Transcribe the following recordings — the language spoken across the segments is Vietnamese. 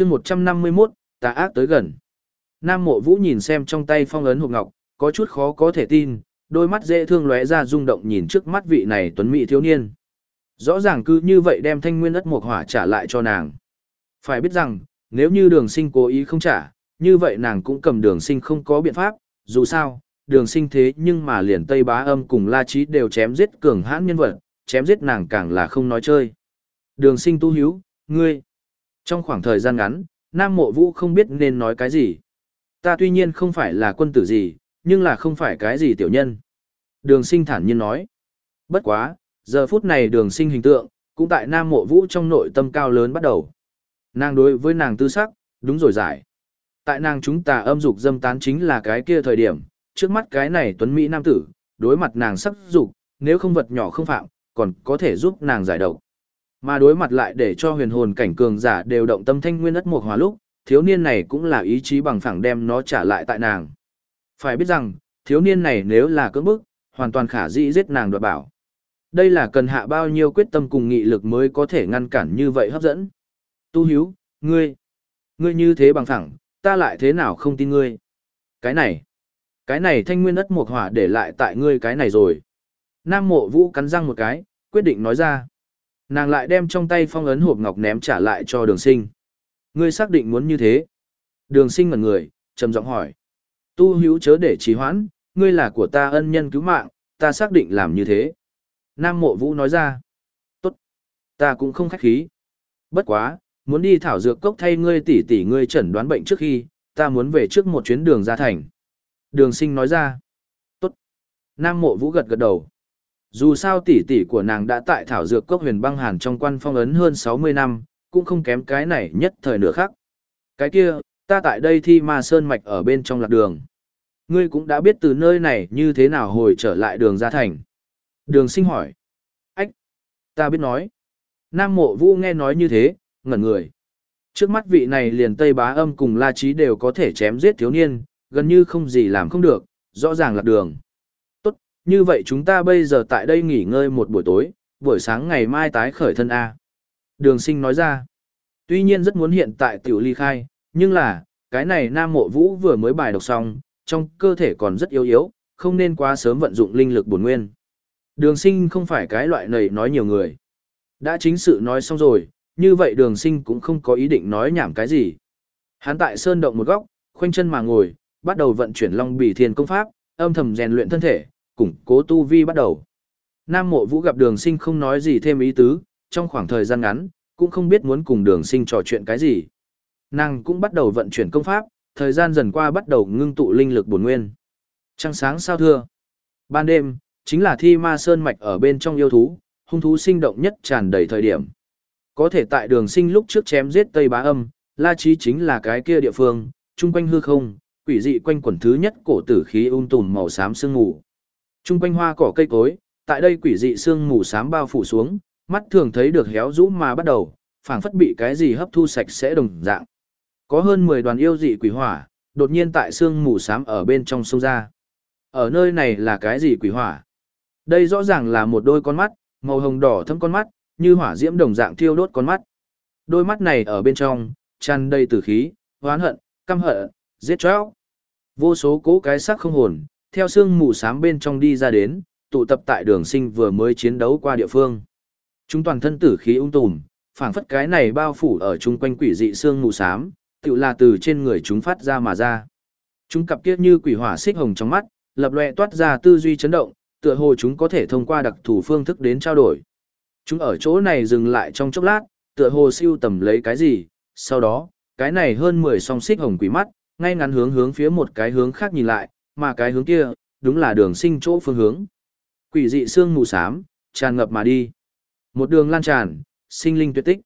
chương 151, tà ác tới gần. Nam mộ vũ nhìn xem trong tay phong ấn hộp ngọc, có chút khó có thể tin, đôi mắt dễ thương lóe ra rung động nhìn trước mắt vị này tuấn mỹ thiếu niên. Rõ ràng cứ như vậy đem thanh nguyên ất mộc hỏa trả lại cho nàng. Phải biết rằng, nếu như đường sinh cố ý không trả, như vậy nàng cũng cầm đường sinh không có biện pháp, dù sao, đường sinh thế nhưng mà liền Tây Bá Âm cùng La trí đều chém giết cường hãn nhân vật, chém giết nàng càng là không nói chơi. Đường sinh tu hiếu, ngươi. Trong khoảng thời gian ngắn, Nam Mộ Vũ không biết nên nói cái gì. Ta tuy nhiên không phải là quân tử gì, nhưng là không phải cái gì tiểu nhân. Đường sinh thản nhiên nói. Bất quá, giờ phút này đường sinh hình tượng, cũng tại Nam Mộ Vũ trong nội tâm cao lớn bắt đầu. Nàng đối với nàng tư sắc, đúng rồi giải. Tại nàng chúng ta âm dục dâm tán chính là cái kia thời điểm, trước mắt cái này tuấn Mỹ nam tử, đối mặt nàng sắc dục, nếu không vật nhỏ không phạm, còn có thể giúp nàng giải độc. Mà đối mặt lại để cho huyền hồn cảnh cường giả đều động tâm thanh nguyên ất một hòa lúc, thiếu niên này cũng là ý chí bằng phẳng đem nó trả lại tại nàng. Phải biết rằng, thiếu niên này nếu là cưỡng bức, hoàn toàn khả dĩ giết nàng đoạt bảo. Đây là cần hạ bao nhiêu quyết tâm cùng nghị lực mới có thể ngăn cản như vậy hấp dẫn. Tu hiếu, ngươi, ngươi như thế bằng phẳng, ta lại thế nào không tin ngươi. Cái này, cái này thanh nguyên ất một hỏa để lại tại ngươi cái này rồi. Nam mộ vũ cắn răng một cái, quyết định nói ra. Nàng lại đem trong tay phong ấn hộp ngọc ném trả lại cho đường sinh. Ngươi xác định muốn như thế. Đường sinh ngần người, trầm giọng hỏi. Tu hữu chớ để trì hoãn, ngươi là của ta ân nhân cứu mạng, ta xác định làm như thế. Nam mộ vũ nói ra. Tốt. Ta cũng không khách khí. Bất quá, muốn đi thảo dược cốc thay ngươi tỉ tỉ ngươi chẩn đoán bệnh trước khi, ta muốn về trước một chuyến đường ra thành. Đường sinh nói ra. Tốt. Nam mộ vũ gật gật đầu. Dù sao tỷ tỷ của nàng đã tại thảo dược cốc huyền băng hàn trong quan phong ấn hơn 60 năm, cũng không kém cái này nhất thời nửa khác. Cái kia, ta tại đây thi ma sơn mạch ở bên trong lạc đường. Ngươi cũng đã biết từ nơi này như thế nào hồi trở lại đường ra thành. Đường sinh hỏi. Ách! Ta biết nói. Nam mộ vũ nghe nói như thế, ngẩn người. Trước mắt vị này liền Tây Bá Âm cùng La Trí đều có thể chém giết thiếu niên, gần như không gì làm không được, rõ ràng lạc đường. Như vậy chúng ta bây giờ tại đây nghỉ ngơi một buổi tối, buổi sáng ngày mai tái khởi thân A. Đường sinh nói ra. Tuy nhiên rất muốn hiện tại tiểu ly khai, nhưng là, cái này Nam Mộ Vũ vừa mới bài đọc xong, trong cơ thể còn rất yếu yếu, không nên quá sớm vận dụng linh lực bổn nguyên. Đường sinh không phải cái loại này nói nhiều người. Đã chính sự nói xong rồi, như vậy đường sinh cũng không có ý định nói nhảm cái gì. Hắn tại sơn động một góc, khoanh chân mà ngồi, bắt đầu vận chuyển long bì thiên công pháp, âm thầm rèn luyện thân thể, củng cố tu vi bắt đầu. Nam mộ vũ gặp đường sinh không nói gì thêm ý tứ, trong khoảng thời gian ngắn, cũng không biết muốn cùng đường sinh trò chuyện cái gì. Nàng cũng bắt đầu vận chuyển công pháp, thời gian dần qua bắt đầu ngưng tụ linh lực bổn nguyên. Trăng sáng sao thưa. Ban đêm, chính là thi ma sơn mạch ở bên trong yêu thú, hung thú sinh động nhất tràn đầy thời điểm. Có thể tại đường sinh lúc trước chém giết Tây Bá Âm, La Chí chính là cái kia địa phương, chung quanh hư không, quỷ dị quanh quẩn thứ nhất cổ tử khí um tùm màu xám sương ngủ Trung quanh hoa cỏ cây cối, tại đây quỷ dị sương mù xám bao phủ xuống, mắt thường thấy được héo rũ mà bắt đầu, phảng phất bị cái gì hấp thu sạch sẽ đồng dạng. Có hơn 10 đoàn yêu dị quỷ hỏa, đột nhiên tại sương mù xám ở bên trong sông ra. Ở nơi này là cái gì quỷ hỏa? Đây rõ ràng là một đôi con mắt, màu hồng đỏ thâm con mắt, như hỏa diễm đồng dạng thiêu đốt con mắt. Đôi mắt này ở bên trong, tràn đầy tử khí, oán hận, căm hận, giết chóc. Vô số cố cái xác không hồn, theo sương mù sám bên trong đi ra đến, tụ tập tại đường sinh vừa mới chiến đấu qua địa phương. Chúng toàn thân tử khí ung tùm, phảng phất cái này bao phủ ở chung quanh quỷ dị sương mù sám, tự là từ trên người chúng phát ra mà ra. Chúng cặp kiếp như quỷ hỏa xích hồng trong mắt, lập lệ toát ra tư duy chấn động, tựa hồ chúng có thể thông qua đặc thủ phương thức đến trao đổi. Chúng ở chỗ này dừng lại trong chốc lát, tựa hồ siêu tầm lấy cái gì, sau đó, cái này hơn 10 song xích hồng quỷ mắt, ngay ngắn hướng hướng phía một cái hướng khác nhìn lại, mà cái hướng kia, đúng là đường sinh chỗ phương hướng. Quỷ dị xương mù xám, tràn ngập mà đi. Một đường lan tràn, sinh linh tuyệt tích.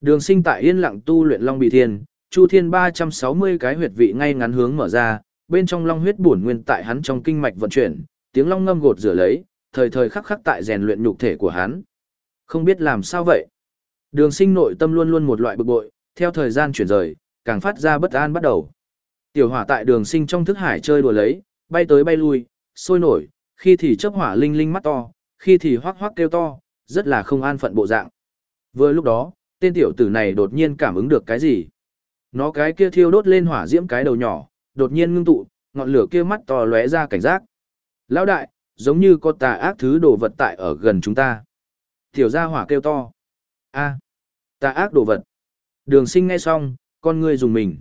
Đường sinh tại yên lặng tu luyện Long Bì Thiên, Chu Thiên 360 cái huyệt vị ngay ngắn hướng mở ra, bên trong long huyết bổn nguyên tại hắn trong kinh mạch vận chuyển, tiếng long ngâm gột rửa lấy, thời thời khắc khắc tại rèn luyện nhục thể của hắn. Không biết làm sao vậy. Đường sinh nội tâm luôn luôn một loại bực bội, theo thời gian chuyển rời, càng phát ra bất an bắt đầu. Tiểu hỏa tại đường sinh trong thức hải chơi đùa lấy, bay tới bay lui, sôi nổi, khi thì chớp hỏa linh linh mắt to, khi thì hoác hoác kêu to, rất là không an phận bộ dạng. Vừa lúc đó, tên tiểu tử này đột nhiên cảm ứng được cái gì. Nó cái kia thiêu đốt lên hỏa diễm cái đầu nhỏ, đột nhiên ngưng tụ, ngọn lửa kia mắt to lóe ra cảnh giác. Lão đại, giống như có tà ác thứ đồ vật tại ở gần chúng ta. Tiểu gia hỏa kêu to. a tà ác đồ vật. Đường sinh ngay xong, con ngươi dùng mình.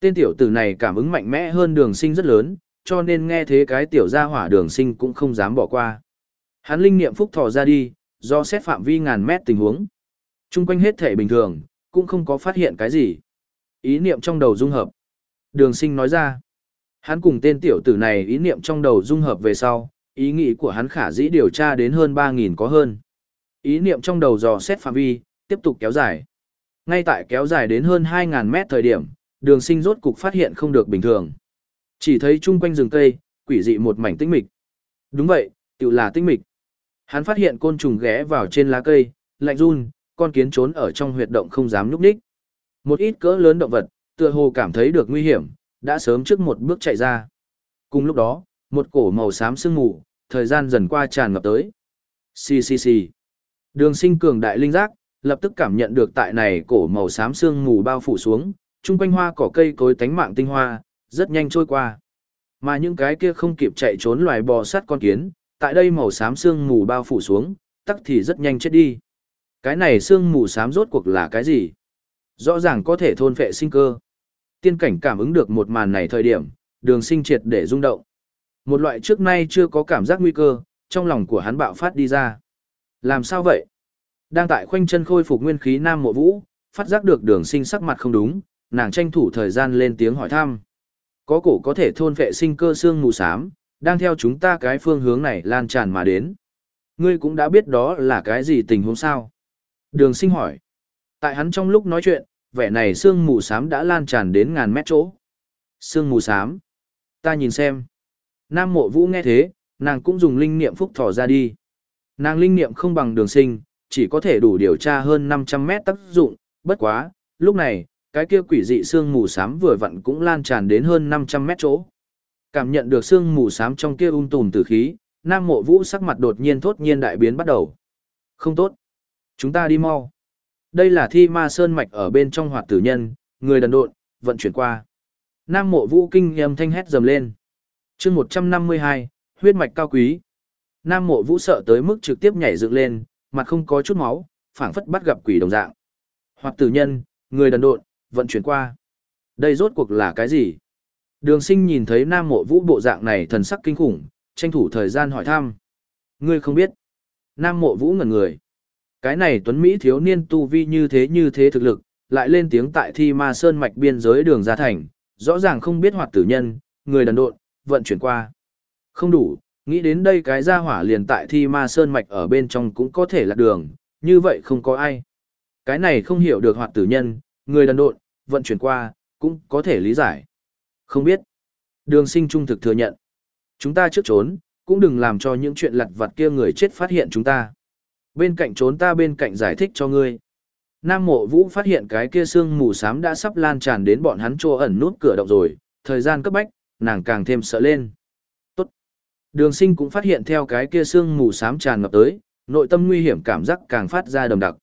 Tên tiểu tử này cảm ứng mạnh mẽ hơn đường sinh rất lớn, cho nên nghe thế cái tiểu gia hỏa đường sinh cũng không dám bỏ qua. Hắn linh niệm phúc thò ra đi, do xét phạm vi ngàn mét tình huống. Trung quanh hết thể bình thường, cũng không có phát hiện cái gì. Ý niệm trong đầu dung hợp. Đường sinh nói ra. Hắn cùng tên tiểu tử này ý niệm trong đầu dung hợp về sau, ý nghĩ của hắn khả dĩ điều tra đến hơn 3.000 có hơn. Ý niệm trong đầu dò xét phạm vi, tiếp tục kéo dài. Ngay tại kéo dài đến hơn 2.000 mét thời điểm, đường sinh rốt cục phát hiện không được bình thường. Chỉ thấy chung quanh rừng cây, quỷ dị một mảnh tinh mịch. Đúng vậy, tự là tinh mịch. Hắn phát hiện côn trùng ghé vào trên lá cây, lạnh run, con kiến trốn ở trong huyệt động không dám nhúc nhích. Một ít cỡ lớn động vật, tựa hồ cảm thấy được nguy hiểm, đã sớm trước một bước chạy ra. Cùng lúc đó, một cổ màu xám sương mù, thời gian dần qua tràn ngập tới. Xì xì xì. Đường sinh cường đại linh giác, lập tức cảm nhận được tại này cổ màu xám sương mù bao phủ xuống, chung quanh hoa cỏ cây cối tánh mạng tinh hoa, rất nhanh trôi qua. Mà những cái kia không kịp chạy trốn loài bò sát con kiến, tại đây màu xám xương mù bao phủ xuống, tắc thì rất nhanh chết đi. Cái này xương mù xám rốt cuộc là cái gì? Rõ ràng có thể thôn phệ sinh cơ. Tiên cảnh cảm ứng được một màn này thời điểm, đường sinh triệt để rung động. Một loại trước nay chưa có cảm giác nguy cơ, trong lòng của hắn bạo phát đi ra. Làm sao vậy? Đang tại khoanh chân khôi phục nguyên khí nam mộ vũ, phát giác được đường sinh sắc mặt không đúng, nàng tranh thủ thời gian lên tiếng hỏi thăm. Có cổ có thể thôn vệ sinh cơ xương mù sám đang theo chúng ta cái phương hướng này lan tràn mà đến. Ngươi cũng đã biết đó là cái gì tình huống sao? Đường sinh hỏi. Tại hắn trong lúc nói chuyện, vẻ này xương mù sám đã lan tràn đến ngàn mét chỗ. Xương mù sám. Ta nhìn xem. Nam mộ vũ nghe thế, nàng cũng dùng linh niệm phúc thỏ ra đi. Nàng linh niệm không bằng đường sinh, chỉ có thể đủ điều tra hơn 500 mét tác dụng, bất quá, lúc này, cái kia quỷ dị xương mù xám vừa vặn cũng lan tràn đến hơn 500 mét chỗ. Cảm nhận được xương mù xám trong kia ung tùm tử khí, Nam Mộ Vũ sắc mặt đột nhiên thốt nhiên đại biến bắt đầu. Không tốt. Chúng ta đi mau. Đây là thi ma sơn mạch ở bên trong hoạt tử nhân, người đần độn, vận chuyển qua. Nam Mộ Vũ kinh âm thanh hét dầm lên. chương 152, huyết mạch cao quý. Nam Mộ Vũ sợ tới mức trực tiếp nhảy dựng lên, mặt không có chút máu, phảng phất bắt gặp quỷ đồng dạng. Hoạt tử nhân, người đần độn, vận chuyển qua. Đây rốt cuộc là cái gì? Đường sinh nhìn thấy nam mộ vũ bộ dạng này thần sắc kinh khủng, tranh thủ thời gian hỏi thăm. Ngươi không biết. Nam mộ vũ ngẩn người. Cái này tuấn Mỹ thiếu niên tu vi như thế như thế thực lực, lại lên tiếng tại thi ma sơn mạch biên giới đường ra thành, rõ ràng không biết hoạt tử nhân, người đần độn, vận chuyển qua. Không đủ, nghĩ đến đây cái ra hỏa liền tại thi ma sơn mạch ở bên trong cũng có thể là đường, như vậy không có ai. Cái này không hiểu được hoạt tử nhân, người đần độn, vận chuyển qua, cũng có thể lý giải. Không biết. Đường sinh trung thực thừa nhận. Chúng ta trước trốn, cũng đừng làm cho những chuyện lặt vặt kia người chết phát hiện chúng ta. Bên cạnh trốn ta bên cạnh giải thích cho ngươi. Nam mộ vũ phát hiện cái kia xương mù xám đã sắp lan tràn đến bọn hắn trô ẩn nút cửa động rồi, thời gian cấp bách, nàng càng thêm sợ lên. Tốt. Đường sinh cũng phát hiện theo cái kia xương mù xám tràn ngập tới, nội tâm nguy hiểm cảm giác càng phát ra đầm đặc.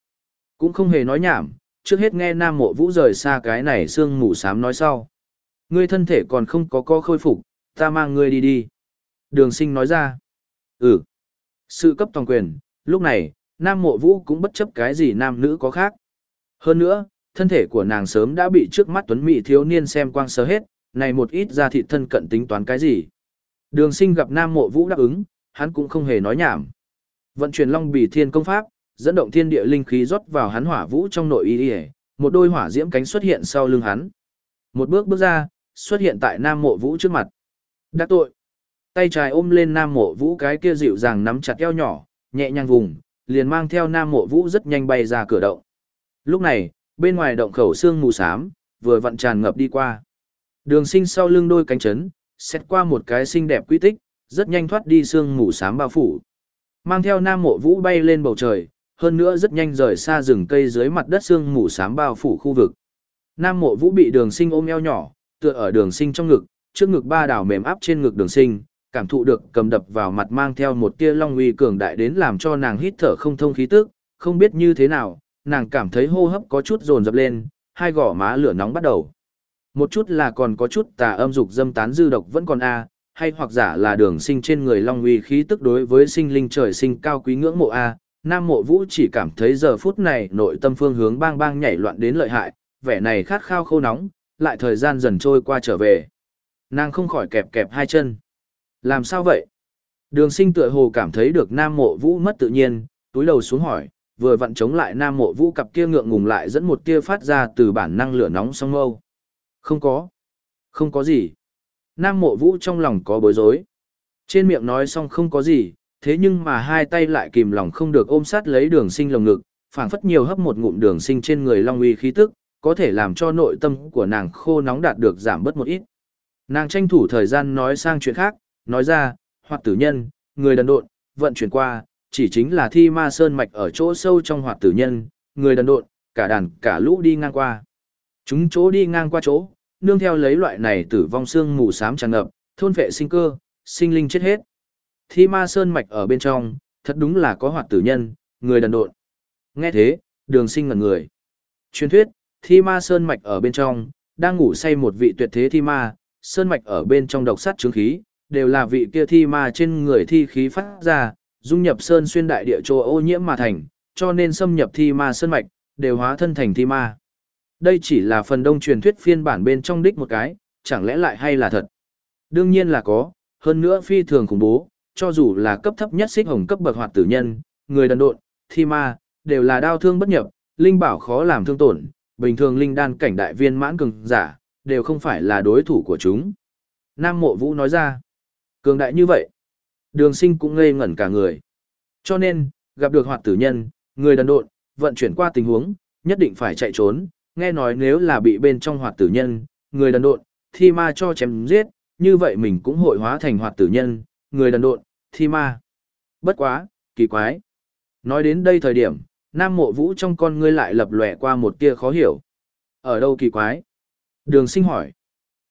Cũng không hề nói nhảm, trước hết nghe Nam Mộ Vũ rời xa cái này sương mù xám nói sau. Ngươi thân thể còn không có co khôi phục, ta mang ngươi đi đi. Đường sinh nói ra. Ừ. Sự cấp toàn quyền, lúc này, Nam Mộ Vũ cũng bất chấp cái gì nam nữ có khác. Hơn nữa, thân thể của nàng sớm đã bị trước mắt tuấn mỹ thiếu niên xem quang sớ hết, này một ít ra thịt thân cận tính toán cái gì. Đường sinh gặp Nam Mộ Vũ đáp ứng, hắn cũng không hề nói nhảm. Vận chuyển Long Bì Thiên công pháp, dẫn động thiên địa linh khí rót vào hắn hỏa vũ trong nội y y, một đôi hỏa diễm cánh xuất hiện sau lưng hắn. Một bước bước ra, xuất hiện tại Nam Mộ Vũ trước mặt. Đắc tội. Tay trái ôm lên Nam Mộ Vũ cái kia dịu dàng nắm chặt eo nhỏ, nhẹ nhàng vùng, liền mang theo Nam Mộ Vũ rất nhanh bay ra cửa động. Lúc này, bên ngoài động khẩu xương mù xám, vừa vặn tràn ngập đi qua. Đường sinh sau lưng đôi cánh chấn, xét qua một cái xinh đẹp quy tích, rất nhanh thoát đi xương mù xám bao phủ. Mang theo Nam Mộ Vũ bay lên bầu trời, hơn nữa rất nhanh rời xa rừng cây dưới mặt đất sương mù xám bao phủ khu vực. Nam Mộ Vũ bị Đường Sinh ôm eo nhỏ, tựa ở Đường Sinh trong ngực, trước ngực ba đảo mềm áp trên ngực Đường Sinh, cảm thụ được cầm đập vào mặt mang theo một tia long uy cường đại đến làm cho nàng hít thở không thông khí tức, không biết như thế nào, nàng cảm thấy hô hấp có chút dồn dập lên, hai gò má lửa nóng bắt đầu. Một chút là còn có chút tà âm dục dâm tán dư độc vẫn còn A, hay hoặc giả là đường sinh trên người long uy khí tức đối với sinh linh trời sinh cao quý ngưỡng mộ A. Nam mộ vũ chỉ cảm thấy giờ phút này nội tâm phương hướng bang bang nhảy loạn đến lợi hại, vẻ này khát khao khô nóng, lại thời gian dần trôi qua trở về. Nàng không khỏi kẹp kẹp hai chân. Làm sao vậy? Đường sinh tựa hồ cảm thấy được nam mộ vũ mất tự nhiên, túi đầu xuống hỏi, vừa vặn chống lại nam mộ vũ cặp kia ngượng ngùng lại dẫn một tia phát ra từ bản năng lửa nóng song mâu. Không có. Không có gì. Nam mộ vũ trong lòng có bối rối. Trên miệng nói xong không có gì, thế nhưng mà hai tay lại kìm lòng không được ôm sát lấy đường sinh lồng ngực, phảng phất nhiều hấp một ngụm đường sinh trên người long uy khí tức, có thể làm cho nội tâm của nàng khô nóng đạt được giảm bớt một ít. Nàng tranh thủ thời gian nói sang chuyện khác, nói ra, hoạt tử nhân, người đần độn, vận chuyển qua, chỉ chính là thi ma sơn mạch ở chỗ sâu trong hoạt tử nhân, người đần độn, cả đàn, cả lũ đi ngang qua. Chúng chỗ đi ngang qua chỗ, nương theo lấy loại này tử vong xương mù xám tràn ngập, thôn vệ sinh cơ, sinh linh chết hết. Thi ma sơn mạch ở bên trong, thật đúng là có hoạt tử nhân, người đần độn. Nghe thế, đường sinh ngẩn người. Truyền thuyết, thi ma sơn mạch ở bên trong, đang ngủ say một vị tuyệt thế thi ma, sơn mạch ở bên trong độc sắt trướng khí, đều là vị kia thi ma trên người thi khí phát ra, dung nhập sơn xuyên đại địa chỗ ô nhiễm mà thành, cho nên xâm nhập thi ma sơn mạch, đều hóa thân thành thi ma. Đây chỉ là phần đông truyền thuyết phiên bản bên trong đích một cái, chẳng lẽ lại hay là thật? Đương nhiên là có, hơn nữa phi thường khủng bố, cho dù là cấp thấp nhất xích hồng cấp bậc hoạt tử nhân, người đần độn, thi ma, đều là đau thương bất nhập, linh bảo khó làm thương tổn, bình thường linh đan cảnh đại viên mãn cường giả, đều không phải là đối thủ của chúng. Nam Mộ Vũ nói ra, cường đại như vậy, đường sinh cũng ngây ngẩn cả người. Cho nên, gặp được hoạt tử nhân, người đần độn, vận chuyển qua tình huống, nhất định phải chạy trốn, nghe nói nếu là bị bên trong hoạt tử nhân, người đần độn, thi ma cho chém giết, như vậy mình cũng hội hóa thành hoạt tử nhân, người đần độn, thi ma. Bất quá, kỳ quái. Nói đến đây thời điểm, Nam Mộ Vũ trong con ngươi lại lập lòe qua một tia khó hiểu. Ở đâu kỳ quái? Đường sinh hỏi.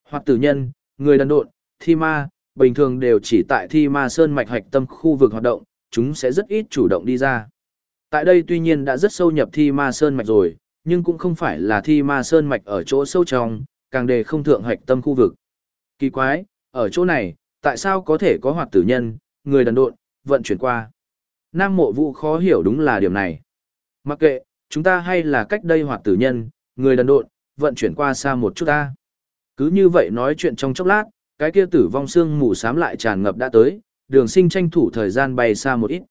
Hoặc tử nhân, người đần độn, thi ma, bình thường đều chỉ tại thi ma sơn mạch hạch tâm khu vực hoạt động, chúng sẽ rất ít chủ động đi ra. Tại đây tuy nhiên đã rất sâu nhập thi ma sơn mạch rồi, nhưng cũng không phải là thi ma sơn mạch ở chỗ sâu trong, càng đề không thượng hạch tâm khu vực. Kỳ quái, ở chỗ này, tại sao có thể có hoạt tử nhân, người đần độn, vận chuyển qua. Nam mộ vụ khó hiểu đúng là điểm này. Mặc kệ, chúng ta hay là cách đây hoặc tử nhân, người đần độn, vận chuyển qua xa một chút ta. Cứ như vậy nói chuyện trong chốc lát, cái kia tử vong xương mù xám lại tràn ngập đã tới, đường sinh tranh thủ thời gian bay xa một ít.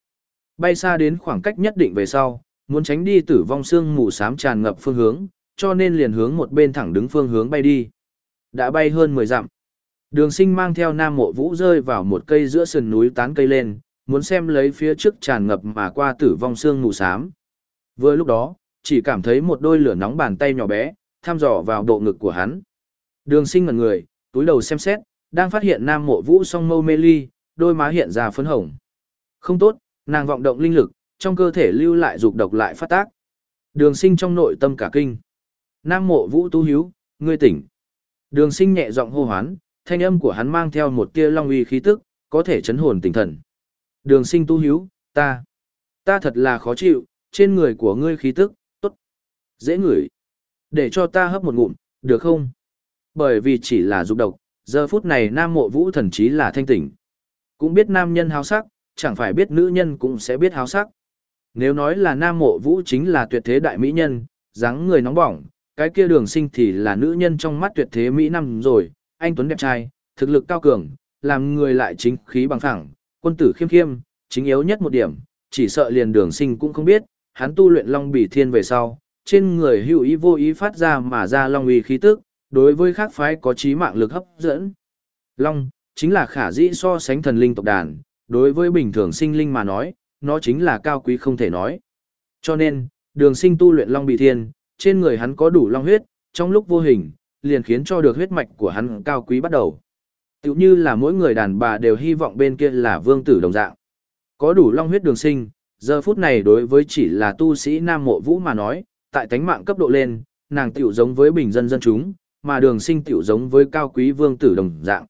Bay xa đến khoảng cách nhất định về sau, muốn tránh đi tử vong xương mù xám tràn ngập phương hướng, cho nên liền hướng một bên thẳng đứng phương hướng bay đi. Đã bay hơn 10 dặm. Đường sinh mang theo nam mộ vũ rơi vào một cây giữa sườn núi tán cây lên, muốn xem lấy phía trước tràn ngập mà qua tử vong xương mù xám. Vừa lúc đó, chỉ cảm thấy một đôi lửa nóng bàn tay nhỏ bé, thăm dò vào độ ngực của hắn. Đường sinh ngần người, túi đầu xem xét, đang phát hiện nam mộ vũ song mâu mê ly, đôi má hiện ra phấn hồng. Không tốt, nàng vọng động linh lực, trong cơ thể lưu lại dục độc lại phát tác. Đường sinh trong nội tâm cả kinh. Nam mộ vũ tu hiếu, ngươi tỉnh. Đường sinh nhẹ giọng hô hoán, thanh âm của hắn mang theo một tia long uy khí tức, có thể chấn hồn tỉnh thần. Đường sinh tu hiếu, ta, ta thật là khó chịu, trên người của ngươi khí tức, tốt, dễ ngửi. Để cho ta hấp một ngụm, được không? Bởi vì chỉ là dục độc, giờ phút này nam mộ vũ thần chí là thanh tỉnh. Cũng biết nam nhân háo sắc, chẳng phải biết nữ nhân cũng sẽ biết háo sắc. Nếu nói là nam mộ vũ chính là tuyệt thế đại mỹ nhân, dáng người nóng bỏng, cái kia đường sinh thì là nữ nhân trong mắt tuyệt thế Mỹ năm rồi, anh Tuấn đẹp trai, thực lực cao cường, làm người lại chính khí bằng phẳng, quân tử khiêm khiêm, chính yếu nhất một điểm, chỉ sợ liền đường sinh cũng không biết, hắn tu luyện long bỉ thiên về sau, trên người hữu ý vô ý phát ra mà ra long uy khí tức, đối với khác phái có trí mạng lực hấp dẫn. Long, chính là khả dĩ so sánh thần linh tộc đàn, đối với bình thường sinh linh mà nói, nó chính là cao quý không thể nói. Cho nên, đường sinh tu luyện long bỉ thiên, trên người hắn có đủ long huyết, trong lúc vô hình, liền khiến cho được huyết mạch của hắn cao quý bắt đầu. Tiểu như là mỗi người đàn bà đều hy vọng bên kia là vương tử đồng dạng. Có đủ long huyết đường sinh, giờ phút này đối với chỉ là tu sĩ nam mộ vũ mà nói, tại tánh mạng cấp độ lên, nàng tiểu giống với bình dân dân chúng, mà đường sinh tiểu giống với cao quý vương tử đồng dạng.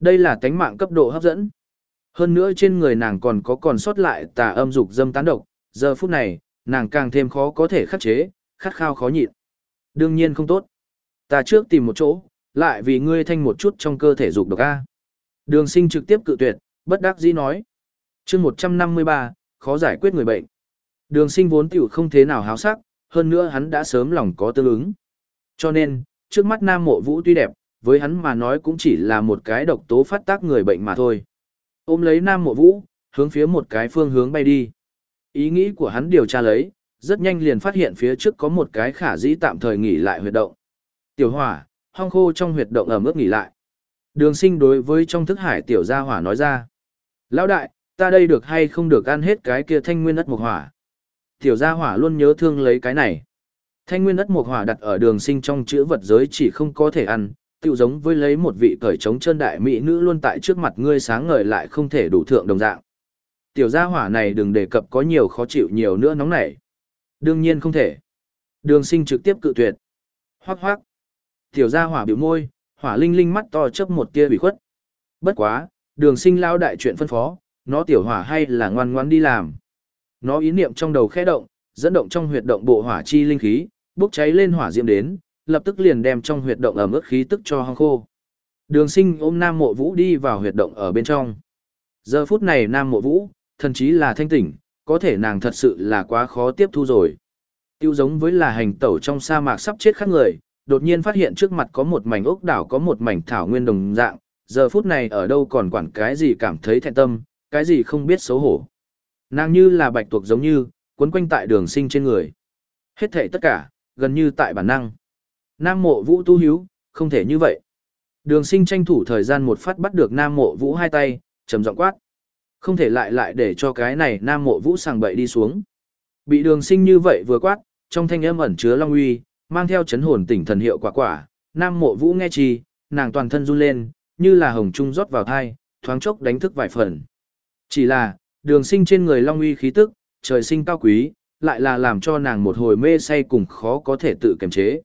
Đây là tánh mạng cấp độ hấp dẫn. Hơn nữa trên người nàng còn có còn sót lại tà âm dục dâm tán độc, giờ phút này, nàng càng thêm khó có thể khắc chế, khát khao khó nhịn. Đương nhiên không tốt. Ta trước tìm một chỗ, Lại vì ngươi thanh một chút trong cơ thể dục độc A. Đường sinh trực tiếp cự tuyệt, bất đắc dĩ nói. chương 153, khó giải quyết người bệnh. Đường sinh vốn tiểu không thế nào háo sắc, hơn nữa hắn đã sớm lòng có tương ứng. Cho nên, trước mắt Nam Mộ Vũ tuy đẹp, với hắn mà nói cũng chỉ là một cái độc tố phát tác người bệnh mà thôi. Ôm lấy Nam Mộ Vũ, hướng phía một cái phương hướng bay đi. Ý nghĩ của hắn điều tra lấy, rất nhanh liền phát hiện phía trước có một cái khả dĩ tạm thời nghỉ lại huyệt động. Tiểu hỏa, hong khô trong huyệt động ở mức nghỉ lại. Đường sinh đối với trong thức hải tiểu gia hỏa nói ra. Lão đại, ta đây được hay không được ăn hết cái kia thanh nguyên ất mục hỏa. Tiểu gia hỏa luôn nhớ thương lấy cái này. Thanh nguyên ất mục hỏa đặt ở đường sinh trong chữ vật giới chỉ không có thể ăn, tự giống với lấy một vị cởi trống chân đại mỹ nữ luôn tại trước mặt ngươi sáng ngời lại không thể đủ thượng đồng dạng. Tiểu gia hỏa này đừng đề cập có nhiều khó chịu nhiều nữa nóng nảy. Đương nhiên không thể. Đường sinh trực tiếp cự tuyệt. Hoác hoác. Tiểu gia hỏa biểu môi, hỏa linh linh mắt to chấp một tia bị khuất. Bất quá, đường sinh lao đại chuyện phân phó, nó tiểu hỏa hay là ngoan ngoan đi làm. Nó ý niệm trong đầu khẽ động, dẫn động trong huyệt động bộ hỏa chi linh khí, bốc cháy lên hỏa diệm đến, lập tức liền đem trong huyệt động ẩm ướt khí tức cho hong khô. Đường sinh ôm Nam Mộ Vũ đi vào huyệt động ở bên trong. Giờ phút này Nam Mộ Vũ, thần chí là thanh tỉnh, có thể nàng thật sự là quá khó tiếp thu rồi. Tiêu giống với là hành tẩu trong sa mạc sắp chết khác người, đột nhiên phát hiện trước mặt có một mảnh ốc đảo có một mảnh thảo nguyên đồng dạng, giờ phút này ở đâu còn quản cái gì cảm thấy thẹn tâm, cái gì không biết xấu hổ. Nàng như là bạch tuộc giống như, quấn quanh tại đường sinh trên người. Hết thể tất cả, gần như tại bản năng. Nam mộ vũ tu hiếu, không thể như vậy. Đường sinh tranh thủ thời gian một phát bắt được nam mộ vũ hai tay, trầm giọng quát. Không thể lại lại để cho cái này nam mộ vũ sàng bậy đi xuống. Bị đường sinh như vậy vừa quát, trong thanh âm ẩn chứa long uy, mang theo chấn hồn tỉnh thần hiệu quả quả, nam mộ vũ nghe chi, nàng toàn thân run lên, như là hồng trung rót vào thai, thoáng chốc đánh thức vài phần. Chỉ là, đường sinh trên người long uy khí tức, trời sinh cao quý, lại là làm cho nàng một hồi mê say cùng khó có thể tự kiềm chế.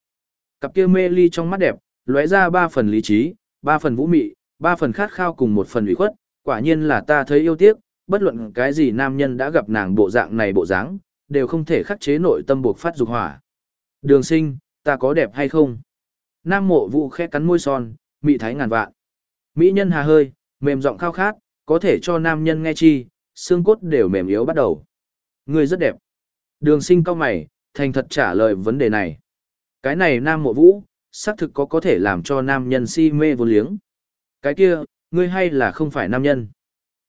Cặp kia mê ly trong mắt đẹp, lóe ra ba phần lý trí, ba phần vũ mị, ba phần khát khao cùng một phần ủy khuất, quả nhiên là ta thấy yêu tiếc, bất luận cái gì nam nhân đã gặp nàng bộ dạng này bộ dáng, đều không thể khắc chế nội tâm buộc phát dục hỏa. Đường sinh, ta có đẹp hay không? Nam mộ vụ khẽ cắn môi son, mị thái ngàn vạn. Mỹ nhân hà hơi, mềm giọng khao khát, có thể cho nam nhân nghe chi, xương cốt đều mềm yếu bắt đầu. Người rất đẹp. Đường sinh cao mày, thành thật trả lời vấn đề này. Cái này nam mộ vũ, xác thực có có thể làm cho nam nhân si mê vô liếng. Cái kia, ngươi hay là không phải nam nhân?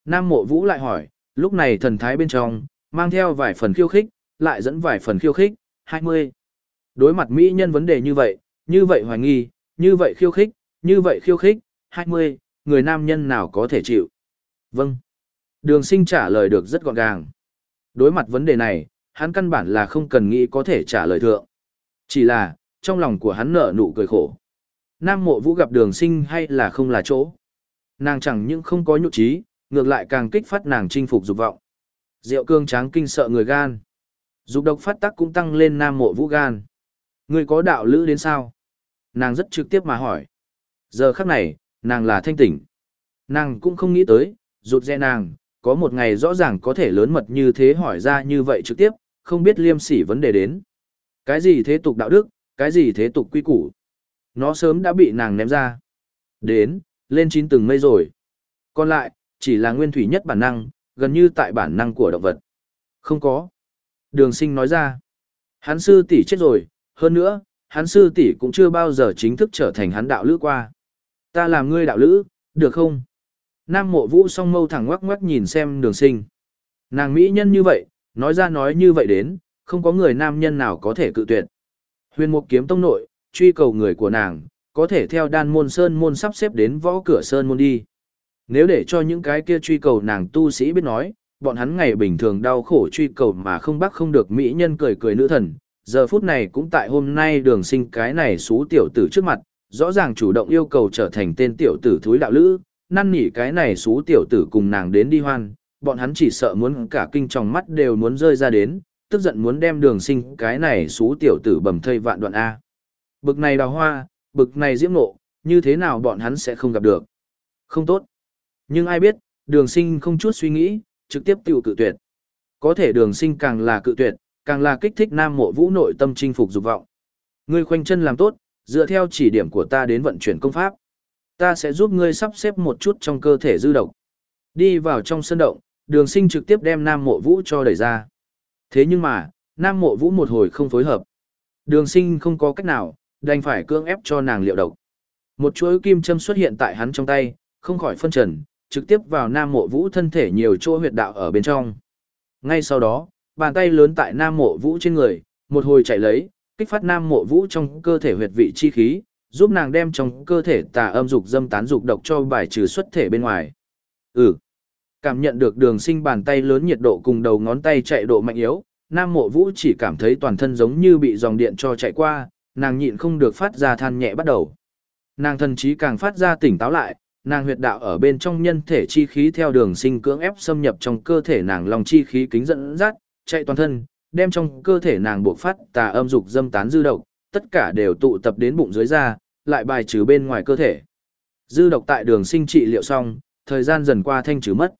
Nam mộ vũ lại hỏi, lúc này thần thái bên trong, mang theo vài phần khiêu khích, lại dẫn vài phần khiêu khích, 20. Đối mặt Mỹ nhân vấn đề như vậy, như vậy hoài nghi, như vậy khiêu khích, như vậy khiêu khích, 20, người nam nhân nào có thể chịu? Vâng. Đường sinh trả lời được rất gọn gàng. Đối mặt vấn đề này, hắn căn bản là không cần nghĩ có thể trả lời thượng. Chỉ là, trong lòng của hắn nở nụ cười khổ. Nam mộ vũ gặp đường sinh hay là không là chỗ. Nàng chẳng những không có nhục trí, ngược lại càng kích phát nàng chinh phục dục vọng. Rượu cương tráng kinh sợ người gan. Dục độc phát tắc cũng tăng lên nam mộ vũ gan. Ngươi có đạo lữ đến sao? Nàng rất trực tiếp mà hỏi. Giờ khắc này, nàng là thanh tỉnh. Nàng cũng không nghĩ tới, rụt rẽ nàng, có một ngày rõ ràng có thể lớn mật như thế hỏi ra như vậy trực tiếp, không biết liêm sỉ vấn đề đến. Cái gì thế tục đạo đức, cái gì thế tục quy củ. Nó sớm đã bị nàng ném ra. Đến, lên chín từng mây rồi. Còn lại, chỉ là nguyên thủy nhất bản năng, gần như tại bản năng của động vật. Không có. Đường sinh nói ra. Hắn sư tỷ chết rồi, hơn nữa, hắn sư tỷ cũng chưa bao giờ chính thức trở thành hắn đạo lữ qua. Ta làm ngươi đạo lữ, được không? Nam mộ vũ song mâu thẳng ngoắc ngoắc nhìn xem đường sinh. Nàng mỹ nhân như vậy, nói ra nói như vậy đến, không có người nam nhân nào có thể cự tuyệt. Huyền mục kiếm tông nội, truy cầu người của nàng, có thể theo đan môn sơn môn sắp xếp đến võ cửa sơn môn đi. Nếu để cho những cái kia truy cầu nàng tu sĩ biết nói, bọn hắn ngày bình thường đau khổ truy cầu mà không bắt không được mỹ nhân cười cười nữ thần, giờ phút này cũng tại hôm nay đường sinh cái này xú tiểu tử trước mặt, rõ ràng chủ động yêu cầu trở thành tên tiểu tử thúi đạo lữ, năn nỉ cái này xú tiểu tử cùng nàng đến đi hoan, bọn hắn chỉ sợ muốn cả kinh trong mắt đều muốn rơi ra đến, tức giận muốn đem đường sinh cái này xú tiểu tử bầm thây vạn đoạn A. Bực này đào hoa, bực này diễm nộ, như thế nào bọn hắn sẽ không gặp được. Không tốt. Nhưng ai biết, đường sinh không chút suy nghĩ, trực tiếp tiểu cự tuyệt. Có thể đường sinh càng là cự tuyệt, càng là kích thích nam mộ vũ nội tâm chinh phục dục vọng. Ngươi khoanh chân làm tốt, dựa theo chỉ điểm của ta đến vận chuyển công pháp. Ta sẽ giúp ngươi sắp xếp một chút trong cơ thể dư độc. Đi vào trong sân động, đường sinh trực tiếp đem Nam Mộ Vũ cho đẩy ra. Thế nhưng mà, Nam Mộ Vũ một hồi không phối hợp. Đường sinh không có cách nào, đành phải cưỡng ép cho nàng liệu độc. Một chuỗi kim châm xuất hiện tại hắn trong tay, không khỏi phân trần, trực tiếp vào Nam Mộ Vũ thân thể nhiều chỗ huyệt đạo ở bên trong. Ngay sau đó, bàn tay lớn tại Nam Mộ Vũ trên người, một hồi chạy lấy, kích phát Nam Mộ Vũ trong cơ thể huyệt vị chi khí, giúp nàng đem trong cơ thể tà âm dục dâm tán dục độc cho bài trừ xuất thể bên ngoài. Ừ. Cảm nhận được đường sinh bàn tay lớn nhiệt độ cùng đầu ngón tay chạy độ mạnh yếu, Nam Mộ Vũ chỉ cảm thấy toàn thân giống như bị dòng điện cho chạy qua, nàng nhịn không được phát ra than nhẹ bắt đầu. Nàng thần trí càng phát ra tỉnh táo lại, nàng huyệt đạo ở bên trong nhân thể chi khí theo đường sinh cưỡng ép xâm nhập trong cơ thể nàng lòng chi khí kính dẫn dắt, chạy toàn thân, đem trong cơ thể nàng buộc phát tà âm dục dâm tán dư độc, tất cả đều tụ tập đến bụng dưới da, lại bài trừ bên ngoài cơ thể. Dư độc tại đường sinh trị liệu xong, thời gian dần qua thanh trừ mất.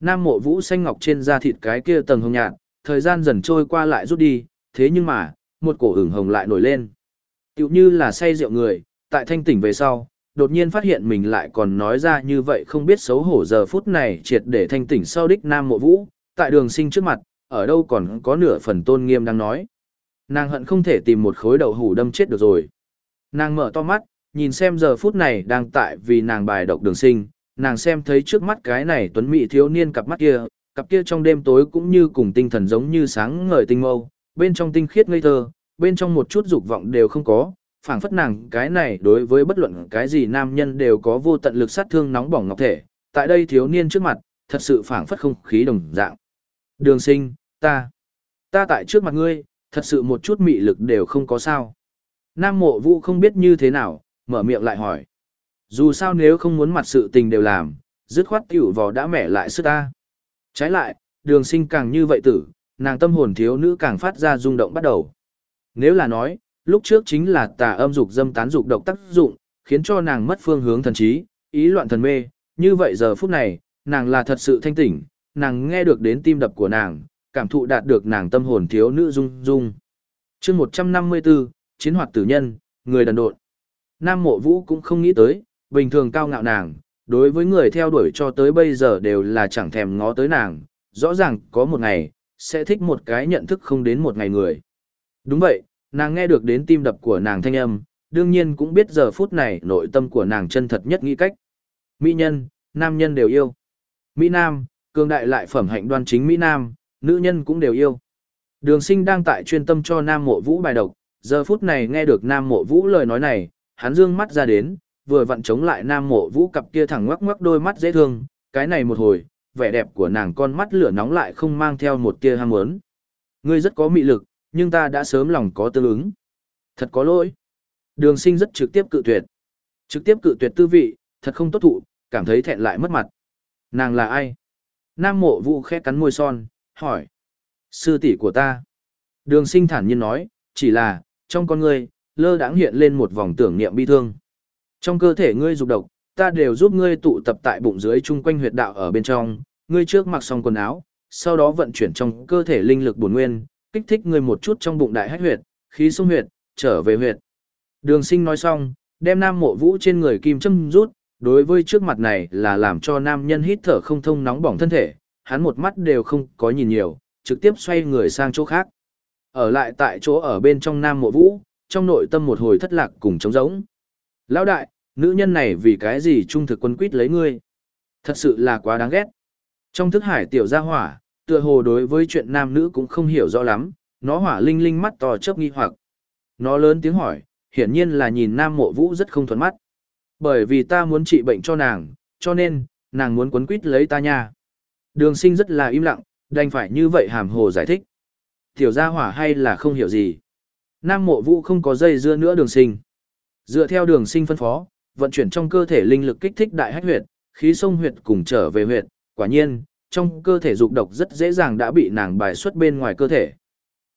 Nam mộ vũ xanh ngọc trên da thịt cái kia tầng hồng nhạt, thời gian dần trôi qua lại rút đi, thế nhưng mà, một cổ ửng hồng lại nổi lên. Tiểu như là say rượu người, tại thanh tỉnh về sau, đột nhiên phát hiện mình lại còn nói ra như vậy không biết xấu hổ giờ phút này triệt để thanh tỉnh sau đích Nam mộ vũ, tại đường sinh trước mặt, ở đâu còn có nửa phần tôn nghiêm đang nói. Nàng hận không thể tìm một khối đậu hủ đâm chết được rồi. Nàng mở to mắt, nhìn xem giờ phút này đang tại vì nàng bài độc đường sinh, nàng xem thấy trước mắt cái này tuấn mỹ thiếu niên cặp mắt kia, cặp kia trong đêm tối cũng như cùng tinh thần giống như sáng ngời tinh mâu, bên trong tinh khiết ngây thơ, bên trong một chút dục vọng đều không có, phảng phất nàng cái này đối với bất luận cái gì nam nhân đều có vô tận lực sát thương nóng bỏng ngọc thể, tại đây thiếu niên trước mặt, thật sự phảng phất không khí đồng dạng. Đường sinh, ta, ta tại trước mặt ngươi, thật sự một chút mị lực đều không có sao. Nam mộ vũ không biết như thế nào, mở miệng lại hỏi. Dù sao nếu không muốn mặt sự tình đều làm, dứt khoát tiểu vò đã mẻ lại sức ta. Trái lại, đường sinh càng như vậy tử, nàng tâm hồn thiếu nữ càng phát ra rung động bắt đầu. Nếu là nói, lúc trước chính là tà âm dục dâm tán dục độc tác dụng, khiến cho nàng mất phương hướng thần trí, ý loạn thần mê, như vậy giờ phút này, nàng là thật sự thanh tỉnh, nàng nghe được đến tim đập của nàng, cảm thụ đạt được nàng tâm hồn thiếu nữ dung dung. chương 154, Chiến hoạt tử nhân, người đần độn. Nam mộ vũ cũng không nghĩ tới, bình thường cao ngạo nàng, đối với người theo đuổi cho tới bây giờ đều là chẳng thèm ngó tới nàng, rõ ràng có một ngày, sẽ thích một cái nhận thức không đến một ngày người. Đúng vậy, nàng nghe được đến tim đập của nàng thanh âm, đương nhiên cũng biết giờ phút này nội tâm của nàng chân thật nhất nghĩ cách. Mỹ nhân, nam nhân đều yêu. Mỹ Nam, cường đại lại phẩm hạnh đoan chính Mỹ Nam, nữ nhân cũng đều yêu. Đường sinh đang tại chuyên tâm cho Nam Mộ Vũ bài độc, giờ phút này nghe được Nam Mộ Vũ lời nói này, hắn dương mắt ra đến, vừa vặn chống lại Nam Mộ Vũ cặp kia thẳng ngoắc ngoắc đôi mắt dễ thương, cái này một hồi, vẻ đẹp của nàng con mắt lửa nóng lại không mang theo một tia ham muốn. Ngươi rất có mị lực, nhưng ta đã sớm lòng có tương ứng. Thật có lỗi. Đường sinh rất trực tiếp cự tuyệt. Trực tiếp cự tuyệt tư vị, thật không tốt thụ, cảm thấy thẹn lại mất mặt. Nàng là ai? Nam mộ vũ khẽ cắn môi son, hỏi. Sư tỷ của ta. Đường sinh thản nhiên nói, chỉ là, trong con ngươi, lơ đãng hiện lên một vòng tưởng niệm bi thương. Trong cơ thể ngươi dục độc, ta đều giúp ngươi tụ tập tại bụng dưới chung quanh huyệt đạo ở bên trong, ngươi trước mặc xong quần áo, sau đó vận chuyển trong cơ thể linh lực bổn nguyên, kích thích ngươi một chút trong bụng đại hách huyệt, khí sung huyệt, trở về huyệt. Đường sinh nói xong, đem nam mộ vũ trên người kim châm rút, đối với trước mặt này là làm cho nam nhân hít thở không thông nóng bỏng thân thể, hắn một mắt đều không có nhìn nhiều, trực tiếp xoay người sang chỗ khác. Ở lại tại chỗ ở bên trong nam mộ vũ, trong nội tâm một hồi thất lạc cùng trống rỗng. Lão đại, nữ nhân này vì cái gì trung thực quân quýt lấy ngươi? Thật sự là quá đáng ghét. Trong thức hải tiểu gia hỏa, tựa hồ đối với chuyện nam nữ cũng không hiểu rõ lắm, nó hỏa linh linh mắt to chớp nghi hoặc. Nó lớn tiếng hỏi, hiển nhiên là nhìn nam mộ vũ rất không thuận mắt. Bởi vì ta muốn trị bệnh cho nàng, cho nên, nàng muốn quấn quýt lấy ta nha. Đường sinh rất là im lặng, đành phải như vậy hàm hồ giải thích. Tiểu gia hỏa hay là không hiểu gì. Nam mộ vũ không có dây dưa nữa đường sinh. Dựa theo đường sinh phân phó, vận chuyển trong cơ thể linh lực kích thích đại hách huyệt, khí sông huyệt cùng trở về huyệt, quả nhiên, trong cơ thể dục độc rất dễ dàng đã bị nàng bài xuất bên ngoài cơ thể.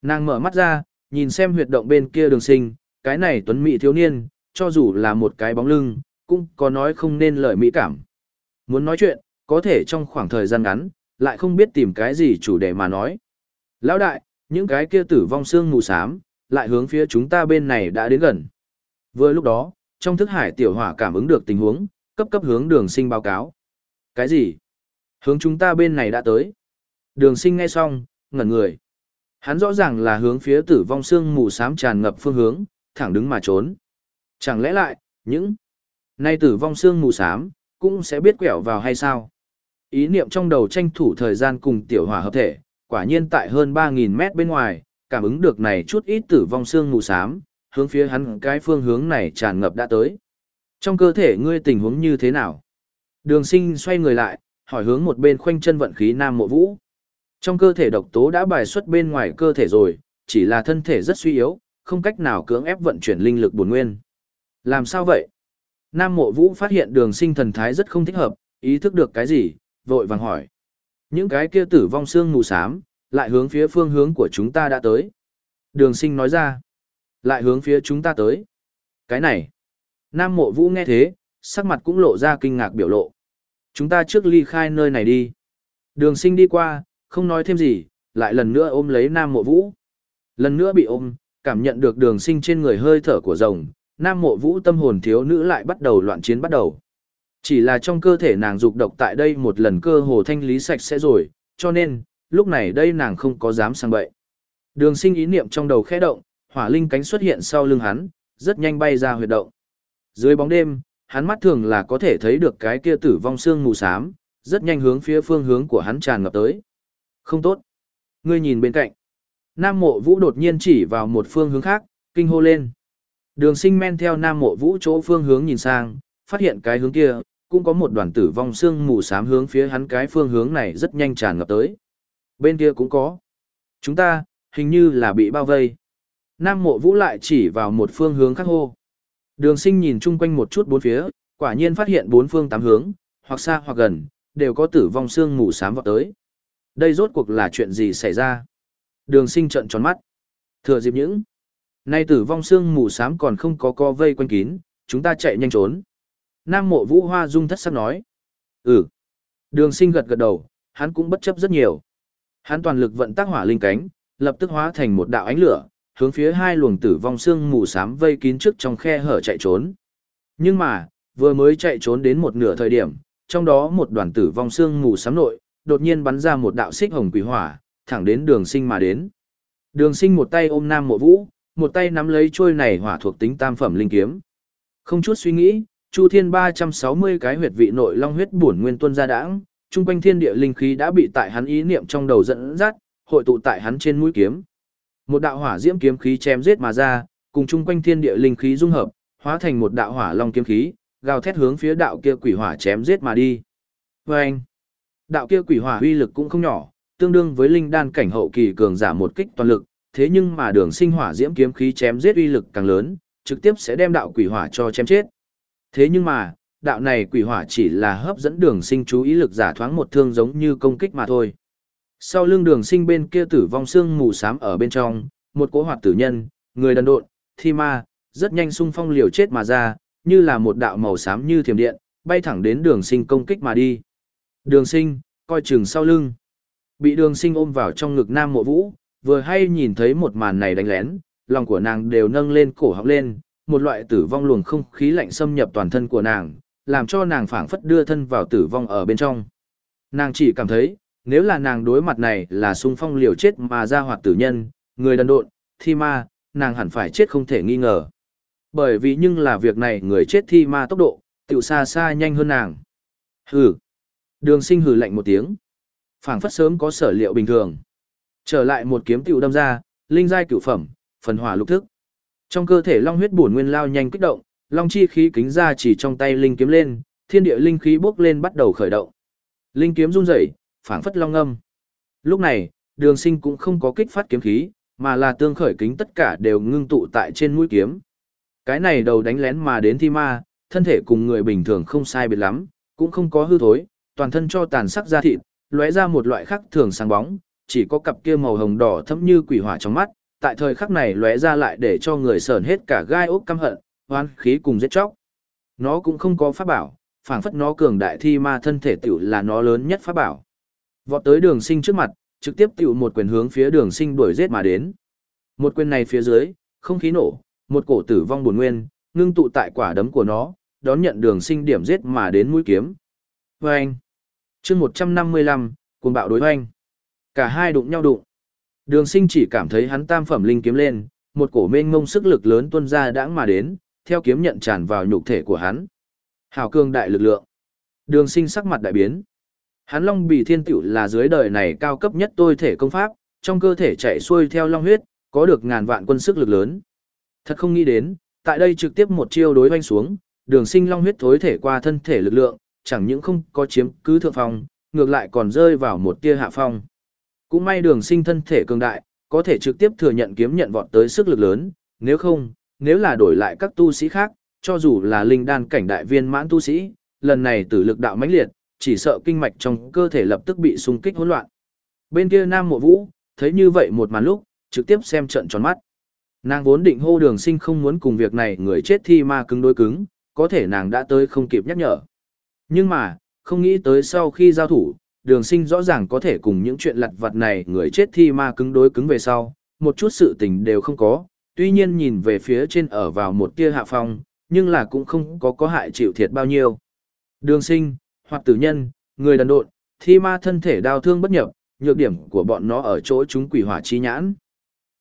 Nàng mở mắt ra, nhìn xem huyệt động bên kia đường sinh, cái này tuấn mỹ thiếu niên, cho dù là một cái bóng lưng, cũng có nói không nên lời mỹ cảm. Muốn nói chuyện, có thể trong khoảng thời gian ngắn, lại không biết tìm cái gì chủ đề mà nói. Lão đại, những cái kia tử vong xương mù sám, lại hướng phía chúng ta bên này đã đến gần. Vừa lúc đó, trong thức hải tiểu hỏa cảm ứng được tình huống, cấp cấp hướng đường sinh báo cáo. Cái gì? Hướng chúng ta bên này đã tới. Đường sinh nghe xong, ngẩn người. Hắn rõ ràng là hướng phía tử vong xương mù sám tràn ngập phương hướng, thẳng đứng mà trốn. Chẳng lẽ lại, những nay tử vong xương mù sám, cũng sẽ biết quẹo vào hay sao? Ý niệm trong đầu tranh thủ thời gian cùng tiểu hỏa hợp thể, quả nhiên tại hơn 3.000 mét bên ngoài, cảm ứng được này chút ít tử vong xương mù sám, hướng phía hắn cái phương hướng này tràn ngập đã tới. Trong cơ thể ngươi tình huống như thế nào? Đường sinh xoay người lại, hỏi hướng một bên khoanh chân vận khí nam mộ vũ. Trong cơ thể độc tố đã bài xuất bên ngoài cơ thể rồi, chỉ là thân thể rất suy yếu, không cách nào cưỡng ép vận chuyển linh lực bổn nguyên. Làm sao vậy? Nam mộ vũ phát hiện đường sinh thần thái rất không thích hợp, ý thức được cái gì, vội vàng hỏi. Những cái kia tử vong xương mù sám, lại hướng phía phương hướng của chúng ta đã tới. Đường sinh nói ra, lại hướng phía chúng ta tới. Cái này, Nam mộ vũ nghe thế, sắc mặt cũng lộ ra kinh ngạc biểu lộ. Chúng ta trước ly khai nơi này đi. Đường sinh đi qua, không nói thêm gì, lại lần nữa ôm lấy Nam mộ vũ. Lần nữa bị ôm, cảm nhận được đường sinh trên người hơi thở của rồng, Nam mộ vũ tâm hồn thiếu nữ lại bắt đầu loạn chiến bắt đầu. Chỉ là trong cơ thể nàng dục độc tại đây một lần cơ hồ thanh lý sạch sẽ rồi, cho nên, lúc này đây nàng không có dám sang bậy. Đường sinh ý niệm trong đầu khẽ động, hỏa linh cánh xuất hiện sau lưng hắn, rất nhanh bay ra huyệt động. Dưới bóng đêm, hắn mắt thường là có thể thấy được cái kia tử vong xương mù xám, rất nhanh hướng phía phương hướng của hắn tràn ngập tới. Không tốt. Ngươi nhìn bên cạnh. Nam mộ vũ đột nhiên chỉ vào một phương hướng khác, kinh hô lên. Đường sinh men theo nam mộ vũ chỗ phương hướng nhìn sang, phát hiện cái hướng kia, cũng có một đoàn tử vong xương mù xám hướng phía hắn cái phương hướng này rất nhanh tràn ngập tới. Bên kia cũng có. Chúng ta, hình như là bị bao vây. Nam mộ vũ lại chỉ vào một phương hướng khác hô. Đường sinh nhìn chung quanh một chút bốn phía, quả nhiên phát hiện bốn phương tám hướng, hoặc xa hoặc gần, đều có tử vong xương mù sám vào tới. Đây rốt cuộc là chuyện gì xảy ra? Đường sinh trận tròn mắt. Thừa dịp những. Nay tử vong xương mù sám còn không có co vây quanh kín, chúng ta chạy nhanh trốn. Nam mộ vũ hoa dung thất sắc nói. Ừ. Đường sinh gật gật đầu, hắn cũng bất chấp rất nhiều. Hắn toàn lực vận tác hỏa linh cánh, lập tức hóa thành một đạo ánh lửa, hướng phía hai luồng tử vong xương mù xám vây kín trước trong khe hở chạy trốn. Nhưng mà, vừa mới chạy trốn đến một nửa thời điểm, trong đó một đoàn tử vong xương mù xám nội, đột nhiên bắn ra một đạo xích hồng quỷ hỏa, thẳng đến đường sinh mà đến. Đường sinh một tay ôm nam mộ vũ, một tay nắm lấy trôi này hỏa thuộc tính tam phẩm linh kiếm. Không chút suy nghĩ, Chu Thiên 360 cái huyệt vị nội long huyết bổn nguyên tuân ra đãng, trung quanh thiên địa linh khí đã bị tại hắn ý niệm trong đầu dẫn dắt, hội tụ tại hắn trên mũi kiếm. Một đạo hỏa diễm kiếm khí chém giết mà ra, cùng trung quanh thiên địa linh khí dung hợp, hóa thành một đạo hỏa long kiếm khí, gào thét hướng phía đạo kia quỷ hỏa chém giết mà đi. Vâng! Đạo kia quỷ hỏa uy lực cũng không nhỏ, tương đương với linh đan cảnh hậu kỳ cường giả một kích toàn lực, thế nhưng mà đường sinh hỏa diễm kiếm khí chém giết uy lực càng lớn, trực tiếp sẽ đem đạo quỷ hỏa cho chém chết. Thế nhưng mà, đạo này quỷ hỏa chỉ là hấp dẫn đường sinh chú ý lực giả thoáng một thương giống như công kích mà thôi. Sau lưng đường sinh bên kia tử vong xương mù xám ở bên trong, một cỗ hoạt tử nhân, người đần độn, thi ma, rất nhanh xung phong liều chết mà ra, như là một đạo màu xám như thiểm điện, bay thẳng đến đường sinh công kích mà đi. Đường sinh, coi chừng sau lưng. Bị đường sinh ôm vào trong ngực nam mộ vũ, vừa hay nhìn thấy một màn này đánh lén, lòng của nàng đều nâng lên cổ họng lên, một loại tử vong luồng không khí lạnh xâm nhập toàn thân của nàng, làm cho nàng phảng phất đưa thân vào tử vong ở bên trong. Nàng chỉ cảm thấy, nếu là nàng đối mặt này là xung phong liều chết mà ra hoạt tử nhân, người đần độn, thi ma, nàng hẳn phải chết không thể nghi ngờ. Bởi vì nhưng là việc này người chết thi ma tốc độ, tiểu xa xa nhanh hơn nàng. Hừ. Đường sinh hừ lạnh một tiếng. phảng phất sớm có sở liệu bình thường. Trở lại một kiếm tiểu đâm ra, linh giai cửu phẩm, phần hỏa lục thức. Trong cơ thể long huyết bổn nguyên lao nhanh kích động, long chi khí kính ra chỉ trong tay linh kiếm lên, thiên địa linh khí bốc lên bắt đầu khởi động. Linh kiếm run rẩy, phảng phất long âm. Lúc này, đường sinh cũng không có kích phát kiếm khí, mà là tương khởi kính tất cả đều ngưng tụ tại trên mũi kiếm. Cái này đầu đánh lén mà đến thi ma, thân thể cùng người bình thường không sai biệt lắm, cũng không có hư thối, toàn thân cho tàn sắc da thịt, lóe ra một loại khắc thường sáng bóng, chỉ có cặp kia màu hồng đỏ thẫm như quỷ hỏa trong mắt, tại thời khắc này lóe ra lại để cho người sờn hết cả gai ốc căm hận, oan khí cùng giết chóc. Nó cũng không có pháp bảo, phảng phất nó cường đại thi ma thân thể tiểu là nó lớn nhất pháp bảo. Vọt tới đường sinh trước mặt, trực tiếp tiểu một quyền hướng phía đường sinh đuổi giết mà đến. Một quyền này phía dưới, không khí nổ, một cổ tử vong buồn nguyên, ngưng tụ tại quả đấm của nó, đón nhận đường sinh điểm giết mà đến mũi kiếm. Vâng! chương 155, cuồng bạo đối hoanh. Cả hai đụng nhau đụng. Đường sinh chỉ cảm thấy hắn tam phẩm linh kiếm lên, một cổ mênh mông sức lực lớn tuân ra đãng mà đến, theo kiếm nhận tràn vào nhục thể của hắn. Hào cương đại lực lượng. Đường sinh sắc mặt đại biến. Hắn Long Bì Thiên Tiểu là dưới đời này cao cấp nhất tôi thể công pháp, trong cơ thể chạy xuôi theo long huyết, có được ngàn vạn quân sức lực lớn. Thật không nghĩ đến, tại đây trực tiếp một chiêu đối hoanh xuống, đường sinh long huyết thối thể qua thân thể lực lượng, chẳng những không có chiếm cứ thượng phong, ngược lại còn rơi vào một tia hạ phong. Cũng may đường sinh thân thể cường đại, có thể trực tiếp thừa nhận kiếm nhận vọt tới sức lực lớn, nếu không, nếu là đổi lại các tu sĩ khác, cho dù là linh đan cảnh đại viên mãn tu sĩ, lần này tử lực đạo mãnh liệt, chỉ sợ kinh mạch trong cơ thể lập tức bị xung kích hỗn loạn. Bên kia Nam Mộ Vũ, thấy như vậy một màn lúc, trực tiếp xem trận tròn mắt. Nàng vốn định hô đường sinh không muốn cùng việc này người chết thi ma cứng đối cứng, có thể nàng đã tới không kịp nhắc nhở. Nhưng mà, không nghĩ tới sau khi giao thủ, đường sinh rõ ràng có thể cùng những chuyện lặt vặt này người chết thi ma cứng đối cứng về sau, một chút sự tình đều không có, tuy nhiên nhìn về phía trên ở vào một tia hạ phong, nhưng là cũng không có có hại chịu thiệt bao nhiêu. Đường sinh, hoặc tử nhân, người đần độn, thi ma thân thể đau thương bất nhập, nhược điểm của bọn nó ở chỗ chúng quỷ hỏa chi nhãn.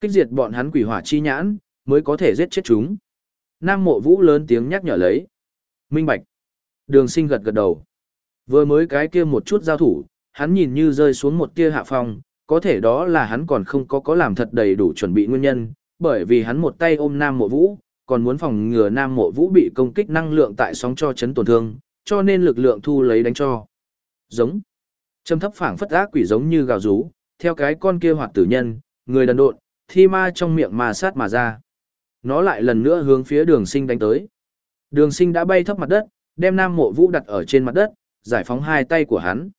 Kích diệt bọn hắn quỷ hỏa chi nhãn, mới có thể giết chết chúng. Nam mộ vũ lớn tiếng nhắc nhở lấy. Minh bạch. Đường sinh gật gật đầu. Vừa mới cái kia một chút giao thủ, hắn nhìn như rơi xuống một tia hạ phong, có thể đó là hắn còn không có có làm thật đầy đủ chuẩn bị nguyên nhân, bởi vì hắn một tay ôm Nam Mộ Vũ, còn muốn phòng ngừa Nam Mộ Vũ bị công kích năng lượng tại sóng cho chấn tổn thương, cho nên lực lượng thu lấy đánh cho. Giống. Trầm thấp phảng phất ác quỷ giống như gào rú, theo cái con kia hoạt tử nhân, người đần độn, thi ma trong miệng mà sát mà ra. Nó lại lần nữa hướng phía đường sinh đánh tới. Đường sinh đã bay thấp mặt đất, đem Nam Mộ Vũ đặt ở trên mặt đất, giải phóng hai tay của hắn.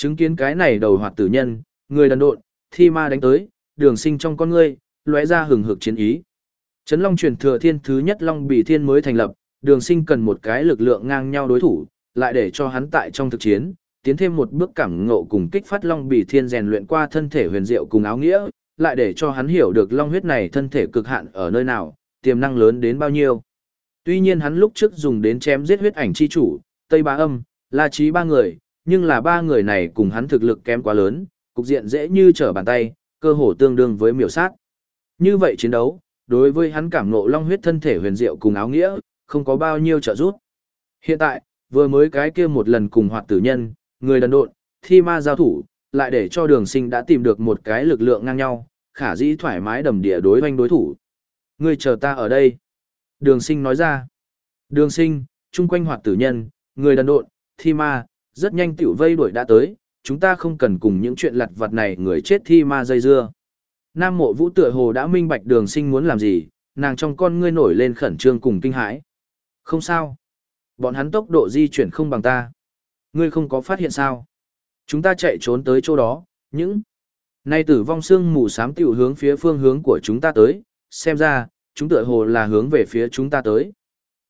Chứng kiến cái này đầu hoạt tử nhân, người đần độn, thi ma đánh tới, đường sinh trong con ngươi, lóe ra hừng hực chiến ý. Trấn Long truyền thừa thiên thứ nhất Long bỉ Thiên mới thành lập, đường sinh cần một cái lực lượng ngang nhau đối thủ, lại để cho hắn tại trong thực chiến, tiến thêm một bước cảm ngộ cùng kích phát Long bỉ Thiên rèn luyện qua thân thể huyền diệu cùng áo nghĩa, lại để cho hắn hiểu được Long huyết này thân thể cực hạn ở nơi nào, tiềm năng lớn đến bao nhiêu. Tuy nhiên hắn lúc trước dùng đến chém giết huyết ảnh chi chủ, Tây Bá Âm, La Chí ba người, nhưng là ba người này cùng hắn thực lực kém quá lớn, cục diện dễ như trở bàn tay, cơ hồ tương đương với miểu sát. Như vậy chiến đấu, đối với hắn cảm ngộ long huyết thân thể huyền diệu cùng áo nghĩa, không có bao nhiêu trợ giúp. Hiện tại, vừa mới cái kia một lần cùng hoạt tử nhân, người đần độn, thi ma giao thủ, lại để cho đường sinh đã tìm được một cái lực lượng ngang nhau, khả dĩ thoải mái đầm địa đối hoanh đối thủ. Người chờ ta ở đây. Đường sinh nói ra. Đường sinh, chung quanh hoạt tử nhân, người đần độn, thi ma, rất nhanh tiểu vây đuổi đã tới, chúng ta không cần cùng những chuyện lặt vặt này người chết thi ma dây dưa. Nam mộ vũ tựa hồ đã minh bạch đường sinh muốn làm gì, nàng trong con ngươi nổi lên khẩn trương cùng kinh hãi. Không sao. Bọn hắn tốc độ di chuyển không bằng ta. Ngươi không có phát hiện sao. Chúng ta chạy trốn tới chỗ đó, những... Nay tử vong xương mù sám tiểu hướng phía phương hướng của chúng ta tới, xem ra, chúng tựa hồ là hướng về phía chúng ta tới.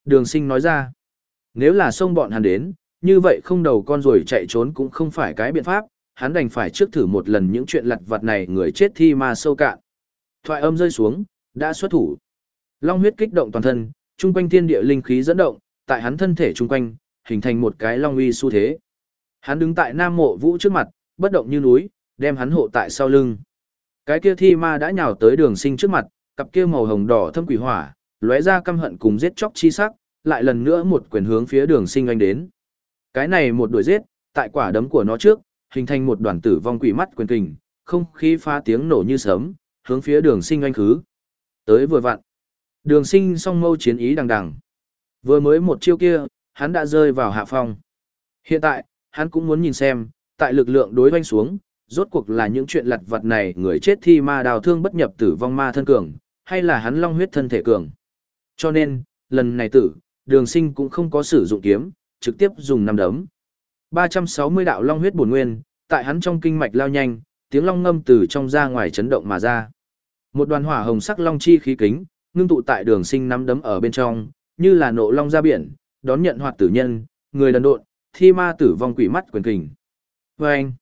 Đường sinh nói ra, nếu là xông bọn hắn đến, như vậy không đầu con rồi chạy trốn cũng không phải cái biện pháp, hắn đành phải trước thử một lần những chuyện lặt vặt này người chết thi ma sâu cạn. Thoại âm rơi xuống, đã xuất thủ. Long huyết kích động toàn thân, trung quanh thiên địa linh khí dẫn động, tại hắn thân thể trung quanh, hình thành một cái long uy xu thế. Hắn đứng tại Nam Mộ Vũ trước mặt, bất động như núi, đem hắn hộ tại sau lưng. Cái kia thi ma đã nhào tới đường sinh trước mặt, cặp kia màu hồng đỏ thâm quỷ hỏa, lóe ra căm hận cùng giết chóc chi sắc, lại lần nữa một quyền hướng phía đường sinh anh đến. Cái này một đuổi giết, tại quả đấm của nó trước, hình thành một đoàn tử vong quỷ mắt quyền kình, không khí phá tiếng nổ như sớm, hướng phía đường sinh anh khứ. Tới vừa vặn. Đường sinh song mâu chiến ý đằng đằng. Vừa mới một chiêu kia, hắn đã rơi vào hạ phong. Hiện tại, hắn cũng muốn nhìn xem, tại lực lượng đối doanh xuống, rốt cuộc là những chuyện lặt vặt này người chết thi ma đào thương bất nhập tử vong ma thân cường, hay là hắn long huyết thân thể cường. Cho nên, lần này tử, đường sinh cũng không có sử dụng kiếm, trực tiếp dùng năm đấm. 360 đạo long huyết bổn nguyên, tại hắn trong kinh mạch lao nhanh, tiếng long ngâm từ trong ra ngoài chấn động mà ra. Một đoàn hỏa hồng sắc long chi khí kính, ngưng tụ tại đường sinh năm đấm ở bên trong, như là nộ long ra biển, đón nhận hoạt tử nhân, người đần độn, thi ma tử vong quỷ mắt quyền kình. Vâng!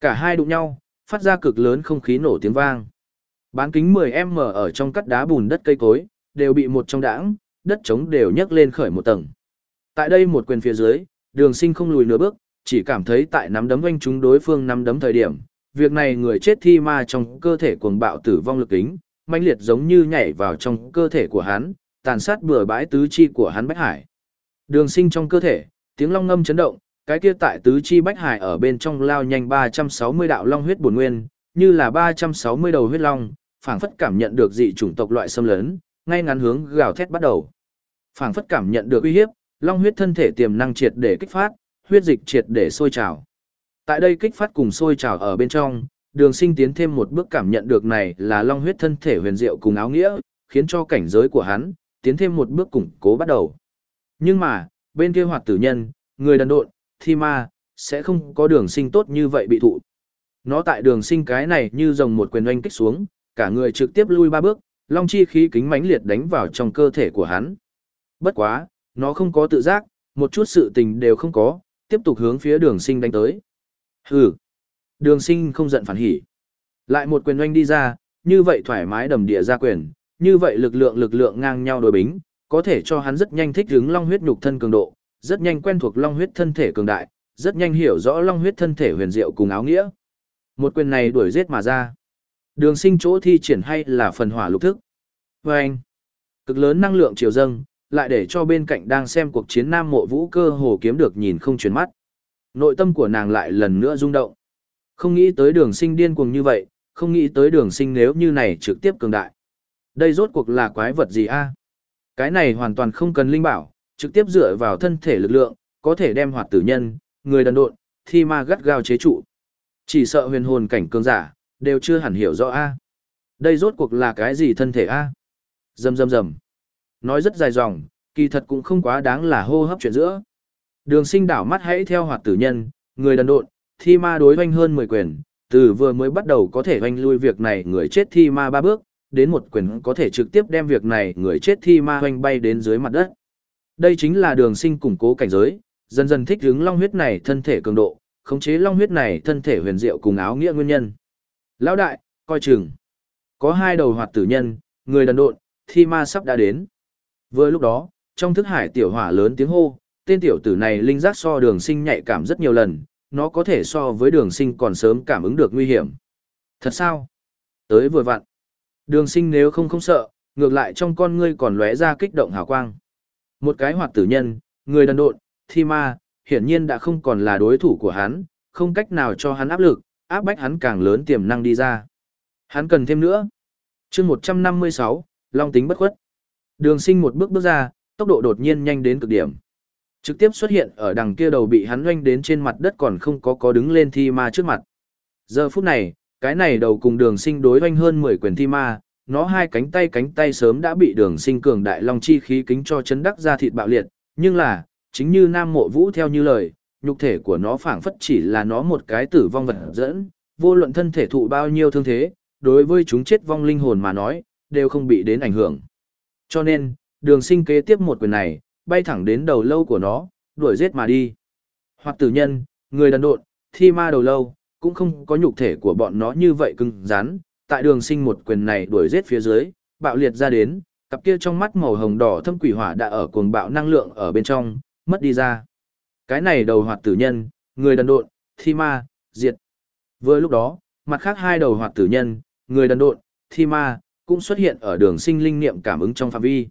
Cả hai đụng nhau, phát ra cực lớn không khí nổ tiếng vang. Bán kính 10m ở trong cắt đá bùn đất cây cối, đều bị một trong đãng, đất trống đều nhấc lên khởi một tầng. Tại đây một quyền phía dưới, đường sinh không lùi nửa bước, chỉ cảm thấy tại nắm đấm quanh chúng đối phương nắm đấm thời điểm, việc này người chết thi ma trong cơ thể cuồng bạo tử vong lực kính, mãnh liệt giống như nhảy vào trong cơ thể của hắn, tàn sát bừa bãi tứ chi của hắn bách hải. Đường sinh trong cơ thể, tiếng long ngâm chấn động, cái kia tại tứ chi bách hải ở bên trong lao nhanh 360 đạo long huyết bổn nguyên, như là 360 đầu huyết long, phảng phất cảm nhận được dị chủng tộc loại xâm lấn, ngay ngắn hướng gào thét bắt đầu. Phảng phất cảm nhận được uy hiếp, long huyết thân thể tiềm năng triệt để kích phát, huyết dịch triệt để sôi trào. Tại đây kích phát cùng sôi trào ở bên trong, đường sinh tiến thêm một bước cảm nhận được này là long huyết thân thể huyền diệu cùng áo nghĩa, khiến cho cảnh giới của hắn, tiến thêm một bước củng cố bắt đầu. Nhưng mà, bên kia hoạt tử nhân, người đần độn, thi ma, sẽ không có đường sinh tốt như vậy bị thụ. Nó tại đường sinh cái này như dòng một quyền oanh kích xuống, cả người trực tiếp lui ba bước, long chi khí kính mãnh liệt đánh vào trong cơ thể của hắn. Bất quá, nó không có tự giác, một chút sự tình đều không có, tiếp tục hướng phía đường sinh đánh tới. Hừ. Đường sinh không giận phản hỉ. Lại một quyền oanh đi ra, như vậy thoải mái đầm địa ra quyền, như vậy lực lượng lực lượng ngang nhau đối bính, có thể cho hắn rất nhanh thích ứng long huyết nhục thân cường độ, rất nhanh quen thuộc long huyết thân thể cường đại, rất nhanh hiểu rõ long huyết thân thể huyền diệu cùng áo nghĩa. Một quyền này đuổi giết mà ra. Đường sinh chỗ thi triển hay là phần hỏa lục thức. Và anh, cực lớn năng lượng chiều dâng, lại để cho bên cạnh đang xem cuộc chiến nam mộ vũ cơ hồ kiếm được nhìn không chuyển mắt. Nội tâm của nàng lại lần nữa rung động. Không nghĩ tới đường sinh điên cuồng như vậy, không nghĩ tới đường sinh nếu như này trực tiếp cường đại. Đây rốt cuộc là quái vật gì a Cái này hoàn toàn không cần linh bảo, trực tiếp dựa vào thân thể lực lượng, có thể đem hoạt tử nhân, người đần độn, thi ma gắt gao chế trụ. Chỉ sợ huyền hồn cảnh cường giả, đều chưa hẳn hiểu rõ a Đây rốt cuộc là cái gì thân thể a Dầm dầm dầm. Nói rất dài dòng, kỳ thật cũng không quá đáng là hô hấp chuyện giữa. Đường sinh đảo mắt hãy theo hoạt tử nhân, người đần độn, thi ma đối hoanh hơn 10 quyền, từ vừa mới bắt đầu có thể hoanh lui việc này người chết thi ma ba bước, đến một quyền có thể trực tiếp đem việc này người chết thi ma hoanh bay đến dưới mặt đất. Đây chính là đường sinh củng cố cảnh giới, dần dần thích ứng long huyết này thân thể cường độ, khống chế long huyết này thân thể huyền diệu cùng áo nghĩa nguyên nhân. Lão đại, coi chừng. Có hai đầu hoạt tử nhân, người đần độn, thi ma sắp đã đến. Vừa lúc đó, trong thức hải tiểu hỏa lớn tiếng hô, tên tiểu tử này linh giác so đường sinh nhạy cảm rất nhiều lần, nó có thể so với đường sinh còn sớm cảm ứng được nguy hiểm. Thật sao? Tới vừa vặn. Đường sinh nếu không không sợ, ngược lại trong con ngươi còn lóe ra kích động hào quang. Một cái hoạt tử nhân, người đần độn, thi ma, hiển nhiên đã không còn là đối thủ của hắn, không cách nào cho hắn áp lực, áp bách hắn càng lớn tiềm năng đi ra. Hắn cần thêm nữa. chương 156, Long tính bất khuất. Đường sinh một bước bước ra, tốc độ đột nhiên nhanh đến cực điểm. Trực tiếp xuất hiện ở đằng kia đầu bị hắn doanh đến trên mặt đất còn không có có đứng lên thi ma trước mặt. Giờ phút này, cái này đầu cùng đường sinh đối doanh hơn 10 quyền thi ma, nó hai cánh tay cánh tay sớm đã bị đường sinh cường đại long chi khí kính cho chấn đắc ra thịt bạo liệt, nhưng là, chính như Nam Mộ Vũ theo như lời, nhục thể của nó phảng phất chỉ là nó một cái tử vong vật dẫn, vô luận thân thể thụ bao nhiêu thương thế, đối với chúng chết vong linh hồn mà nói, đều không bị đến ảnh hưởng. Cho nên, đường sinh kế tiếp một quyền này, bay thẳng đến đầu lâu của nó, đuổi giết mà đi. Hoặc tử nhân, người đần độn, thi ma đầu lâu, cũng không có nhục thể của bọn nó như vậy cứng rắn, tại đường sinh một quyền này đuổi giết phía dưới, bạo liệt ra đến, cặp kia trong mắt màu hồng đỏ thâm quỷ hỏa đã ở cuồng bạo năng lượng ở bên trong, mất đi ra. Cái này đầu hoạt tử nhân, người đần độn, thi ma, diệt. Vừa lúc đó, mặt khác hai đầu hoạt tử nhân, người đần độn, thi ma, cũng xuất hiện ở đường sinh linh niệm cảm ứng trong phạm vi.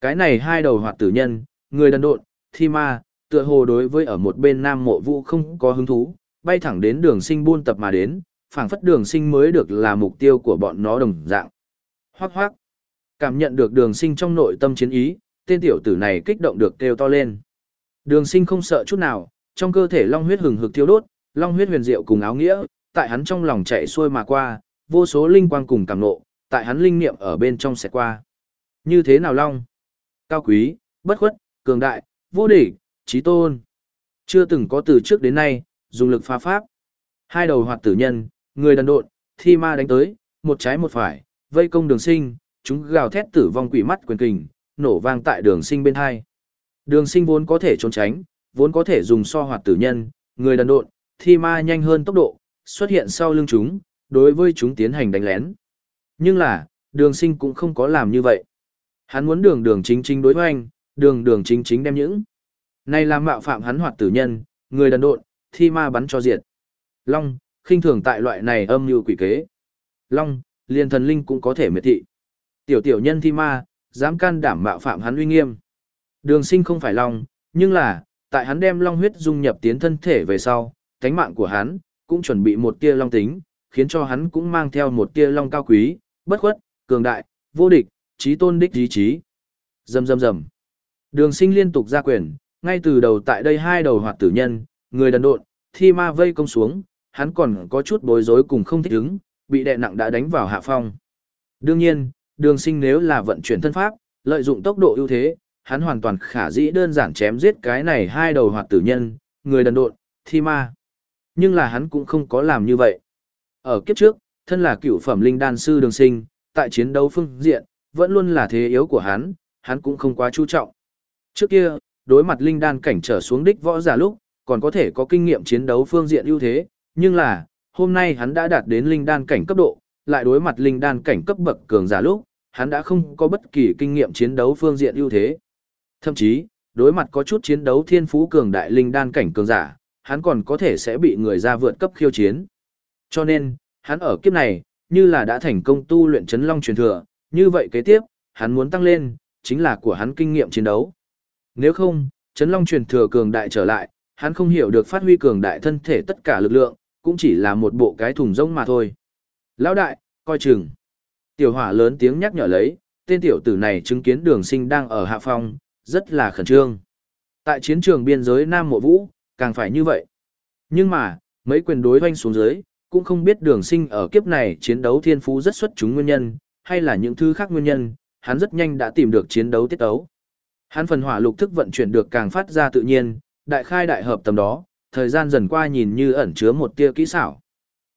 Cái này hai đầu hoạt tử nhân, người đần độn, thi ma, tựa hồ đối với ở một bên nam mộ vũ không có hứng thú, bay thẳng đến đường sinh buôn tập mà đến, phảng phất đường sinh mới được là mục tiêu của bọn nó đồng dạng. Hoác hoác, cảm nhận được đường sinh trong nội tâm chiến ý, tên tiểu tử này kích động được kêu to lên. Đường sinh không sợ chút nào, trong cơ thể long huyết hừng hực thiêu đốt, long huyết huyền diệu cùng áo nghĩa, tại hắn trong lòng chạy xuôi mà qua, vô số linh quang cùng cảm nộ, tại hắn linh niệm ở bên trong sẽ qua. Như thế nào long? Cao quý, bất khuất, cường đại, vô địch, trí tôn. Chưa từng có từ trước đến nay, dùng lực phá pháp. Hai đầu hoạt tử nhân, người đần độn, thi ma đánh tới, một trái một phải, vây công đường sinh, chúng gào thét tử vong quỷ mắt quyền kình, nổ vang tại đường sinh bên hai. Đường sinh vốn có thể trốn tránh, vốn có thể dùng so hoạt tử nhân, người đần độn, thi ma nhanh hơn tốc độ, xuất hiện sau lưng chúng, đối với chúng tiến hành đánh lén. Nhưng là, đường sinh cũng không có làm như vậy. Hắn muốn đường đường chính chính đối hoành, đường đường chính chính đem những. Này làm mạo phạm hắn hoạt tử nhân, người đần độn, thi ma bắn cho diệt. Long, khinh thường tại loại này âm như quỷ kế. Long, liền thần linh cũng có thể miệt thị. Tiểu tiểu nhân thi ma, dám can đảm mạo phạm hắn uy nghiêm. Đường sinh không phải long, nhưng là, tại hắn đem long huyết dung nhập tiến thân thể về sau, cánh mạng của hắn, cũng chuẩn bị một tia long tính, khiến cho hắn cũng mang theo một tia long cao quý, bất khuất, cường đại, vô địch, trí tôn đích ý chí. Dầm dầm dầm. Đường sinh liên tục ra quyền, ngay từ đầu tại đây hai đầu hoạt tử nhân, người đần độn, thi ma vây công xuống, hắn còn có chút bối rối cùng không thích ứng, bị đè nặng đã đánh vào hạ phong. Đương nhiên, đường sinh nếu là vận chuyển thân pháp, lợi dụng tốc độ ưu thế, hắn hoàn toàn khả dĩ đơn giản chém giết cái này hai đầu hoạt tử nhân, người đần độn, thi ma. Nhưng là hắn cũng không có làm như vậy. Ở kiếp trước, thân là cựu phẩm linh đan sư đường sinh, tại chiến đấu phương diện, vẫn luôn là thế yếu của hắn, hắn cũng không quá chú trọng. Trước kia, đối mặt linh đan cảnh trở xuống đích võ giả lúc, còn có thể có kinh nghiệm chiến đấu phương diện ưu thế, nhưng là, hôm nay hắn đã đạt đến linh đan cảnh cấp độ, lại đối mặt linh đan cảnh cấp bậc cường giả lúc, hắn đã không có bất kỳ kinh nghiệm chiến đấu phương diện ưu thế. Thậm chí, đối mặt có chút chiến đấu thiên phú cường đại linh đan cảnh cường giả, hắn còn có thể sẽ bị người ra vượt cấp khiêu chiến. Cho nên, hắn ở kiếp này, như là đã thành công tu luyện chấn long truyền thừa, như vậy kế tiếp, hắn muốn tăng lên, chính là của hắn kinh nghiệm chiến đấu. Nếu không, chấn long truyền thừa cường đại trở lại, hắn không hiểu được phát huy cường đại thân thể tất cả lực lượng, cũng chỉ là một bộ cái thùng rông mà thôi. Lão đại, coi chừng. Tiểu hỏa lớn tiếng nhắc nhở lấy, tên tiểu tử này chứng kiến đường sinh đang ở hạ phong, rất là khẩn trương. Tại chiến trường biên giới Nam Mộ Vũ, càng phải như vậy. Nhưng mà, mấy quyền đối hoanh xuống dưới, cũng không biết đường sinh ở kiếp này chiến đấu thiên phú rất xuất chúng nguyên nhân, hay là những thứ khác nguyên nhân, hắn rất nhanh đã tìm được chiến đấu tiết tấu. Hắn phần hỏa lục thức vận chuyển được càng phát ra tự nhiên, đại khai đại hợp tầm đó, thời gian dần qua nhìn như ẩn chứa một tia kỹ xảo.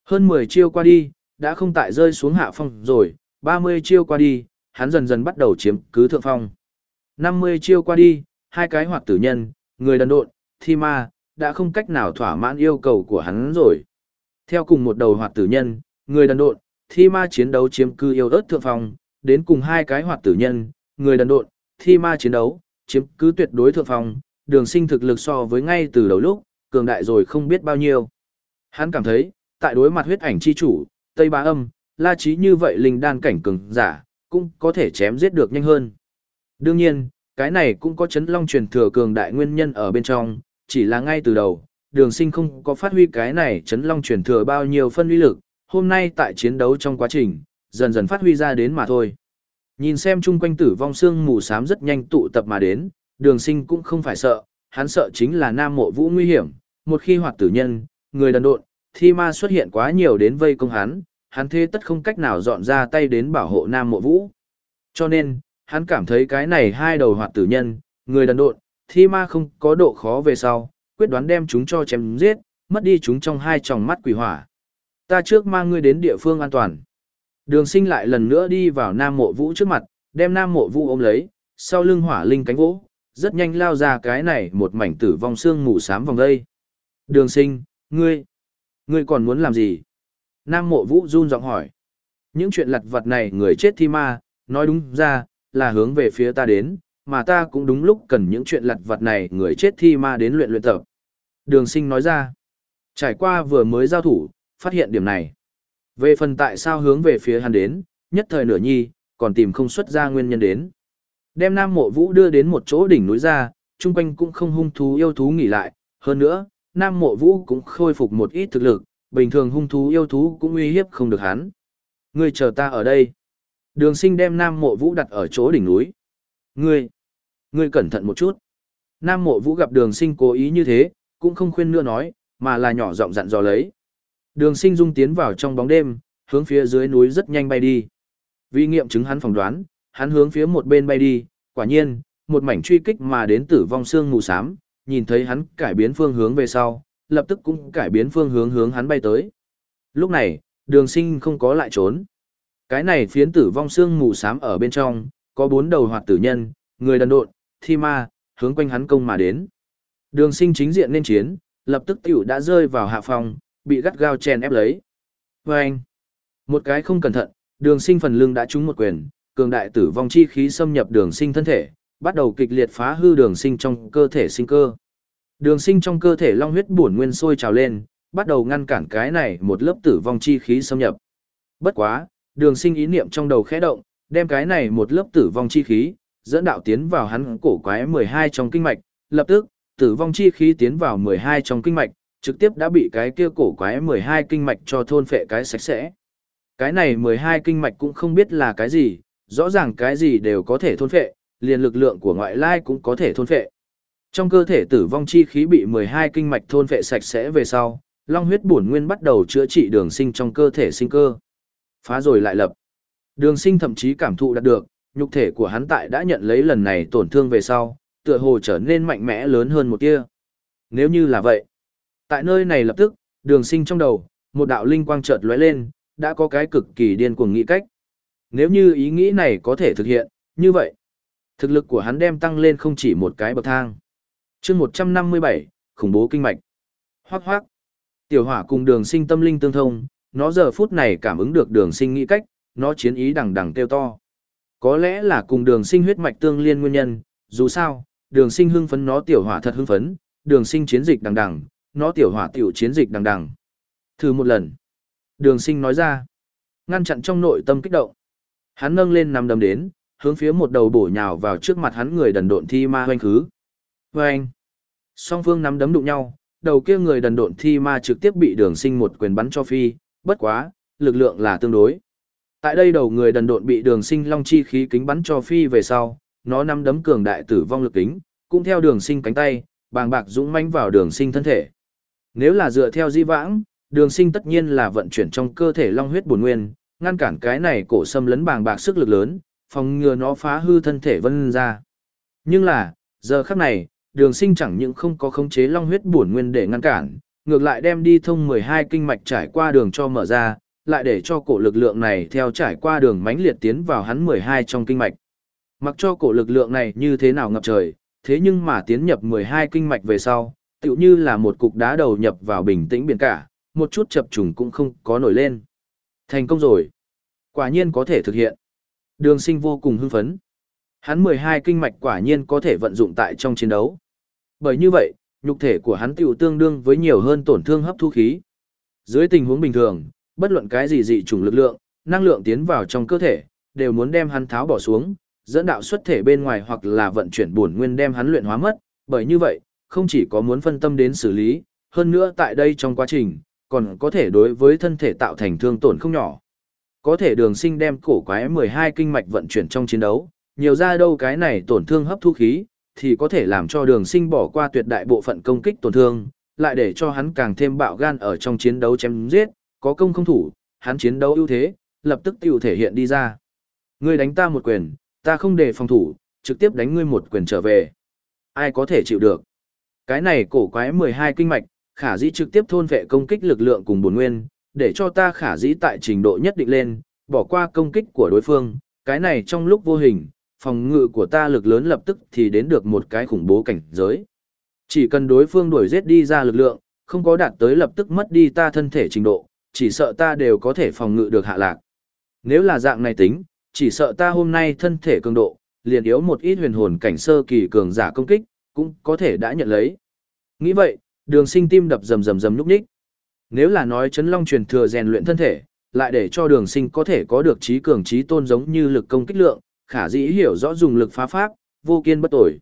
Hơn 10 chiêu qua đi, đã không tại rơi xuống hạ phong rồi, 30 chiêu qua đi, hắn dần dần bắt đầu chiếm cứ thượng phong. 50 chiêu qua đi, hai cái hoạt tử nhân, người đần độn, thi ma, đã không cách nào thỏa mãn yêu cầu của hắn rồi. Theo cùng một đầu hoạt tử nhân, người đần độn, thi ma chiến đấu chiếm cư yêu ớt thượng phong, đến cùng hai cái hoạt tử nhân, người đần độn, thi ma chiến đấu, chiếm cứ tuyệt đối thượng phong, đường sinh thực lực so với ngay từ đầu lúc, cường đại rồi không biết bao nhiêu. Hắn cảm thấy, tại đối mặt huyết ảnh chi chủ, Tây Bá Âm, La Chí như vậy linh đan cảnh cường giả, cũng có thể chém giết được nhanh hơn. Đương nhiên, cái này cũng có chấn long truyền thừa cường đại nguyên nhân ở bên trong, chỉ là ngay từ đầu, đường sinh không có phát huy cái này chấn long truyền thừa bao nhiêu phân uy lực, hôm nay tại chiến đấu trong quá trình, dần dần phát huy ra đến mà thôi. Nhìn xem chung quanh tử vong xương mù sám rất nhanh tụ tập mà đến, đường sinh cũng không phải sợ, hắn sợ chính là nam mộ vũ nguy hiểm, một khi hoạt tử nhân, người đần độn, thi ma xuất hiện quá nhiều đến vây công hắn, hắn thế tất không cách nào dọn ra tay đến bảo hộ nam mộ vũ. Cho nên, hắn cảm thấy cái này hai đầu hoạt tử nhân, người đần độn, thi ma không có độ khó về sau, quyết đoán đem chúng cho chém giết, mất đi chúng trong hai tròng mắt quỷ hỏa. Ta trước mang ngươi đến địa phương an toàn. Đường sinh lại lần nữa đi vào Nam Mộ Vũ trước mặt, đem Nam Mộ Vũ ôm lấy, sau lưng hỏa linh cánh vỗ, rất nhanh lao ra cái này một mảnh tử vong xương mù xám vòng đây. Đường sinh, ngươi, ngươi còn muốn làm gì? Nam Mộ Vũ run giọng hỏi. Những chuyện lặt vật này người chết thi ma, nói đúng ra, là hướng về phía ta đến, mà ta cũng đúng lúc cần những chuyện lặt vặt này người chết thi ma đến luyện luyện tập. Đường sinh nói ra, trải qua vừa mới giao thủ, phát hiện điểm này. Về phần tại sao hướng về phía hắn đến, nhất thời nửa nhi, còn tìm không xuất ra nguyên nhân đến. Đem Nam Mộ Vũ đưa đến một chỗ đỉnh núi ra, chung quanh cũng không hung thú yêu thú nghỉ lại, hơn nữa, Nam Mộ Vũ cũng khôi phục một ít thực lực, bình thường hung thú yêu thú cũng uy hiếp không được hắn. Ngươi chờ ta ở đây. Đường sinh đem Nam Mộ Vũ đặt ở chỗ đỉnh núi. Ngươi, ngươi cẩn thận một chút. Nam Mộ Vũ gặp đường sinh cố ý như thế, cũng không khuyên nữa nói, mà là nhỏ giọng dặn dò lấy. Đường sinh dung tiến vào trong bóng đêm, hướng phía dưới núi rất nhanh bay đi. Vì nghiệm chứng hắn phỏng đoán, hắn hướng phía một bên bay đi, quả nhiên, một mảnh truy kích mà đến tử vong xương mù xám, nhìn thấy hắn cải biến phương hướng về sau, lập tức cũng cải biến phương hướng hướng hắn bay tới. Lúc này, đường sinh không có lại trốn. Cái này phiến tử vong xương mù xám ở bên trong, có bốn đầu hoạt tử nhân, người đần độn, thi ma, hướng quanh hắn công mà đến. Đường sinh chính diện nên chiến, lập tức tiểu đã rơi vào hạ phòng, bị gắt gao chèn ép lấy. Và anh, một cái không cẩn thận, đường sinh phần lưng đã trúng một quyền, cường đại tử vong chi khí xâm nhập đường sinh thân thể, bắt đầu kịch liệt phá hư đường sinh trong cơ thể sinh cơ. Đường sinh trong cơ thể long huyết buồn nguyên sôi trào lên, bắt đầu ngăn cản cái này một lớp tử vong chi khí xâm nhập. Bất quá, đường sinh ý niệm trong đầu khẽ động, đem cái này một lớp tử vong chi khí, dẫn đạo tiến vào hắn cổ quái 12 trong kinh mạch, lập tức, tử vong chi khí tiến vào 12 trong kinh mạch, trực tiếp đã bị cái kia cổ quái 12 kinh mạch cho thôn phệ cái sạch sẽ. Cái này 12 kinh mạch cũng không biết là cái gì, rõ ràng cái gì đều có thể thôn phệ, liền lực lượng của ngoại lai cũng có thể thôn phệ. Trong cơ thể tử vong chi khí bị 12 kinh mạch thôn phệ sạch sẽ về sau, long huyết bổn nguyên bắt đầu chữa trị đường sinh trong cơ thể sinh cơ. Phá rồi lại lập. Đường sinh thậm chí cảm thụ đạt được, nhục thể của hắn tại đã nhận lấy lần này tổn thương về sau, tựa hồ trở nên mạnh mẽ lớn hơn một tia. Nếu như là vậy, tại nơi này lập tức, đường sinh trong đầu, một đạo linh quang chợt lóe lên, đã có cái cực kỳ điên cuồng nghĩ cách. Nếu như ý nghĩ này có thể thực hiện, như vậy, thực lực của hắn đem tăng lên không chỉ một cái bậc thang. chương 157, khủng bố kinh mạch. Hoác hoác. Tiểu hỏa cùng đường sinh tâm linh tương thông, nó giờ phút này cảm ứng được đường sinh nghĩ cách, nó chiến ý đằng đằng kêu to. Có lẽ là cùng đường sinh huyết mạch tương liên nguyên nhân, dù sao, đường sinh hưng phấn nó tiểu hỏa thật hưng phấn, đường sinh chiến dịch đằng đằng, nó tiểu hỏa tiểu chiến dịch đằng đằng. Thử một lần. Đường sinh nói ra, ngăn chặn trong nội tâm kích động. Hắn nâng lên nằm đầm đến, hướng phía một đầu bổ nhào vào trước mặt hắn người đần độn thi ma hoanh khứ. Vâng! Song phương nắm đấm đụng nhau, đầu kia người đần độn thi ma trực tiếp bị đường sinh một quyền bắn cho phi, bất quá, lực lượng là tương đối. Tại đây đầu người đần độn bị đường sinh long chi khí kính bắn cho phi về sau, nó nắm đấm cường đại tử vong lực kính, cũng theo đường sinh cánh tay, bàng bạc dũng manh vào đường sinh thân thể. Nếu là dựa theo di vãng, đường sinh tất nhiên là vận chuyển trong cơ thể long huyết bổn nguyên, ngăn cản cái này cổ xâm lấn bàng bạc sức lực lớn, phòng ngừa nó phá hư thân thể vân ra. Nhưng là, giờ khắc này, đường sinh chẳng những không có khống chế long huyết bổn nguyên để ngăn cản, ngược lại đem đi thông 12 kinh mạch trải qua đường cho mở ra, lại để cho cổ lực lượng này theo trải qua đường mãnh liệt tiến vào hắn 12 trong kinh mạch. Mặc cho cổ lực lượng này như thế nào ngập trời, thế nhưng mà tiến nhập 12 kinh mạch về sau, tựu như là một cục đá đầu nhập vào bình tĩnh biển cả, một chút chập trùng cũng không có nổi lên. Thành công rồi. Quả nhiên có thể thực hiện. Đường sinh vô cùng hưng phấn. Hắn 12 kinh mạch quả nhiên có thể vận dụng tại trong chiến đấu. Bởi như vậy, nhục thể của hắn tiểu tương đương với nhiều hơn tổn thương hấp thu khí. Dưới tình huống bình thường, bất luận cái gì dị chủng lực lượng, năng lượng tiến vào trong cơ thể, đều muốn đem hắn tháo bỏ xuống, dẫn đạo xuất thể bên ngoài hoặc là vận chuyển bổn nguyên đem hắn luyện hóa mất, bởi như vậy, không chỉ có muốn phân tâm đến xử lý, hơn nữa tại đây trong quá trình, còn có thể đối với thân thể tạo thành thương tổn không nhỏ. Có thể đường sinh đem cổ quái 12 kinh mạch vận chuyển trong chiến đấu, nhiều ra đâu cái này tổn thương hấp thu khí, thì có thể làm cho đường sinh bỏ qua tuyệt đại bộ phận công kích tổn thương, lại để cho hắn càng thêm bạo gan ở trong chiến đấu chém giết, có công không thủ, hắn chiến đấu ưu thế, lập tức tiểu thể hiện đi ra. Ngươi đánh ta một quyền, ta không để phòng thủ, trực tiếp đánh ngươi một quyền trở về. Ai có thể chịu được? Cái này cổ quái 12 kinh mạch, khả dĩ trực tiếp thôn vệ công kích lực lượng cùng bổn nguyên, để cho ta khả dĩ tại trình độ nhất định lên, bỏ qua công kích của đối phương, cái này trong lúc vô hình, phòng ngự của ta lực lớn lập tức thì đến được một cái khủng bố cảnh giới. Chỉ cần đối phương đuổi giết đi ra lực lượng, không có đạt tới lập tức mất đi ta thân thể trình độ, chỉ sợ ta đều có thể phòng ngự được hạ lạc. Nếu là dạng này tính, chỉ sợ ta hôm nay thân thể cường độ, liền yếu một ít huyền hồn cảnh sơ kỳ cường giả công kích, cũng có thể đã nhận lấy. Nghĩ vậy, đường sinh tim đập rầm rầm rầm nhúc nhích. Nếu là nói chấn long truyền thừa rèn luyện thân thể, lại để cho đường sinh có thể có được trí cường trí tôn giống như lực công kích lượng, khả dĩ hiểu rõ dùng lực phá pháp, vô kiên bất tội.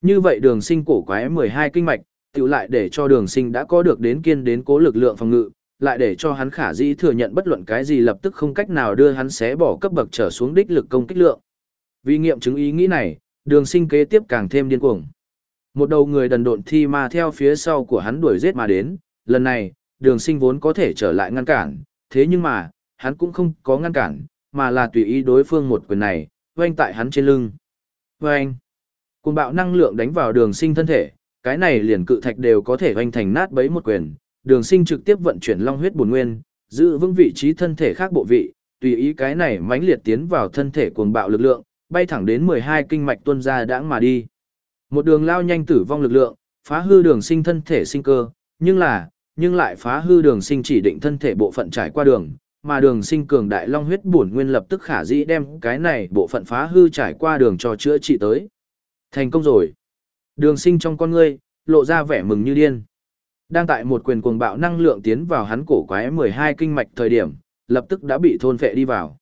Như vậy đường sinh cổ quái 12 kinh mạch, tự lại để cho đường sinh đã có được đến kiên đến cố lực lượng phòng ngự, lại để cho hắn khả dĩ thừa nhận bất luận cái gì lập tức không cách nào đưa hắn xé bỏ cấp bậc trở xuống đích lực công kích lượng. Vì nghiệm chứng ý nghĩ này, đường sinh kế tiếp càng thêm điên cuồng. Một đầu người đần độn thi ma theo phía sau của hắn đuổi giết mà đến, lần này, đường sinh vốn có thể trở lại ngăn cản, thế nhưng mà, hắn cũng không có ngăn cản, mà là tùy ý đối phương một quyền này, oanh tại hắn trên lưng. Oanh! Cùng bạo năng lượng đánh vào đường sinh thân thể, cái này liền cự thạch đều có thể oanh thành nát bấy một quyền, đường sinh trực tiếp vận chuyển long huyết bổn nguyên, giữ vững vị trí thân thể khác bộ vị, tùy ý cái này mãnh liệt tiến vào thân thể cuồng bạo lực lượng, bay thẳng đến 12 kinh mạch tuân ra đãng mà đi. Một đường lao nhanh tử vong lực lượng, phá hư đường sinh thân thể sinh cơ, nhưng là, nhưng lại phá hư đường sinh chỉ định thân thể bộ phận trải qua đường, mà đường sinh cường đại long huyết bổn nguyên lập tức khả dĩ đem cái này bộ phận phá hư trải qua đường cho chữa trị tới. Thành công rồi. Đường sinh trong con ngươi, lộ ra vẻ mừng như điên. Đang tại một quyền cuồng bạo năng lượng tiến vào hắn cổ quái 12 kinh mạch thời điểm, lập tức đã bị thôn phệ đi vào.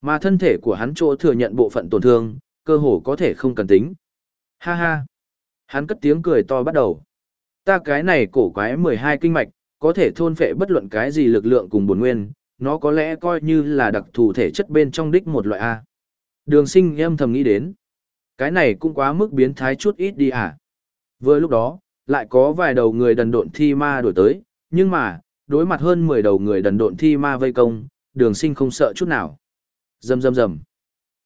Mà thân thể của hắn chỗ thừa nhận bộ phận tổn thương, cơ hồ có thể không cần tính. Ha ha. Hắn cất tiếng cười to bắt đầu. Ta cái này cổ quái 12 kinh mạch, có thể thôn phệ bất luận cái gì lực lượng cùng bổn nguyên, nó có lẽ coi như là đặc thù thể chất bên trong đích một loại A. Đường sinh em thầm nghĩ đến. Cái này cũng quá mức biến thái chút ít đi à. Vừa lúc đó, lại có vài đầu người đần độn thi ma đổi tới, nhưng mà, đối mặt hơn 10 đầu người đần độn thi ma vây công, đường sinh không sợ chút nào. Dầm dầm dầm.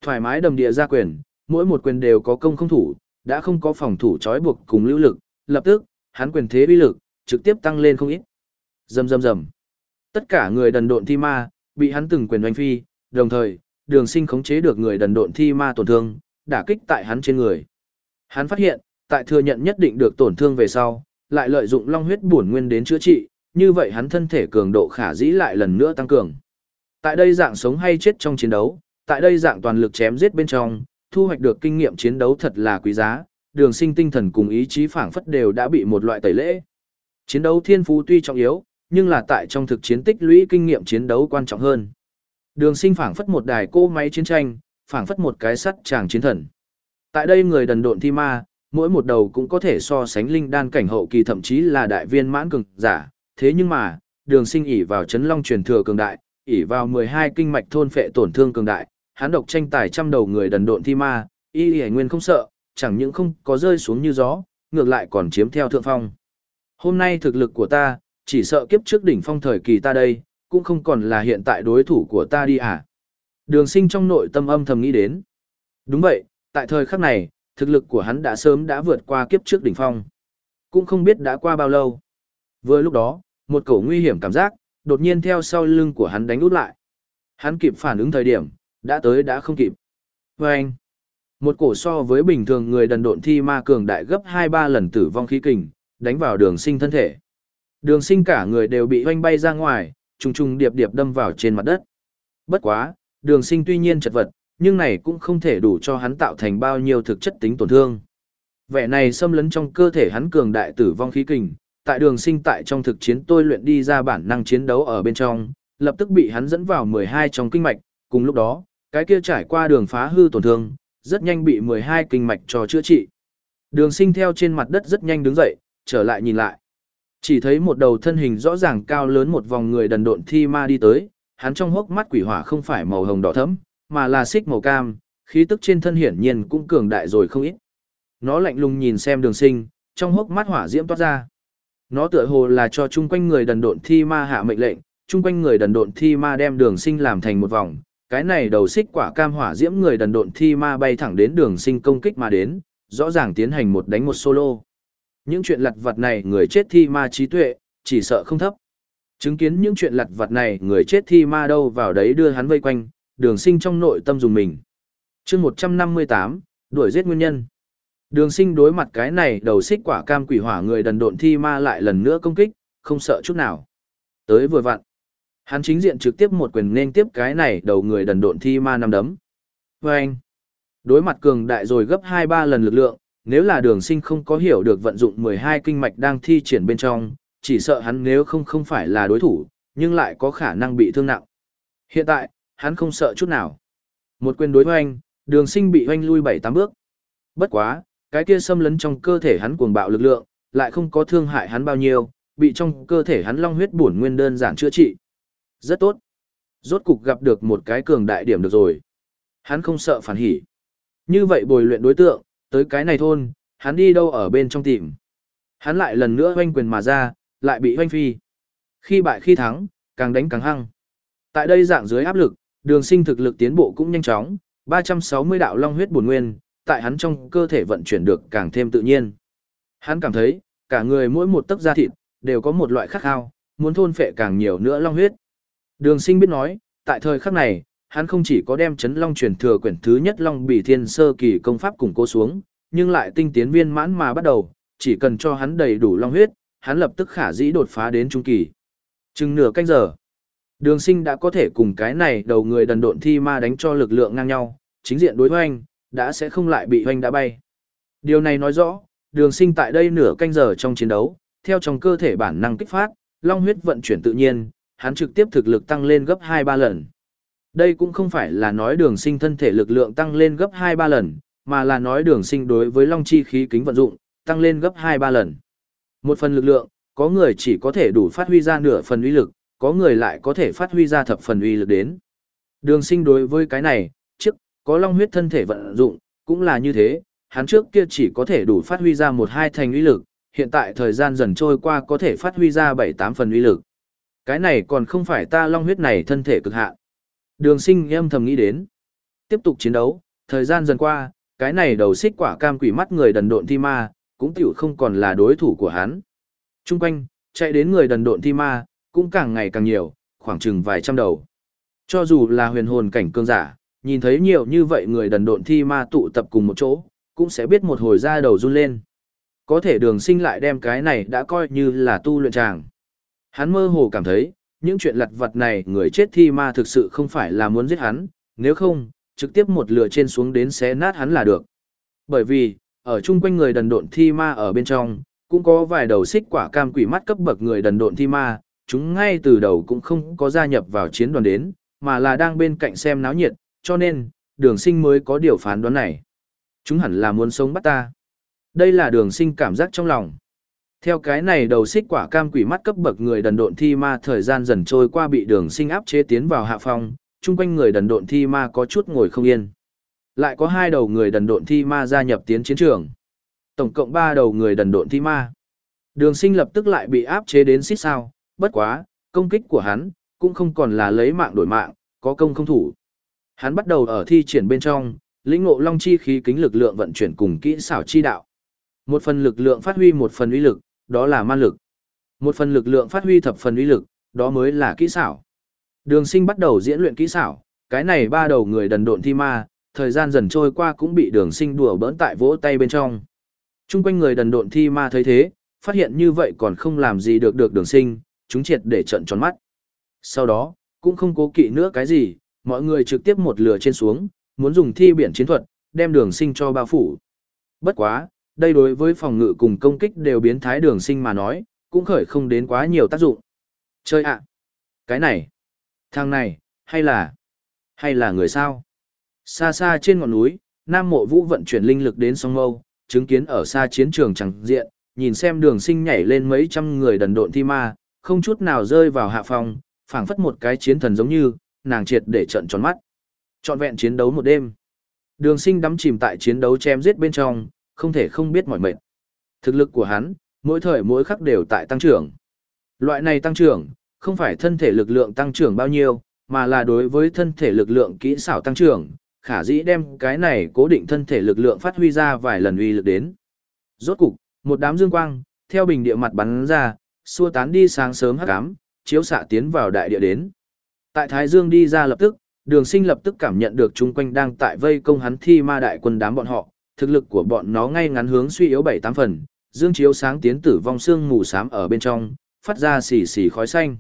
Thoải mái đầm địa ra quyền, mỗi một quyền đều có công không thủ, đã không có phòng thủ trói buộc cùng lưu lực, lập tức, hắn quyền thế bi lực, trực tiếp tăng lên không ít. Dầm dầm dầm. Tất cả người đần độn thi ma, bị hắn từng quyền đánh phi, đồng thời, đường sinh khống chế được người đần độn thi ma tổn thương, đả kích tại hắn trên người. Hắn phát hiện, tại thừa nhận nhất định được tổn thương về sau, lại lợi dụng long huyết bổn nguyên đến chữa trị, như vậy hắn thân thể cường độ khả dĩ lại lần nữa tăng cường. Tại đây dạng sống hay chết trong chiến đấu, tại đây dạng toàn lực chém giết bên trong, thu hoạch được kinh nghiệm chiến đấu thật là quý giá, đường sinh tinh thần cùng ý chí phản phất đều đã bị một loại tẩy lễ. Chiến đấu thiên phú tuy trọng yếu, nhưng là tại trong thực chiến tích lũy kinh nghiệm chiến đấu quan trọng hơn. Đường sinh phản phất một đài cô máy chiến tranh, phản phất một cái sắt chàng chiến thần. Tại đây người đần độn thi ma, mỗi một đầu cũng có thể so sánh linh đan cảnh hậu kỳ thậm chí là đại viên mãn cường giả, thế nhưng mà, đường sinh ỉ vào chấn long truyền thừa cường đại, ỉ vào 12 kinh mạch thôn phệ tổn thương cường đại, hắn độc tranh tài trăm đầu người đần độn thi ma, y y nguyên không sợ, chẳng những không có rơi xuống như gió, ngược lại còn chiếm theo thượng phong. Hôm nay thực lực của ta, chỉ sợ kiếp trước đỉnh phong thời kỳ ta đây, cũng không còn là hiện tại đối thủ của ta đi à. Đường sinh trong nội tâm âm thầm nghĩ đến. Đúng vậy, tại thời khắc này, thực lực của hắn đã sớm đã vượt qua kiếp trước đỉnh phong. Cũng không biết đã qua bao lâu. Vừa lúc đó, một cổ nguy hiểm cảm giác, đột nhiên theo sau lưng của hắn đánh út lại. Hắn kịp phản ứng thời điểm, đã tới đã không kịp. Và anh, một cổ so với bình thường người đần độn thi ma cường đại gấp 2-3 lần tử vong khí kình, đánh vào đường sinh thân thể. Đường sinh cả người đều bị hoanh bay ra ngoài, trùng trùng điệp điệp đâm vào trên mặt đất. Bất quá, đường sinh tuy nhiên chật vật, nhưng này cũng không thể đủ cho hắn tạo thành bao nhiêu thực chất tính tổn thương. Vẻ này xâm lấn trong cơ thể hắn cường đại tử vong khí kình, tại đường sinh tại trong thực chiến tôi luyện đi ra bản năng chiến đấu ở bên trong, lập tức bị hắn dẫn vào 12 trong kinh mạch, cùng lúc đó, cái kia trải qua đường phá hư tổn thương, rất nhanh bị 12 kinh mạch cho chữa trị. Đường sinh theo trên mặt đất rất nhanh đứng dậy, trở lại nhìn lại. Chỉ thấy một đầu thân hình rõ ràng cao lớn một vòng người đần độn thi ma đi tới, hắn trong hốc mắt quỷ hỏa không phải màu hồng đỏ thẫm, mà là xích màu cam, khí tức trên thân hiển nhiên cũng cường đại rồi không ít. Nó lạnh lùng nhìn xem đường sinh, trong hốc mắt hỏa diễm toát ra. Nó tựa hồ là cho chung quanh người đần độn thi ma hạ mệnh lệnh, chung quanh người đần độn thi ma đem đường sinh làm thành một vòng. Cái này đầu xích quả cam hỏa diễm người đần độn thi ma bay thẳng đến đường sinh công kích mà đến, rõ ràng tiến hành một đánh một solo. Những chuyện lặt vặt này người chết thi ma trí tuệ, chỉ sợ không thấp. Chứng kiến những chuyện lặt vặt này người chết thi ma đâu vào đấy đưa hắn vây quanh, đường sinh trong nội tâm dùng mình. chương 158, đuổi giết nguyên nhân. Đường sinh đối mặt cái này đầu xích quả cam quỷ hỏa người đần độn thi ma lại lần nữa công kích, không sợ chút nào. Tới vừa vặn. Hắn chính diện trực tiếp một quyền nên tiếp cái này đầu người đần độn thi ma nằm đấm. Và anh, đối mặt cường đại rồi gấp 2-3 lần lực lượng, nếu là đường sinh không có hiểu được vận dụng 12 kinh mạch đang thi triển bên trong, chỉ sợ hắn nếu không không phải là đối thủ, nhưng lại có khả năng bị thương nặng. Hiện tại, hắn không sợ chút nào. Một quyền đối hoanh, đường sinh bị hoanh lui 7-8 bước. Bất quá, cái kia xâm lấn trong cơ thể hắn cuồng bạo lực lượng, lại không có thương hại hắn bao nhiêu, bị trong cơ thể hắn long huyết bổn nguyên đơn giản chữa trị. Rất tốt. Rốt cục gặp được một cái cường đại điểm được rồi. Hắn không sợ phản hỉ. Như vậy bồi luyện đối tượng, tới cái này thôn, hắn đi đâu ở bên trong tìm. Hắn lại lần nữa hoanh quyền mà ra, lại bị hoanh phi. Khi bại khi thắng, càng đánh càng hăng. Tại đây dạng dưới áp lực, đường sinh thực lực tiến bộ cũng nhanh chóng, 360 đạo long huyết bổn nguyên, tại hắn trong cơ thể vận chuyển được càng thêm tự nhiên. Hắn cảm thấy, cả người mỗi một tấc da thịt, đều có một loại khắc khao, muốn thôn phệ càng nhiều nữa long huyết. Đường sinh biết nói, tại thời khắc này, hắn không chỉ có đem chấn long truyền thừa quyển thứ nhất long bỉ thiên sơ kỳ công pháp củng cố xuống, nhưng lại tinh tiến viên mãn mà bắt đầu, chỉ cần cho hắn đầy đủ long huyết, hắn lập tức khả dĩ đột phá đến trung kỳ. Chừng nửa canh giờ, Đường sinh đã có thể cùng cái này đầu người đần độn thi ma đánh cho lực lượng ngang nhau, chính diện đối hoanh, đã sẽ không lại bị hoanh đã bay. Điều này nói rõ, đường sinh tại đây nửa canh giờ trong chiến đấu, theo trong cơ thể bản năng kích phát, long huyết vận chuyển tự nhiên, hắn trực tiếp thực lực tăng lên gấp 2-3 lần. Đây cũng không phải là nói đường sinh thân thể lực lượng tăng lên gấp 2-3 lần, mà là nói đường sinh đối với long chi khí kính vận dụng, tăng lên gấp 2-3 lần. Một phần lực lượng, có người chỉ có thể đủ phát huy ra nửa phần uy lực, có người lại có thể phát huy ra thập phần uy lực đến. Đường sinh đối với cái này, trước, có long huyết thân thể vận dụng, cũng là như thế, hắn trước kia chỉ có thể đủ phát huy ra một hai thành uy lực, hiện tại thời gian dần trôi qua có thể phát huy ra 7-8 phần uy lực. Cái này còn không phải ta long huyết này thân thể cực hạn. Đường sinh âm thầm nghĩ đến. Tiếp tục chiến đấu, thời gian dần qua, cái này đầu xích quả cam quỷ mắt người đần độn thi ma, cũng tiểu không còn là đối thủ của hắn. Trung quanh, chạy đến người đần độn thi ma, cũng càng ngày càng nhiều, khoảng chừng vài trăm đầu. Cho dù là huyền hồn cảnh cương giả, nhìn thấy nhiều như vậy người đần độn thi ma tụ tập cùng một chỗ, cũng sẽ biết một hồi ra đầu run lên. Có thể đường sinh lại đem cái này đã coi như là tu luyện tràng. Hắn mơ hồ cảm thấy, những chuyện lặt vặt này người chết thi ma thực sự không phải là muốn giết hắn, nếu không, trực tiếp một lửa trên xuống đến xé nát hắn là được. Bởi vì, ở chung quanh người đần độn thi ma ở bên trong, cũng có vài đầu xích quả cam quỷ mắt cấp bậc người đần độn thi ma, chúng ngay từ đầu cũng không có gia nhập vào chiến đoàn đến, mà là đang bên cạnh xem náo nhiệt, cho nên, đường sinh mới có điều phán đoán này. Chúng hẳn là muốn sống bắt ta. Đây là đường sinh cảm giác trong lòng. Theo cái này đầu xích quả cam quỷ mắt cấp bậc người đần độn thi ma thời gian dần trôi qua bị đường sinh áp chế tiến vào hạ phong, chung quanh người đần độn thi ma có chút ngồi không yên. Lại có hai đầu người đần độn thi ma gia nhập tiến chiến trường. Tổng cộng ba đầu người đần độn thi ma. Đường sinh lập tức lại bị áp chế đến xích sao, bất quá, công kích của hắn, cũng không còn là lấy mạng đổi mạng, có công không thủ. Hắn bắt đầu ở thi triển bên trong, lĩnh ngộ long chi khí kính lực lượng vận chuyển cùng kỹ xảo chi đạo. Một phần lực lượng phát huy một phần uy lực, đó là man lực. Một phần lực lượng phát huy thập phần uy lực, đó mới là kỹ xảo. Đường sinh bắt đầu diễn luyện kỹ xảo, cái này ba đầu người đần độn thi ma, thời gian dần trôi qua cũng bị đường sinh đùa bỡn tại vỗ tay bên trong. Trung quanh người đần độn thi ma thấy thế, phát hiện như vậy còn không làm gì được được đường sinh, chúng triệt để trận tròn mắt. Sau đó, cũng không cố kỵ nữa cái gì, mọi người trực tiếp một lửa trên xuống, muốn dùng thi biển chiến thuật, đem đường sinh cho bao phủ. Bất quá, đây đối với phòng ngự cùng công kích đều biến thái đường sinh mà nói, cũng khởi không đến quá nhiều tác dụng. Chơi ạ! cái này! Thằng này, hay là... hay là người sao? Xa xa trên ngọn núi, Nam Mộ Vũ vận chuyển linh lực đến sông Mâu, chứng kiến ở xa chiến trường chẳng diện, nhìn xem đường sinh nhảy lên mấy trăm người đần độn thi ma, không chút nào rơi vào hạ phòng, phảng phất một cái chiến thần giống như, nàng triệt để trận tròn mắt. Trọn vẹn chiến đấu một đêm. Đường sinh đắm chìm tại chiến đấu chém giết bên trong, không thể không biết mỏi mệt. Thực lực của hắn, mỗi thời mỗi khắc đều tại tăng trưởng. Loại này tăng trưởng, không phải thân thể lực lượng tăng trưởng bao nhiêu, mà là đối với thân thể lực lượng kỹ xảo tăng trưởng, khả dĩ đem cái này cố định thân thể lực lượng phát huy ra vài lần uy lực đến. Rốt cục, một đám dương quang, theo bình địa mặt bắn ra, xua tán đi sáng sớm hắc ám, chiếu xạ tiến vào đại địa đến. Tại Thái Dương đi ra lập tức, Đường Sinh lập tức cảm nhận được chung quanh đang tại vây công hắn thi ma đại quân đám bọn họ, thực lực của bọn nó ngay ngắn hướng suy yếu 7-8 phần, dương chiếu sáng tiến tử vong xương mù xám ở bên trong, phát ra xì xì khói xanh.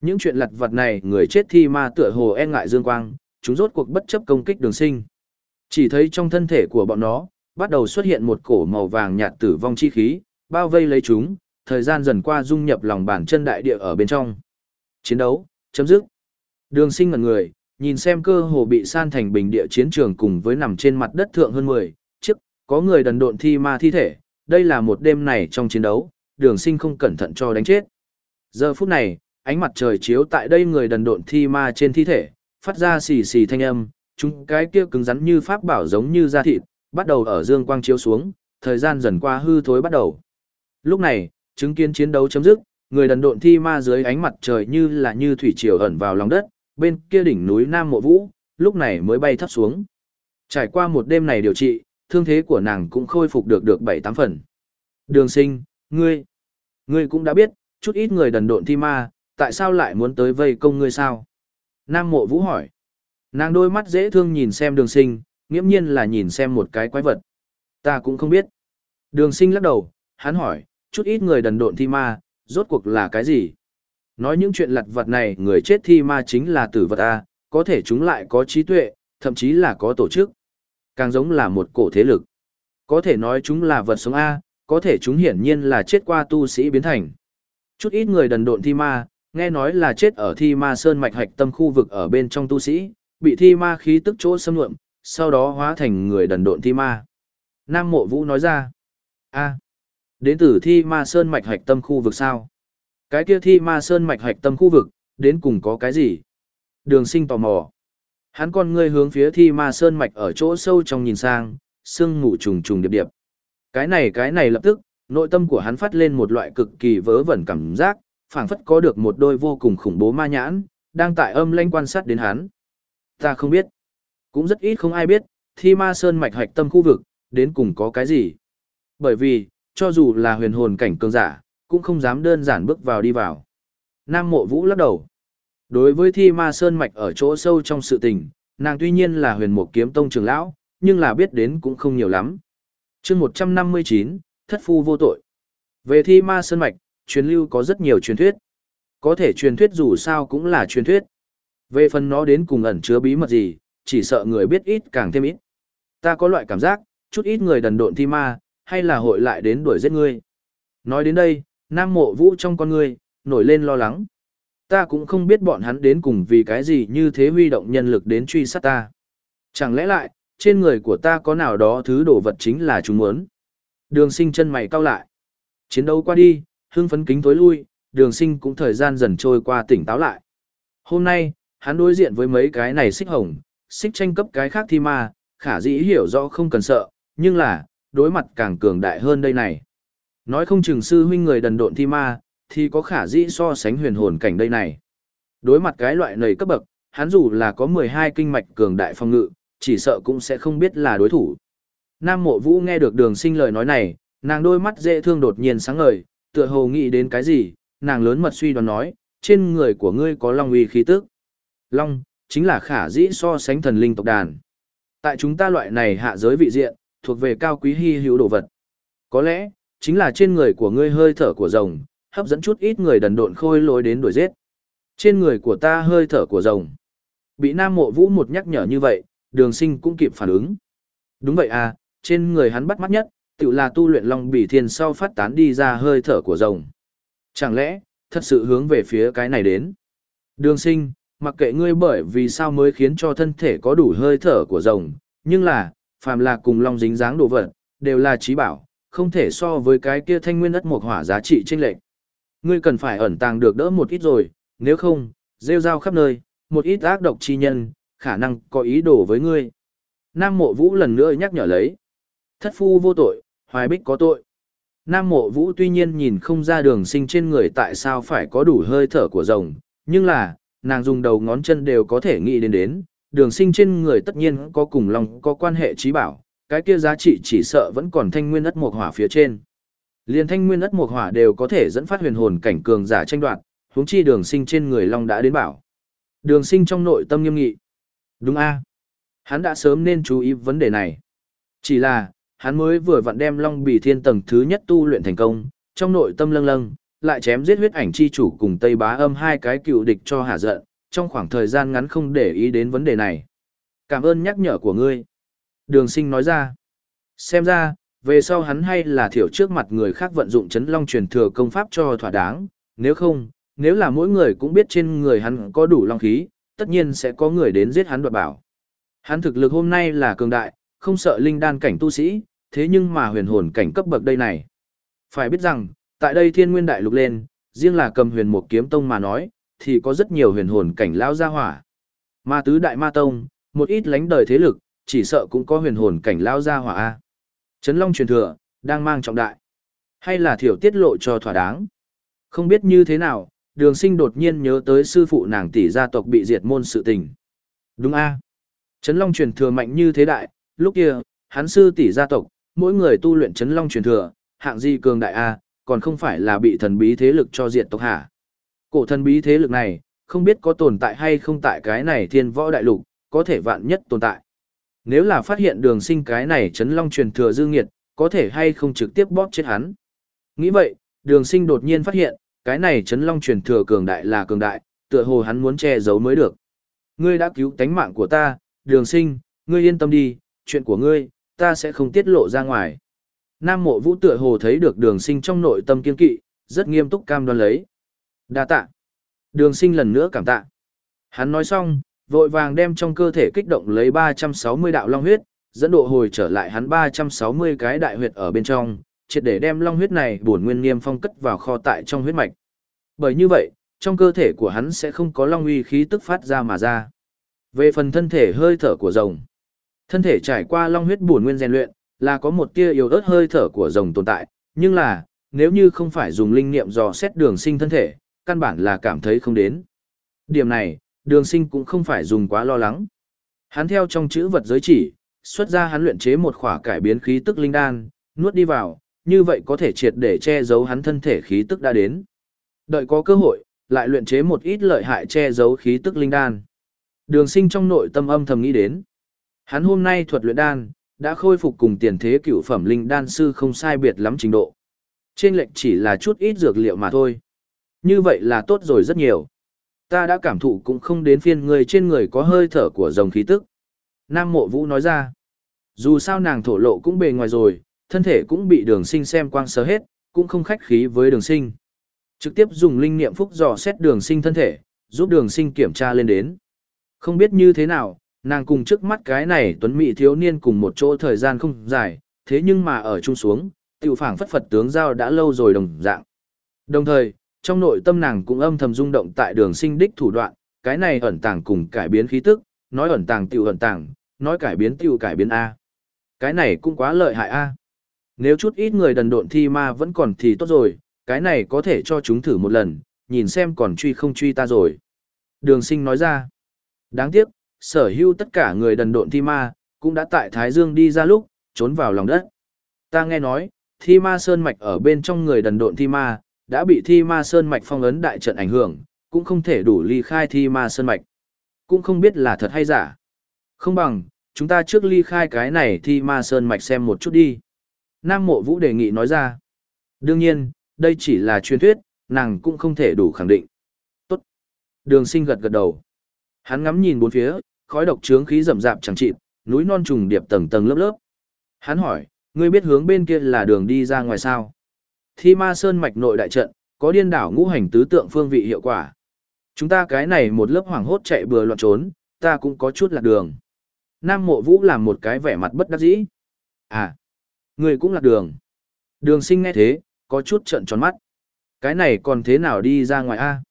Những chuyện lặt vặt này người chết thi ma tựa hồ e ngại dương quang, chúng rốt cuộc bất chấp công kích đường sinh. Chỉ thấy trong thân thể của bọn nó, bắt đầu xuất hiện một cổ màu vàng nhạt tử vong chi khí, bao vây lấy chúng, thời gian dần qua dung nhập lòng bàn chân đại địa ở bên trong. Chiến đấu, chấm dứt. Đường sinh ngần người, nhìn xem cơ hồ bị san thành bình địa chiến trường cùng với nằm trên mặt đất thượng hơn 10, chiếc, có người đần độn thi ma thi thể, đây là một đêm này trong chiến đấu, đường sinh không cẩn thận cho đánh chết. Giờ phút này, ánh mặt trời chiếu tại đây người đần độn thi ma trên thi thể, phát ra xì xì thanh âm, chúng cái kia cứng rắn như pháp bảo giống như da thịt, bắt đầu ở dương quang chiếu xuống, thời gian dần qua hư thối bắt đầu. Lúc này, chứng kiến chiến đấu chấm dứt, người đần độn thi ma dưới ánh mặt trời như là như thủy triều ẩn vào lòng đất, bên kia đỉnh núi Nam Mộ Vũ, lúc này mới bay thấp xuống. Trải qua một đêm này điều trị, thương thế của nàng cũng khôi phục được được 7-8 phần. Đường sinh, ngươi, ngươi cũng đã biết, chút ít người đần độn thi ma, tại sao lại muốn tới vây công ngươi sao? Nam Mộ Vũ hỏi. Nàng đôi mắt dễ thương nhìn xem đường sinh, nghiễm nhiên là nhìn xem một cái quái vật. Ta cũng không biết. Đường sinh lắc đầu, hắn hỏi, chút ít người đần độn thi ma, rốt cuộc là cái gì? Nói những chuyện lặt vật này người chết thi ma chính là tử vật A, có thể chúng lại có trí tuệ, thậm chí là có tổ chức. Càng giống là một cổ thế lực. Có thể nói chúng là vật sống A, có thể chúng hiển nhiên là chết qua tu sĩ biến thành. Chút ít người đần độn thi ma, nghe nói là chết ở thi ma sơn mạch hạch tâm khu vực ở bên trong tu sĩ, bị thi ma khí tức chỗ xâm lượm, sau đó hóa thành người đần độn thi ma. Nam mộ vũ nói ra, a đến từ thi ma sơn mạch hạch tâm khu vực sao? Cái kia thi ma sơn mạch hạch tâm khu vực, đến cùng có cái gì? Đường sinh tò mò. Hắn con ngươi hướng phía thi ma sơn mạch ở chỗ sâu trong nhìn sang, sương ngủ trùng trùng điệp điệp. Cái này cái này lập tức, nội tâm của hắn phát lên một loại cực kỳ vớ vẩn cảm giác, phảng phất có được một đôi vô cùng khủng bố ma nhãn, đang tại âm lanh quan sát đến hắn. Ta không biết. Cũng rất ít không ai biết, thi ma sơn mạch hạch tâm khu vực, đến cùng có cái gì. Bởi vì, cho dù là huyền hồn cảnh cường giả, cũng không dám đơn giản bước vào đi vào. Nam mộ vũ lắc đầu. Đối với thi ma sơn mạch ở chỗ sâu trong sự tình, nàng tuy nhiên là huyền mục kiếm tông trưởng lão, nhưng là biết đến cũng không nhiều lắm. chương 159, thất phu vô tội. Về thi ma sơn mạch, truyền lưu có rất nhiều truyền thuyết. Có thể truyền thuyết dù sao cũng là truyền thuyết. Về phần nó đến cùng ẩn chứa bí mật gì, chỉ sợ người biết ít càng thêm ít. Ta có loại cảm giác, chút ít người đần độn thi ma, hay là hội lại đến đuổi giết ngươi. Nói đến đây, nam mộ vũ trong con ngươi, nổi lên lo lắng. Ta cũng không biết bọn hắn đến cùng vì cái gì như thế huy động nhân lực đến truy sát ta. Chẳng lẽ lại, trên người của ta có nào đó thứ đồ vật chính là chúng muốn. Đường sinh chân mày cau lại. Chiến đấu qua đi, hưng phấn kính tối lui, đường sinh cũng thời gian dần trôi qua tỉnh táo lại. Hôm nay, hắn đối diện với mấy cái này xích hồng, xích tranh cấp cái khác thi ma, khả dĩ hiểu rõ không cần sợ, nhưng là, đối mặt càng cường đại hơn đây này. Nói không chừng sư huynh người đần độn thi ma, thì có khả dĩ so sánh huyền hồn cảnh đây này. Đối mặt cái loại này cấp bậc, hắn dù là có 12 kinh mạch cường đại phong ngự, chỉ sợ cũng sẽ không biết là đối thủ. Nam mộ vũ nghe được đường sinh lời nói này, nàng đôi mắt dễ thương đột nhiên sáng ngời, tựa hồ nghĩ đến cái gì, nàng lớn mật suy đoán nói, trên người của ngươi có long uy khí tức. Long, chính là khả dĩ so sánh thần linh tộc đàn. Tại chúng ta loại này hạ giới vị diện, thuộc về cao quý hy hữu đồ vật. Có lẽ, chính là trên người của ngươi hơi thở của rồng, hấp dẫn chút ít người đần độn khôi lối đến đuổi giết. Trên người của ta hơi thở của rồng. Bị Nam Mộ Vũ một nhắc nhở như vậy, Đường Sinh cũng kịp phản ứng. Đúng vậy à, trên người hắn bắt mắt nhất, tự là tu luyện Long Bỉ Thiên sau phát tán đi ra hơi thở của rồng. Chẳng lẽ, thật sự hướng về phía cái này đến? Đường Sinh, mặc kệ ngươi bởi vì sao mới khiến cho thân thể có đủ hơi thở của rồng, nhưng là, phàm là cùng long dính dáng đồ vật, đều là trí bảo, không thể so với cái kia thanh nguyên ất một hỏa giá trị chênh lệch. Ngươi cần phải ẩn tàng được đỡ một ít rồi, nếu không, rêu rao khắp nơi, một ít ác độc chi nhân, khả năng có ý đồ với ngươi. Nam mộ vũ lần nữa nhắc nhở lấy. Thất phu vô tội, hoài bích có tội. Nam mộ vũ tuy nhiên nhìn không ra đường sinh trên người tại sao phải có đủ hơi thở của rồng, nhưng là, nàng dùng đầu ngón chân đều có thể nghĩ đến đến, đường sinh trên người tất nhiên có cùng lòng có quan hệ trí bảo, cái kia giá trị chỉ sợ vẫn còn thanh nguyên ất mộc hỏa phía trên. Liên thanh nguyên ất mộc hỏa đều có thể dẫn phát huyền hồn cảnh cường giả tranh đoạt, huống chi đường sinh trên người long đã đến bảo. Đường sinh trong nội tâm nghiêm nghị. Đúng a Hắn đã sớm nên chú ý vấn đề này. Chỉ là, hắn mới vừa vặn đem long bì thiên tầng thứ nhất tu luyện thành công, trong nội tâm lâng lâng, lại chém giết huyết ảnh chi chủ cùng Tây Bá Âm hai cái cựu địch cho hạ giận, trong khoảng thời gian ngắn không để ý đến vấn đề này. Cảm ơn nhắc nhở của ngươi. Đường sinh nói ra. Xem ra, về sau hắn hay là thiểu trước mặt người khác vận dụng chấn long truyền thừa công pháp cho thỏa đáng, nếu không, nếu là mỗi người cũng biết trên người hắn có đủ long khí, tất nhiên sẽ có người đến giết hắn đoạt bảo. Hắn thực lực hôm nay là cường đại, không sợ linh đan cảnh tu sĩ, thế nhưng mà huyền hồn cảnh cấp bậc đây này. Phải biết rằng, tại đây thiên nguyên đại lục lên, riêng là cầm huyền một kiếm tông mà nói, thì có rất nhiều huyền hồn cảnh lao gia hỏa. Ma tứ đại ma tông, một ít lánh đời thế lực, chỉ sợ cũng có huyền hồn cảnh lao gia hỏa A. Trấn Long truyền thừa, đang mang trọng đại. Hay là thiểu tiết lộ cho thỏa đáng. Không biết như thế nào, đường sinh đột nhiên nhớ tới sư phụ nàng tỷ gia tộc bị diệt môn sự tình. Đúng A. Trấn Long truyền thừa mạnh như thế đại, lúc kia, hắn sư tỷ gia tộc, mỗi người tu luyện Trấn Long truyền thừa, hạng gì cường đại A, còn không phải là bị thần bí thế lực cho diệt tộc hả. Cổ thần bí thế lực này, không biết có tồn tại hay không tại cái này thiên võ đại lục, có thể vạn nhất tồn tại. Nếu là phát hiện đường sinh cái này chấn long truyền thừa dư nghiệt, có thể hay không trực tiếp bóp chết hắn. Nghĩ vậy, đường sinh đột nhiên phát hiện, cái này chấn long truyền thừa cường đại là cường đại, tựa hồ hắn muốn che giấu mới được. Ngươi đã cứu tánh mạng của ta, đường sinh, ngươi yên tâm đi, chuyện của ngươi, ta sẽ không tiết lộ ra ngoài. Nam mộ vũ tựa hồ thấy được đường sinh trong nội tâm kiên kỵ, rất nghiêm túc cam đoan lấy đa tạ. Đường sinh lần nữa cảm tạ. Hắn nói xong, vội vàng đem trong cơ thể kích động lấy 360 đạo long huyết, dẫn độ hồi trở lại hắn 360 cái đại huyệt ở bên trong, triệt để đem long huyết này bổn nguyên niêm phong cất vào kho tại trong huyết mạch. Bởi như vậy, trong cơ thể của hắn sẽ không có long uy khí tức phát ra mà ra. Về phần thân thể hơi thở của rồng, thân thể trải qua long huyết bổn nguyên rèn luyện, là có một tia yếu ớt hơi thở của rồng tồn tại, nhưng là, nếu như không phải dùng linh niệm dò xét đường sinh thân thể, căn bản là cảm thấy không đến. Điểm này, đường sinh cũng không phải dùng quá lo lắng. Hắn theo trong chữ vật giới chỉ, xuất ra hắn luyện chế một khỏa cải biến khí tức linh đan, nuốt đi vào, như vậy có thể triệt để che giấu hắn thân thể khí tức đã đến. Đợi có cơ hội, lại luyện chế một ít lợi hại che giấu khí tức linh đan. Đường sinh trong nội tâm âm thầm nghĩ đến. Hắn hôm nay thuật luyện đan, đã khôi phục cùng tiền thế cửu phẩm linh đan sư không sai biệt lắm trình độ. Trên lệnh chỉ là chút ít dược liệu mà thôi. Như vậy là tốt rồi rất nhiều. Ta đã cảm thụ cũng không đến phiên người trên người có hơi thở của dòng khí tức. Nam mộ vũ nói ra. Dù sao nàng thổ lộ cũng bề ngoài rồi, thân thể cũng bị đường sinh xem quang sớ hết, cũng không khách khí với đường sinh. Trực tiếp dùng linh niệm phúc dò xét đường sinh thân thể, giúp đường sinh kiểm tra lên đến. Không biết như thế nào, nàng cùng trước mắt cái này tuấn mỹ thiếu niên cùng một chỗ thời gian không dài, thế nhưng mà ở chung xuống, tiểu phảng phất Phật tướng giao đã lâu rồi đồng dạng. Đồng thời, trong nội tâm nàng cũng âm thầm rung động tại đường sinh đích thủ đoạn, cái này ẩn tàng cùng cải biến khí tức, nói ẩn tàng tiểu ẩn tàng, nói cải biến tiểu cải biến A. Cái này cũng quá lợi hại A. Nếu chút ít người đần độn thi ma vẫn còn thì tốt rồi, cái này có thể cho chúng thử một lần, nhìn xem còn truy không truy ta rồi. Đường sinh nói ra. Đáng tiếc, sở hữu tất cả người đần độn thi ma, cũng đã tại Thái Dương đi ra lúc, trốn vào lòng đất. Ta nghe nói, thi ma sơn mạch ở bên trong người đần độn thi ma, đã bị thi ma sơn mạch phong ấn đại trận ảnh hưởng, cũng không thể đủ ly khai thi ma sơn mạch. Cũng không biết là thật hay giả. Không bằng, chúng ta trước ly khai cái này thi ma sơn mạch xem một chút đi. Nam mộ vũ đề nghị nói ra. Đương nhiên, đây chỉ là truyền thuyết, nàng cũng không thể đủ khẳng định. Tốt. Đường sinh gật gật đầu. Hắn ngắm nhìn bốn phía, khói độc trướng khí rậm rạp chẳng chịt, núi non trùng điệp tầng tầng lớp lớp. Hắn hỏi, ngươi biết hướng bên kia là đường đi ra ngoài sao? Thi ma sơn mạch nội đại trận, có điên đảo ngũ hành tứ tượng phương vị hiệu quả. Chúng ta cái này một lớp hoảng hốt chạy bừa loạn trốn, ta cũng có chút lạc đường. Nam mộ vũ làm một cái vẻ mặt bất đắc dĩ. À, ngươi cũng lạc đường. Đường sinh nghe thế, có chút trận tròn mắt. Cái này còn thế nào đi ra ngoài a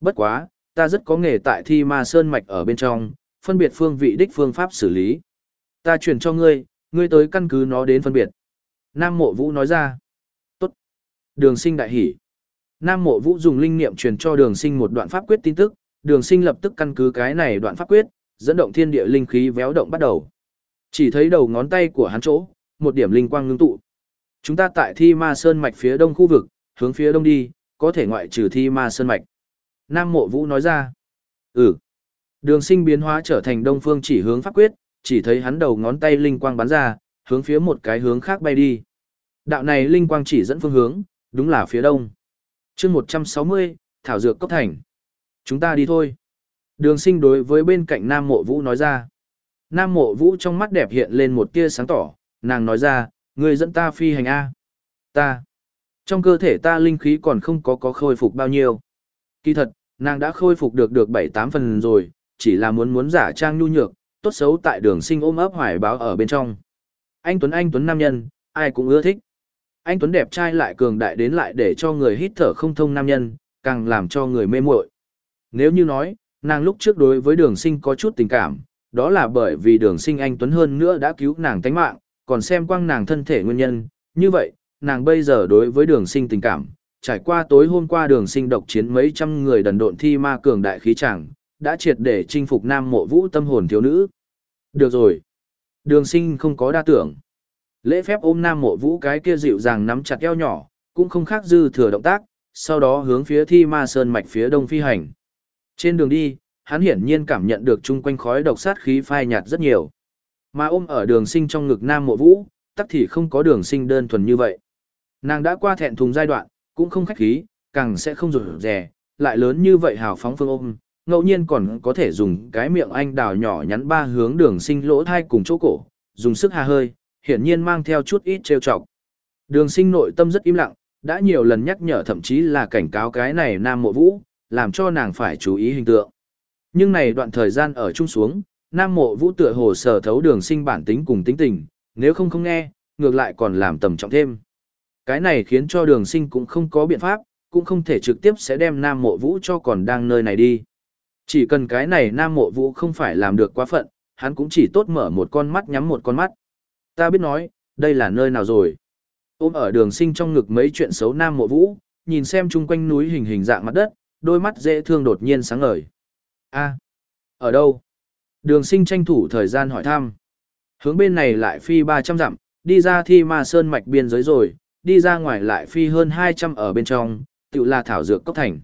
Bất quá, ta rất có nghề tại thi ma sơn mạch ở bên trong, phân biệt phương vị đích phương pháp xử lý. Ta chuyển cho ngươi, ngươi tới căn cứ nó đến phân biệt. Nam mộ vũ nói ra. Đường sinh đại hỷ. Nam mộ vũ dùng linh niệm truyền cho đường sinh một đoạn pháp quyết tin tức, đường sinh lập tức căn cứ cái này đoạn pháp quyết, dẫn động thiên địa linh khí véo động bắt đầu. Chỉ thấy đầu ngón tay của hắn chỗ, một điểm linh quang ngưng tụ. Chúng ta tại thi ma sơn mạch phía đông khu vực, hướng phía đông đi, có thể ngoại trừ thi ma sơn mạch. Nam mộ vũ nói ra. Ừ. Đường sinh biến hóa trở thành đông phương chỉ hướng pháp quyết, chỉ thấy hắn đầu ngón tay linh quang bắn ra, hướng phía một cái hướng khác bay đi. Đạo này linh quang chỉ dẫn phương hướng, đúng là phía đông. chương 160, Thảo Dược Cốc Thành. Chúng ta đi thôi. Đường sinh đối với bên cạnh Nam Mộ Vũ nói ra. Nam Mộ Vũ trong mắt đẹp hiện lên một tia sáng tỏ, nàng nói ra, người dẫn ta phi hành A. Ta. Trong cơ thể ta linh khí còn không có có khôi phục bao nhiêu. Kỳ thật, nàng đã khôi phục được được 7-8 phần rồi, chỉ là muốn muốn giả trang nhu nhược, tốt xấu tại đường sinh ôm ấp hoài báo ở bên trong. Anh Tuấn Anh Tuấn nam nhân, ai cũng ưa thích. Anh Tuấn đẹp trai lại cường đại đến lại để cho người hít thở không thông nam nhân, càng làm cho người mê muội. Nếu như nói, nàng lúc trước đối với đường sinh có chút tình cảm, đó là bởi vì đường sinh anh Tuấn hơn nữa đã cứu nàng tánh mạng, còn xem quang nàng thân thể nguyên nhân, như vậy, nàng bây giờ đối với đường sinh tình cảm, trải qua tối hôm qua đường sinh độc chiến mấy trăm người đần độn thi ma cường đại khí chẳng, đã triệt để chinh phục nam mộ vũ tâm hồn thiếu nữ. Được rồi. Đường sinh không có đa tưởng. Lễ phép ôm nam mộ vũ cái kia dịu dàng nắm chặt eo nhỏ, cũng không khác dư thừa động tác, sau đó hướng phía thi ma sơn mạch phía đông phi hành. Trên đường đi, hắn hiển nhiên cảm nhận được chung quanh khói độc sát khí phai nhạt rất nhiều. Mà ôm ở đường sinh trong ngực nam mộ vũ, tắc thì không có đường sinh đơn thuần như vậy. Nàng đã qua thẹn thùng giai đoạn, cũng không khách khí, càng sẽ không rụt rè, lại lớn như vậy hào phóng phương ôm, ngẫu nhiên còn có thể dùng cái miệng anh đào nhỏ nhắn ba hướng đường sinh lỗ thai cùng chỗ cổ, dùng sức hà hơi, hiển nhiên mang theo chút ít trêu chọc. Đường sinh nội tâm rất im lặng, đã nhiều lần nhắc nhở thậm chí là cảnh cáo cái này nam mộ vũ, làm cho nàng phải chú ý hình tượng. Nhưng này đoạn thời gian ở chung xuống, nam mộ vũ tựa hồ sở thấu đường sinh bản tính cùng tính tình, nếu không không nghe, ngược lại còn làm tầm trọng thêm. Cái này khiến cho đường sinh cũng không có biện pháp, cũng không thể trực tiếp sẽ đem nam mộ vũ cho còn đang nơi này đi. Chỉ cần cái này nam mộ vũ không phải làm được quá phận, hắn cũng chỉ tốt mở một con mắt nhắm một con mắt. Ta biết nói, đây là nơi nào rồi. Ôm ở đường sinh trong ngực mấy chuyện xấu nam mộ vũ, nhìn xem chung quanh núi hình hình dạng mặt đất, đôi mắt dễ thương đột nhiên sáng ngời. a ở đâu? Đường sinh tranh thủ thời gian hỏi thăm. Hướng bên này lại phi 300 dặm, đi ra thi ma sơn mạch biên giới rồi, đi ra ngoài lại phi hơn 200 ở bên trong, tự là thảo dược cốc thành.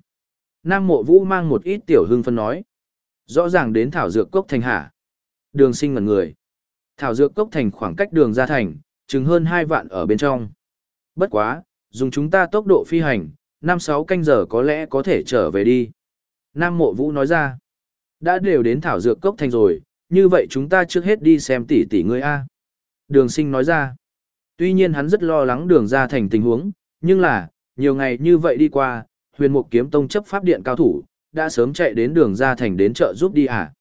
Nam mộ vũ mang một ít tiểu hương phân nói. Rõ ràng đến thảo dược cốc thành hả? Đường sinh ngần người. Thảo dược cốc thành khoảng cách đường ra thành, chừng hơn 2 vạn ở bên trong. Bất quá, dùng chúng ta tốc độ phi hành, 5-6 canh giờ có lẽ có thể trở về đi. Nam mộ vũ nói ra. Đã đều đến thảo dược cốc thành rồi, như vậy chúng ta trước hết đi xem tỷ tỷ ngươi A. Đường sinh nói ra. Tuy nhiên hắn rất lo lắng đường ra thành tình huống, nhưng là, nhiều ngày như vậy đi qua, huyền mục kiếm tông chấp pháp điện cao thủ, đã sớm chạy đến đường ra thành đến chợ giúp đi à.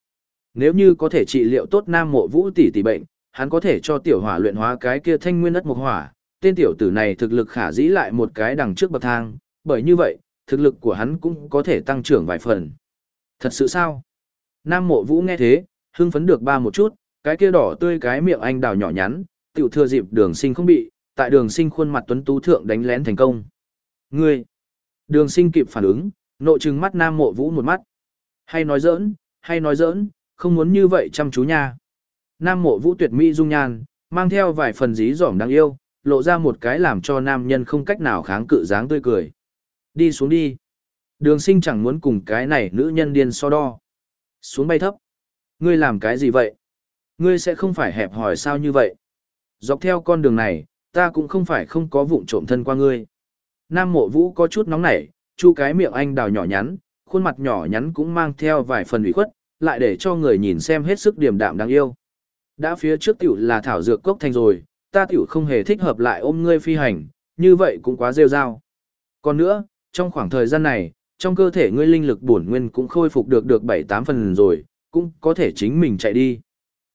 Nếu như có thể trị liệu tốt nam mộ vũ tỷ tỷ bệnh, hắn có thể cho tiểu hỏa luyện hóa cái kia thanh nguyên đất mục hỏa, tên tiểu tử này thực lực khả dĩ lại một cái đằng trước bậc thang, bởi như vậy, thực lực của hắn cũng có thể tăng trưởng vài phần. Thật sự sao? Nam mộ vũ nghe thế, hưng phấn được ba một chút, cái kia đỏ tươi cái miệng anh đào nhỏ nhắn, tiểu thừa dịp đường sinh không bị, tại đường sinh khuôn mặt tuấn tú thượng đánh lén thành công. Ngươi! Đường sinh kịp phản ứng, nội trừng mắt nam mộ vũ một mắt. Hay nói giỡn, hay nói giỡn, không muốn như vậy chăm chú nha. Nam mộ vũ tuyệt mỹ dung nhan, mang theo vài phần dí dỏm đáng yêu, lộ ra một cái làm cho nam nhân không cách nào kháng cự dáng tươi cười. Đi xuống đi. Đường sinh chẳng muốn cùng cái này nữ nhân điên so đo. Xuống bay thấp. Ngươi làm cái gì vậy? Ngươi sẽ không phải hẹp hỏi sao như vậy? Dọc theo con đường này, ta cũng không phải không có vụng trộm thân qua ngươi. Nam mộ vũ có chút nóng nảy, chu cái miệng anh đào nhỏ nhắn, khuôn mặt nhỏ nhắn cũng mang theo vài phần ủy khuất, lại để cho người nhìn xem hết sức điềm đạm đáng yêu. Đã phía trước tiểu là thảo dược cốc thành rồi, ta tiểu không hề thích hợp lại ôm ngươi phi hành, như vậy cũng quá rêu rao. Còn nữa, trong khoảng thời gian này, trong cơ thể ngươi linh lực bổn nguyên cũng khôi phục được được 7-8 phần rồi, cũng có thể chính mình chạy đi.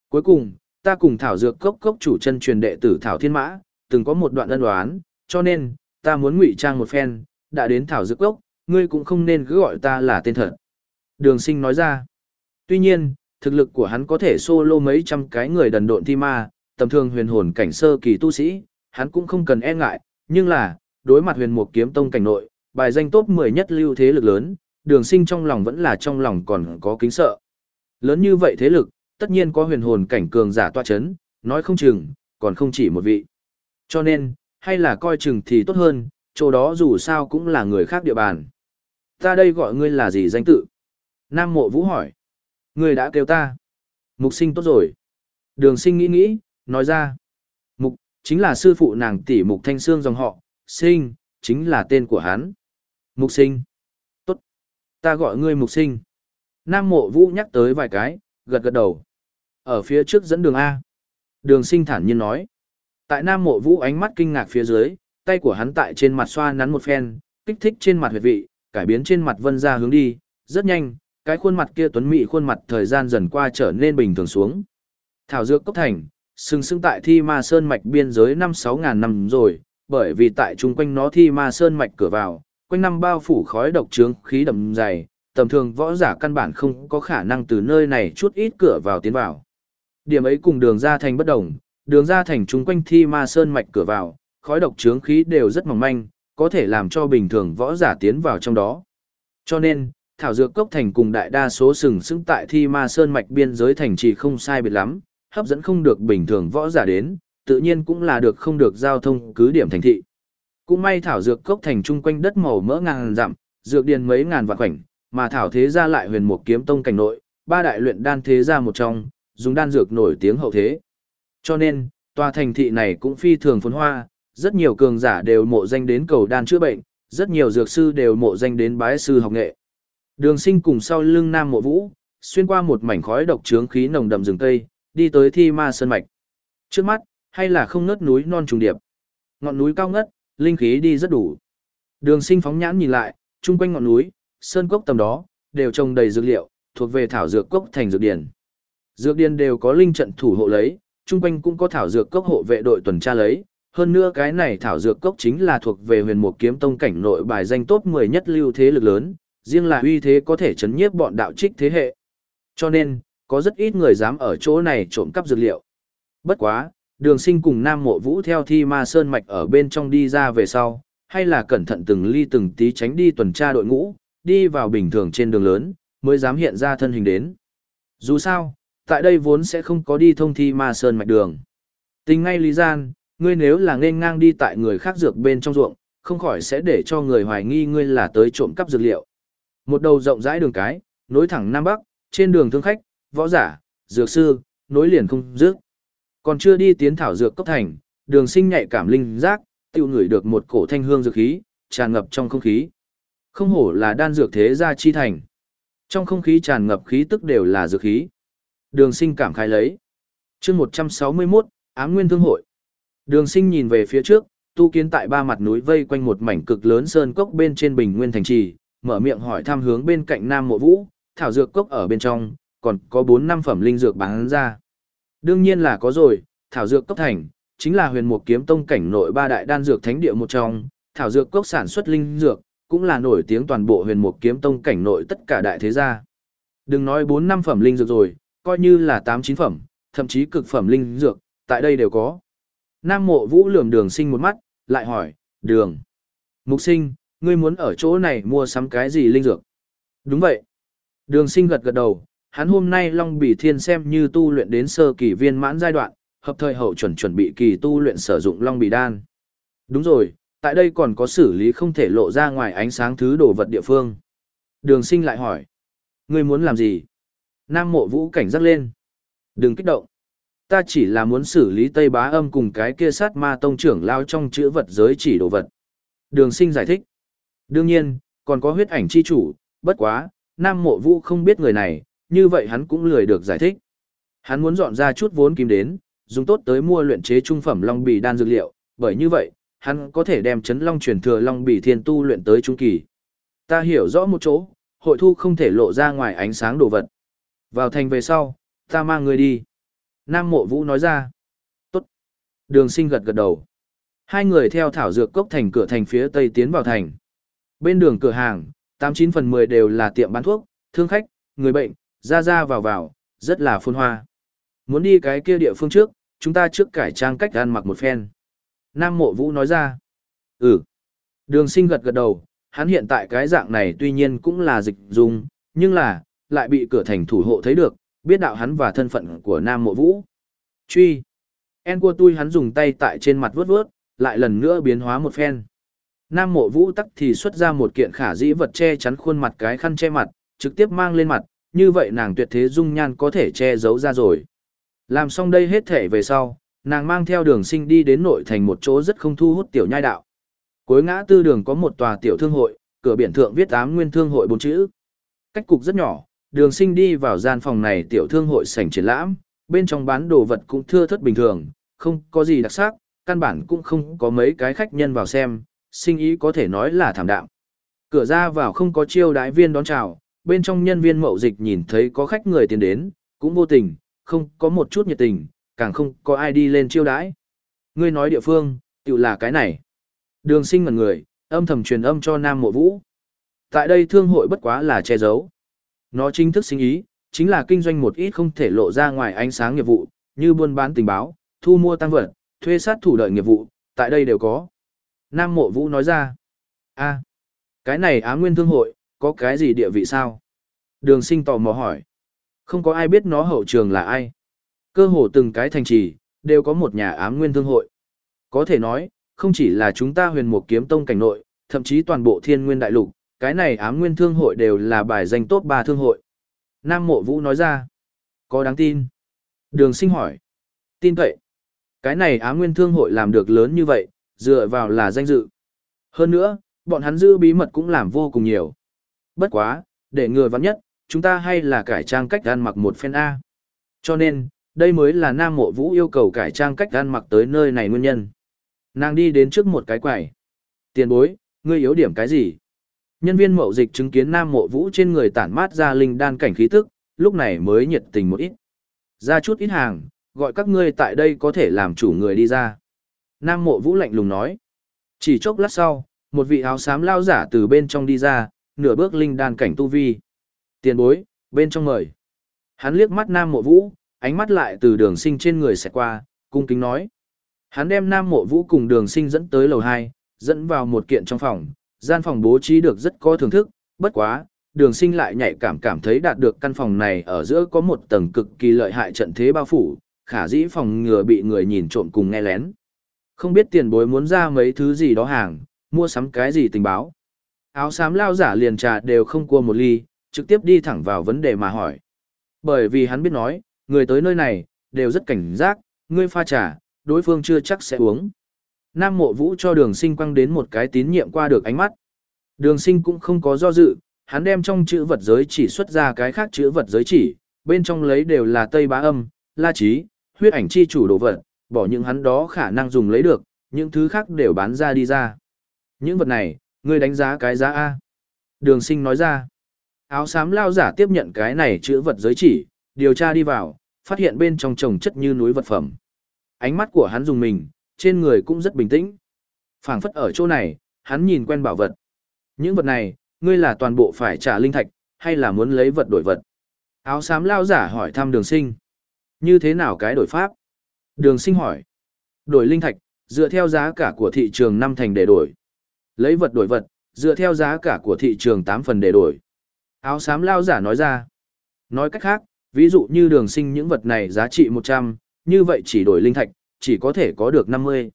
Cuối cùng, ta cùng Thảo Dược Cốc Cốc chủ chân truyền đệ tử Thảo Thiên Mã, từng có một đoạn ân đoán, cho nên, ta muốn ngụy trang một phen, đã đến Thảo Dược Cốc, ngươi cũng không nên cứ gọi ta là tên thật. Đường sinh nói ra. Tuy nhiên, thực lực của hắn có thể solo mấy trăm cái người đần độn thi ma, tầm thường huyền hồn cảnh sơ kỳ tu sĩ, hắn cũng không cần e ngại, nhưng là, đối mặt huyền mục kiếm tông cảnh nội, bài danh top 10 nhất lưu thế lực lớn, đường sinh trong lòng vẫn là trong lòng còn có kính sợ. Lớn như vậy thế lực, tất nhiên có huyền hồn cảnh cường giả toa chấn, nói không chừng, còn không chỉ một vị. Cho nên, hay là coi chừng thì tốt hơn, chỗ đó dù sao cũng là người khác địa bàn. Ta đây gọi ngươi là gì danh tự? Nam mộ vũ hỏi. Ngươi đã kêu ta. Mục sinh tốt rồi. Đường sinh nghĩ nghĩ, nói ra. Mục, chính là sư phụ nàng tỷ mục thanh xương dòng họ, sinh, chính là tên của hắn. Mục sinh. Tốt. Ta gọi ngươi mục sinh. Nam mộ vũ nhắc tới vài cái, gật gật đầu. Ở phía trước dẫn đường A. Đường sinh thản nhiên nói. Tại Nam mộ vũ ánh mắt kinh ngạc phía dưới, tay của hắn tại trên mặt xoa nắn một phen, kích thích trên mặt huyệt vị, cải biến trên mặt vân ra hướng đi, rất nhanh, cái khuôn mặt kia tuấn mị khuôn mặt thời gian dần qua trở nên bình thường xuống. Thảo dược cốc thành, sừng sững tại thi ma sơn mạch biên giới năm sáu ngàn năm rồi, bởi vì tại chung quanh nó thi ma sơn mạch cửa vào, quanh năm bao phủ khói độc trướng khí đậm dày, tầm thường võ giả căn bản không có khả năng từ nơi này chút ít cửa vào tiến vào. Điểm ấy cùng đường ra thành bất đồng, đường ra thành chung quanh thi ma sơn mạch cửa vào, khói độc trướng khí đều rất mỏng manh, có thể làm cho bình thường võ giả tiến vào trong đó. Cho nên, thảo dược cốc thành cùng đại đa số sừng sững tại thi ma sơn mạch biên giới thành trì không sai biệt lắm, hấp dẫn không được bình thường võ giả đến, tự nhiên cũng là được không được giao thông cứ điểm thành thị. Cũng may thảo dược cốc thành chung quanh đất màu mỡ ngàn dặm, dược điền mấy ngàn vạn khoảnh, mà thảo thế gia lại huyền một kiếm tông cảnh nội, ba đại luyện đan thế gia một trong, dùng đan dược nổi tiếng hậu thế. Cho nên, tòa thành thị này cũng phi thường phồn hoa, rất nhiều cường giả đều mộ danh đến cầu đan chữa bệnh, rất nhiều dược sư đều mộ danh đến bái sư học nghệ. Đường sinh cùng sau lưng Nam Mộ Vũ, xuyên qua một mảnh khói độc trướng khí nồng đậm rừng cây, đi tới thi ma sơn mạch. Trước mắt, hay là không ngớt núi non trùng điệp. Ngọn núi cao ngất, linh khí đi rất đủ. Đường sinh phóng nhãn nhìn lại, chung quanh ngọn núi, sơn cốc tầm đó, đều trồng đầy dược liệu, thuộc về thảo dược cốc thành dược điển. Dược điển đều có linh trận thủ hộ lấy, chung quanh cũng có thảo dược cốc hộ vệ đội tuần tra lấy. Hơn nữa cái này thảo dược cốc chính là thuộc về huyền mục kiếm tông cảnh nội bài danh top 10 nhất lưu thế lực lớn, riêng là uy thế có thể chấn nhiếp bọn đạo trích thế hệ. Cho nên, có rất ít người dám ở chỗ này trộm cắp dược liệu. Bất quá, đường sinh cùng Nam Mộ Vũ theo thi ma sơn mạch ở bên trong đi ra về sau, hay là cẩn thận từng ly từng tí tránh đi tuần tra đội ngũ, đi vào bình thường trên đường lớn, mới dám hiện ra thân hình đến. Dù sao, tại đây vốn sẽ không có đi thông thi ma sơn mạch đường. Tình ngay lý gian, ngươi nếu là nên ngang đi tại người khác dược bên trong ruộng, không khỏi sẽ để cho người hoài nghi ngươi là tới trộm cắp dược liệu. Một đầu rộng rãi đường cái, nối thẳng Nam Bắc, trên đường thương khách, võ giả, dược sư, nối liền không dứt. Còn chưa đi tiến thảo dược cấp thành, đường sinh nhạy cảm linh giác, tiêu ngửi được một cổ thanh hương dược khí, tràn ngập trong không khí. Không hổ là đan dược thế gia chi thành. Trong không khí tràn ngập khí tức đều là dược khí. Đường sinh cảm khai lấy. chương 161, Ám Nguyên Thương Hội. Đường sinh nhìn về phía trước, tu kiến tại ba mặt núi vây quanh một mảnh cực lớn sơn cốc bên trên bình nguyên thành trì, mở miệng hỏi thăm hướng bên cạnh Nam Mộ Vũ, thảo dược cốc ở bên trong, còn có 4 năm phẩm linh dược bán ra. Đương nhiên là có rồi, thảo dược cốc thành, chính là huyền mục kiếm tông cảnh nội ba đại đan dược thánh địa một trong, thảo dược cốc sản xuất linh dược, cũng là nổi tiếng toàn bộ huyền mục kiếm tông cảnh nội tất cả đại thế gia. Đừng nói 4 năm phẩm linh dược rồi, coi như là 8 9 phẩm, thậm chí cực phẩm linh dược, tại đây đều có. Nam mộ vũ lườm đường sinh một mắt, lại hỏi, đường. Mục sinh, ngươi muốn ở chỗ này mua sắm cái gì linh dược? Đúng vậy. Đường sinh gật gật đầu, hắn hôm nay Long Bỉ Thiên xem như tu luyện đến sơ kỳ viên mãn giai đoạn, hợp thời hậu chuẩn chuẩn bị kỳ tu luyện sử dụng Long Bỉ Đan. Đúng rồi, tại đây còn có xử lý không thể lộ ra ngoài ánh sáng thứ đồ vật địa phương. Đường sinh lại hỏi, ngươi muốn làm gì? Nam mộ vũ cảnh giác lên. Đừng kích động. Ta chỉ là muốn xử lý Tây Bá Âm cùng cái kia sát ma tông trưởng lao trong chữ vật giới chỉ đồ vật. Đường sinh giải thích. Đương nhiên, còn có huyết ảnh chi chủ, bất quá, Nam Mộ Vũ không biết người này, như vậy hắn cũng lười được giải thích. Hắn muốn dọn ra chút vốn kim đến, dùng tốt tới mua luyện chế trung phẩm long bì đan dược liệu, bởi như vậy, hắn có thể đem chấn long truyền thừa long bì thiên tu luyện tới trung kỳ. Ta hiểu rõ một chỗ, hội thu không thể lộ ra ngoài ánh sáng đồ vật. Vào thành về sau, ta mang người đi. Nam Mộ Vũ nói ra. Tốt. Đường sinh gật gật đầu. Hai người theo thảo dược cốc thành cửa thành phía tây tiến vào thành. Bên đường cửa hàng, 89 phần 10 đều là tiệm bán thuốc, thương khách, người bệnh, ra ra vào vào, rất là phôn hoa. Muốn đi cái kia địa phương trước, chúng ta trước cải trang cách ăn mặc một phen. Nam mộ vũ nói ra. Ừ. Đường sinh gật gật đầu, hắn hiện tại cái dạng này tuy nhiên cũng là dịch dùng, nhưng là, lại bị cửa thành thủ hộ thấy được, biết đạo hắn và thân phận của Nam mộ vũ. Truy. En của tôi hắn dùng tay tại trên mặt vướt vướt, lại lần nữa biến hóa một phen. Nam mộ vũ tắc thì xuất ra một kiện khả dĩ vật che chắn khuôn mặt cái khăn che mặt, trực tiếp mang lên mặt, như vậy nàng tuyệt thế dung nhan có thể che giấu ra rồi. Làm xong đây hết thể về sau, nàng mang theo đường sinh đi đến nội thành một chỗ rất không thu hút tiểu nhai đạo. Cuối ngã tư đường có một tòa tiểu thương hội, cửa biển thượng viết ám nguyên thương hội bốn chữ. Cách cục rất nhỏ, đường sinh đi vào gian phòng này tiểu thương hội sảnh triển lãm, bên trong bán đồ vật cũng thưa thất bình thường, không có gì đặc sắc, căn bản cũng không có mấy cái khách nhân vào xem, sinh ý có thể nói là thảm đạm. Cửa ra vào không có chiêu đái viên đón chào, bên trong nhân viên mậu dịch nhìn thấy có khách người tiến đến, cũng vô tình, không có một chút nhiệt tình, càng không có ai đi lên chiêu đái. Ngươi nói địa phương, tự là cái này. Đường sinh ngần người, âm thầm truyền âm cho Nam Mộ Vũ. Tại đây thương hội bất quá là che giấu. Nó chính thức sinh ý, chính là kinh doanh một ít không thể lộ ra ngoài ánh sáng nghiệp vụ, như buôn bán tình báo, thu mua tăng vật, thuê sát thủ đợi nghiệp vụ, tại đây đều có. Nam Mộ Vũ nói ra, a cái này á nguyên thương hội, có cái gì địa vị sao? Đường sinh tò mò hỏi. Không có ai biết nó hậu trường là ai. Cơ hồ từng cái thành trì, đều có một nhà ám nguyên thương hội. Có thể nói, không chỉ là chúng ta huyền mục kiếm tông cảnh nội, thậm chí toàn bộ thiên nguyên đại lục, cái này ám nguyên thương hội đều là bài danh tốt ba thương hội. Nam mộ vũ nói ra. Có đáng tin. Đường sinh hỏi. Tin cậy. Cái này ám nguyên thương hội làm được lớn như vậy, dựa vào là danh dự. Hơn nữa, bọn hắn giữ bí mật cũng làm vô cùng nhiều. Bất quá, để ngừa vắng nhất, chúng ta hay là cải trang cách ăn mặc một phen A. Cho nên, đây mới là Nam Mộ Vũ yêu cầu cải trang cách ăn mặc tới nơi này nguyên nhân. Nàng đi đến trước một cái quầy. Tiền bối, ngươi yếu điểm cái gì? Nhân viên mậu dịch chứng kiến Nam Mộ Vũ trên người tản mát ra linh đan cảnh khí tức, lúc này mới nhiệt tình một ít. Ra chút ít hàng, gọi các ngươi tại đây có thể làm chủ người đi ra. Nam Mộ Vũ lạnh lùng nói. Chỉ chốc lát sau, một vị áo xám lao giả từ bên trong đi ra, nửa bước linh đan cảnh tu vi. Tiền bối, bên trong mời. Hắn liếc mắt Nam Mộ Vũ, ánh mắt lại từ đường sinh trên người sẽ qua, cung kính nói. Hắn đem Nam Mộ Vũ cùng đường sinh dẫn tới lầu 2, dẫn vào một kiện trong phòng, gian phòng bố trí được rất có thưởng thức, bất quá, đường sinh lại nhạy cảm cảm thấy đạt được căn phòng này ở giữa có một tầng cực kỳ lợi hại trận thế bao phủ, khả dĩ phòng ngừa bị người nhìn trộm cùng nghe lén. Không biết tiền bối muốn ra mấy thứ gì đó hàng, mua sắm cái gì tình báo. Áo xám lao giả liền trà đều không cua một ly, trực tiếp đi thẳng vào vấn đề mà hỏi. Bởi vì hắn biết nói, người tới nơi này, đều rất cảnh giác, ngươi pha trà, đối phương chưa chắc sẽ uống. Nam mộ vũ cho đường sinh quăng đến một cái tín nhiệm qua được ánh mắt. Đường sinh cũng không có do dự, hắn đem trong chữ vật giới chỉ xuất ra cái khác chữ vật giới chỉ, bên trong lấy đều là tây bá âm, la trí, huyết ảnh chi chủ đồ vật, bỏ những hắn đó khả năng dùng lấy được, những thứ khác đều bán ra đi ra. Những vật này, ngươi đánh giá cái giá A. Đường sinh nói ra. Áo xám lao giả tiếp nhận cái này chữ vật giới chỉ, điều tra đi vào, phát hiện bên trong trồng chất như núi vật phẩm. Ánh mắt của hắn dùng mình, trên người cũng rất bình tĩnh. phảng phất ở chỗ này, hắn nhìn quen bảo vật. Những vật này, ngươi là toàn bộ phải trả linh thạch, hay là muốn lấy vật đổi vật? Áo xám lao giả hỏi thăm đường sinh. Như thế nào cái đổi pháp? Đường sinh hỏi. Đổi linh thạch, dựa theo giá cả của thị trường 5 thành để đổi. Lấy vật đổi vật, dựa theo giá cả của thị trường 8 phần để đổi. Áo xám lao giả nói ra. Nói cách khác, ví dụ như đường sinh những vật này giá trị 100, như vậy chỉ đổi linh thạch, chỉ có thể có được 50.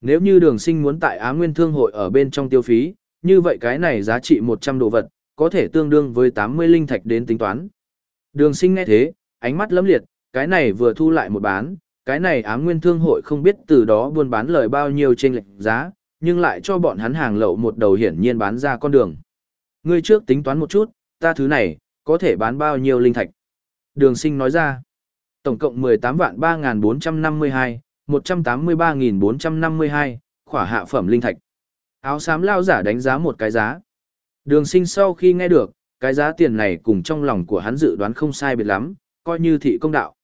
Nếu như đường sinh muốn tại Á Nguyên Thương hội ở bên trong tiêu phí, như vậy cái này giá trị 100 đồ vật, có thể tương đương với 80 linh thạch đến tính toán. Đường sinh nghe thế, ánh mắt lấm liệt, cái này vừa thu lại một bán, cái này ám Nguyên Thương hội không biết từ đó buôn bán lời bao nhiêu trên lệnh giá, nhưng lại cho bọn hắn hàng lậu một đầu hiển nhiên bán ra con đường. Ngươi trước tính toán một chút, ta thứ này, có thể bán bao nhiêu linh thạch. Đường sinh nói ra, tổng cộng 18 vạn 3.452, 183.452, khỏa hạ phẩm linh thạch. Áo xám lao giả đánh giá một cái giá. Đường sinh sau khi nghe được, cái giá tiền này cùng trong lòng của hắn dự đoán không sai biệt lắm, coi như thị công đạo.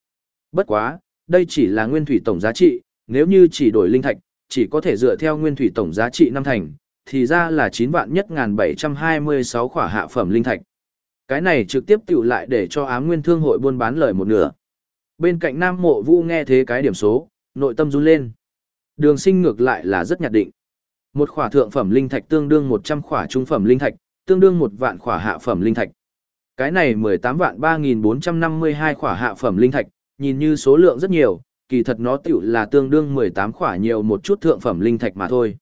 Bất quá, đây chỉ là nguyên thủy tổng giá trị, nếu như chỉ đổi linh thạch, chỉ có thể dựa theo nguyên thủy tổng giá trị năm thành, thì ra là 9 vạn nhất ngàn 726 khỏa hạ phẩm linh thạch. Cái này trực tiếp tiểu lại để cho ám nguyên thương hội buôn bán lời một nửa. Bên cạnh Nam Mộ Vũ nghe thế cái điểm số, nội tâm run lên. Đường sinh ngược lại là rất nhạt định. Một khỏa thượng phẩm linh thạch tương đương 100 khỏa trung phẩm linh thạch, tương đương một vạn khỏa hạ phẩm linh thạch. Cái này 18 vạn 3452 khỏa hạ phẩm linh thạch, nhìn như số lượng rất nhiều, kỳ thật nó tiểu là tương đương 18 khỏa nhiều một chút thượng phẩm linh thạch mà thôi.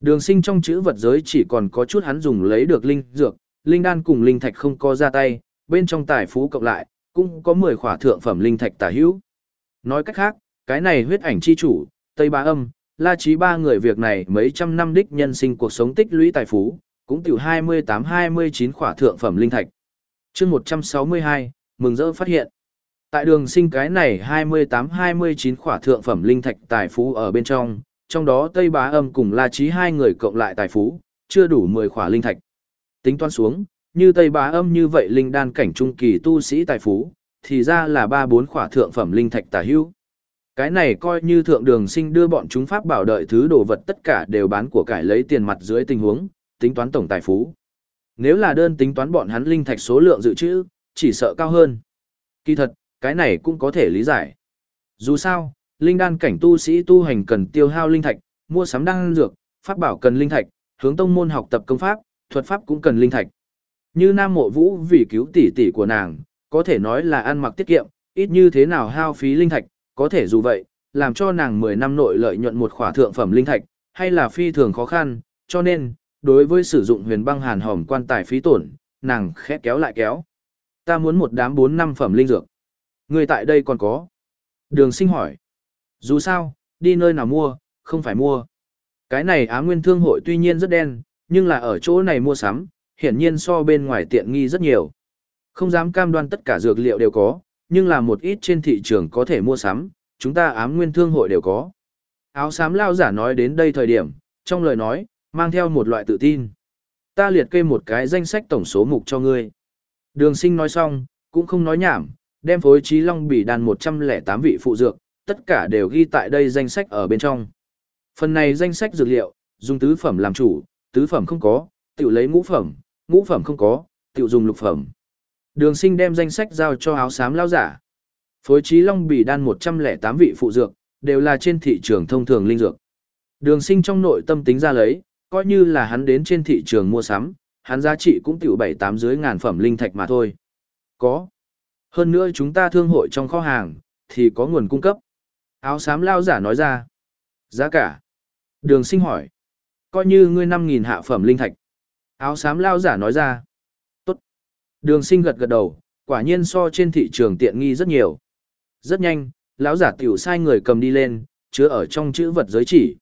Đường sinh trong chữ vật giới chỉ còn có chút hắn dùng lấy được linh dược, linh đan cùng linh thạch không có ra tay, bên trong tài phú cộng lại, cũng có 10 khỏa thượng phẩm linh thạch tả hữu. Nói cách khác, cái này huyết ảnh chi chủ, Tây Ba Âm, La Chí ba người việc này mấy trăm năm đích nhân sinh cuộc sống tích lũy tài phú, cũng tiểu 28-29 khỏa thượng phẩm linh thạch. chương 162, mừng rỡ phát hiện. Tại đường sinh cái này 28-29 khỏa thượng phẩm linh thạch tài phú ở bên trong, trong đó Tây Bá Âm cùng La Chí hai người cộng lại tài phú, chưa đủ 10 khỏa linh thạch. Tính toán xuống, như Tây Bá Âm như vậy linh đan cảnh trung kỳ tu sĩ tài phú, thì ra là 3-4 khỏa thượng phẩm linh thạch tả hữu. Cái này coi như thượng đường sinh đưa bọn chúng pháp bảo đợi thứ đồ vật tất cả đều bán của cải lấy tiền mặt dưới tình huống, tính toán tổng tài phú. Nếu là đơn tính toán bọn hắn linh thạch số lượng dự trữ, chỉ sợ cao hơn. Kỳ thật, cái này cũng có thể lý giải. Dù sao, linh đan cảnh tu sĩ tu hành cần tiêu hao linh thạch, mua sắm đan dược, pháp bảo cần linh thạch, hướng tông môn học tập công pháp, thuật pháp cũng cần linh thạch. Như Nam Mộ Vũ vì cứu tỷ tỷ của nàng, có thể nói là ăn mặc tiết kiệm, ít như thế nào hao phí linh thạch, có thể dù vậy, làm cho nàng 10 năm nội lợi nhuận một khỏa thượng phẩm linh thạch, hay là phi thường khó khăn, cho nên, đối với sử dụng huyền băng hàn hòm quan tài phí tổn, nàng khẽ kéo lại kéo. Ta muốn một đám 4 năm phẩm linh dược. Người tại đây còn có. Đường sinh hỏi. Dù sao, đi nơi nào mua, không phải mua. Cái này Á Nguyên Thương hội tuy nhiên rất đen, nhưng là ở chỗ này mua sắm, hiển nhiên so bên ngoài tiện nghi rất nhiều. Không dám cam đoan tất cả dược liệu đều có, nhưng là một ít trên thị trường có thể mua sắm, chúng ta ám nguyên thương hội đều có. Áo xám lao giả nói đến đây thời điểm, trong lời nói, mang theo một loại tự tin. Ta liệt kê một cái danh sách tổng số mục cho ngươi. Đường sinh nói xong, cũng không nói nhảm, đem phối trí long bỉ đàn 108 vị phụ dược, tất cả đều ghi tại đây danh sách ở bên trong. Phần này danh sách dược liệu, dùng tứ phẩm làm chủ, tứ phẩm không có, tiểu lấy ngũ phẩm, ngũ phẩm không có, tiểu dùng lục phẩm. Đường sinh đem danh sách giao cho áo xám lao giả. Phối trí long bỉ đan 108 vị phụ dược, đều là trên thị trường thông thường linh dược. Đường sinh trong nội tâm tính ra lấy, coi như là hắn đến trên thị trường mua sắm, hắn giá trị cũng tiểu 7-8 dưới ngàn phẩm linh thạch mà thôi. Có. Hơn nữa chúng ta thương hội trong kho hàng, thì có nguồn cung cấp. Áo xám lao giả nói ra. Giá cả. Đường sinh hỏi. Coi như ngươi 5.000 hạ phẩm linh thạch. Áo xám lao giả nói ra. Tốt. Đường sinh gật gật đầu, quả nhiên so trên thị trường tiện nghi rất nhiều. Rất nhanh, lão giả tiểu sai người cầm đi lên, chứa ở trong chữ vật giới chỉ.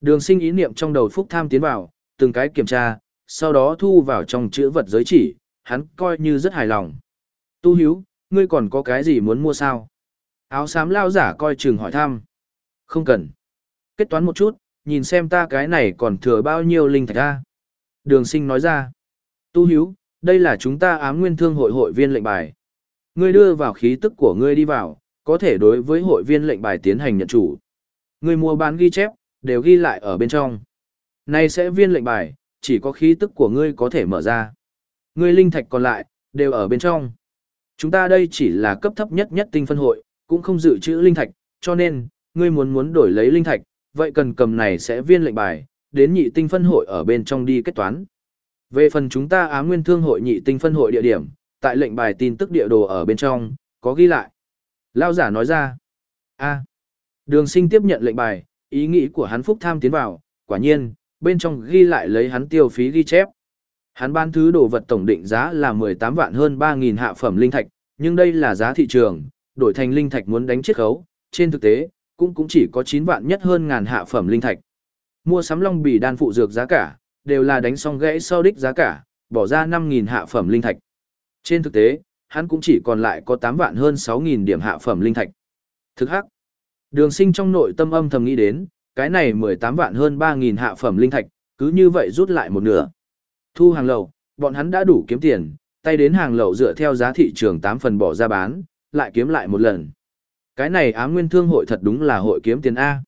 Đường sinh ý niệm trong đầu phúc tham tiến vào, từng cái kiểm tra, sau đó thu vào trong chữ vật giới chỉ, hắn coi như rất hài lòng. Tu hiếu, ngươi còn có cái gì muốn mua sao? Áo xám lao giả coi chừng hỏi thăm. Không cần. Kết toán một chút, nhìn xem ta cái này còn thừa bao nhiêu linh thạch ra. Đường sinh nói ra. Tu hiếu, đây là chúng ta ám nguyên thương hội hội viên lệnh bài. Ngươi đưa vào khí tức của ngươi đi vào, có thể đối với hội viên lệnh bài tiến hành nhận chủ. Ngươi mua bán ghi chép, đều ghi lại ở bên trong. Này sẽ viên lệnh bài, chỉ có khí tức của ngươi có thể mở ra. Ngươi linh thạch còn lại, đều ở bên trong. Chúng ta đây chỉ là cấp thấp nhất nhất tinh phân hội, cũng không dự trữ linh thạch, cho nên, ngươi muốn muốn đổi lấy linh thạch, vậy cần cầm này sẽ viên lệnh bài, đến nhị tinh phân hội ở bên trong đi kết toán. Về phần chúng ta ám nguyên thương hội nhị tinh phân hội địa điểm, tại lệnh bài tin tức địa đồ ở bên trong, có ghi lại. Lao giả nói ra, a đường sinh tiếp nhận lệnh bài, ý nghĩ của hắn phúc tham tiến vào, quả nhiên, bên trong ghi lại lấy hắn tiêu phí ghi chép. Hắn ban thứ đồ vật tổng định giá là 18 vạn hơn 3.000 hạ phẩm linh thạch, nhưng đây là giá thị trường, đổi thành linh thạch muốn đánh chiết khấu, trên thực tế, cũng cũng chỉ có 9 vạn nhất hơn ngàn hạ phẩm linh thạch. Mua sắm long bì đan phụ dược giá cả, đều là đánh xong gãy sau đích giá cả, bỏ ra 5.000 hạ phẩm linh thạch. Trên thực tế, hắn cũng chỉ còn lại có 8 vạn hơn 6.000 điểm hạ phẩm linh thạch. Thực hắc, đường sinh trong nội tâm âm thầm nghĩ đến, cái này 18 vạn hơn 3.000 hạ phẩm linh thạch, cứ như vậy rút lại một nửa. Thu hàng lậu, bọn hắn đã đủ kiếm tiền, tay đến hàng lậu dựa theo giá thị trường 8 phần bỏ ra bán, lại kiếm lại một lần. Cái này ám nguyên thương hội thật đúng là hội kiếm tiền A.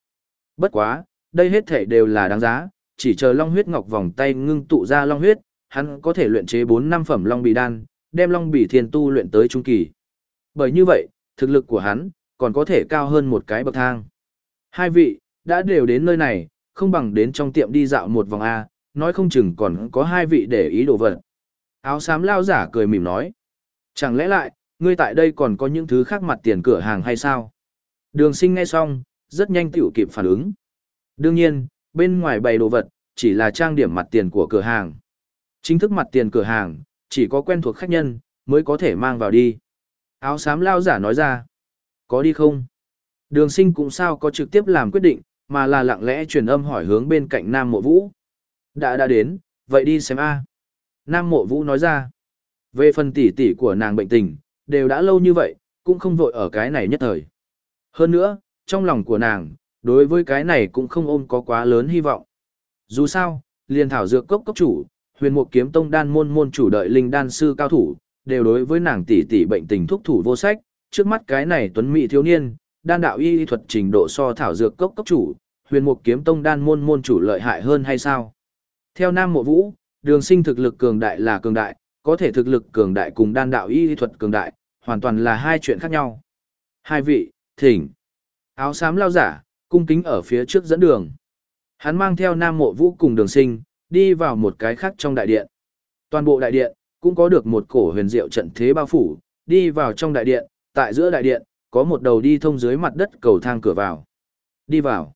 Bất quá, đây hết thể đều là đáng giá, chỉ chờ long huyết ngọc vòng tay ngưng tụ ra long huyết, hắn có thể luyện chế 4 năm phẩm long bì đan, đem long bì thiên tu luyện tới trung kỳ. Bởi như vậy, thực lực của hắn, còn có thể cao hơn một cái bậc thang. Hai vị, đã đều đến nơi này, không bằng đến trong tiệm đi dạo một vòng A, nói không chừng còn có hai vị để ý đồ vật. Áo xám lao giả cười mỉm nói. Chẳng lẽ lại, ngươi tại đây còn có những thứ khác mặt tiền cửa hàng hay sao? Đường sinh nghe xong, rất nhanh tiểu kịp phản ứng. Đương nhiên, bên ngoài bày đồ vật, chỉ là trang điểm mặt tiền của cửa hàng. Chính thức mặt tiền cửa hàng, chỉ có quen thuộc khách nhân, mới có thể mang vào đi. Áo xám lao giả nói ra. Có đi không? Đường sinh cũng sao có trực tiếp làm quyết định, mà là lặng lẽ truyền âm hỏi hướng bên cạnh Nam Mộ Vũ. Đã đã đến, vậy đi xem a Nam Mộ Vũ nói ra. Về phần tỷ tỷ của nàng bệnh tình, đều đã lâu như vậy, cũng không vội ở cái này nhất thời. Hơn nữa, trong lòng của nàng, đối với cái này cũng không ôm có quá lớn hy vọng. Dù sao, liền thảo dược cốc cốc chủ, huyền mục kiếm tông đan môn môn chủ đợi linh đan sư cao thủ, đều đối với nàng tỷ tỷ bệnh tình thúc thủ vô sách, trước mắt cái này tuấn mỹ thiếu niên, đan đạo y thuật trình độ so thảo dược cốc cốc chủ, huyền mục kiếm tông đan môn môn chủ lợi hại hơn hay sao? Theo Nam Mộ Vũ, đường sinh thực lực cường đại là cường đại, có thể thực lực cường đại cùng đan đạo y thuật cường đại, hoàn toàn là hai chuyện khác nhau. Hai vị, thỉnh. Áo xám lao giả, cung kính ở phía trước dẫn đường. Hắn mang theo Nam Mộ Vũ cùng đường sinh, đi vào một cái khác trong đại điện. Toàn bộ đại điện, cũng có được một cổ huyền diệu trận thế bao phủ, đi vào trong đại điện, tại giữa đại điện, có một đầu đi thông dưới mặt đất cầu thang cửa vào. Đi vào.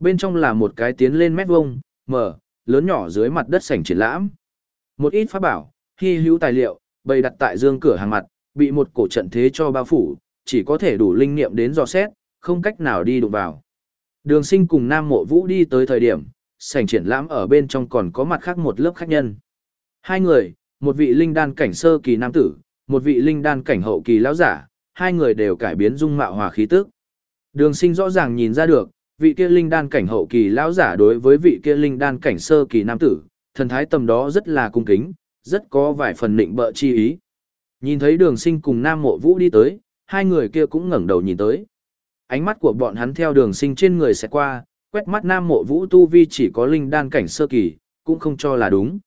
Bên trong là một cái tiến lên mét vuông, mở, lớn nhỏ dưới mặt đất sảnh triển lãm. Một ít pháp bảo, hy hữu tài liệu, bày đặt tại dương cửa hàng mặt, bị một cổ trận thế cho bao phủ, chỉ có thể đủ linh niệm đến dò xét, không cách nào đi đụng vào. Đường sinh cùng Nam Mộ Vũ đi tới thời điểm, sảnh triển lãm ở bên trong còn có mặt khác một lớp khách nhân. Hai người, một vị linh đan cảnh sơ kỳ nam tử, một vị linh đan cảnh hậu kỳ lão giả, hai người đều cải biến dung mạo hòa khí tức. Đường sinh rõ ràng nhìn ra được, vị kia linh đan cảnh hậu kỳ lão giả đối với vị kia linh đan cảnh sơ kỳ nam tử, thần thái tầm đó rất là cung kính, rất có vài phần định bợ chi ý. Nhìn thấy đường sinh cùng nam mộ vũ đi tới, hai người kia cũng ngẩng đầu nhìn tới. Ánh mắt của bọn hắn theo đường sinh trên người sẽ qua, quét mắt nam mộ vũ tu vi chỉ có linh đan cảnh sơ kỳ, cũng không cho là đúng.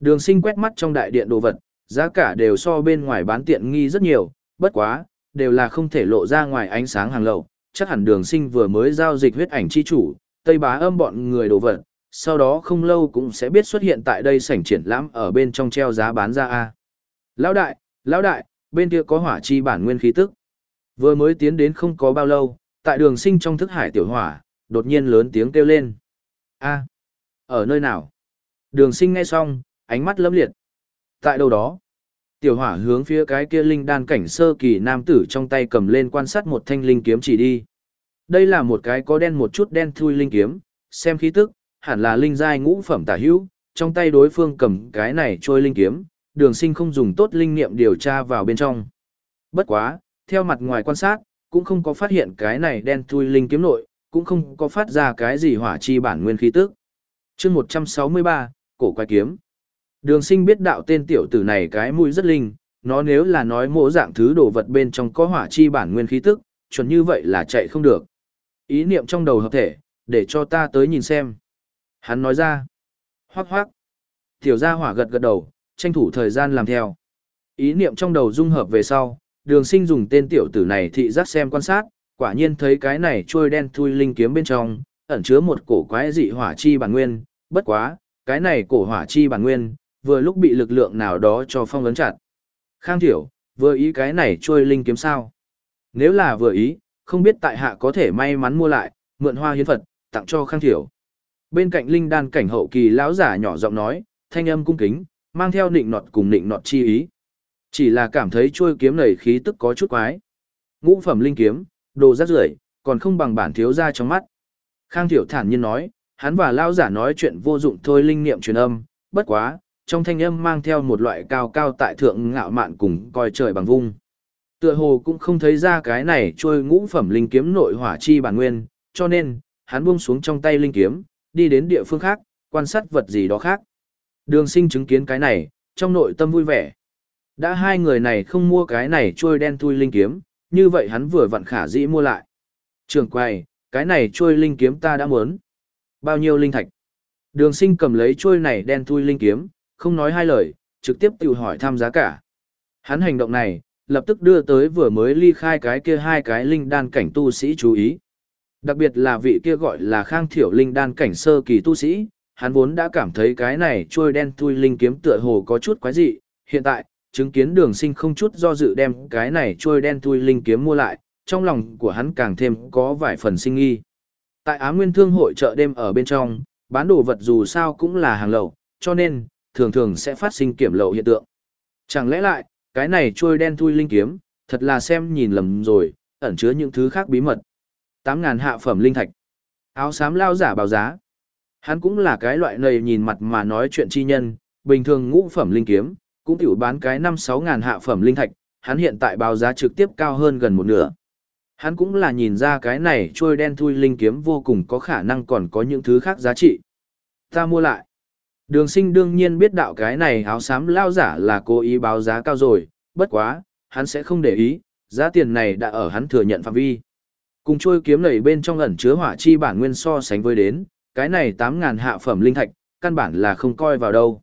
Đường sinh quét mắt trong đại điện đồ vật, giá cả đều so bên ngoài bán tiện nghi rất nhiều, bất quá, đều là không thể lộ ra ngoài ánh sáng hàng lậu. Chắc hẳn đường sinh vừa mới giao dịch huyết ảnh chi chủ, tây bá âm bọn người đồ vật, sau đó không lâu cũng sẽ biết xuất hiện tại đây sảnh triển lãm ở bên trong treo giá bán ra A. Lão đại, lão đại, bên kia có hỏa chi bản nguyên khí tức. Vừa mới tiến đến không có bao lâu, tại đường sinh trong thức hải tiểu hỏa, đột nhiên lớn tiếng kêu lên. A, ở nơi nào? Đường sinh nghe xong, ánh mắt lấm liệt. Tại đâu đó? Tiểu hỏa hướng phía cái kia linh đan cảnh sơ kỳ nam tử trong tay cầm lên quan sát một thanh linh kiếm chỉ đi. Đây là một cái có đen một chút đen thui linh kiếm, xem khí tức, hẳn là linh giai ngũ phẩm tả hữu, trong tay đối phương cầm cái này trôi linh kiếm, đường sinh không dùng tốt linh nghiệm điều tra vào bên trong. Bất quá, theo mặt ngoài quan sát, cũng không có phát hiện cái này đen thui linh kiếm nội, cũng không có phát ra cái gì hỏa chi bản nguyên khí tức. chương 163, cổ quái kiếm. Đường sinh biết đạo tên tiểu tử này cái mũi rất linh, nó nếu là nói mỗi dạng thứ đồ vật bên trong có hỏa chi bản nguyên khí tức, chuẩn như vậy là chạy không được. Ý niệm trong đầu hợp thể, để cho ta tới nhìn xem. Hắn nói ra. Hoác hoác. Tiểu gia hỏa gật gật đầu, tranh thủ thời gian làm theo. Ý niệm trong đầu dung hợp về sau, đường sinh dùng tên tiểu tử này thị giác xem quan sát, quả nhiên thấy cái này trôi đen thui linh kiếm bên trong, ẩn chứa một cổ quái dị hỏa chi bản nguyên, bất quá, cái này cổ hỏa chi bản nguyên, vừa lúc bị lực lượng nào đó cho phong ấn chặt. Khang Thiểu, vừa ý cái này trôi linh kiếm sao? Nếu là vừa ý, không biết tại hạ có thể may mắn mua lại, mượn hoa hiến Phật, tặng cho Khang Thiểu. Bên cạnh linh đan cảnh hậu kỳ lão giả nhỏ giọng nói, thanh âm cung kính, mang theo nịnh nọt cùng nịnh nọt chi ý. Chỉ là cảm thấy trôi kiếm này khí tức có chút quái. Ngũ phẩm linh kiếm, đồ rác rưởi, còn không bằng bản thiếu ra trong mắt. Khang Thiểu thản nhiên nói, hắn và lão giả nói chuyện vô dụng thôi linh niệm truyền âm, bất quá, trong thanh âm mang theo một loại cao cao tại thượng ngạo mạn cùng coi trời bằng vung. Tựa hồ cũng không thấy ra cái này trôi ngũ phẩm linh kiếm nội hỏa chi bản nguyên, cho nên, hắn buông xuống trong tay linh kiếm, đi đến địa phương khác, quan sát vật gì đó khác. Đường sinh chứng kiến cái này, trong nội tâm vui vẻ. Đã hai người này không mua cái này trôi đen thui linh kiếm, như vậy hắn vừa vặn khả dĩ mua lại. Trường quay, cái này trôi linh kiếm ta đã muốn. Bao nhiêu linh thạch? Đường sinh cầm lấy trôi này đen thui linh kiếm, không nói hai lời, trực tiếp tự hỏi tham giá cả. Hắn hành động này, lập tức đưa tới vừa mới ly khai cái kia hai cái linh đan cảnh tu sĩ chú ý. Đặc biệt là vị kia gọi là khang thiểu linh đan cảnh sơ kỳ tu sĩ, hắn vốn đã cảm thấy cái này trôi đen thui linh kiếm tựa hồ có chút quái dị, hiện tại, chứng kiến đường sinh không chút do dự đem cái này trôi đen thui linh kiếm mua lại, trong lòng của hắn càng thêm có vài phần sinh nghi. Tại Á Nguyên Thương hội chợ đêm ở bên trong, bán đồ vật dù sao cũng là hàng lậu, cho nên, thường thường sẽ phát sinh kiểm lậu hiện tượng. Chẳng lẽ lại, cái này trôi đen thui linh kiếm, thật là xem nhìn lầm rồi, ẩn chứa những thứ khác bí mật. 8.000 hạ phẩm linh thạch. Áo xám lao giả báo giá. Hắn cũng là cái loại này nhìn mặt mà nói chuyện chi nhân, bình thường ngũ phẩm linh kiếm, cũng tiểu bán cái 5-6 ngàn hạ phẩm linh thạch, hắn hiện tại báo giá trực tiếp cao hơn gần một nửa. Hắn cũng là nhìn ra cái này trôi đen thui linh kiếm vô cùng có khả năng còn có những thứ khác giá trị. Ta mua lại. Đường sinh đương nhiên biết đạo cái này áo xám lao giả là cố ý báo giá cao rồi, bất quá, hắn sẽ không để ý, giá tiền này đã ở hắn thừa nhận phạm vi. Cùng trôi kiếm này bên trong ẩn chứa hỏa chi bản nguyên so sánh với đến, cái này 8.000 hạ phẩm linh thạch, căn bản là không coi vào đâu.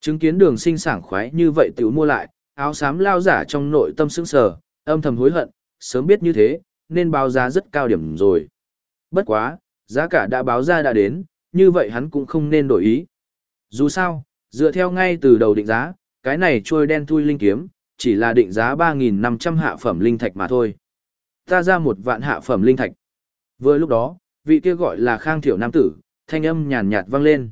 Chứng kiến đường sinh sảng khoái như vậy tiểu mua lại, áo xám lao giả trong nội tâm sững sờ, âm thầm hối hận, sớm biết như thế, nên báo giá rất cao điểm rồi. Bất quá, giá cả đã báo ra đã đến, như vậy hắn cũng không nên đổi ý. Dù sao, dựa theo ngay từ đầu định giá, cái này trôi đen thui linh kiếm, chỉ là định giá 3.500 hạ phẩm linh thạch mà thôi. Ta ra một vạn hạ phẩm linh thạch. Vừa lúc đó, vị kia gọi là khang thiểu nam tử, thanh âm nhàn nhạt vang lên.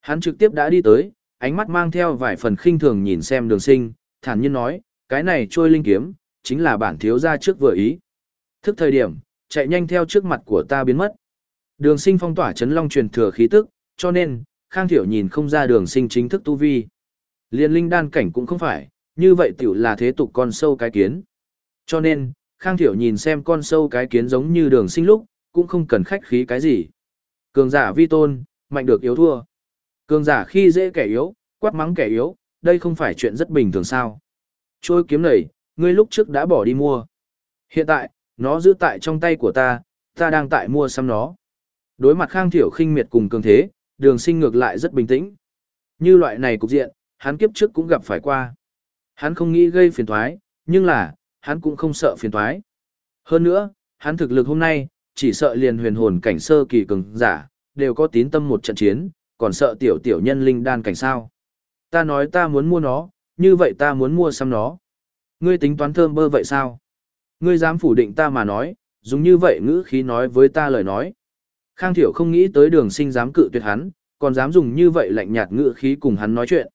Hắn trực tiếp đã đi tới, ánh mắt mang theo vài phần khinh thường nhìn xem đường sinh, thản nhiên nói, cái này trôi linh kiếm, chính là bản thiếu ra trước vừa ý. Thức thời điểm, chạy nhanh theo trước mặt của ta biến mất. Đường sinh phong tỏa chấn long truyền thừa khí tức, cho nên, Khang Thiểu nhìn không ra đường sinh chính thức tu vi. Liên linh đan cảnh cũng không phải, như vậy tiểu là thế tục con sâu cái kiến. Cho nên, Khang Thiểu nhìn xem con sâu cái kiến giống như đường sinh lúc, cũng không cần khách khí cái gì. Cường giả vi tôn, mạnh được yếu thua. Cường giả khi dễ kẻ yếu, quát mắng kẻ yếu, đây không phải chuyện rất bình thường sao. Trôi kiếm này, ngươi lúc trước đã bỏ đi mua. Hiện tại, nó giữ tại trong tay của ta, ta đang tại mua xăm nó. Đối mặt Khang Thiểu khinh miệt cùng cường thế, đường sinh ngược lại rất bình tĩnh. Như loại này cục diện, hắn kiếp trước cũng gặp phải qua. Hắn không nghĩ gây phiền thoái, nhưng là, hắn cũng không sợ phiền thoái. Hơn nữa, hắn thực lực hôm nay, chỉ sợ liền huyền hồn cảnh sơ kỳ cường giả, đều có tín tâm một trận chiến, còn sợ tiểu tiểu nhân linh đan cảnh sao. Ta nói ta muốn mua nó, như vậy ta muốn mua xăm nó. Ngươi tính toán thơm bơ vậy sao? Ngươi dám phủ định ta mà nói, dùng như vậy ngữ khí nói với ta lời nói. Khang Thiểu không nghĩ tới đường sinh dám cự tuyệt hắn, còn dám dùng như vậy lạnh nhạt ngữ khí cùng hắn nói chuyện.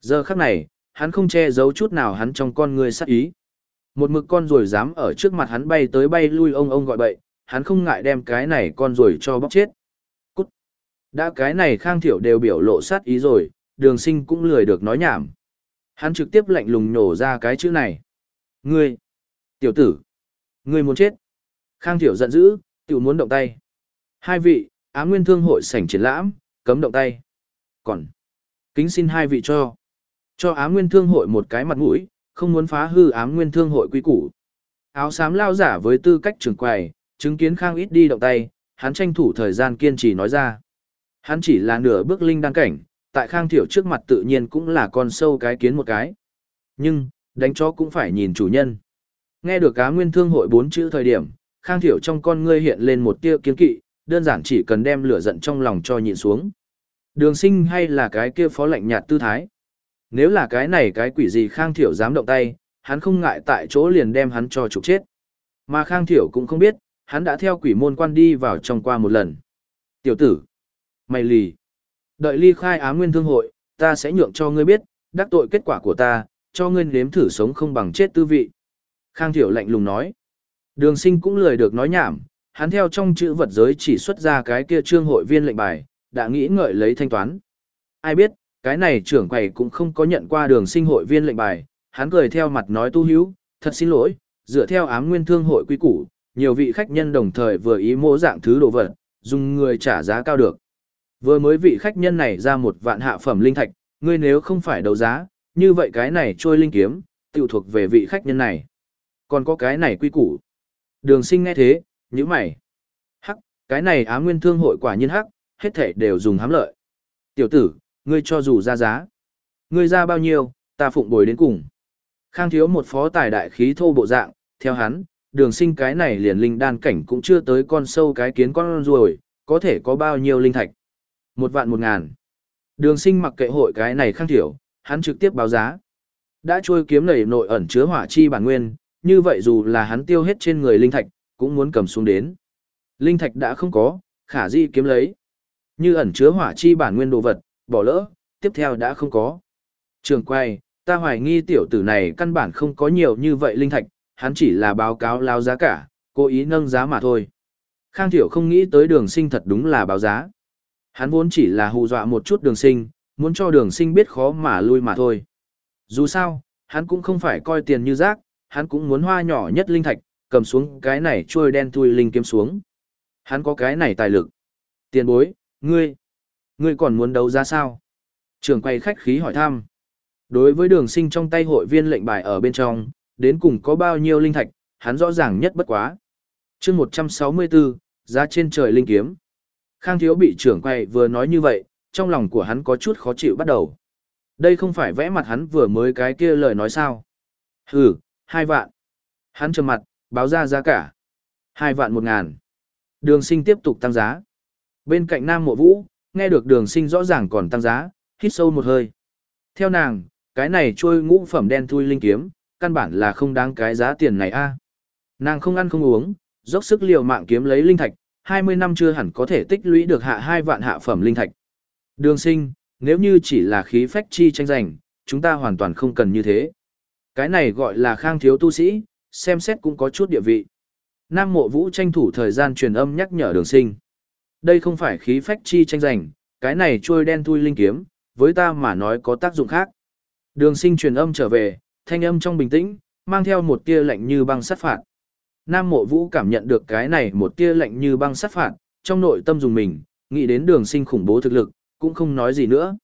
Giờ khắc này, hắn không che giấu chút nào hắn trong con người sát ý. Một mực con rồi dám ở trước mặt hắn bay tới bay lui ông ông gọi bậy, hắn không ngại đem cái này con rồi cho bóc chết. Cút! Đã cái này Khang Thiểu đều biểu lộ sát ý rồi, đường sinh cũng lười được nói nhảm. Hắn trực tiếp lạnh lùng nổ ra cái chữ này. Ngươi! Tiểu tử! Ngươi muốn chết! Khang Thiểu giận dữ, tiểu muốn động tay. Hai vị, Á Nguyên Thương hội sảnh triển lãm, cấm động tay. Còn, kính xin hai vị cho. Cho Á Nguyên Thương hội một cái mặt mũi, không muốn phá hư Á Nguyên Thương hội quy củ. Áo xám lao giả với tư cách trưởng quầy, chứng kiến Khang ít đi động tay, hắn tranh thủ thời gian kiên trì nói ra. Hắn chỉ là nửa bước linh đăng cảnh, tại Khang Thiểu trước mặt tự nhiên cũng là con sâu cái kiến một cái. Nhưng, đánh chó cũng phải nhìn chủ nhân. Nghe được Á Nguyên Thương hội bốn chữ thời điểm, Khang Thiểu trong con ngươi hiện lên một tia kiến kỵ, đơn giản chỉ cần đem lửa giận trong lòng cho nhịn xuống. Đường sinh hay là cái kia phó lạnh nhạt tư thái. Nếu là cái này cái quỷ gì Khang Thiểu dám động tay, hắn không ngại tại chỗ liền đem hắn cho trục chết. Mà Khang Thiểu cũng không biết, hắn đã theo quỷ môn quan đi vào trong qua một lần. Tiểu tử, mày lì, đợi ly khai á nguyên thương hội, ta sẽ nhượng cho ngươi biết, đắc tội kết quả của ta, cho ngươi nếm thử sống không bằng chết tư vị. Khang Thiểu lạnh lùng nói. Đường sinh cũng lười được nói nhảm, hắn theo trong chữ vật giới chỉ xuất ra cái kia trương hội viên lệnh bài, đã nghĩ ngợi lấy thanh toán. Ai biết, cái này trưởng quầy cũng không có nhận qua đường sinh hội viên lệnh bài, hắn cười theo mặt nói tu hữu, thật xin lỗi, dựa theo ám nguyên thương hội quy củ, nhiều vị khách nhân đồng thời vừa ý mô dạng thứ đồ vật, dùng người trả giá cao được. Vừa mới vị khách nhân này ra một vạn hạ phẩm linh thạch, ngươi nếu không phải đấu giá, như vậy cái này trôi linh kiếm, tiêu thuộc về vị khách nhân này. Còn có cái này quy củ. Đường sinh nghe thế, nhíu mày. Hắc, cái này á nguyên thương hội quả nhiên hắc, hết thể đều dùng hám lợi. Tiểu tử, ngươi cho dù ra giá. Ngươi ra bao nhiêu, ta phụng bồi đến cùng. Khang thiếu một phó tài đại khí thô bộ dạng, theo hắn, đường sinh cái này liền linh đan cảnh cũng chưa tới con sâu cái kiến con ruồi, có thể có bao nhiêu linh thạch. Một vạn một ngàn. Đường sinh mặc kệ hội cái này khang thiểu, hắn trực tiếp báo giá. Đã trôi kiếm nảy nội ẩn chứa hỏa chi bản nguyên, như vậy dù là hắn tiêu hết trên người linh thạch, cũng muốn cầm xuống đến. Linh thạch đã không có, khả di kiếm lấy. Như ẩn chứa hỏa chi bản nguyên đồ vật, bỏ lỡ, tiếp theo đã không có. Trường quay, ta hoài nghi tiểu tử này căn bản không có nhiều như vậy linh thạch, hắn chỉ là báo cáo lao giá cả, cố ý nâng giá mà thôi. Khang Thiểu không nghĩ tới đường sinh thật đúng là báo giá. Hắn vốn chỉ là hù dọa một chút đường sinh, muốn cho đường sinh biết khó mà lui mà thôi. Dù sao, hắn cũng không phải coi tiền như rác, hắn cũng muốn hoa nhỏ nhất linh thạch, cầm xuống cái này trôi đen thui linh kiếm xuống. Hắn có cái này tài lực. Tiền bối, ngươi, ngươi còn muốn đấu giá sao? Trường quay khách khí hỏi thăm. Đối với đường sinh trong tay hội viên lệnh bài ở bên trong, đến cùng có bao nhiêu linh thạch, hắn rõ ràng nhất bất quá. chương 164, giá trên trời linh kiếm. Khang thiếu bị trưởng quay vừa nói như vậy, trong lòng của hắn có chút khó chịu bắt đầu. Đây không phải vẽ mặt hắn vừa mới cái kia lời nói sao. Hừ, hai vạn. Hắn trầm mặt, báo ra giá cả. Hai vạn một ngàn. Đường sinh tiếp tục tăng giá. Bên cạnh Nam Mộ Vũ, nghe được đường sinh rõ ràng còn tăng giá, hít sâu một hơi. Theo nàng, cái này trôi ngũ phẩm đen thui linh kiếm, căn bản là không đáng cái giá tiền này a Nàng không ăn không uống, dốc sức liều mạng kiếm lấy linh thạch, 20 năm chưa hẳn có thể tích lũy được hạ hai vạn hạ phẩm linh thạch. Đường sinh, nếu như chỉ là khí phách chi tranh giành, chúng ta hoàn toàn không cần như thế. Cái này gọi là khang thiếu tu sĩ, xem xét cũng có chút địa vị. Nam mộ vũ tranh thủ thời gian truyền âm nhắc nhở đường sinh. Đây không phải khí phách chi tranh giành, cái này trôi đen thui linh kiếm, với ta mà nói có tác dụng khác. Đường sinh truyền âm trở về, thanh âm trong bình tĩnh, mang theo một tia lạnh như băng sát phạt. Nam mộ vũ cảm nhận được cái này một tia lạnh như băng sát phạt, trong nội tâm dùng mình, nghĩ đến đường sinh khủng bố thực lực, cũng không nói gì nữa.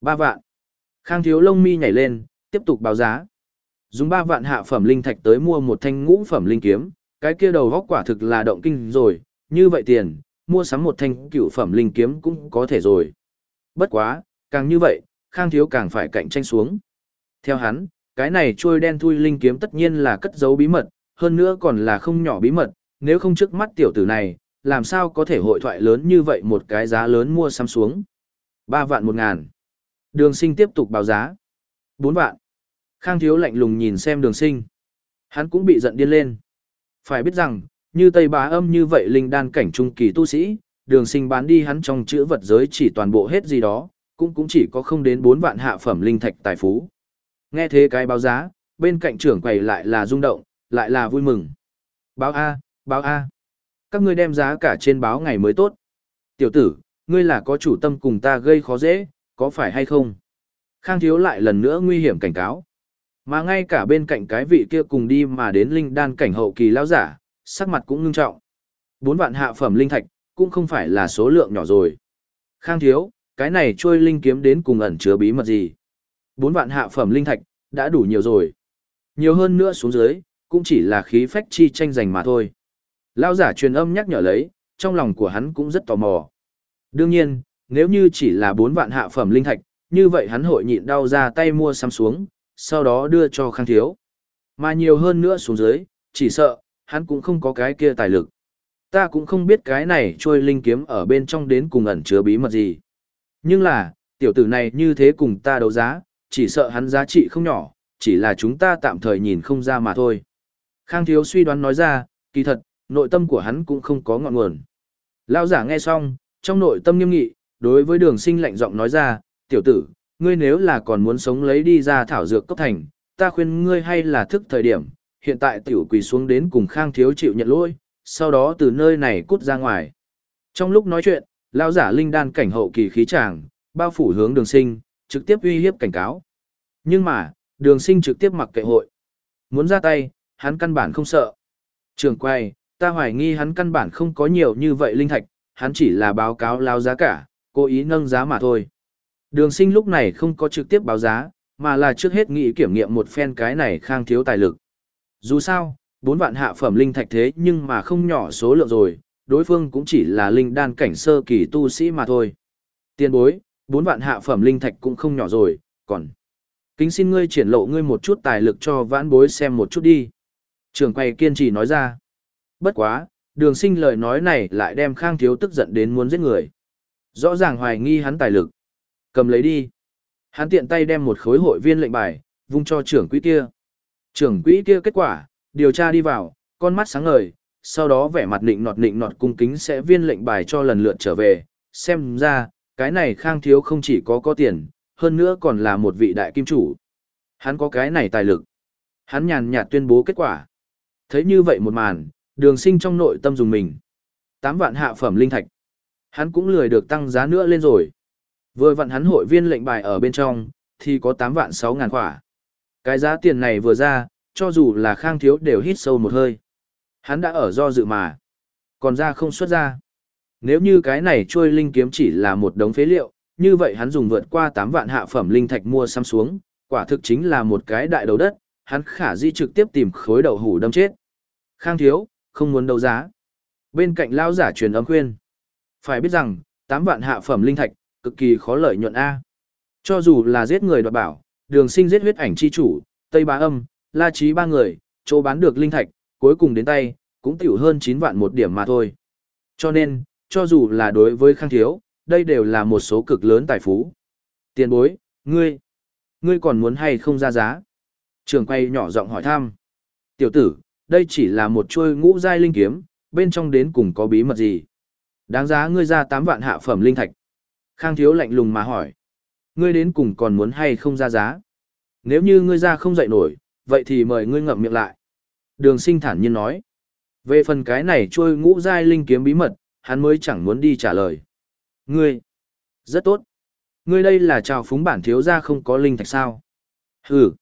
Ba vạn. Khang thiếu lông mi nhảy lên, tiếp tục báo giá. Dùng ba vạn hạ phẩm linh thạch tới mua một thanh ngũ phẩm linh kiếm, cái kia đầu góc quả thực là động kinh rồi, như vậy tiền, mua sắm một thanh cửu phẩm linh kiếm cũng có thể rồi. Bất quá, càng như vậy, Khang thiếu càng phải cạnh tranh xuống. Theo hắn, cái này trôi đen thui linh kiếm tất nhiên là cất giấu bí mật, hơn nữa còn là không nhỏ bí mật, nếu không trước mắt tiểu tử này, làm sao có thể hội thoại lớn như vậy một cái giá lớn mua sắm xuống. 3 vạn 1 ngàn. Đường sinh tiếp tục báo giá. 4 vạn. Khang thiếu lạnh lùng nhìn xem đường sinh. Hắn cũng bị giận điên lên. Phải biết rằng, như Tây Bá âm như vậy linh đan cảnh trung kỳ tu sĩ, đường sinh bán đi hắn trong chữ vật giới chỉ toàn bộ hết gì đó, cũng cũng chỉ có không đến 4 vạn hạ phẩm linh thạch tài phú. Nghe thế cái báo giá, bên cạnh trưởng quầy lại là rung động, lại là vui mừng. Báo A, báo A. Các ngươi đem giá cả trên báo ngày mới tốt. Tiểu tử, ngươi là có chủ tâm cùng ta gây khó dễ, có phải hay không? Khang thiếu lại lần nữa nguy hiểm cảnh cáo. Mà ngay cả bên cạnh cái vị kia cùng đi mà đến linh đan cảnh hậu kỳ lão giả, sắc mặt cũng ngưng trọng. Bốn vạn hạ phẩm linh thạch, cũng không phải là số lượng nhỏ rồi. Khang thiếu, cái này trôi linh kiếm đến cùng ẩn chứa bí mật gì? Bốn vạn hạ phẩm linh thạch, đã đủ nhiều rồi. Nhiều hơn nữa xuống dưới, cũng chỉ là khí phách chi tranh giành mà thôi. Lão giả truyền âm nhắc nhở lấy, trong lòng của hắn cũng rất tò mò. Đương nhiên, nếu như chỉ là bốn vạn hạ phẩm linh thạch, như vậy hắn hội nhịn đau ra tay mua xăm xuống, sau đó đưa cho khang thiếu. Mà nhiều hơn nữa xuống dưới, chỉ sợ, hắn cũng không có cái kia tài lực. Ta cũng không biết cái này trôi linh kiếm ở bên trong đến cùng ẩn chứa bí mật gì. Nhưng là, tiểu tử này như thế cùng ta đấu giá, chỉ sợ hắn giá trị không nhỏ, chỉ là chúng ta tạm thời nhìn không ra mà thôi. Khang thiếu suy đoán nói ra, kỳ thật, nội tâm của hắn cũng không có ngọn nguồn. Lão giả nghe xong, trong nội tâm nghiêm nghị, đối với đường sinh lạnh giọng nói ra, tiểu tử, ngươi nếu là còn muốn sống lấy đi ra thảo dược cấp thành, ta khuyên ngươi hay là thức thời điểm, hiện tại tiểu quỳ xuống đến cùng khang thiếu chịu nhận lỗi, sau đó từ nơi này cút ra ngoài. Trong lúc nói chuyện, lão giả linh đan cảnh hậu kỳ khí tràng, bao phủ hướng đường sinh, trực tiếp uy hiếp cảnh cáo. Nhưng mà, đường sinh trực tiếp mặc kệ hội. Muốn ra tay, hắn căn bản không sợ. Trường quay, ta hoài nghi hắn căn bản không có nhiều như vậy linh thạch, hắn chỉ là báo cáo lao giá cả, cố ý nâng giá mà thôi. Đường sinh lúc này không có trực tiếp báo giá, mà là trước hết nghĩ kiểm nghiệm một phen cái này khang thiếu tài lực. Dù sao, 4 vạn hạ phẩm linh thạch thế nhưng mà không nhỏ số lượng rồi, đối phương cũng chỉ là linh đan cảnh sơ kỳ tu sĩ mà thôi. Tiên bối, 4 vạn hạ phẩm linh thạch cũng không nhỏ rồi, còn... Kính xin ngươi triển lộ ngươi một chút tài lực cho vãn bối xem một chút đi. Trường quay kiên trì nói ra. Bất quá, đường sinh lời nói này lại đem khang thiếu tức giận đến muốn giết người. Rõ ràng hoài nghi hắn tài lực. Cầm lấy đi. Hắn tiện tay đem một khối hội viên lệnh bài, vung cho trưởng quỹ kia. Trưởng quỹ kia kết quả, điều tra đi vào, con mắt sáng ngời, sau đó vẻ mặt nịnh nọt nịnh nọt cung kính sẽ viên lệnh bài cho lần lượt trở về. Xem ra, cái này khang thiếu không chỉ có có tiền, hơn nữa còn là một vị đại kim chủ. Hắn có cái này tài lực. Hắn nhàn nhạt tuyên bố kết quả. Thấy như vậy một màn, đường sinh trong nội tâm dùng mình. 8 vạn hạ phẩm linh thạch. Hắn cũng lười được tăng giá nữa lên rồi. Vừa vặn hắn hội viên lệnh bài ở bên trong, thì có 8 vạn 6 ngàn quả. Cái giá tiền này vừa ra, cho dù là khang thiếu đều hít sâu một hơi. Hắn đã ở do dự mà. Còn ra không xuất ra. Nếu như cái này trôi linh kiếm chỉ là một đống phế liệu, như vậy hắn dùng vượt qua 8 vạn hạ phẩm linh thạch mua xăm xuống, quả thực chính là một cái đại đầu đất, hắn khả di trực tiếp tìm khối đầu hủ đâm chết. Khang thiếu, không muốn đấu giá. Bên cạnh lao giả truyền âm khuyên. Phải biết rằng, 8 vạn hạ phẩm linh thạch, cực kỳ khó lợi nhuận A. Cho dù là giết người đoạt bảo, đường sinh giết huyết ảnh chi chủ, Tây Bá Âm, La Chí ba người, chỗ bán được linh thạch, cuối cùng đến tay, cũng tiểu hơn 9 vạn một điểm mà thôi. Cho nên, cho dù là đối với khang thiếu, đây đều là một số cực lớn tài phú. Tiền bối, ngươi, ngươi còn muốn hay không ra giá? Trường quay nhỏ giọng hỏi thăm. Tiểu tử, đây chỉ là một chuôi ngũ giai linh kiếm, bên trong đến cùng có bí mật gì? Đáng giá ngươi ra 8 vạn hạ phẩm linh thạch. Khang thiếu lạnh lùng mà hỏi. Ngươi đến cùng còn muốn hay không ra giá? Nếu như ngươi ra không dậy nổi, vậy thì mời ngươi ngậm miệng lại. Đường sinh thản nhiên nói. Về phần cái này trôi ngũ giai linh kiếm bí mật, hắn mới chẳng muốn đi trả lời. Ngươi, Rất tốt. Ngươi đây là trào phúng bản thiếu gia không có linh thạch sao? Hừ.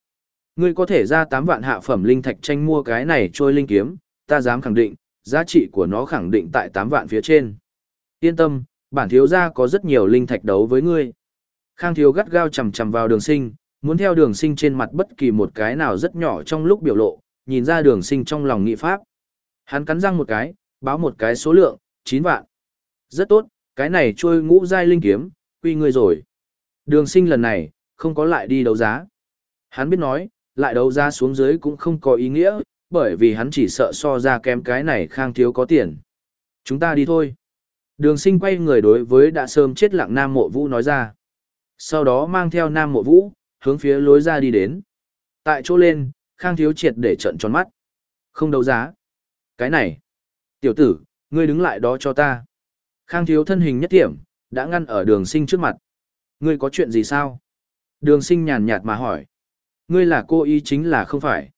Ngươi có thể ra 8 vạn hạ phẩm linh thạch tranh mua cái này trôi linh kiếm, ta dám khẳng định, giá trị của nó khẳng định tại 8 vạn phía trên. Yên tâm, bản thiếu gia có rất nhiều linh thạch đấu với ngươi. Khang thiếu gắt gao chầm chầm vào đường sinh, muốn theo đường sinh trên mặt bất kỳ một cái nào rất nhỏ trong lúc biểu lộ, nhìn ra đường sinh trong lòng nghị pháp. Hắn cắn răng một cái, báo một cái số lượng, 9 vạn. Rất tốt, cái này trôi ngũ giai linh kiếm, quy ngươi rồi. Đường sinh lần này, không có lại đi đấu giá. Hắn biết nói, lại đấu giá xuống dưới cũng không có ý nghĩa, bởi vì hắn chỉ sợ so ra kém cái này khang thiếu có tiền. Chúng ta đi thôi. Đường sinh quay người đối với đã sớm chết lặng Nam Mộ Vũ nói ra. Sau đó mang theo Nam Mộ Vũ, hướng phía lối ra đi đến. Tại chỗ lên, khang thiếu triệt để trận tròn mắt. Không đấu giá. Cái này. Tiểu tử, ngươi đứng lại đó cho ta. Khang thiếu thân hình nhất điểm, đã ngăn ở đường sinh trước mặt. Ngươi có chuyện gì sao? Đường sinh nhàn nhạt mà hỏi. Ngươi là cô ý chính là không phải.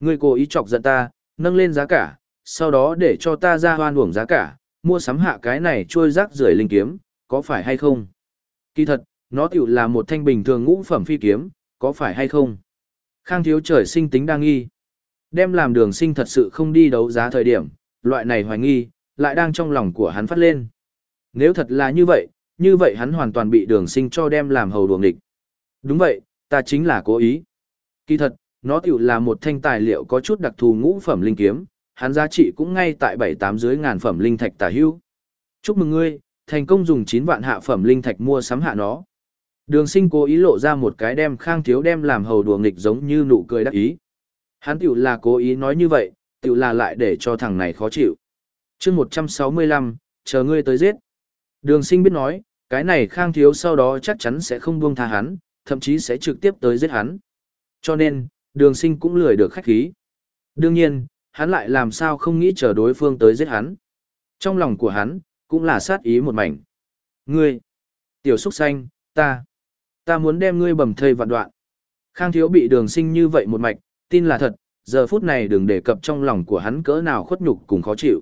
Ngươi cố ý chọc giận ta, nâng lên giá cả, sau đó để cho ta ra hoan uổng giá cả, mua sắm hạ cái này trôi rác rưởi linh kiếm, có phải hay không? Kỳ thật, nó tiểu là một thanh bình thường ngũ phẩm phi kiếm, có phải hay không? Khang thiếu trời sinh tính đang nghi. Đem làm đường sinh thật sự không đi đấu giá thời điểm, loại này hoài nghi, lại đang trong lòng của hắn phát lên. Nếu thật là như vậy, như vậy hắn hoàn toàn bị đường sinh cho đem làm hầu đuồng địch. Đúng vậy, ta chính là cố ý. Kỳ thật, nó tiểu là một thanh tài liệu có chút đặc thù ngũ phẩm linh kiếm, hắn giá trị cũng ngay tại 7-8 dưới ngàn phẩm linh thạch tả hữu. Chúc mừng ngươi, thành công dùng 9 vạn hạ phẩm linh thạch mua sắm hạ nó. Đường sinh cố ý lộ ra một cái đem khang thiếu đem làm hầu đùa nghịch giống như nụ cười đắc ý. Hắn tiểu là cố ý nói như vậy, tiểu là lại để cho thằng này khó chịu. chương 165, chờ ngươi tới giết. Đường sinh biết nói, cái này khang thiếu sau đó chắc chắn sẽ không buông tha hắn, thậm chí sẽ trực tiếp tới giết hắn. Cho nên, đường sinh cũng lười được khách khí. Đương nhiên, hắn lại làm sao không nghĩ chờ đối phương tới giết hắn. Trong lòng của hắn, cũng là sát ý một mảnh. Ngươi, tiểu xúc xanh, ta, ta muốn đem ngươi bầm thây vạn đoạn. Khang thiếu bị đường sinh như vậy một mạch, tin là thật, giờ phút này đừng đề cập trong lòng của hắn cỡ nào khuất nhục cùng khó chịu.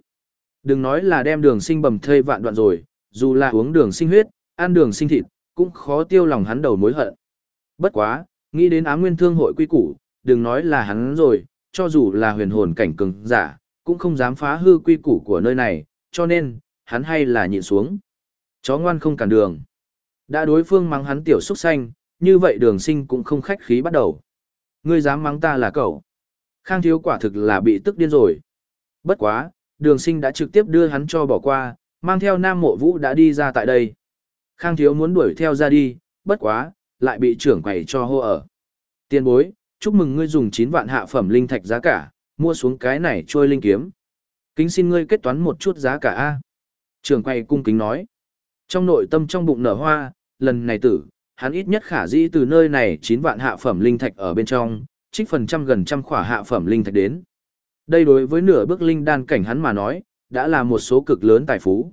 Đừng nói là đem đường sinh bầm thây vạn đoạn rồi, dù là uống đường sinh huyết, ăn đường sinh thịt, cũng khó tiêu lòng hắn đầu mối hận. Bất quá, nghĩ đến á nguyên thương hội quy củ, đừng nói là hắn rồi, cho dù là huyền hồn cảnh cường giả, cũng không dám phá hư quy củ của nơi này, cho nên, hắn hay là nhịn xuống. Chó ngoan không cản đường. Đã đối phương mắng hắn tiểu xúc xanh, như vậy đường sinh cũng không khách khí bắt đầu. Ngươi dám mắng ta là cậu. Khang thiếu quả thực là bị tức điên rồi. Bất quá, đường sinh đã trực tiếp đưa hắn cho bỏ qua, mang theo nam mộ vũ đã đi ra tại đây. Khang thiếu muốn đuổi theo ra đi, bất quá, lại bị trưởng quầy cho hô ở. Tiên bối, chúc mừng ngươi dùng 9 vạn hạ phẩm linh thạch giá cả, mua xuống cái này trôi linh kiếm. Kính xin ngươi kết toán một chút giá cả A. Trường quay cung kính nói. Trong nội tâm trong bụng nở hoa, lần này tử, hắn ít nhất khả dĩ từ nơi này 9 vạn hạ phẩm linh thạch ở bên trong, trích phần trăm gần trăm khỏa hạ phẩm linh thạch đến. Đây đối với nửa bước linh đan cảnh hắn mà nói, đã là một số cực lớn tài phú.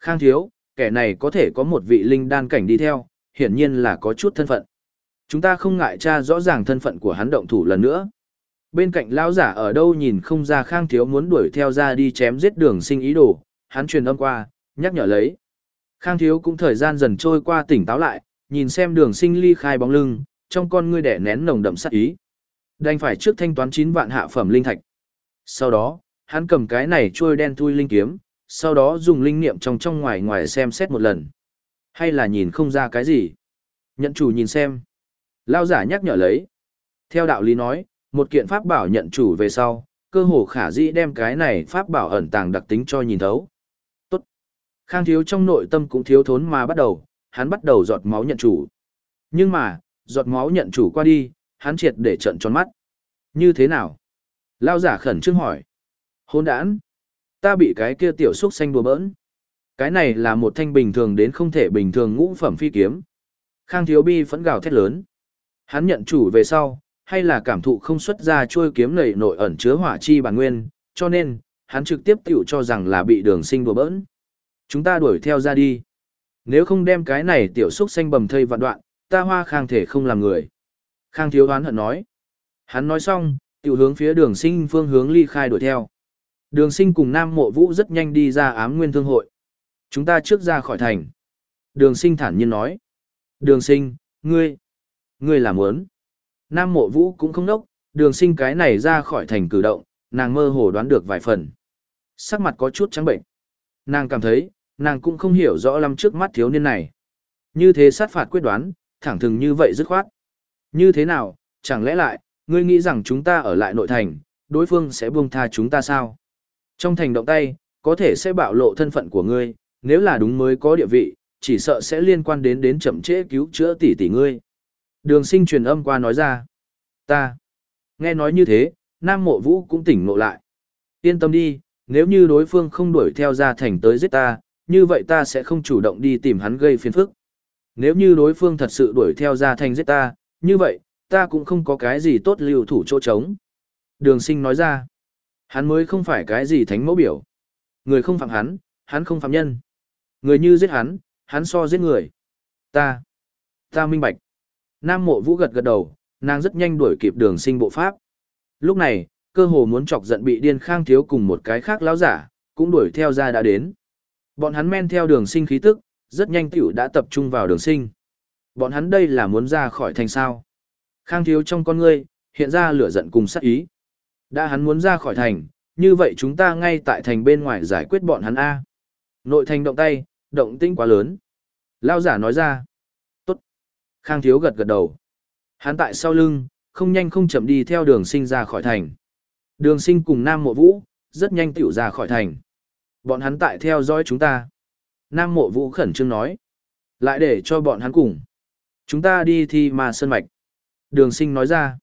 Khang thiếu, kẻ này có thể có một vị linh đan cảnh đi theo, hiển nhiên là có chút thân phận. Chúng ta không ngại tra rõ ràng thân phận của hắn động thủ lần nữa. Bên cạnh lão giả ở đâu nhìn không ra khang thiếu muốn đuổi theo ra đi chém giết đường sinh ý đồ, hắn truyền âm qua, nhắc nhở lấy. Khang thiếu cũng thời gian dần trôi qua tỉnh táo lại, nhìn xem đường sinh ly khai bóng lưng, trong con ngươi đẻ nén nồng đậm sát ý. Đành phải trước thanh toán 9 vạn hạ phẩm linh thạch. Sau đó, hắn cầm cái này trôi đen thui linh kiếm, sau đó dùng linh niệm trong trong ngoài ngoài xem xét một lần. Hay là nhìn không ra cái gì? Nhận chủ nhìn xem. Lao giả nhắc nhở lấy. Theo đạo lý nói, một kiện pháp bảo nhận chủ về sau, cơ hồ khả dĩ đem cái này pháp bảo ẩn tàng đặc tính cho nhìn thấu. Tốt. Khang thiếu trong nội tâm cũng thiếu thốn mà bắt đầu, hắn bắt đầu giọt máu nhận chủ. Nhưng mà, giọt máu nhận chủ qua đi, hắn triệt để trận tròn mắt. Như thế nào? Lao giả khẩn trương hỏi. Hôn đản, ta bị cái kia tiểu xúc xanh đùa bỡn. Cái này là một thanh bình thường đến không thể bình thường ngũ phẩm phi kiếm. Khang thiếu bi phẫn gào thét lớn. Hắn nhận chủ về sau, hay là cảm thụ không xuất ra trôi kiếm lầy nội ẩn chứa hỏa chi bản nguyên, cho nên, hắn trực tiếp tiểu cho rằng là bị đường sinh đùa bỡn. Chúng ta đuổi theo ra đi. Nếu không đem cái này tiểu xúc xanh bầm thây vạn đoạn, ta hoa khang thể không làm người. Khang thiếu đoán hận nói. Hắn nói xong, tiểu hướng phía đường sinh phương hướng ly khai đuổi theo. Đường sinh cùng Nam Mộ Vũ rất nhanh đi ra ám nguyên thương hội. Chúng ta trước ra khỏi thành. Đường sinh thản nhiên nói. Đường sinh, ngươi, ngươi làm muốn. Nam mộ vũ cũng không nốc, đường sinh cái này ra khỏi thành cử động, nàng mơ hồ đoán được vài phần. Sắc mặt có chút trắng bệnh. Nàng cảm thấy, nàng cũng không hiểu rõ lắm trước mắt thiếu niên này. Như thế sát phạt quyết đoán, thẳng thừng như vậy dứt khoát. Như thế nào, chẳng lẽ lại, ngươi nghĩ rằng chúng ta ở lại nội thành, đối phương sẽ buông tha chúng ta sao? Trong thành động tay, có thể sẽ bạo lộ thân phận của ngươi, nếu là đúng mới có địa vị, chỉ sợ sẽ liên quan đến đến chậm trễ cứu chữa tỷ tỷ ngươi. Đường sinh truyền âm qua nói ra. Ta. Nghe nói như thế, Nam Mộ Vũ cũng tỉnh ngộ lại. Yên tâm đi, nếu như đối phương không đuổi theo ra thành tới giết ta, như vậy ta sẽ không chủ động đi tìm hắn gây phiền phức. Nếu như đối phương thật sự đuổi theo ra thành giết ta, như vậy, ta cũng không có cái gì tốt lưu thủ chỗ trống. Đường sinh nói ra, hắn mới không phải cái gì thánh mẫu biểu. Người không phạm hắn, hắn không phạm nhân. Người như giết hắn, hắn so giết người. Ta, ta minh bạch. Nam mộ vũ gật gật đầu, nàng rất nhanh đuổi kịp đường sinh bộ pháp. Lúc này, cơ hồ muốn chọc giận bị điên khang thiếu cùng một cái khác lão giả, cũng đuổi theo ra đã đến. Bọn hắn men theo đường sinh khí tức, rất nhanh tiểu đã tập trung vào đường sinh. Bọn hắn đây là muốn ra khỏi thành sao. Khang thiếu trong con ngươi, hiện ra lửa giận cùng sát ý. Đã hắn muốn ra khỏi thành, như vậy chúng ta ngay tại thành bên ngoài giải quyết bọn hắn A. Nội thành động tay, động tinh quá lớn. Lao giả nói ra. Khang thiếu gật gật đầu. Hắn tại sau lưng, không nhanh không chậm đi theo đường sinh ra khỏi thành. Đường sinh cùng Nam Mộ Vũ, rất nhanh tiểu ra khỏi thành. Bọn hắn tại theo dõi chúng ta. Nam Mộ Vũ khẩn trương nói. Lại để cho bọn hắn cùng. Chúng ta đi thi mà sơn mạch. Đường sinh nói ra.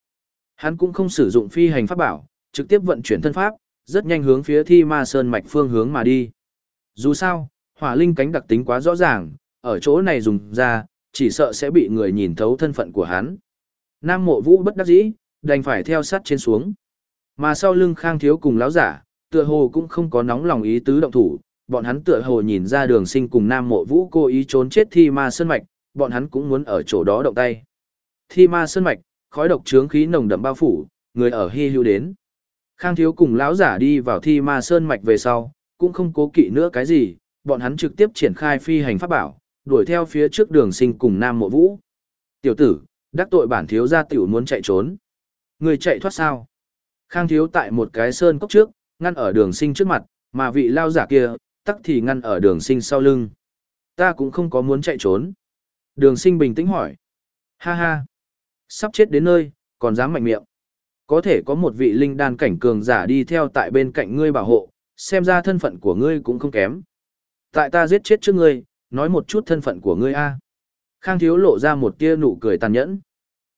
Hắn cũng không sử dụng phi hành pháp bảo, trực tiếp vận chuyển thân pháp, rất nhanh hướng phía thi ma sơn mạch phương hướng mà đi. Dù sao, hỏa linh cánh đặc tính quá rõ ràng, ở chỗ này dùng ra, chỉ sợ sẽ bị người nhìn thấu thân phận của hắn. Nam mộ vũ bất đắc dĩ, đành phải theo sát trên xuống. Mà sau lưng khang thiếu cùng lão giả, tựa hồ cũng không có nóng lòng ý tứ động thủ, bọn hắn tựa hồ nhìn ra đường sinh cùng nam mộ vũ cố ý trốn chết thi ma sơn mạch, bọn hắn cũng muốn ở chỗ đó động tay. Thi ma sơn mạch, khói độc trướng khí nồng đậm bao phủ, người ở hy hữu đến. Khang thiếu cùng lão giả đi vào thi ma sơn mạch về sau, cũng không cố kỵ nữa cái gì, bọn hắn trực tiếp triển khai phi hành pháp bảo, đuổi theo phía trước đường sinh cùng nam mộ vũ. Tiểu tử, đắc tội bản thiếu gia tiểu muốn chạy trốn. Người chạy thoát sao? Khang thiếu tại một cái sơn cốc trước, ngăn ở đường sinh trước mặt, mà vị lao giả kia, tắc thì ngăn ở đường sinh sau lưng. Ta cũng không có muốn chạy trốn. Đường sinh bình tĩnh hỏi. Ha ha. Sắp chết đến nơi, còn dám mạnh miệng. Có thể có một vị linh đan cảnh cường giả đi theo tại bên cạnh ngươi bảo hộ, xem ra thân phận của ngươi cũng không kém. Tại ta giết chết trước ngươi, nói một chút thân phận của ngươi a. Khang thiếu lộ ra một tia nụ cười tàn nhẫn.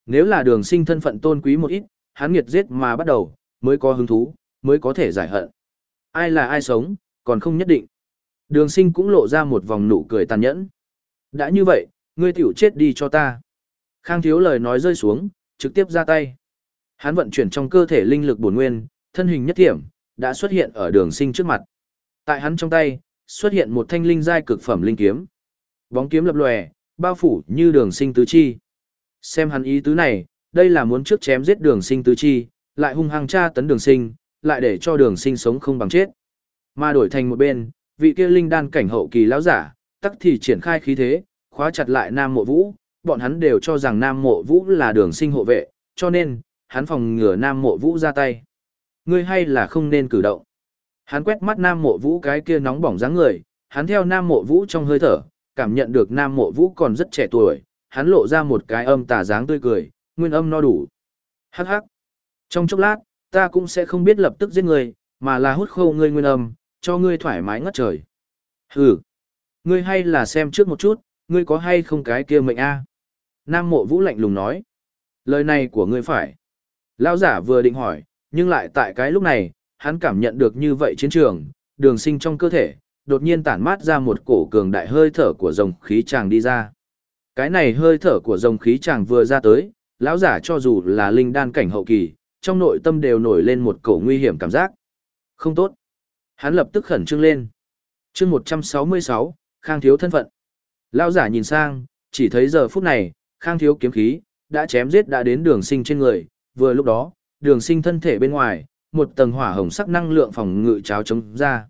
Nếu là đường sinh thân phận tôn quý một ít, hắn nghiệt giết mà bắt đầu, mới có hứng thú, mới có thể giải hận. Ai là ai sống, còn không nhất định. Đường sinh cũng lộ ra một vòng nụ cười tàn nhẫn. Đã như vậy, ngươi tiểu chết đi cho ta. Khang thiếu lời nói rơi xuống, trực tiếp ra tay. Hắn vận chuyển trong cơ thể linh lực bổn nguyên, thân hình nhất thiểm, đã xuất hiện ở đường sinh trước mặt. Tại hắn trong tay, xuất hiện một thanh linh giai cực phẩm linh kiếm. Bóng kiếm lập lòe, bao phủ như đường sinh tứ chi. Xem hắn ý tứ này, đây là muốn trước chém giết đường sinh tứ chi, lại hung hăng tra tấn đường sinh, lại để cho đường sinh sống không bằng chết. Mà đổi thành một bên, vị kia linh đan cảnh hậu kỳ lão giả, tắc thì triển khai khí thế, khóa chặt lại Nam Mộ Vũ, bọn hắn đều cho rằng Nam Mộ Vũ là đường sinh hộ vệ, cho nên, hắn phòng ngừa Nam Mộ Vũ ra tay. Ngươi hay là không nên cử động. Hắn quét mắt Nam Mộ Vũ cái kia nóng bỏng dáng người, hắn theo Nam Mộ Vũ trong hơi thở, cảm nhận được Nam Mộ Vũ còn rất trẻ tuổi, hắn lộ ra một cái âm tà dáng tươi cười, nguyên âm no đủ. Hắc hắc. Trong chốc lát, ta cũng sẽ không biết lập tức giết người, mà là hút khô ngươi nguyên âm, cho ngươi thoải mái ngất trời. Hừ. Ngươi hay là xem trước một chút, ngươi có hay không cái kia mệnh a? Nam Mộ Vũ lạnh lùng nói. Lời này của ngươi phải. Lão giả vừa định hỏi, nhưng lại tại cái lúc này, hắn cảm nhận được như vậy chiến trường, đường sinh trong cơ thể, đột nhiên tản mát ra một cổ cường đại hơi thở của dòng khí chàng đi ra. Cái này hơi thở của dòng khí chàng vừa ra tới, lão giả cho dù là linh đan cảnh hậu kỳ, trong nội tâm đều nổi lên một cổ nguy hiểm cảm giác. Không tốt. Hắn lập tức khẩn trương lên. chương 166, Khang Thiếu thân phận. Lão giả nhìn sang, chỉ thấy giờ phút này, Khang Thiếu kiếm khí, đã chém giết đã đến đường sinh trên người, vừa lúc đó, đường sinh thân thể bên ngoài, một tầng hỏa hồng sắc năng lượng phòng ngự cháo chống ra.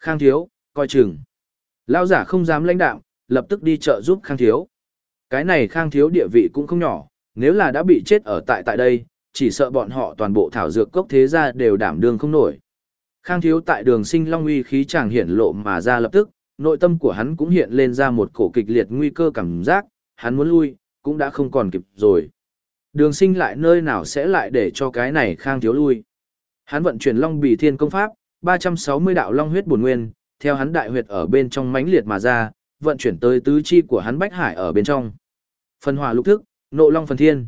Khang thiếu, coi chừng. Lao giả không dám lãnh đạm, lập tức đi chợ giúp Khang Thiếu. Cái này Khang Thiếu địa vị cũng không nhỏ, nếu là đã bị chết ở tại tại đây, chỉ sợ bọn họ toàn bộ thảo dược cốc thế gia đều đảm đương không nổi. Khang Thiếu tại đường sinh long uy khí chàng hiển lộ mà ra lập tức, nội tâm của hắn cũng hiện lên ra một cổ kịch liệt nguy cơ cảm giác, hắn muốn lui, cũng đã không còn kịp rồi. Đường sinh lại nơi nào sẽ lại để cho cái này Khang Thiếu lui. Hắn vận chuyển long bì thiên công pháp, 360 đạo long huyết bổn nguyên, theo hắn đại huyệt ở bên trong mãnh liệt mà ra, vận chuyển tới tứ chi của hắn bách hải ở bên trong. Phần hỏa lục thức, nộ long phần thiên.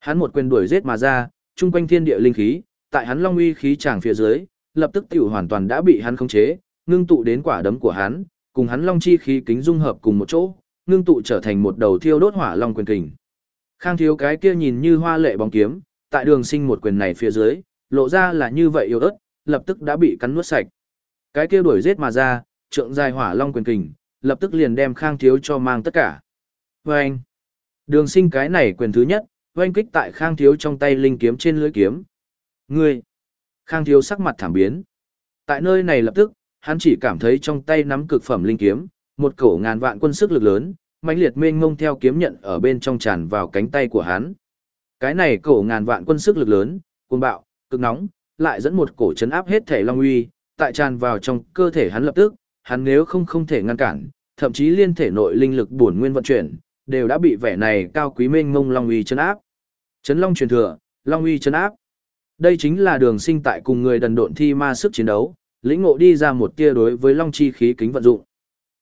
Hắn một quyền đuổi giết mà ra, trung quanh thiên địa linh khí, tại hắn long uy khí tràng phía dưới, lập tức tiểu hoàn toàn đã bị hắn khống chế, ngưng tụ đến quả đấm của hắn, cùng hắn long chi khí kính dung hợp cùng một chỗ, ngưng tụ trở thành một đầu thiêu đốt hỏa long quyền kình. Khang thiếu cái kia nhìn như hoa lệ bóng kiếm, tại đường sinh một quyền này phía dưới, lộ ra là như vậy yếu ớt, lập tức đã bị cắn nuốt sạch. Cái kia đuổi giết mà ra, trượng dài hỏa long quyền kình, lập tức liền đem Khang thiếu cho mang tất cả. Vâng! Đường sinh cái này quyền thứ nhất, oanh kích tại Khang thiếu trong tay linh kiếm trên lưới kiếm. Ngươi! Khang thiếu sắc mặt thảm biến. Tại nơi này lập tức, hắn chỉ cảm thấy trong tay nắm cực phẩm linh kiếm, một cổ ngàn vạn quân sức lực lớn, mãnh liệt mênh mông theo kiếm nhận ở bên trong tràn vào cánh tay của hắn. Cái này cổ ngàn vạn quân sức lực lớn, cuồng bạo, cực nóng, lại dẫn một cổ chấn áp hết thể long uy, tại tràn vào trong cơ thể hắn lập tức, hắn nếu không không thể ngăn cản, thậm chí liên thể nội linh lực bổn nguyên vận chuyển, đều đã bị vẻ này cao quý mênh mông long uy chấn áp. Chấn long truyền thừa, long uy chấn áp. Đây chính là đường sinh tại cùng người đần độn thi ma sức chiến đấu, lĩnh ngộ đi ra một tia đối với long chi khí kính vận dụng.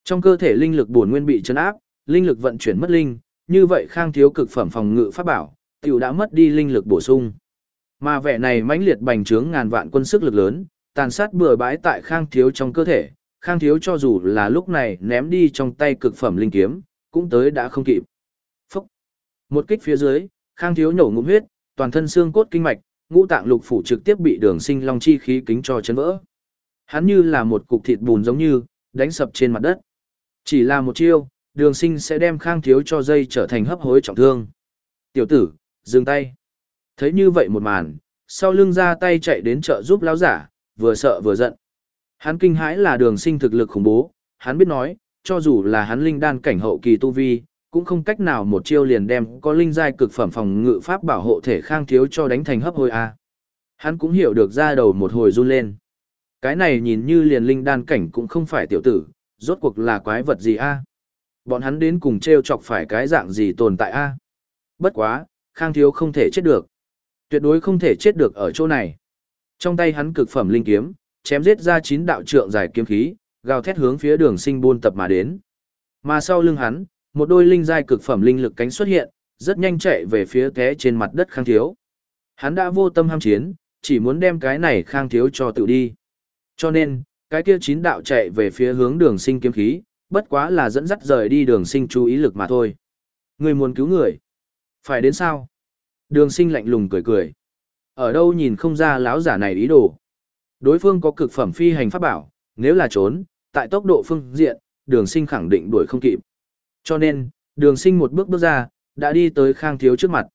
Trong cơ thể linh lực bổn nguyên bị chấn áp, linh lực vận chuyển mất linh, như vậy khang thiếu cực phẩm phòng ngự pháp bảo, tiểu đã mất đi linh lực bổ sung. Mà vẻ này mãnh liệt bành trướng ngàn vạn quân sức lực lớn, tàn sát bừa bãi tại khang thiếu trong cơ thể, khang thiếu cho dù là lúc này ném đi trong tay cực phẩm linh kiếm, cũng tới đã không kịp. Phúc! Một kích phía dưới, khang thiếu nổ ngụm huyết, toàn thân xương cốt kinh mạch, ngũ tạng lục phủ trực tiếp bị đường sinh long chi khí kính cho chấn vỡ. Hắn như là một cục thịt bùn giống như, đánh sập trên mặt đất. Chỉ là một chiêu, đường sinh sẽ đem khang thiếu cho dây trở thành hấp hối trọng thương. Tiểu tử, dừng tay. Thấy như vậy một màn, sau lưng ra tay chạy đến chợ giúp lão giả, vừa sợ vừa giận. Hắn kinh hãi là đường sinh thực lực khủng bố, hắn biết nói, cho dù là hắn linh đan cảnh hậu kỳ tu vi, cũng không cách nào một chiêu liền đem có linh giai cực phẩm phòng ngự pháp bảo hộ thể khang thiếu cho đánh thành hấp hôi a. Hắn cũng hiểu được ra đầu một hồi run lên. Cái này nhìn như liền linh đan cảnh cũng không phải tiểu tử, rốt cuộc là quái vật gì a? Bọn hắn đến cùng treo chọc phải cái dạng gì tồn tại a? Bất quá, Khang thiếu không thể chết được. Tuyệt đối không thể chết được ở chỗ này. Trong tay hắn cực phẩm linh kiếm, chém giết ra chín đạo trượng dài kiếm khí, gào thét hướng phía đường sinh buôn tập mà đến. Mà sau lưng hắn, một đôi linh giai cực phẩm linh lực cánh xuất hiện, rất nhanh chạy về phía thế trên mặt đất Khang thiếu. Hắn đã vô tâm ham chiến, chỉ muốn đem cái này Khang thiếu cho tự đi. Cho nên, cái kia chín đạo chạy về phía hướng đường sinh kiếm khí, bất quá là dẫn dắt rời đi đường sinh chú ý lực mà thôi. Người muốn cứu người. Phải đến sao? Đường sinh lạnh lùng cười cười. Ở đâu nhìn không ra lão giả này ý đồ. Đối phương có cực phẩm phi hành pháp bảo, nếu là trốn, tại tốc độ phương diện, đường sinh khẳng định đuổi không kịp. Cho nên, đường sinh một bước bước ra, đã đi tới khang thiếu trước mặt.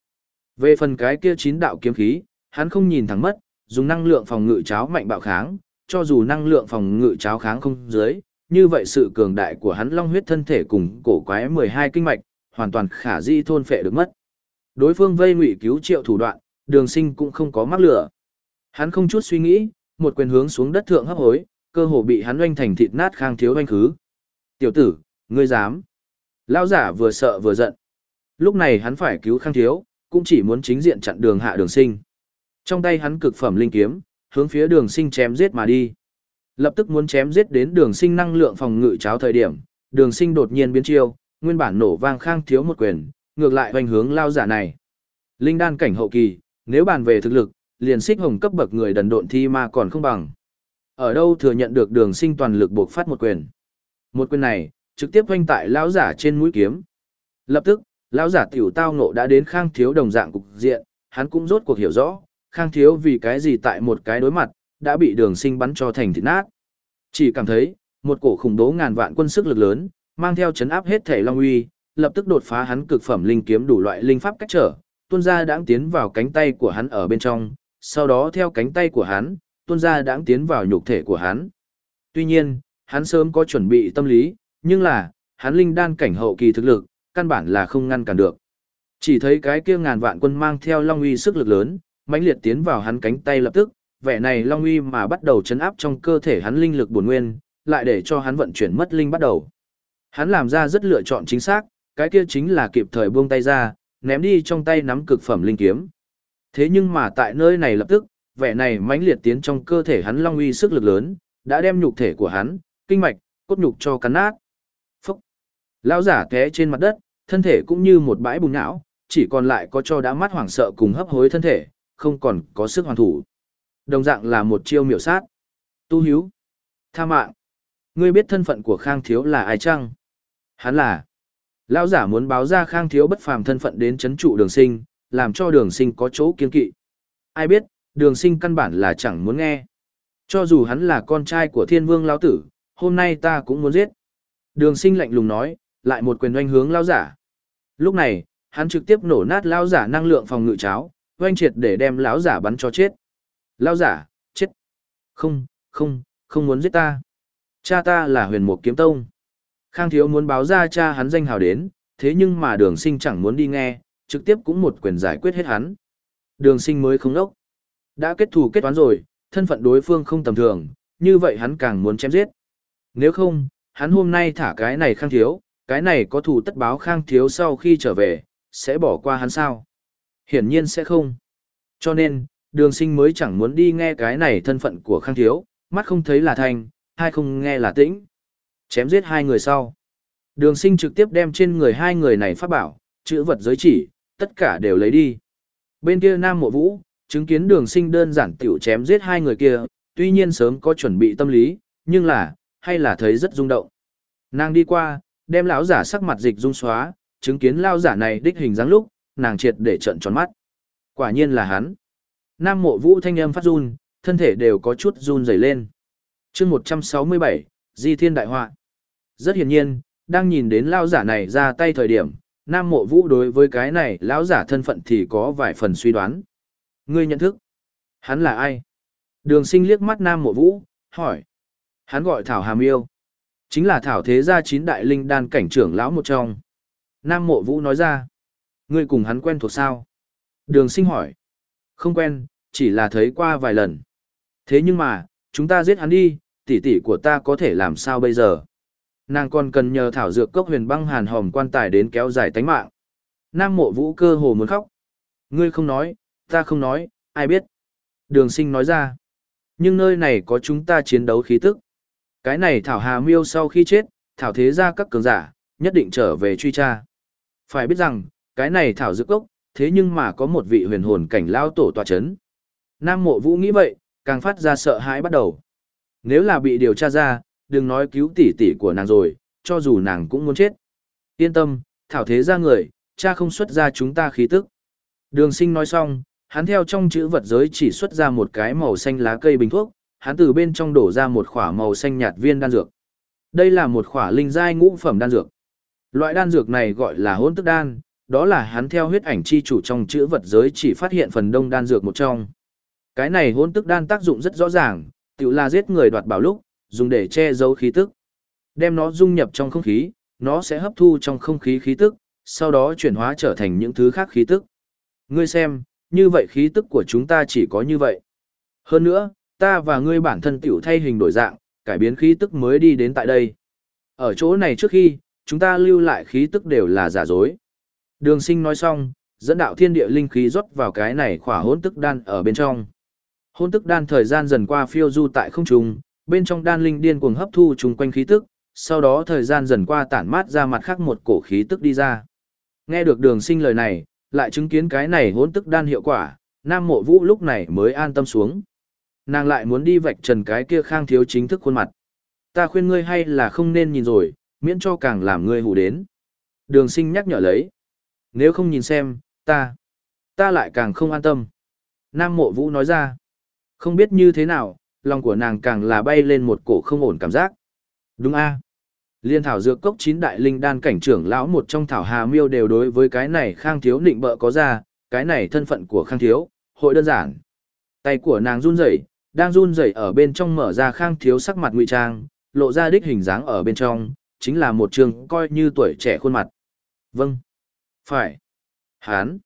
Về phần cái kia chín đạo kiếm khí, hắn không nhìn thẳng mất, dùng năng lượng phòng ngự cháo mạnh bạo kháng, cho dù năng lượng phòng ngự cháo kháng không dưới, như vậy sự cường đại của hắn long huyết thân thể cùng cổ quái 12 kinh mạch, hoàn toàn khả di thôn phệ được mất. Đối phương vây ngụy cứu triệu thủ đoạn, đường sinh cũng không có mắc lửa. Hắn không chút suy nghĩ, một quyền hướng xuống đất thượng hấp hối, cơ hồ bị hắn oanh thành thịt nát khang thiếu oanh khứ. Tiểu tử, ngươi dám. Lao giả vừa sợ vừa giận. Lúc này hắn phải cứu khang thiếu, cũng chỉ muốn chính diện chặn đường hạ đường sinh. Trong tay hắn cực phẩm linh kiếm, hướng phía đường sinh chém giết mà đi. Lập tức muốn chém giết đến đường sinh năng lượng phòng ngự cháo thời điểm, đường sinh đột nhiên biến chiêu, nguyên bản nổ vang khang thiếu một quyền, ngược lại hoành hướng lao giả này. Linh đan cảnh hậu kỳ, nếu bàn về thực lực, liền xích hồng cấp bậc người đần độn thi ma còn không bằng. Ở đâu thừa nhận được đường sinh toàn lực buộc phát một quyền. Một quyền này, trực tiếp hoanh tại lão giả trên mũi kiếm. Lập tức, lão giả tiểu tao ngộ đã đến khang thiếu đồng dạng cục diện, hắn cũng rốt cuộc hiểu rõ, khang thiếu vì cái gì tại một cái đối mặt, đã bị đường sinh bắn cho thành thịt nát. Chỉ cảm thấy, một cổ khủng đố ngàn vạn quân sức lực lớn, mang theo chấn áp hết thể long uy, lập tức đột phá hắn cực phẩm linh kiếm đủ loại linh pháp cách trở, tuôn ra đãng tiến vào cánh tay của hắn ở bên trong, sau đó theo cánh tay của hắn, tuôn ra đãng tiến vào nhục thể của hắn. Tuy nhiên, hắn sớm có chuẩn bị tâm lý, nhưng là, hắn linh đan cảnh hậu kỳ thực lực, căn bản là không ngăn cản được. Chỉ thấy cái kia ngàn vạn quân mang theo long uy sức lực lớn, mãnh liệt tiến vào hắn cánh tay lập tức, vẻ này long uy mà bắt đầu chấn áp trong cơ thể hắn linh lực bổn nguyên, lại để cho hắn vận chuyển mất linh bắt đầu. Hắn làm ra rất lựa chọn chính xác, cái kia chính là kịp thời buông tay ra, ném đi trong tay nắm cực phẩm linh kiếm. Thế nhưng mà tại nơi này lập tức, vẻ này mãnh liệt tiến trong cơ thể hắn long uy sức lực lớn, đã đem nhục thể của hắn, kinh mạch, cốt nhục cho cắn nát. Phúc! Lão giả té trên mặt đất, thân thể cũng như một bãi bùn não, chỉ còn lại có cho đã mắt hoảng sợ cùng hấp hối thân thể, không còn có sức hoàn thủ. Đồng dạng là một chiêu miểu sát. Tu hiếu. Tha mạng. Ngươi biết thân phận của Khang Thiếu là ai chăng? Hắn là. Lão giả muốn báo ra Khang Thiếu bất phàm thân phận đến chấn trụ đường sinh, làm cho đường sinh có chỗ kiên kỵ. Ai biết, đường sinh căn bản là chẳng muốn nghe. Cho dù hắn là con trai của thiên vương lão tử, hôm nay ta cũng muốn giết. Đường sinh lạnh lùng nói, lại một quyền oanh hướng lão giả. Lúc này, hắn trực tiếp nổ nát lão giả năng lượng phòng ngự cháo, oanh triệt để đem lão giả bắn cho chết. Lão giả, chết. Không, không, không muốn giết ta. Cha ta là huyền mục kiếm tông. Khang thiếu muốn báo ra cha hắn danh hào đến, thế nhưng mà đường sinh chẳng muốn đi nghe, trực tiếp cũng một quyền giải quyết hết hắn. Đường sinh mới không ốc. Đã kết thù kết toán rồi, thân phận đối phương không tầm thường, như vậy hắn càng muốn chém giết. Nếu không, hắn hôm nay thả cái này khang thiếu, cái này có thù tất báo khang thiếu sau khi trở về, sẽ bỏ qua hắn sao? Hiển nhiên sẽ không. Cho nên, đường sinh mới chẳng muốn đi nghe cái này thân phận của khang thiếu, mắt không thấy là thành, hai không nghe là tĩnh. Chém giết hai người sau. Đường sinh trực tiếp đem trên người hai người này phát bảo, chữ vật giới chỉ, tất cả đều lấy đi. Bên kia Nam Mộ Vũ, chứng kiến đường sinh đơn giản tiểu chém giết hai người kia, tuy nhiên sớm có chuẩn bị tâm lý, nhưng là, hay là thấy rất rung động. Nàng đi qua, đem lão giả sắc mặt dịch rung xóa, chứng kiến lao giả này đích hình dáng lúc, nàng triệt để trận tròn mắt. Quả nhiên là hắn. Nam mộ vũ thanh âm phát run, thân thể đều có chút run rẩy lên. chương 167, Di Thiên Đại Họa. Rất hiển nhiên, đang nhìn đến lao giả này ra tay thời điểm, Nam mộ vũ đối với cái này lão giả thân phận thì có vài phần suy đoán. Ngươi nhận thức. Hắn là ai? Đường sinh liếc mắt Nam mộ vũ, hỏi. Hắn gọi Thảo Hàm Yêu. Chính là Thảo Thế Gia chín đại linh đan cảnh trưởng lão một trong. Nam mộ vũ nói ra. Ngươi cùng hắn quen thuộc sao? Đường sinh hỏi. Không quen, chỉ là thấy qua vài lần. Thế nhưng mà, chúng ta giết hắn đi, tỷ tỷ của ta có thể làm sao bây giờ? Nàng còn cần nhờ thảo dược cốc huyền băng hàn hòm quan tài đến kéo dài tánh mạng. Nam mộ vũ cơ hồ muốn khóc. Ngươi không nói, ta không nói, ai biết. Đường sinh nói ra. Nhưng nơi này có chúng ta chiến đấu khí tức. Cái này thảo hà miêu sau khi chết, thảo thế ra các cường giả, nhất định trở về truy tra. Phải biết rằng, cái này thảo dược cốc, thế nhưng mà có một vị huyền hồn cảnh lao tổ tòa chấn. Nam mộ vũ nghĩ vậy, càng phát ra sợ hãi bắt đầu. Nếu là bị điều tra ra, đừng nói cứu tỷ tỷ của nàng rồi, cho dù nàng cũng muốn chết. Yên tâm, thảo thế ra người, cha không xuất ra chúng ta khí tức. Đường sinh nói xong, hắn theo trong chữ vật giới chỉ xuất ra một cái màu xanh lá cây bình thuốc, hắn từ bên trong đổ ra một khỏa màu xanh nhạt viên đan dược. Đây là một khỏa linh giai ngũ phẩm đan dược. Loại đan dược này gọi là hôn tức đan, đó là hắn theo huyết ảnh chi chủ trong chữ vật giới chỉ phát hiện phần đông đan dược một trong. Cái này hôn tức đan tác dụng rất rõ ràng, tự là giết người đoạt bảo lúc, dùng để che giấu khí tức. Đem nó dung nhập trong không khí, nó sẽ hấp thu trong không khí khí tức, sau đó chuyển hóa trở thành những thứ khác khí tức. Ngươi xem, như vậy khí tức của chúng ta chỉ có như vậy. Hơn nữa, ta và ngươi bản thân tiểu thay hình đổi dạng, cải biến khí tức mới đi đến tại đây. Ở chỗ này trước khi, chúng ta lưu lại khí tức đều là giả dối. Đường sinh nói xong, dẫn đạo thiên địa linh khí rót vào cái này khỏa hôn tức đan ở bên trong. Hôn tức đan thời gian dần qua phiêu du tại không trung, bên trong đan linh điên cuồng hấp thu chung quanh khí tức, sau đó thời gian dần qua tản mát ra mặt khác một cổ khí tức đi ra. Nghe được đường sinh lời này, lại chứng kiến cái này hôn tức đan hiệu quả, Nam Mộ Vũ lúc này mới an tâm xuống. Nàng lại muốn đi vạch trần cái kia khang thiếu chính thức khuôn mặt. Ta khuyên ngươi hay là không nên nhìn rồi, miễn cho càng làm ngươi hù đến. Đường sinh nhắc nhở lấy. Nếu không nhìn xem, ta, ta lại càng không an tâm. Nam Mộ Vũ nói ra. Không biết như thế nào, lòng của nàng càng là bay lên một cổ không ổn cảm giác. Đúng a Liên thảo dược cốc chín đại linh đan cảnh trưởng lão một trong thảo hà miêu đều đối với cái này khang thiếu nịnh bợ có ra, cái này thân phận của khang thiếu, hội đơn giản. Tay của nàng run rẩy, đang run rẩy ở bên trong mở ra khang thiếu sắc mặt ngụy trang, lộ ra đích hình dáng ở bên trong, chính là một trường coi như tuổi trẻ khuôn mặt. Vâng. Phải. Hán.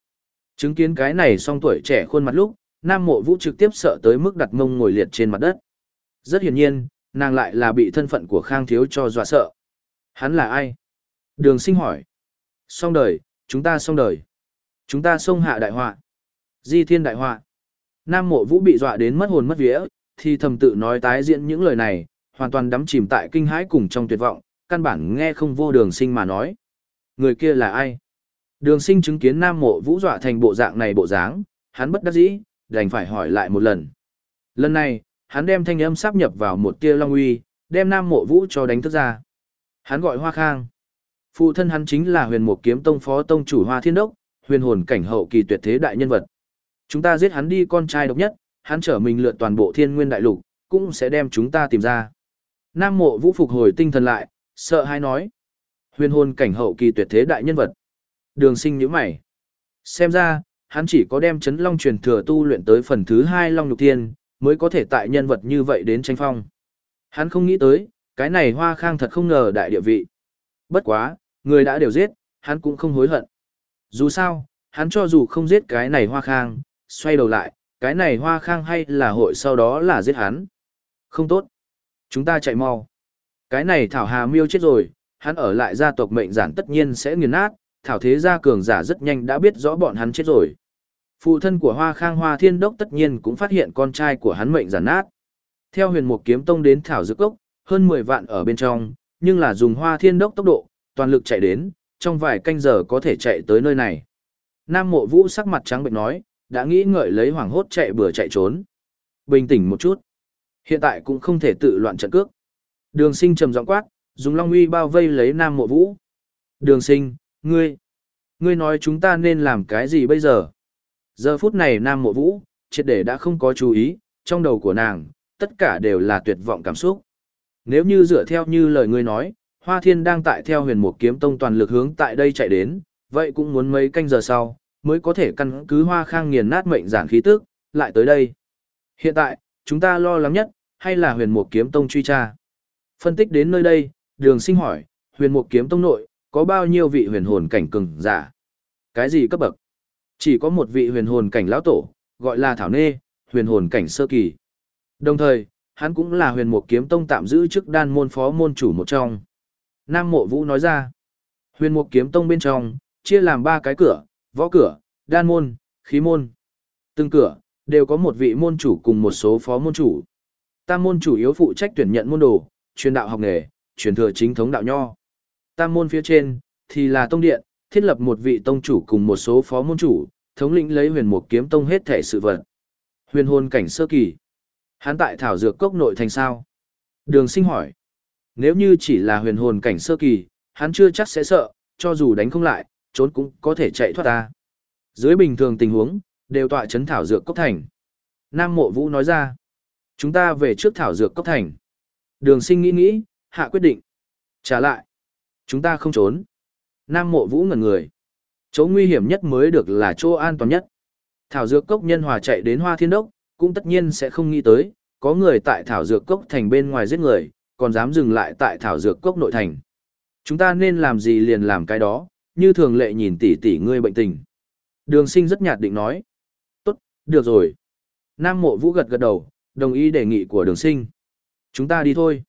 Chứng kiến cái này song tuổi trẻ khuôn mặt lúc, Nam Mộ Vũ trực tiếp sợ tới mức đặt mông ngồi liệt trên mặt đất. Rất hiển nhiên, nàng lại là bị thân phận của Khang Thiếu cho dọa sợ. Hắn là ai? Đường sinh hỏi. Xong đời, chúng ta xong đời. Chúng ta xông hạ đại họa. Di thiên đại họa. Nam Mộ Vũ bị dọa đến mất hồn mất vía, thì thầm tự nói tái diễn những lời này, hoàn toàn đắm chìm tại kinh hãi cùng trong tuyệt vọng, căn bản nghe không vô đường sinh mà nói. Người kia là ai? Đường sinh chứng kiến Nam Mộ Vũ dọa thành bộ dạng này bộ dáng, hắn bất đắc dĩ, đành phải hỏi lại một lần. Lần này, hắn đem thanh âm sáp nhập vào một tia long uy, đem Nam Mộ Vũ cho đánh thức ra. Hắn gọi Hoa Khang. Phụ thân hắn chính là huyền mục kiếm tông phó tông chủ Hoa Thiên Đốc, huyền hồn cảnh hậu kỳ tuyệt thế đại nhân vật. Chúng ta giết hắn đi con trai độc nhất, hắn trở mình lượt toàn bộ thiên nguyên đại lục, cũng sẽ đem chúng ta tìm ra. Nam mộ vũ phục hồi tinh thần lại, sợ hãi nói. Huyền hồn cảnh hậu kỳ tuyệt thế đại nhân vật. Đường sinh nhíu mày. Xem ra, hắn chỉ có đem chấn long truyền thừa tu luyện tới phần thứ hai long nhục tiên mới có thể tại nhân vật như vậy đến tranh phong. Hắn không nghĩ tới, cái này hoa khang thật không ngờ đại địa vị. Bất quá, người đã đều giết, hắn cũng không hối hận. Dù sao, hắn cho dù không giết cái này hoa khang, xoay đầu lại, cái này hoa khang hay là hội sau đó là giết hắn. Không tốt. Chúng ta chạy mau. Cái này thảo hà miêu chết rồi, hắn ở lại gia tộc mệnh giản tất nhiên sẽ nghiền nát, thảo thế gia cường giả rất nhanh đã biết rõ bọn hắn chết rồi. Phụ thân của Hoa Khang Hoa Thiên Đốc tất nhiên cũng phát hiện con trai của hắn mệnh giản nát. Theo huyền mục kiếm tông đến thảo dược cốc, hơn 10 vạn ở bên trong, nhưng là dùng Hoa Thiên Đốc tốc độ, toàn lực chạy đến, trong vài canh giờ có thể chạy tới nơi này. Nam Mộ Vũ sắc mặt trắng bệnh nói, đã nghĩ ngợi lấy hoảng hốt chạy bừa chạy trốn. Bình tĩnh một chút. Hiện tại cũng không thể tự loạn trận cước. Đường sinh trầm giọng quát, dùng long uy bao vây lấy Nam Mộ Vũ. Đường sinh, ngươi, ngươi nói chúng ta nên làm cái gì bây giờ? Giờ phút này Nam Mộ Vũ, triệt để đã không có chú ý, trong đầu của nàng, tất cả đều là tuyệt vọng cảm xúc. Nếu như dựa theo như lời ngươi nói, Hoa Thiên đang tại theo huyền mục kiếm tông toàn lực hướng tại đây chạy đến, vậy cũng muốn mấy canh giờ sau, mới có thể căn cứ Hoa Khang nghiền nát mệnh giản khí tức, lại tới đây. Hiện tại, chúng ta lo lắng nhất, hay là huyền mục kiếm tông truy tra. Phân tích đến nơi đây, đường sinh hỏi, huyền mục kiếm tông nội, có bao nhiêu vị huyền hồn cảnh cường giả? Cái gì cấp bậc? Chỉ có một vị huyền hồn cảnh lão tổ, gọi là Thảo Nê, huyền hồn cảnh sơ kỳ. Đồng thời, hắn cũng là huyền mục kiếm tông tạm giữ chức đan môn phó môn chủ một trong. Nam Mộ Vũ nói ra, huyền mục kiếm tông bên trong, chia làm ba cái cửa, võ cửa, đan môn, khí môn. Từng cửa, đều có một vị môn chủ cùng một số phó môn chủ. Tam môn chủ yếu phụ trách tuyển nhận môn đồ, truyền đạo học nghề, truyền thừa chính thống đạo nho. Tam môn phía trên, thì là tông điện, thiết lập một vị tông chủ cùng một số phó môn chủ, thống lĩnh lấy huyền mục kiếm tông hết thể sự vật. Huyền hồn cảnh sơ kỳ. Hắn tại thảo dược cốc nội thành sao? Đường sinh hỏi. Nếu như chỉ là huyền hồn cảnh sơ kỳ, hắn chưa chắc sẽ sợ, cho dù đánh không lại, trốn cũng có thể chạy thoát ta. Dưới bình thường tình huống, đều tọa chấn thảo dược cốc thành. Nam mộ vũ nói ra. Chúng ta về trước thảo dược cốc thành. Đường sinh nghĩ nghĩ, hạ quyết định. Trả lại. Chúng ta không trốn. Nam mộ vũ ngẩn người. Chỗ nguy hiểm nhất mới được là chỗ an toàn nhất. Thảo dược cốc nhân hòa chạy đến hoa thiên đốc, cũng tất nhiên sẽ không nghĩ tới, có người tại thảo dược cốc thành bên ngoài giết người, còn dám dừng lại tại thảo dược cốc nội thành. Chúng ta nên làm gì liền làm cái đó, như thường lệ nhìn tỷ tỷ ngươi bệnh tình. Đường sinh rất nhạt định nói. Tốt, được rồi. Nam mộ vũ gật gật đầu, đồng ý đề nghị của đường sinh. Chúng ta đi thôi.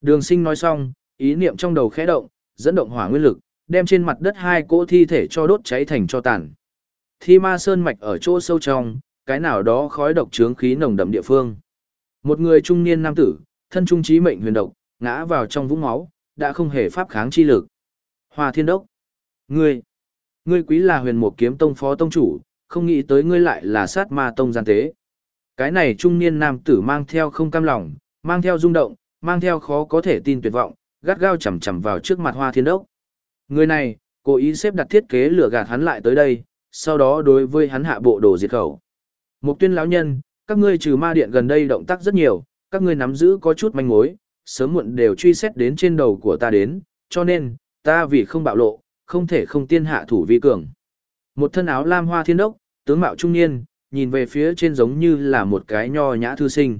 Đường sinh nói xong, ý niệm trong đầu khẽ động, dẫn động hỏa nguyên lực, đem trên mặt đất hai cỗ thi thể cho đốt cháy thành cho tàn. Thi ma sơn mạch ở chỗ sâu trong, cái nào đó khói độc trướng khí nồng đậm địa phương. Một người trung niên nam tử, thân trung trí mệnh huyền độc, ngã vào trong vũng máu, đã không hề pháp kháng chi lực. Hoa thiên đốc. Ngươi, ngươi quý là huyền một kiếm tông phó tông chủ, không nghĩ tới ngươi lại là sát ma tông gian tế. Cái này trung niên nam tử mang theo không cam lòng, mang theo rung động, mang theo khó có thể tin tuyệt vọng, gắt gao chầm chầm vào trước mặt hoa thiên đốc. Người này, cố ý xếp đặt thiết kế lừa gạt hắn lại tới đây, sau đó đối với hắn hạ bộ đồ diệt khẩu. Mục tuyên lão nhân, các ngươi trừ ma điện gần đây động tác rất nhiều, các ngươi nắm giữ có chút manh mối, sớm muộn đều truy xét đến trên đầu của ta đến, cho nên, ta vì không bạo lộ, không thể không tiên hạ thủ vi cường. Một thân áo lam hoa thiên đốc, tướng mạo trung niên, nhìn về phía trên giống như là một cái nho nhã thư sinh.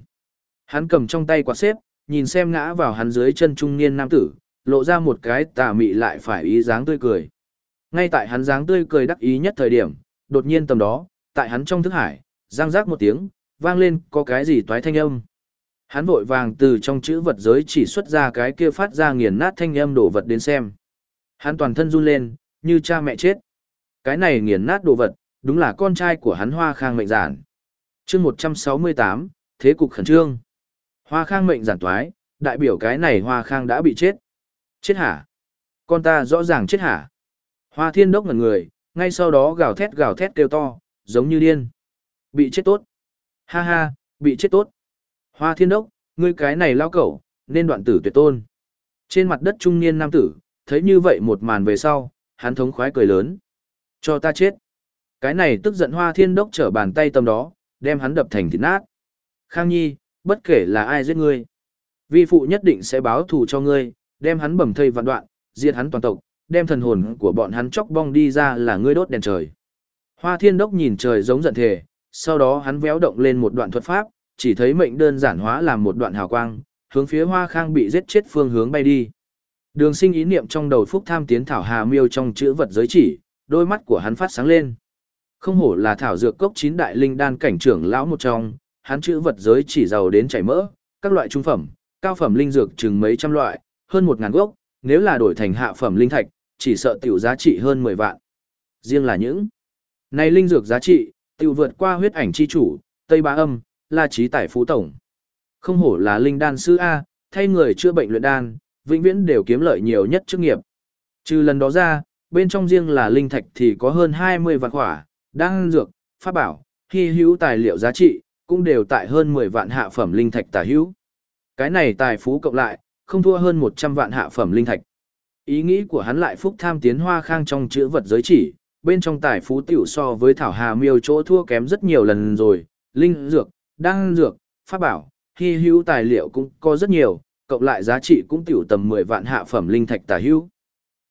Hắn cầm trong tay quạt xếp, nhìn xem ngã vào hắn dưới chân trung niên nam tử, lộ ra một cái tà mị lại phải ý dáng tươi cười. Ngay tại hắn dáng tươi cười đắc ý nhất thời điểm, đột nhiên tầm đó, tại hắn trong thức hải, giang giác một tiếng, vang lên có cái gì toái thanh âm. Hắn vội vàng từ trong chữ vật giới chỉ xuất ra cái kia phát ra nghiền nát thanh âm đổ vật đến xem. Hắn toàn thân run lên, như cha mẹ chết. Cái này nghiền nát đồ vật, đúng là con trai của hắn Hoa Khang mệnh giản. chương 168, Thế cục khẩn trương. Hoa Khang mệnh giản toái, đại biểu cái này Hoa Khang đã bị chết. Chết hả? Con ta rõ ràng chết hả? Hoa thiên đốc ngần người, ngay sau đó gào thét gào thét kêu to, giống như điên. Bị chết tốt. Ha ha, bị chết tốt. Hoa thiên đốc, ngươi cái này lao cẩu, nên đoạn tử tuyệt tôn. Trên mặt đất trung niên nam tử, thấy như vậy một màn về sau, hắn thống khoái cười lớn. Cho ta chết. Cái này tức giận hoa thiên đốc trở bàn tay tầm đó, đem hắn đập thành thịt nát. Khang Nhi, bất kể là ai giết ngươi. Vi phụ nhất định sẽ báo thù cho ngươi, đem hắn bầm thây vạn đoạn, diệt hắn toàn tộc, đem thần hồn của bọn hắn chóc bong đi ra là ngươi đốt đèn trời. Hoa thiên đốc nhìn trời giống giận thề, sau đó hắn véo động lên một đoạn thuật pháp, chỉ thấy mệnh đơn giản hóa làm một đoạn hào quang, hướng phía hoa khang bị giết chết phương hướng bay đi. Đường sinh ý niệm trong đầu phúc tham tiến thảo hà miêu trong chữ vật giới chỉ, đôi mắt của hắn phát sáng lên. Không hổ là thảo dược cốc chín đại linh đan cảnh trưởng lão một trong, hắn chữ vật giới chỉ giàu đến chảy mỡ, các loại trung phẩm, cao phẩm linh dược chừng mấy trăm loại, hơn một ngàn gốc, nếu là đổi thành hạ phẩm linh thạch, chỉ sợ tiểu giá trị hơn 10 vạn. Riêng là những này linh dược giá trị, tiểu vượt qua huyết ảnh chi chủ, Tây Bá Âm, La Chí Tài Phú Tổng. Không hổ là linh đan sư A, thay người chữa bệnh luyện đan, vĩnh viễn đều kiếm lợi nhiều nhất chức nghiệp. Trừ lần đó ra, bên trong riêng là linh thạch thì có hơn 20 vạn khỏa, đan dược, pháp bảo, hy hữu tài liệu giá trị, cũng đều tại hơn 10 vạn hạ phẩm linh thạch tả hữu. Cái này tài phú cộng lại, không thua hơn 100 vạn hạ phẩm linh thạch. Ý nghĩ của hắn lại phúc tham tiến hoa khang trong chữ vật giới chỉ, bên trong tài phú tiểu so với thảo hà miêu chỗ thua kém rất nhiều lần rồi, linh dược, đan dược, pháp bảo, hy hữu tài liệu cũng có rất nhiều, cộng lại giá trị cũng tiểu tầm 10 vạn hạ phẩm linh thạch tả hữu.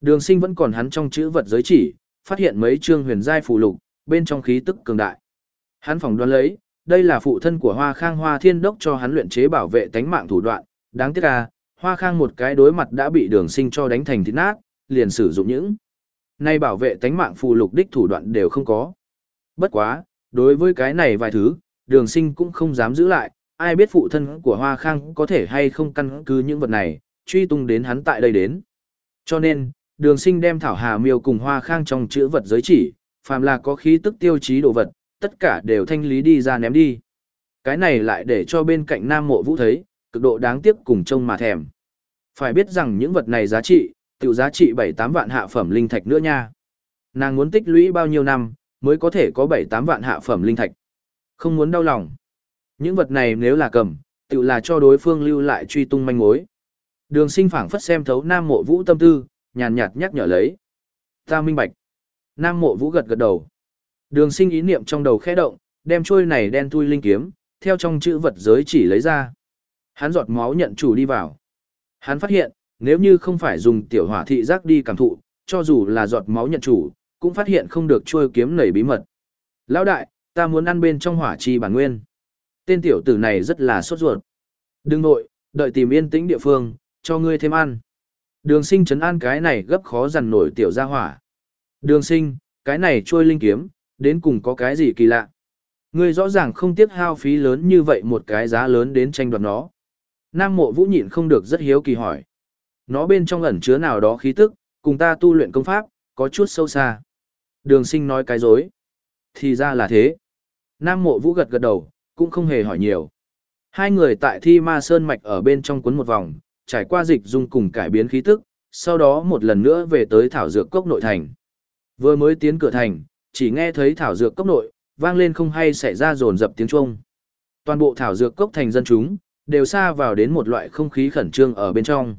Đường sinh vẫn còn hắn trong chữ vật giới chỉ, phát hiện mấy chương huyền giai phù lục, bên trong khí tức cường đại. Hắn phỏng đoán lấy, đây là phụ thân của Hoa Khang Hoa Thiên Đốc cho hắn luyện chế bảo vệ tánh mạng thủ đoạn, đáng tiếc à, Hoa Khang một cái đối mặt đã bị đường sinh cho đánh thành thịt nát, liền sử dụng những. Nay bảo vệ tánh mạng phù lục đích thủ đoạn đều không có. Bất quá, đối với cái này vài thứ, đường sinh cũng không dám giữ lại, ai biết phụ thân của Hoa Khang có thể hay không căn cứ những vật này, truy tung đến hắn tại đây đến. Cho nên, đường sinh đem thảo hà miêu cùng Hoa Khang trong chữ vật giới chỉ, phàm là có khí tức tiêu chí đồ vật, tất cả đều thanh lý đi ra ném đi. Cái này lại để cho bên cạnh Nam Mộ Vũ thấy, cực độ đáng tiếc cùng trông mà thèm. Phải biết rằng những vật này giá trị, tiểu giá trị 7-8 vạn hạ phẩm linh thạch nữa nha. Nàng muốn tích lũy bao nhiêu năm, mới có thể có 7-8 vạn hạ phẩm linh thạch. Không muốn đau lòng. Những vật này nếu là cầm, tự là cho đối phương lưu lại truy tung manh mối. Đường sinh phảng phất xem thấu Nam Mộ Vũ tâm tư, nhàn nhạt nhắc nhở lấy. Ta minh bạch. Nam Mộ Vũ gật gật đầu. Đường sinh ý niệm trong đầu khẽ động, đem trôi này đen tui linh kiếm, theo trong chữ vật giới chỉ lấy ra. Hắn giọt máu nhận chủ đi vào. Hắn phát hiện, nếu như không phải dùng tiểu hỏa thị giác đi cảm thụ, cho dù là giọt máu nhận chủ, cũng phát hiện không được trôi kiếm nảy bí mật. Lão đại, ta muốn ăn bên trong hỏa chi bản nguyên. Tên tiểu tử này rất là sốt ruột. Đừng nội, đợi tìm yên tĩnh địa phương, cho ngươi thêm ăn. Đường sinh chấn an cái này gấp khó dằn nổi tiểu ra hỏa. Đường sinh, cái này trôi linh kiếm, đến cùng có cái gì kỳ lạ. Ngươi rõ ràng không tiếc hao phí lớn như vậy một cái giá lớn đến tranh đoạt nó. Nam mộ vũ nhịn không được rất hiếu kỳ hỏi. Nó bên trong ẩn chứa nào đó khí tức, cùng ta tu luyện công pháp, có chút sâu xa. Đường sinh nói cái dối. Thì ra là thế. Nam mộ vũ gật gật đầu, cũng không hề hỏi nhiều. Hai người tại thi ma sơn mạch ở bên trong cuốn một vòng, trải qua dịch dung cùng cải biến khí tức, sau đó một lần nữa về tới thảo dược cốc nội thành. Vừa mới tiến cửa thành, chỉ nghe thấy thảo dược cốc nội, vang lên không hay xảy ra rồn dập tiếng chuông. Toàn bộ thảo dược cốc thành dân chúng, đều xa vào đến một loại không khí khẩn trương ở bên trong.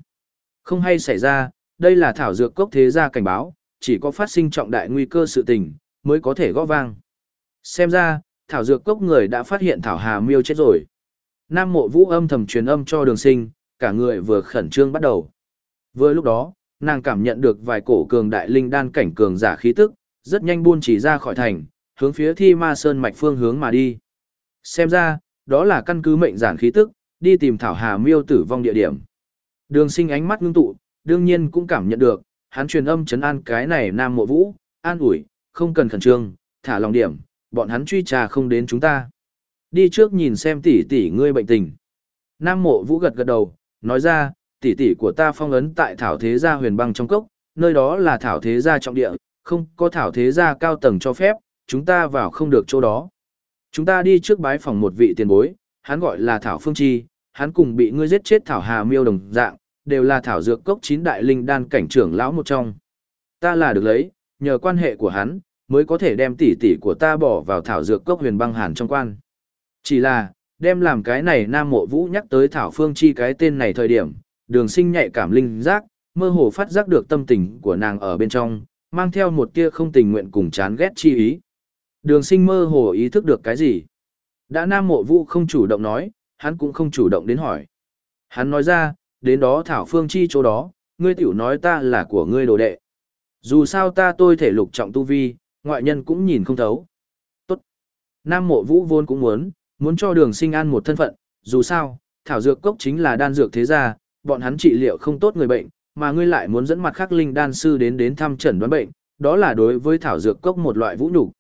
Không hay xảy ra, đây là thảo dược cốc thế gia cảnh báo, chỉ có phát sinh trọng đại nguy cơ sự tình, mới có thể gõ vang. Xem ra, thảo dược cốc người đã phát hiện thảo hà miêu chết rồi. Nam mộ vũ âm thầm truyền âm cho đường sinh, cả người vừa khẩn trương bắt đầu. Vừa lúc đó, nàng cảm nhận được vài cổ cường đại linh đan cảnh cường giả khí tức, rất nhanh buôn chỉ ra khỏi thành, hướng phía thi ma sơn mạch phương hướng mà đi. Xem ra, đó là căn cứ mệnh giản khí tức, đi tìm thảo hà miêu tử vong địa điểm. Đường sinh ánh mắt ngưng tụ, đương nhiên cũng cảm nhận được, hắn truyền âm chấn an cái này Nam Mộ Vũ, an ủi, không cần khẩn trương, thả lòng điểm, bọn hắn truy trà không đến chúng ta. Đi trước nhìn xem tỷ tỷ ngươi bệnh tình. Nam Mộ Vũ gật gật đầu, nói ra, tỷ tỷ của ta phong ấn tại Thảo Thế Gia huyền băng trong cốc, nơi đó là Thảo Thế Gia trọng địa, không có Thảo Thế Gia cao tầng cho phép, chúng ta vào không được chỗ đó. Chúng ta đi trước bái phòng một vị tiền bối, hắn gọi là Thảo Phương Chi, hắn cùng bị ngươi giết chết Thảo Hà Miêu đồng dạng, đều là Thảo Dược Cốc chín đại linh đan cảnh trưởng lão một trong. Ta là được lấy, nhờ quan hệ của hắn, mới có thể đem tỷ tỷ của ta bỏ vào Thảo Dược Cốc huyền băng hàn trong quan. Chỉ là, đem làm cái này Nam Mộ Vũ nhắc tới Thảo Phương Chi cái tên này thời điểm, đường sinh nhạy cảm linh giác, mơ hồ phát giác được tâm tình của nàng ở bên trong, mang theo một tia không tình nguyện cùng chán ghét chi ý. Đường sinh mơ hồ ý thức được cái gì? Đã Nam Mộ Vũ không chủ động nói, hắn cũng không chủ động đến hỏi. Hắn nói ra, đến đó Thảo Phương Chi chỗ đó, ngươi tiểu nói ta là của ngươi đồ đệ. Dù sao ta tôi thể lục trọng tu vi, ngoại nhân cũng nhìn không thấu. Tốt. Nam Mộ Vũ vốn cũng muốn, muốn cho đường sinh an một thân phận, dù sao, Thảo Dược Cốc chính là đan dược thế gia, bọn hắn trị liệu không tốt người bệnh, mà ngươi lại muốn dẫn mặt khắc linh đan sư đến đến thăm trần đoán bệnh, đó là đối với Thảo Dược Cốc một loại vũ nhục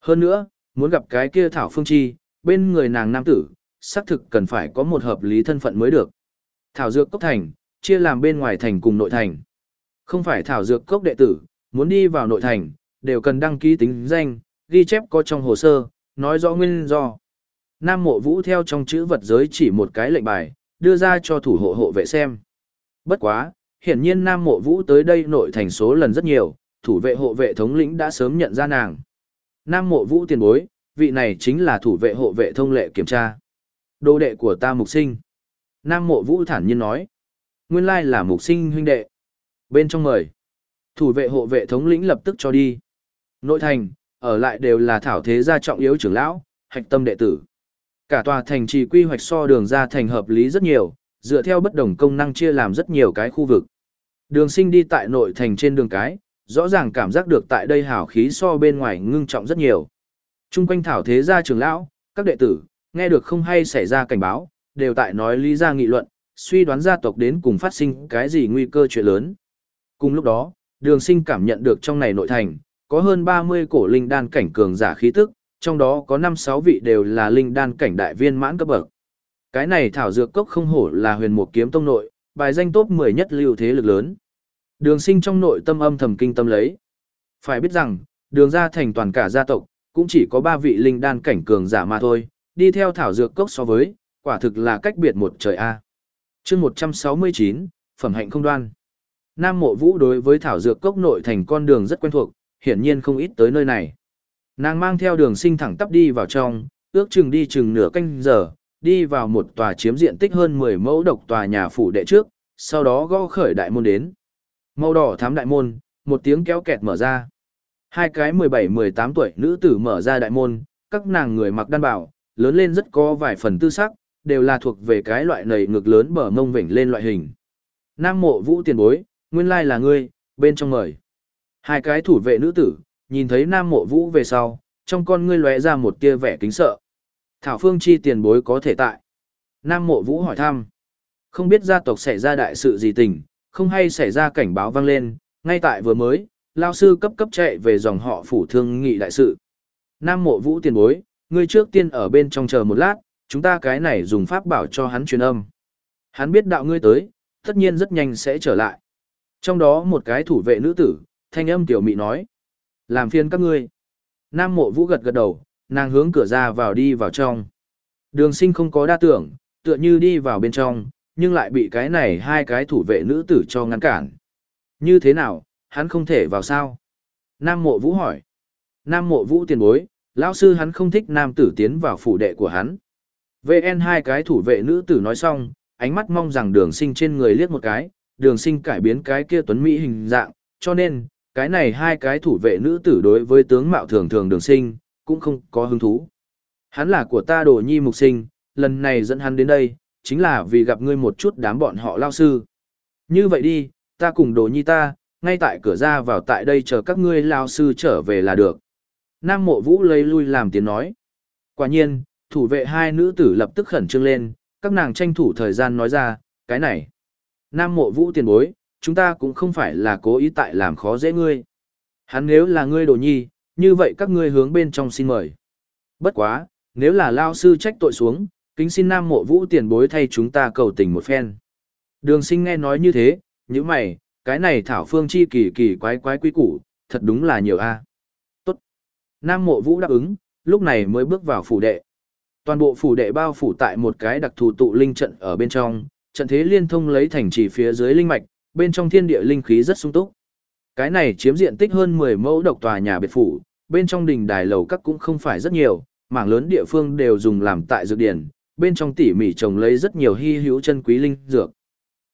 hơn nữa, muốn gặp cái kia Thảo Phương Chi, bên người nàng nam tử, xác thực cần phải có một hợp lý thân phận mới được. Thảo Dược Cốc Thành, chia làm bên ngoài thành cùng nội thành. Không phải Thảo Dược Cốc đệ tử, muốn đi vào nội thành, đều cần đăng ký tính danh, ghi chép có trong hồ sơ, nói rõ nguyên do. Nam Mộ Vũ theo trong chữ vật giới chỉ một cái lệnh bài, đưa ra cho thủ hộ hộ vệ xem. Bất quá, hiển nhiên Nam Mộ Vũ tới đây nội thành số lần rất nhiều, thủ vệ hộ vệ thống lĩnh đã sớm nhận ra nàng. Nam mộ vũ tiền bối, vị này chính là thủ vệ hộ vệ thông lệ kiểm tra. Đô đệ của ta mục sinh. Nam mộ vũ thản nhiên nói. Nguyên lai là mục sinh huynh đệ. Bên trong mời. Thủ vệ hộ vệ thống lĩnh lập tức cho đi. Nội thành, ở lại đều là thảo thế gia trọng yếu trưởng lão, hạch tâm đệ tử. Cả tòa thành trì quy hoạch so đường ra thành hợp lý rất nhiều, dựa theo bất đồng công năng chia làm rất nhiều cái khu vực. Đường sinh đi tại nội thành trên đường cái, rõ ràng cảm giác được tại đây hào khí so bên ngoài ngưng trọng rất nhiều. Trung quanh thảo thế gia trưởng lão, các đệ tử, nghe được không hay xảy ra cảnh báo, đều tại nói lý ra nghị luận, suy đoán gia tộc đến cùng phát sinh cái gì nguy cơ chuyện lớn. Cùng lúc đó, đường sinh cảm nhận được trong này nội thành, có hơn 30 cổ linh đan cảnh cường giả khí tức, trong đó có 5-6 vị đều là linh đan cảnh đại viên mãn cấp bậc. Cái này thảo dược cốc không hổ là huyền mục kiếm tông nội, bài danh top 10 nhất lưu thế lực lớn. Đường sinh trong nội tâm âm thầm kinh tâm lấy. Phải biết rằng, đường ra thành toàn cả gia tộc, cũng chỉ có 3 vị linh đan cảnh cường giả mà thôi, đi theo thảo dược cốc so với, quả thực là cách biệt một trời A. chương 169, Phẩm hạnh không đoan. Nam mộ vũ đối với thảo dược cốc nội thành con đường rất quen thuộc, hiển nhiên không ít tới nơi này. Nàng mang theo đường sinh thẳng tắp đi vào trong, ước chừng đi chừng nửa canh giờ, đi vào một tòa chiếm diện tích hơn 10 mẫu độc tòa nhà phủ đệ trước, sau đó gõ khởi đại môn đến. Màu đỏ thám đại môn, một tiếng kéo kẹt mở ra. Hai cái 17-18 tuổi nữ tử mở ra đại môn, các nàng người mặc đan bảo, lớn lên rất có vài phần tư sắc, đều là thuộc về cái loại nầy ngực lớn bờ mông vỉnh lên loại hình. Nam mộ vũ tiền bối, nguyên lai là ngươi, bên trong mời. Hai cái thủ vệ nữ tử, nhìn thấy nam mộ vũ về sau, trong con ngươi lóe ra một tia vẻ kính sợ. Thảo phương chi tiền bối có thể tại. Nam mộ vũ hỏi thăm. Không biết gia tộc xảy ra đại sự gì tình, không hay xảy ra cảnh báo vang lên, ngay tại vừa mới, lao sư cấp cấp chạy về dòng họ phủ thương nghị đại sự. Nam mộ vũ tiền bối, ngươi trước tiên ở bên trong chờ một lát, chúng ta cái này dùng pháp bảo cho hắn truyền âm. Hắn biết đạo ngươi tới, tất nhiên rất nhanh sẽ trở lại. Trong đó một cái thủ vệ nữ tử, thanh âm tiểu mị nói. Làm phiền các ngươi. Nam mộ vũ gật gật đầu, nàng hướng cửa ra vào đi vào trong. Đường sinh không có đa tưởng, tựa như đi vào bên trong, nhưng lại bị cái này hai cái thủ vệ nữ tử cho ngăn cản. Như thế nào, hắn không thể vào sao? Nam mộ vũ hỏi. Nam mộ vũ tiền bối, lão sư hắn không thích nam tử tiến vào phủ đệ của hắn. VN hai cái thủ vệ nữ tử nói xong, ánh mắt mong rằng đường sinh trên người liếc một cái, đường sinh cải biến cái kia tuấn Mỹ hình dạng, cho nên, cái này hai cái thủ vệ nữ tử đối với tướng mạo thường thường đường sinh, cũng không có hứng thú. Hắn là của ta đồ nhi mục sinh, lần này dẫn hắn đến đây, chính là vì gặp ngươi một chút đám bọn họ lao sư. Như vậy đi, ta cùng đồ nhi ta, ngay tại cửa ra vào tại đây chờ các ngươi lao sư trở về là được. Nam mộ vũ lấy lui làm tiếng nói. Quả nhiên, thủ vệ hai nữ tử lập tức khẩn trương lên, các nàng tranh thủ thời gian nói ra, cái này. Nam mộ vũ tiền bối, chúng ta cũng không phải là cố ý tại làm khó dễ ngươi. Hắn nếu là ngươi đồ nhi, như vậy các ngươi hướng bên trong xin mời. Bất quá, nếu là lao sư trách tội xuống, kính xin nam mộ vũ tiền bối thay chúng ta cầu tình một phen. Đường sinh nghe nói như thế, những mày, cái này thảo phương chi kỳ kỳ quái quái quý củ, thật đúng là nhiều a Tốt. Nam mộ vũ đáp ứng, lúc này mới bước vào phủ đệ. Toàn bộ phủ đệ bao phủ tại một cái đặc thù tụ linh trận ở bên trong, trận thế liên thông lấy thành trì phía dưới linh mạch, bên trong thiên địa linh khí rất sung túc. Cái này chiếm diện tích hơn 10 mẫu độc tòa nhà biệt phủ, bên trong đình đài lầu các cũng không phải rất nhiều, mảng lớn địa phương đều dùng làm tại dược điển, bên trong tỉ mỉ trồng lấy rất nhiều hy hữu chân quý linh dược.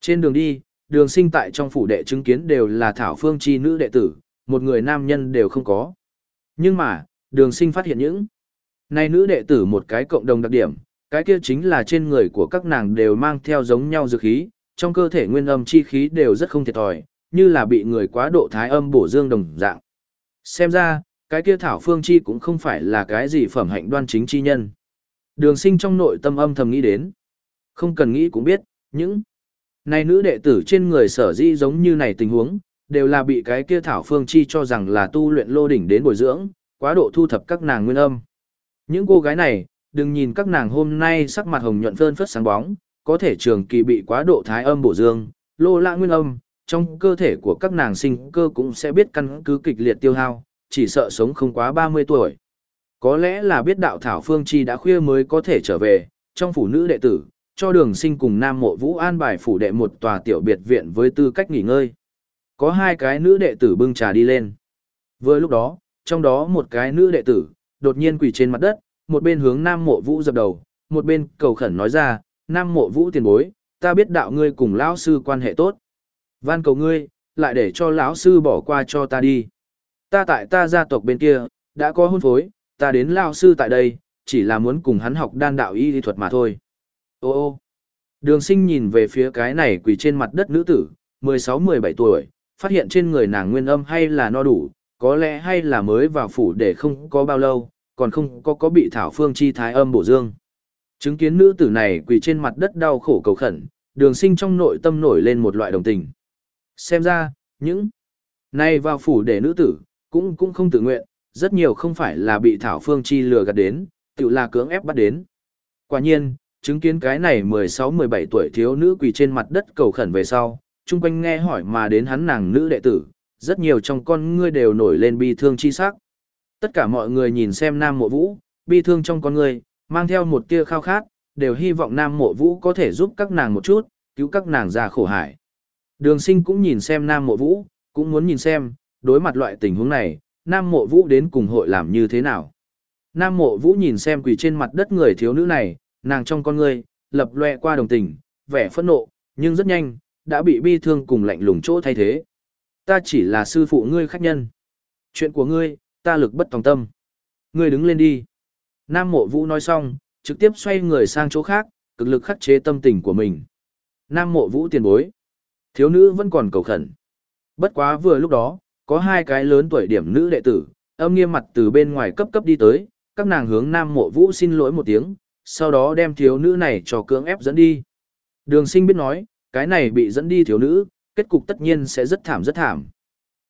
Trên đường đi, đường sinh tại trong phủ đệ chứng kiến đều là thảo phương chi nữ đệ tử, một người nam nhân đều không có. Nhưng mà, đường sinh phát hiện những này nữ đệ tử một cái cộng đồng đặc điểm, cái kia chính là trên người của các nàng đều mang theo giống nhau dược khí, trong cơ thể nguyên âm chi khí đều rất không thiệt thòi, như là bị người quá độ thái âm bổ dương đồng dạng. Xem ra, cái kia thảo phương chi cũng không phải là cái gì phẩm hạnh đoan chính chi nhân. Đường sinh trong nội tâm âm thầm nghĩ đến. Không cần nghĩ cũng biết, những này nữ đệ tử trên người sở di giống như này tình huống, đều là bị cái kia thảo phương chi cho rằng là tu luyện lô đỉnh đến bồi dưỡng, quá độ thu thập các nàng nguyên âm. Những cô gái này, đừng nhìn các nàng hôm nay sắc mặt hồng nhuận phơn phất sáng bóng, có thể trường kỳ bị quá độ thái âm bổ dương, lô lạ nguyên âm, trong cơ thể của các nàng sinh cơ cũng sẽ biết căn cứ kịch liệt tiêu hao, chỉ sợ sống không quá 30 tuổi. Có lẽ là biết đạo thảo phương chi đã khuya mới có thể trở về, trong phủ nữ đệ tử, cho đường sinh cùng nam mộ vũ an bài phủ đệ một tòa tiểu biệt viện với tư cách nghỉ ngơi. Có hai cái nữ đệ tử bưng trà đi lên. Vừa lúc đó, trong đó một cái nữ đệ tử, đột nhiên quỳ trên mặt đất, một bên hướng nam mộ vũ dập đầu, một bên cầu khẩn nói ra, nam mộ vũ tiền bối, ta biết đạo ngươi cùng lão sư quan hệ tốt. Van cầu ngươi, lại để cho lão sư bỏ qua cho ta đi. Ta tại ta gia tộc bên kia, đã có hôn phối, ta đến lao sư tại đây, chỉ là muốn cùng hắn học đan đạo y lý thuật mà thôi. Ô ô đường sinh nhìn về phía cái này quỳ trên mặt đất nữ tử, 16-17 tuổi, phát hiện trên người nàng nguyên âm hay là no đủ, có lẽ hay là mới vào phủ để không có bao lâu, còn không có có bị thảo phương chi thái âm bổ dương. Chứng kiến nữ tử này quỳ trên mặt đất đau khổ cầu khẩn, đường sinh trong nội tâm nổi lên một loại đồng tình. Xem ra, những này vào phủ để nữ tử, cũng cũng không tự nguyện, rất nhiều không phải là bị thảo phương chi lừa gạt đến, tự là cưỡng ép bắt đến. Quả nhiên, chứng kiến cái này 16-17 tuổi thiếu nữ quỳ trên mặt đất cầu khẩn về sau, chung quanh nghe hỏi mà đến hắn nàng nữ đệ tử, rất nhiều trong con ngươi đều nổi lên bi thương chi sắc. Tất cả mọi người nhìn xem Nam Mộ Vũ, bi thương trong con ngươi, mang theo một tia khao khát, đều hy vọng Nam Mộ Vũ có thể giúp các nàng một chút, cứu các nàng ra khổ hải. Đường sinh cũng nhìn xem Nam Mộ Vũ, cũng muốn nhìn xem, đối mặt loại tình huống này, Nam Mộ Vũ đến cùng hội làm như thế nào. Nam Mộ Vũ nhìn xem quỳ trên mặt đất người thiếu nữ này, nàng trong con ngươi, lập loe qua đồng tình, vẻ phẫn nộ, nhưng rất nhanh, đã bị bi thương cùng lạnh lùng chỗ thay thế. Ta chỉ là sư phụ ngươi khách nhân. Chuyện của ngươi, ta lực bất tòng tâm. Ngươi đứng lên đi. Nam mộ vũ nói xong, trực tiếp xoay người sang chỗ khác, cực lực khắc chế tâm tình của mình. Nam mộ vũ tiền bối. Thiếu nữ vẫn còn cầu khẩn. Bất quá vừa lúc đó, có hai cái lớn tuổi điểm nữ đệ tử, âm nghiêm mặt từ bên ngoài cấp cấp đi tới, các nàng hướng Nam mộ vũ xin lỗi một tiếng, sau đó đem thiếu nữ này cho cưỡng ép dẫn đi. Đường sinh biết nói, cái này bị dẫn đi thiếu nữ, kết cục tất nhiên sẽ rất thảm rất thảm.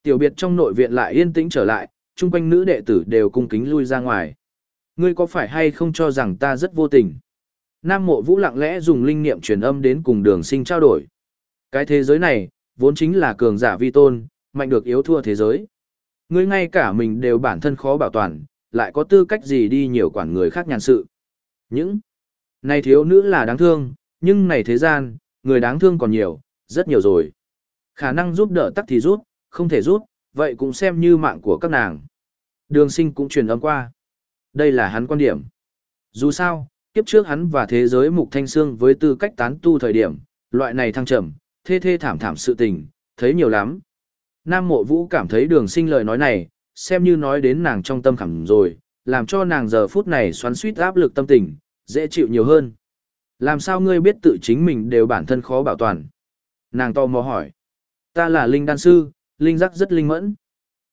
Tiểu biệt trong nội viện lại yên tĩnh trở lại, chung quanh nữ đệ tử đều cung kính lui ra ngoài. Ngươi có phải hay không cho rằng ta rất vô tình? Nam mộ vũ lặng lẽ dùng linh niệm truyền âm đến cùng đường sinh trao đổi. Cái thế giới này, vốn chính là cường giả vi tôn, mạnh được yếu thua thế giới. Ngươi ngay cả mình đều bản thân khó bảo toàn, lại có tư cách gì đi nhiều quản người khác nhàn sự. Những này thiếu nữ là đáng thương, nhưng này thế gian, người đáng thương còn nhiều, rất nhiều rồi. Khả năng giúp đỡ tắc thì rút, không thể rút, vậy cũng xem như mạng của các nàng. Đường sinh cũng truyền âm qua. Đây là hắn quan điểm. Dù sao, kiếp trước hắn và thế giới mục thanh xương với tư cách tán tu thời điểm, loại này thăng trầm, thê thê thảm thảm sự tình, thấy nhiều lắm. Nam mộ vũ cảm thấy đường sinh lời nói này, xem như nói đến nàng trong tâm khẳng rồi, làm cho nàng giờ phút này xoắn suýt áp lực tâm tình, dễ chịu nhiều hơn. Làm sao ngươi biết tự chính mình đều bản thân khó bảo toàn? Nàng to mò hỏi. Ta là linh đan sư, linh giác rất linh mẫn.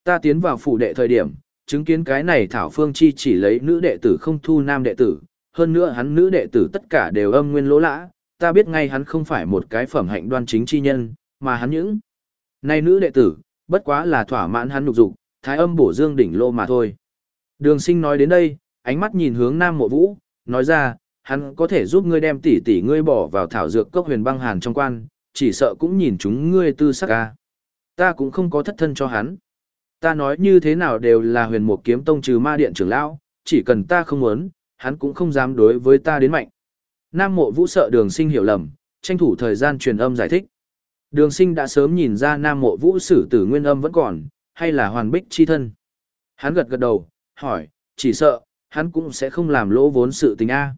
Ta tiến vào phủ đệ thời điểm, chứng kiến cái này Thảo Phương Chi chỉ lấy nữ đệ tử không thu nam đệ tử, hơn nữa hắn nữ đệ tử tất cả đều âm nguyên lỗ lã, ta biết ngay hắn không phải một cái phẩm hạnh đoan chính chi nhân, mà hắn những nay nữ đệ tử, bất quá là thỏa mãn hắn nục dục, thái âm bổ dương đỉnh lô mà thôi. Đường sinh nói đến đây, ánh mắt nhìn hướng Nam Mộ Vũ, nói ra, hắn có thể giúp ngươi đem tỷ tỷ ngươi bỏ vào thảo dược cốc huyền băng hàn trong quan, chỉ sợ cũng nhìn chúng ngươi tư sắc ca. Ta cũng không có thất thân cho hắn. Ta nói như thế nào đều là huyền mục kiếm tông trừ ma điện trưởng lão, chỉ cần ta không muốn, hắn cũng không dám đối với ta đến mạnh. Nam mộ vũ sợ đường sinh hiểu lầm, tranh thủ thời gian truyền âm giải thích. Đường sinh đã sớm nhìn ra nam mộ vũ sử tử nguyên âm vẫn còn, hay là hoàn bích chi thân. Hắn gật gật đầu, hỏi, chỉ sợ, hắn cũng sẽ không làm lỗ vốn sự tình A.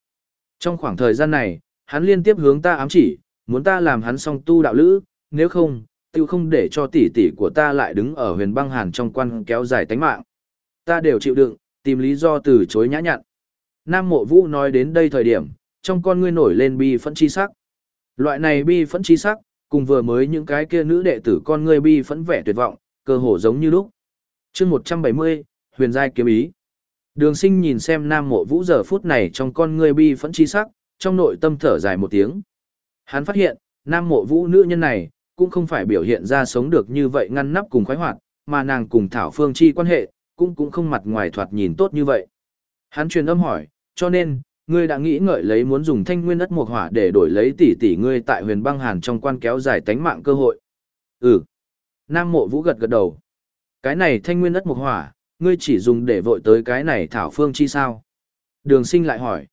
Trong khoảng thời gian này, hắn liên tiếp hướng ta ám chỉ, muốn ta làm hắn song tu đạo lữ, nếu không, tiêu không để cho tỷ tỷ của ta lại đứng ở huyền băng hàn trong quan kéo dài tánh mạng. Ta đều chịu đựng, tìm lý do từ chối nhã nhặn. Nam mộ vũ nói đến đây thời điểm, trong con ngươi nổi lên bi phẫn chi sắc. Loại này bi phẫn chi sắc, cùng vừa mới những cái kia nữ đệ tử con ngươi bi phẫn vẻ tuyệt vọng, cơ hồ giống như lúc. chương 170, huyền giai kiếm ý. Đường sinh nhìn xem nam mộ vũ giờ phút này trong con ngươi bi phẫn chi sắc, trong nội tâm thở dài một tiếng. Hắn phát hiện, nam mộ vũ nữ nhân này, cũng không phải biểu hiện ra sống được như vậy ngăn nắp cùng khoái hoạt, mà nàng cùng Thảo Phương Chi quan hệ, cũng cũng không mặt ngoài thoạt nhìn tốt như vậy. Hắn truyền âm hỏi, cho nên, ngươi đã nghĩ ngợi lấy muốn dùng thanh nguyên đất mục hỏa để đổi lấy tỷ tỷ ngươi tại huyền băng hàn trong quan kéo dài tánh mạng cơ hội. Ừ. Nam mộ vũ gật gật đầu. Cái này thanh nguyên đất mục hỏa, ngươi chỉ dùng để vội tới cái này thảo phương chi sao? Đường sinh lại hỏi.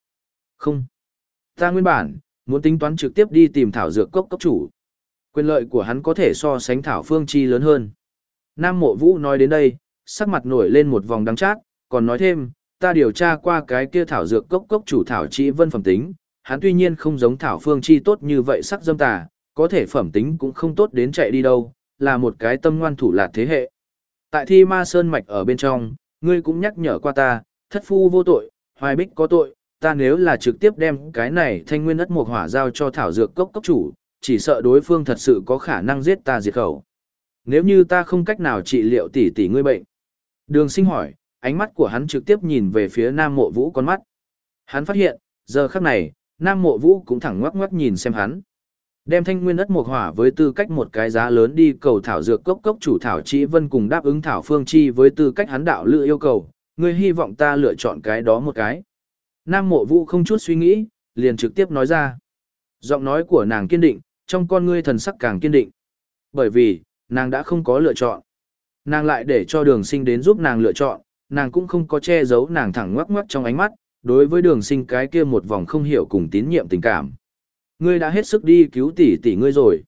Không. Ta nguyên bản, muốn tính toán trực tiếp đi tìm thảo dược cốc cốc chủ. Quyền lợi của hắn có thể so sánh thảo phương chi lớn hơn. Nam mộ vũ nói đến đây, sắc mặt nổi lên một vòng đắng chát, còn nói thêm, ta điều tra qua cái kia thảo dược cốc cốc chủ thảo chi vân phẩm tính, hắn tuy nhiên không giống thảo phương chi tốt như vậy sắc dâm tà, có thể phẩm tính cũng không tốt đến chạy đi đâu, là một cái tâm ngoan thủ lạt thế hệ. Tại thi ma sơn mạch ở bên trong, ngươi cũng nhắc nhở qua ta, thất phu vô tội, hoài bích có tội, ta nếu là trực tiếp đem cái này thanh nguyên ất mục hỏa giao cho thảo dược cốc cốc chủ, chỉ sợ đối phương thật sự có khả năng giết ta diệt khẩu. Nếu như ta không cách nào trị liệu tỷ tỷ ngươi bệnh. Đường sinh hỏi, ánh mắt của hắn trực tiếp nhìn về phía Nam Mộ Vũ con mắt. Hắn phát hiện, giờ khắc này, Nam Mộ Vũ cũng thẳng ngoắc ngoắc nhìn xem hắn. Đem thanh nguyên ất mộc hỏa với tư cách một cái giá lớn đi cầu thảo dược cốc cốc chủ thảo trị Vân cùng đáp ứng thảo Phương Chi với tư cách hắn đạo lựa yêu cầu, ngươi hy vọng ta lựa chọn cái đó một cái. Nam Mộ Vũ không chút suy nghĩ, liền trực tiếp nói ra. Giọng nói của nàng kiên định, trong con ngươi thần sắc càng kiên định. Bởi vì, nàng đã không có lựa chọn. Nàng lại để cho đường sinh đến giúp nàng lựa chọn, nàng cũng không có che giấu nàng thẳng ngoắc ngoắc trong ánh mắt, đối với đường sinh cái kia một vòng không hiểu cùng tín nhiệm tình cảm. Ngươi đã hết sức đi cứu tỷ tỷ ngươi rồi.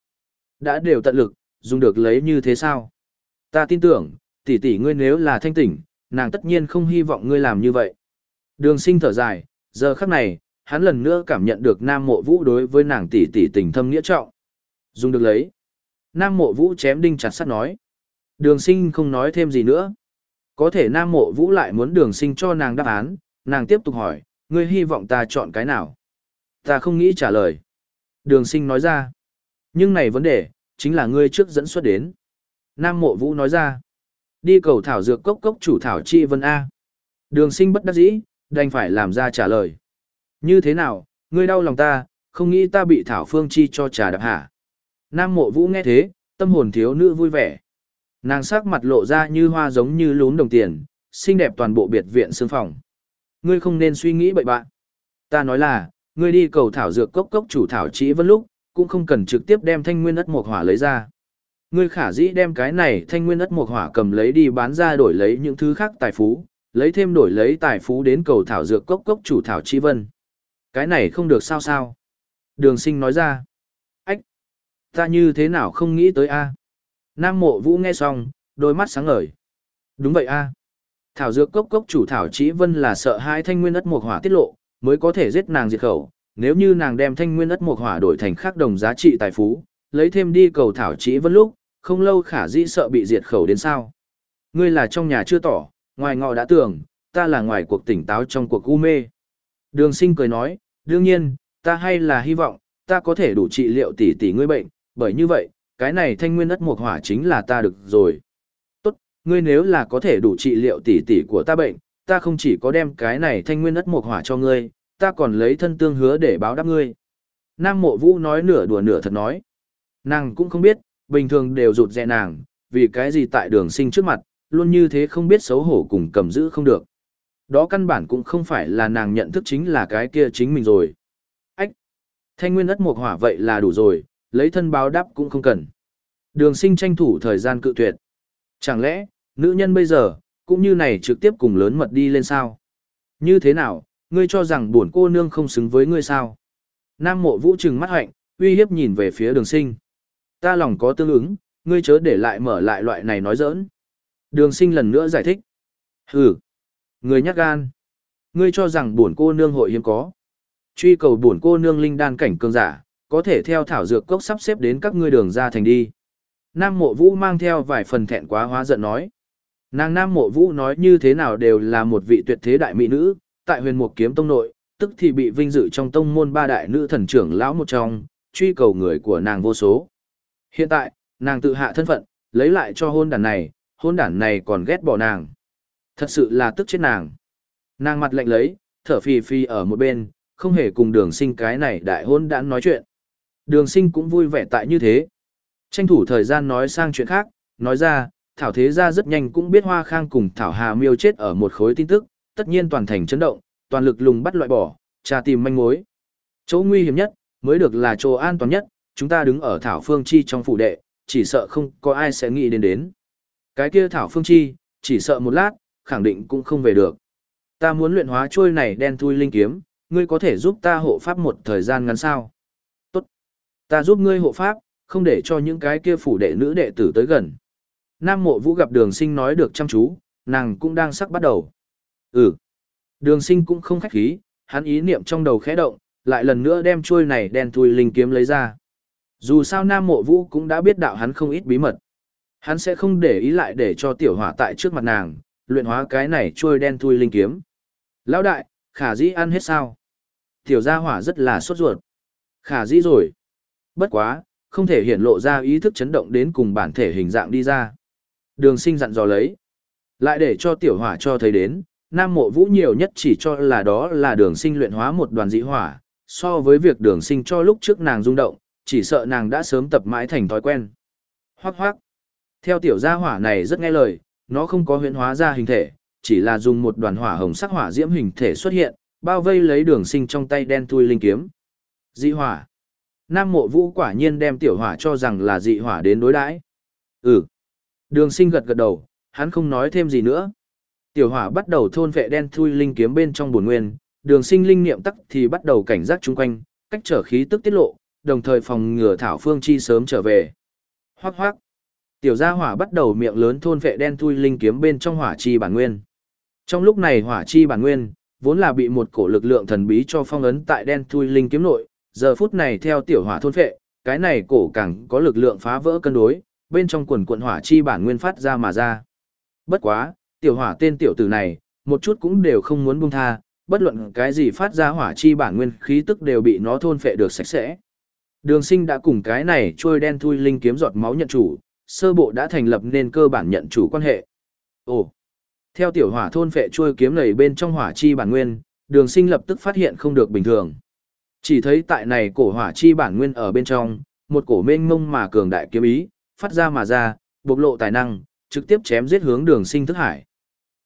Đã đều tận lực, dùng được lấy như thế sao? Ta tin tưởng, tỷ tỷ ngươi nếu là thanh tỉnh, nàng tất nhiên không hy vọng ngươi làm như vậy. Đường sinh thở dài, giờ khắc này, hắn lần nữa cảm nhận được Nam Mộ Vũ đối với nàng tỷ tỷ tình thâm nghĩa trọng. Dùng được lấy. Nam Mộ Vũ chém đinh chặt sắt nói. Đường sinh không nói thêm gì nữa. Có thể Nam Mộ Vũ lại muốn đường sinh cho nàng đáp án, nàng tiếp tục hỏi, ngươi hy vọng ta chọn cái nào? Ta không nghĩ trả lời. Đường sinh nói ra. Nhưng này vấn đề, chính là ngươi trước dẫn xuất đến. Nam Mộ Vũ nói ra. Đi cầu thảo dược cốc cốc chủ thảo chi vân A. Đường sinh bất đắc dĩ, đành phải làm ra trả lời. Như thế nào, ngươi đau lòng ta, không nghĩ ta bị thảo phương chi cho trà đập hả? Nam Mộ Vũ nghe thế, tâm hồn thiếu nữ vui vẻ. Nàng sắc mặt lộ ra như hoa giống như lún đồng tiền, xinh đẹp toàn bộ biệt viện xương phòng. Ngươi không nên suy nghĩ bậy bạn. Ta nói là, ngươi đi cầu thảo dược cốc cốc chủ thảo chỉ vân lúc, cũng không cần trực tiếp đem thanh nguyên ất mộc hỏa lấy ra. Ngươi khả dĩ đem cái này thanh nguyên ất mộc hỏa cầm lấy đi bán ra đổi lấy những thứ khác tài phú, lấy thêm đổi lấy tài phú đến cầu thảo dược cốc cốc chủ thảo chi vân. Cái này không được sao sao. Đường sinh nói ra. Ách! Ta như thế nào không nghĩ tới a Nam mộ vũ nghe xong, đôi mắt sáng ngời. Đúng vậy a Thảo dược cốc cốc chủ thảo chỉ vân là sợ hai thanh nguyên ất mộc hỏa tiết lộ, mới có thể giết nàng diệt khẩu. Nếu như nàng đem thanh nguyên ất mộc hỏa đổi thành khác đồng giá trị tài phú, lấy thêm đi cầu thảo chỉ vân lúc, không lâu khả dĩ sợ bị diệt khẩu đến sao. Ngươi là trong nhà chưa tỏ, ngoài ngọ đã tưởng, ta là ngoài cuộc tỉnh táo trong cuộc u mê. Đường sinh cười nói, đương nhiên, ta hay là hy vọng, ta có thể đủ trị liệu tỷ tỷ ngươi bệnh, bởi như vậy, cái này thanh nguyên ất mộc hỏa chính là ta được rồi. Tốt, ngươi nếu là có thể đủ trị liệu tỷ tỷ của ta bệnh, ta không chỉ có đem cái này thanh nguyên ất mộc hỏa cho ngươi, ta còn lấy thân tương hứa để báo đáp ngươi. Nam mộ vũ nói nửa đùa nửa thật nói. Nàng cũng không biết, bình thường đều rụt rè nàng, vì cái gì tại đường sinh trước mặt, luôn như thế không biết xấu hổ cùng cầm giữ không được. Đó căn bản cũng không phải là nàng nhận thức chính là cái kia chính mình rồi. Ách! Thanh nguyên ất mộc hỏa vậy là đủ rồi, lấy thân báo đáp cũng không cần. Đường sinh tranh thủ thời gian cự tuyệt. Chẳng lẽ, nữ nhân bây giờ, cũng như này trực tiếp cùng lớn mật đi lên sao? Như thế nào, ngươi cho rằng buồn cô nương không xứng với ngươi sao? Nam mộ vũ trừng mắt hoạnh uy hiếp nhìn về phía đường sinh. Ta lòng có tương ứng, ngươi chớ để lại mở lại loại này nói giỡn. Đường sinh lần nữa giải thích. Hừ, ngươi nhát gan. Ngươi cho rằng buồn cô nương hội hiếm có. Truy cầu buồn cô nương linh đan cảnh cường giả, có thể theo thảo dược cốc sắp xếp đến các ngươi đường ra thành đi. Nam mộ vũ mang theo vài phần thẹn quá hóa giận nói. Nàng Nam mộ vũ nói như thế nào đều là một vị tuyệt thế đại mỹ nữ, tại huyền mục kiếm tông nội, tức thì bị vinh dự trong tông môn ba đại nữ thần trưởng lão một trong, truy cầu người của nàng vô số. Hiện tại, nàng tự hạ thân phận, lấy lại cho hôn đàn này, hôn đàn này còn ghét bỏ nàng. Thật sự là tức chết nàng. Nàng mặt lạnh lấy, thở phì phì ở một bên, không hề cùng đường sinh cái này đại hôn đàn nói chuyện. Đường sinh cũng vui vẻ tại như thế. Tranh thủ thời gian nói sang chuyện khác, nói ra, Thảo Thế Gia rất nhanh cũng biết Hoa Khang cùng Thảo Hà Miêu chết ở một khối tin tức, tất nhiên toàn thành chấn động, toàn lực lùng bắt loại bỏ, tra tìm manh mối. Chỗ nguy hiểm nhất, mới được là chỗ an toàn nhất, chúng ta đứng ở Thảo Phương Chi trong phủ đệ, chỉ sợ không có ai sẽ nghĩ đến đến. Cái kia Thảo Phương Chi, chỉ sợ một lát, khẳng định cũng không về được. Ta muốn luyện hóa trôi này đen thui linh kiếm, ngươi có thể giúp ta hộ pháp một thời gian ngắn sao? Ta giúp ngươi hộ pháp, không để cho những cái kia phủ đệ nữ đệ tử tới gần. Nam mộ vũ gặp đường sinh nói được chăm chú, nàng cũng đang sắc bắt đầu. Ừ. Đường sinh cũng không khách khí, hắn ý niệm trong đầu khẽ động, lại lần nữa đem chuôi này đen thui linh kiếm lấy ra. Dù sao Nam Mộ Vũ cũng đã biết đạo hắn không ít bí mật. Hắn sẽ không để ý lại để cho tiểu hỏa tại trước mặt nàng, luyện hóa cái này trôi đen thui linh kiếm. Lão đại, khả dĩ ăn hết sao? Tiểu gia hỏa rất là sốt ruột. Khả dĩ rồi. Bất quá, không thể hiện lộ ra ý thức chấn động đến cùng bản thể hình dạng đi ra. Đường sinh dặn dò lấy. Lại để cho tiểu hỏa cho thấy đến, Nam Mộ Vũ nhiều nhất chỉ cho là đó là đường sinh luyện hóa một đoàn dị hỏa, so với việc đường sinh cho lúc trước nàng rung động, chỉ sợ nàng đã sớm tập mãi thành thói quen. Hoác hoác. Theo tiểu gia hỏa này rất nghe lời, nó không có huyễn hóa ra hình thể, chỉ là dùng một đoàn hỏa hồng sắc hỏa diễm hình thể xuất hiện, bao vây lấy đường sinh trong tay đen thui linh kiếm. Dị hỏa. Nam mộ vũ quả nhiên đem tiểu hỏa cho rằng là dị hỏa đến đối đãi Ừ. Đường sinh gật gật đầu, hắn không nói thêm gì nữa. Tiểu hỏa bắt đầu thôn vệ đen thui linh kiếm bên trong bổn nguyên, đường sinh linh niệm tắc thì bắt đầu cảnh giác chung quanh, cách trở khí tức tiết lộ, đồng thời phòng ngừa Thảo Phương Chi sớm trở về. Hoác hoác. Tiểu gia hỏa bắt đầu miệng lớn thôn vệ đen thui linh kiếm bên trong hỏa chi bản nguyên. Trong lúc này hỏa chi bản nguyên, vốn là bị một cổ lực lượng thần bí cho phong ấn tại đen thui linh kiếm nội, giờ phút này theo tiểu hỏa thôn phệ, cái này cổ càng có lực lượng phá vỡ cân đối, bên trong quần quận hỏa chi bản nguyên phát ra mà ra. Bất quá, tiểu hỏa tên tiểu tử này, một chút cũng đều không muốn buông tha, bất luận cái gì phát ra hỏa chi bản nguyên khí tức đều bị nó thôn phệ được sạch sẽ. Đường sinh đã cùng cái này trôi đen thui linh kiếm giọt máu nhận chủ, sơ bộ đã thành lập nên cơ bản nhận chủ quan hệ. Ồ! Theo tiểu hỏa thôn phệ trôi kiếm này bên trong hỏa chi bản nguyên, đường sinh lập tức phát hiện không được bình thường. Chỉ thấy tại này cổ hỏa chi bản nguyên ở bên trong, một cổ mênh mông mà cường đại kiếm ý, phát ra mà ra, bộc lộ tài năng, trực tiếp chém giết hướng đường sinh thức hải.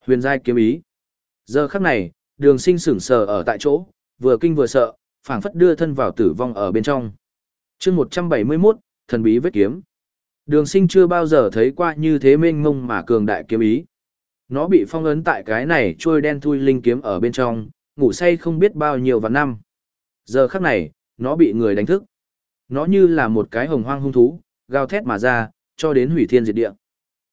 Huyền giai kiếm ý. Giờ khắc này, đường sinh sửng sờ ở tại chỗ, vừa kinh vừa sợ, phảng phất đưa thân vào tử vong ở bên trong. chương 171, thần bí vết kiếm. Đường sinh chưa bao giờ thấy qua như thế mênh mông mà cường đại kiếm ý. Nó bị phong ấn tại cái này trôi đen thui linh kiếm ở bên trong, ngủ say không biết bao nhiêu vạn năm. Giờ khắc này, nó bị người đánh thức. Nó như là một cái hồng hoang hung thú, gào thét mà ra, cho đến hủy thiên diệt địa.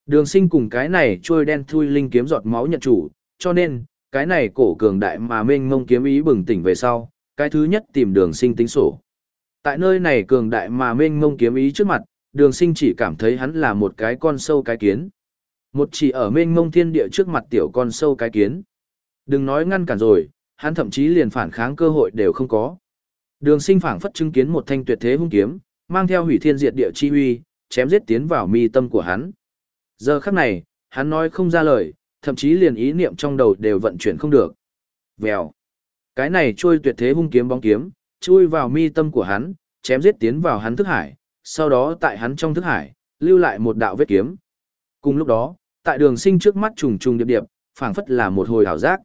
Đường sinh cùng cái này trôi đen thui linh kiếm giọt máu nhận chủ, cho nên, cái này cổ cường đại mà mênh mông kiếm ý bừng tỉnh về sau, cái thứ nhất tìm đường sinh tính sổ. Tại nơi này cường đại mà mênh mông kiếm ý trước mặt, đường sinh chỉ cảm thấy hắn là một cái con sâu cái kiến. Một chỉ ở mênh mông thiên địa trước mặt tiểu con sâu cái kiến. Đừng nói ngăn cản rồi, hắn thậm chí liền phản kháng cơ hội đều không có. Đường sinh phản phất chứng kiến một thanh tuyệt thế hung kiếm, mang theo hủy thiên diệt địa chi huy, chém giết tiến vào mi tâm của hắn. Giờ khắc này, hắn nói không ra lời, thậm chí liền ý niệm trong đầu đều vận chuyển không được. Vèo. Cái này trôi tuyệt thế hung kiếm bóng kiếm, chui vào mi tâm của hắn, chém giết tiến vào hắn thức hải, sau đó tại hắn trong thức hải, lưu lại một đạo vết kiếm. Cùng lúc đó, tại đường sinh trước mắt trùng trùng điệp điệp, phảng phất là một hồi ảo giác.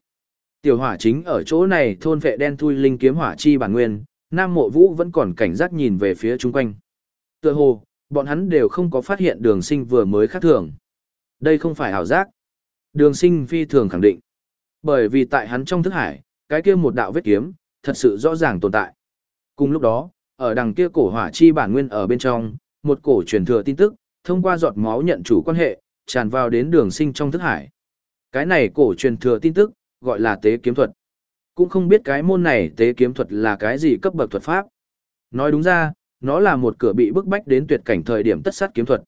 Tiểu hỏa chính ở chỗ này thôn vệ đen thui linh kiếm hỏa chi bản nguyên, Nam Mộ Vũ vẫn còn cảnh giác nhìn về phía chung quanh. Tựa hồ, bọn hắn đều không có phát hiện đường sinh vừa mới khác thường. Đây không phải ảo giác. Đường sinh phi thường khẳng định. Bởi vì tại hắn trong thức hải, cái kia một đạo vết kiếm, thật sự rõ ràng tồn tại. Cùng lúc đó, ở đằng kia cổ hỏa chi bản nguyên ở bên trong, một cổ truyền thừa tin tức, thông qua giọt máu nhận chủ quan hệ, tràn vào đến đường sinh trong thức hải. Cái này cổ truyền thừa tin tức, gọi là tế kiếm thuật. Cũng không biết cái môn này tế kiếm thuật là cái gì cấp bậc thuật pháp. Nói đúng ra, nó là một cửa bị bức bách đến tuyệt cảnh thời điểm tất sát kiếm thuật.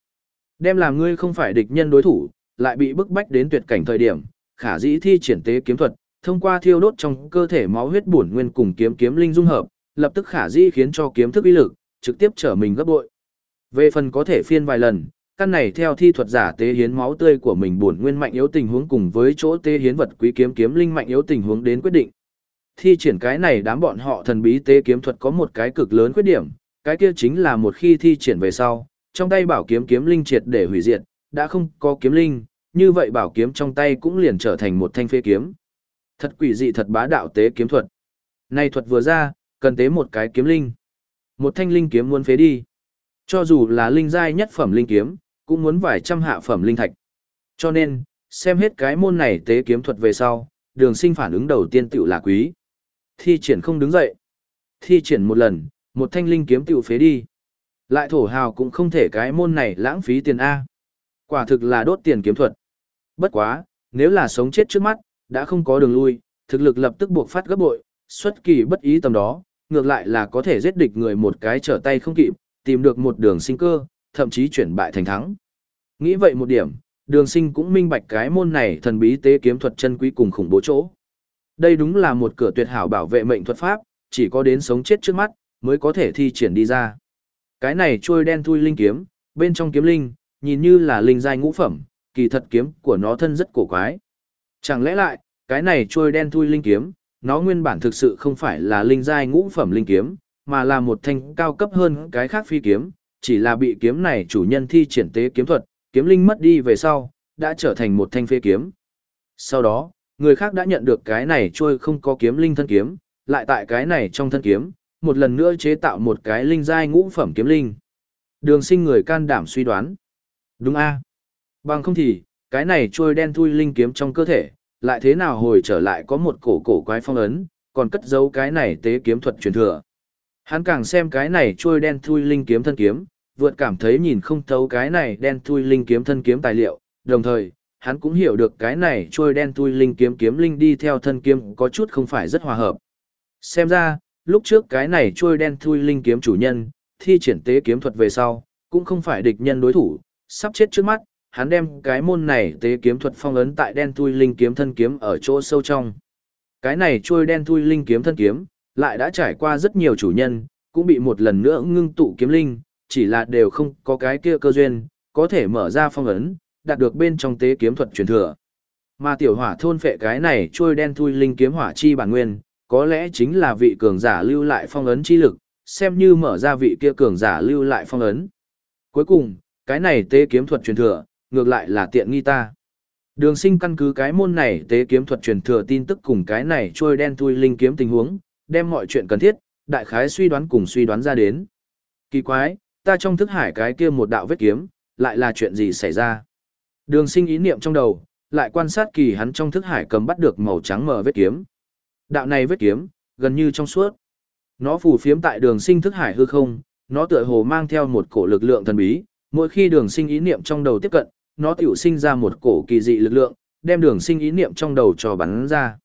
Đem làm ngươi không phải địch nhân đối thủ, lại bị bức bách đến tuyệt cảnh thời điểm, khả dĩ thi triển tế kiếm thuật, thông qua thiêu đốt trong cơ thể máu huyết bổn nguyên cùng kiếm kiếm linh dung hợp, lập tức khả dĩ khiến cho kiếm thức uy lực trực tiếp trở mình gấp bội. Về phần có thể phiên vài lần, căn này theo thi thuật giả tế hiến máu tươi của mình bổn nguyên mạnh yếu tình huống cùng với chỗ tế hiến vật quý kiếm kiếm linh mạnh yếu tình huống đến quyết định. Thi triển cái này đám bọn họ thần bí tế kiếm thuật có một cái cực lớn khuyết điểm, cái kia chính là một khi thi triển về sau, trong tay bảo kiếm kiếm linh triệt để hủy diệt, đã không có kiếm linh, như vậy bảo kiếm trong tay cũng liền trở thành một thanh phê kiếm. Thật quỷ dị thật bá đạo tế kiếm thuật. Này thuật vừa ra, cần tế một cái kiếm linh. Một thanh linh kiếm muốn phế đi. Cho dù là linh giai nhất phẩm linh kiếm, cũng muốn vài trăm hạ phẩm linh thạch. Cho nên, xem hết cái môn này tế kiếm thuật về sau, đường sinh phản ứng đầu tiên tiểu là quý. Thi triển không đứng dậy. Thi triển một lần, một thanh linh kiếm tiểu phế đi. Lại thổ hào cũng không thể cái môn này lãng phí tiền A. Quả thực là đốt tiền kiếm thuật. Bất quá, nếu là sống chết trước mắt, đã không có đường lui, thực lực lập tức buộc phát gấp bội, xuất kỳ bất ý tầm đó, ngược lại là có thể giết địch người một cái trở tay không kịp, tìm được một đường sinh cơ, thậm chí chuyển bại thành thắng. Nghĩ vậy một điểm, đường sinh cũng minh bạch cái môn này thần bí tế kiếm thuật chân quý cùng khủng bố chỗ. Đây đúng là một cửa tuyệt hảo bảo vệ mệnh thuật pháp, chỉ có đến sống chết trước mắt, mới có thể thi triển đi ra. Cái này trôi đen thui linh kiếm, bên trong kiếm linh, nhìn như là linh giai ngũ phẩm, kỳ thật kiếm của nó thân rất cổ quái. Chẳng lẽ lại, cái này trôi đen thui linh kiếm, nó nguyên bản thực sự không phải là linh giai ngũ phẩm linh kiếm, mà là một thanh cao cấp hơn cái khác phi kiếm, chỉ là bị kiếm này chủ nhân thi triển tế kiếm thuật, kiếm linh mất đi về sau, đã trở thành một thanh phê kiếm. Sau đó, người khác đã nhận được cái này trôi không có kiếm linh thân kiếm, lại tại cái này trong thân kiếm, một lần nữa chế tạo một cái linh giai ngũ phẩm kiếm linh. Đường sinh người can đảm suy đoán. Đúng a Bằng không thì, cái này trôi đen thui linh kiếm trong cơ thể, lại thế nào hồi trở lại có một cổ cổ quái phong ấn, còn cất giấu cái này tế kiếm thuật truyền thừa. Hắn càng xem cái này trôi đen thui linh kiếm thân kiếm, vượt cảm thấy nhìn không thấu cái này đen thui linh kiếm thân kiếm tài liệu, đồng thời, hắn cũng hiểu được cái này trôi đen thui linh kiếm kiếm linh đi theo thân kiếm có chút không phải rất hòa hợp. Xem ra, lúc trước cái này trôi đen thui linh kiếm chủ nhân, thi triển tế kiếm thuật về sau, cũng không phải địch nhân đối thủ, sắp chết trước mắt, hắn đem cái môn này tế kiếm thuật phong ấn tại đen thui linh kiếm thân kiếm ở chỗ sâu trong. Cái này trôi đen thui linh kiếm thân kiếm, lại đã trải qua rất nhiều chủ nhân, cũng bị một lần nữa ngưng tụ kiếm linh, chỉ là đều không có cái kia cơ duyên, có thể mở ra phong ấn, đạt được bên trong tế kiếm thuật truyền thừa. Mà tiểu hỏa thôn phệ cái này trôi đen thui linh kiếm hỏa chi bản nguyên, có lẽ chính là vị cường giả lưu lại phong ấn chi lực, xem như mở ra vị kia cường giả lưu lại phong ấn. Cuối cùng, cái này tế kiếm thuật truyền thừa, ngược lại là tiện nghi ta. Đường sinh căn cứ cái môn này tế kiếm thuật truyền thừa tin tức cùng cái này trôi đen thui linh kiếm tình huống, đem mọi chuyện cần thiết, đại khái suy đoán cùng suy đoán ra đến. Kỳ quái, ta trong thức hải cái kia một đạo vết kiếm, lại là chuyện gì xảy ra? Đường sinh ý niệm trong đầu, lại quan sát kỳ hắn trong thức hải cầm bắt được màu trắng mờ vết kiếm. Đạo này vết kiếm, gần như trong suốt. Nó phù phiếm tại đường sinh thức hải hư không, nó tựa hồ mang theo một cổ lực lượng thần bí, mỗi khi đường sinh ý niệm trong đầu tiếp cận, nó tiểu sinh ra một cổ kỳ dị lực lượng, đem đường sinh ý niệm trong đầu cho bắn ra.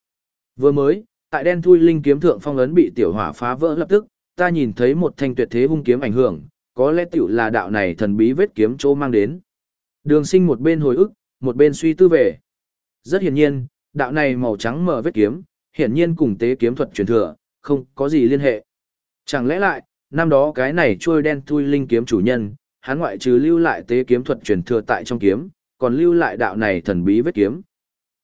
Vừa mới, tại đen thui linh kiếm thượng phong ấn bị tiểu hỏa phá vỡ lập tức, ta nhìn thấy một thanh tuyệt thế hung kiếm ảnh hưởng, có lẽ tiểu là đạo này thần bí vết kiếm chỗ mang đến. Đường sinh một bên hồi ức, một bên suy tư về. Rất hiển nhiên, đạo này màu trắng mở vết kiếm, hiển nhiên cùng tế kiếm thuật truyền thừa, không có gì liên hệ. Chẳng lẽ lại, năm đó cái này trôi đen thui linh kiếm chủ nhân, hắn ngoại trừ lưu lại tế kiếm thuật truyền thừa tại trong kiếm, còn lưu lại đạo này thần bí vết kiếm.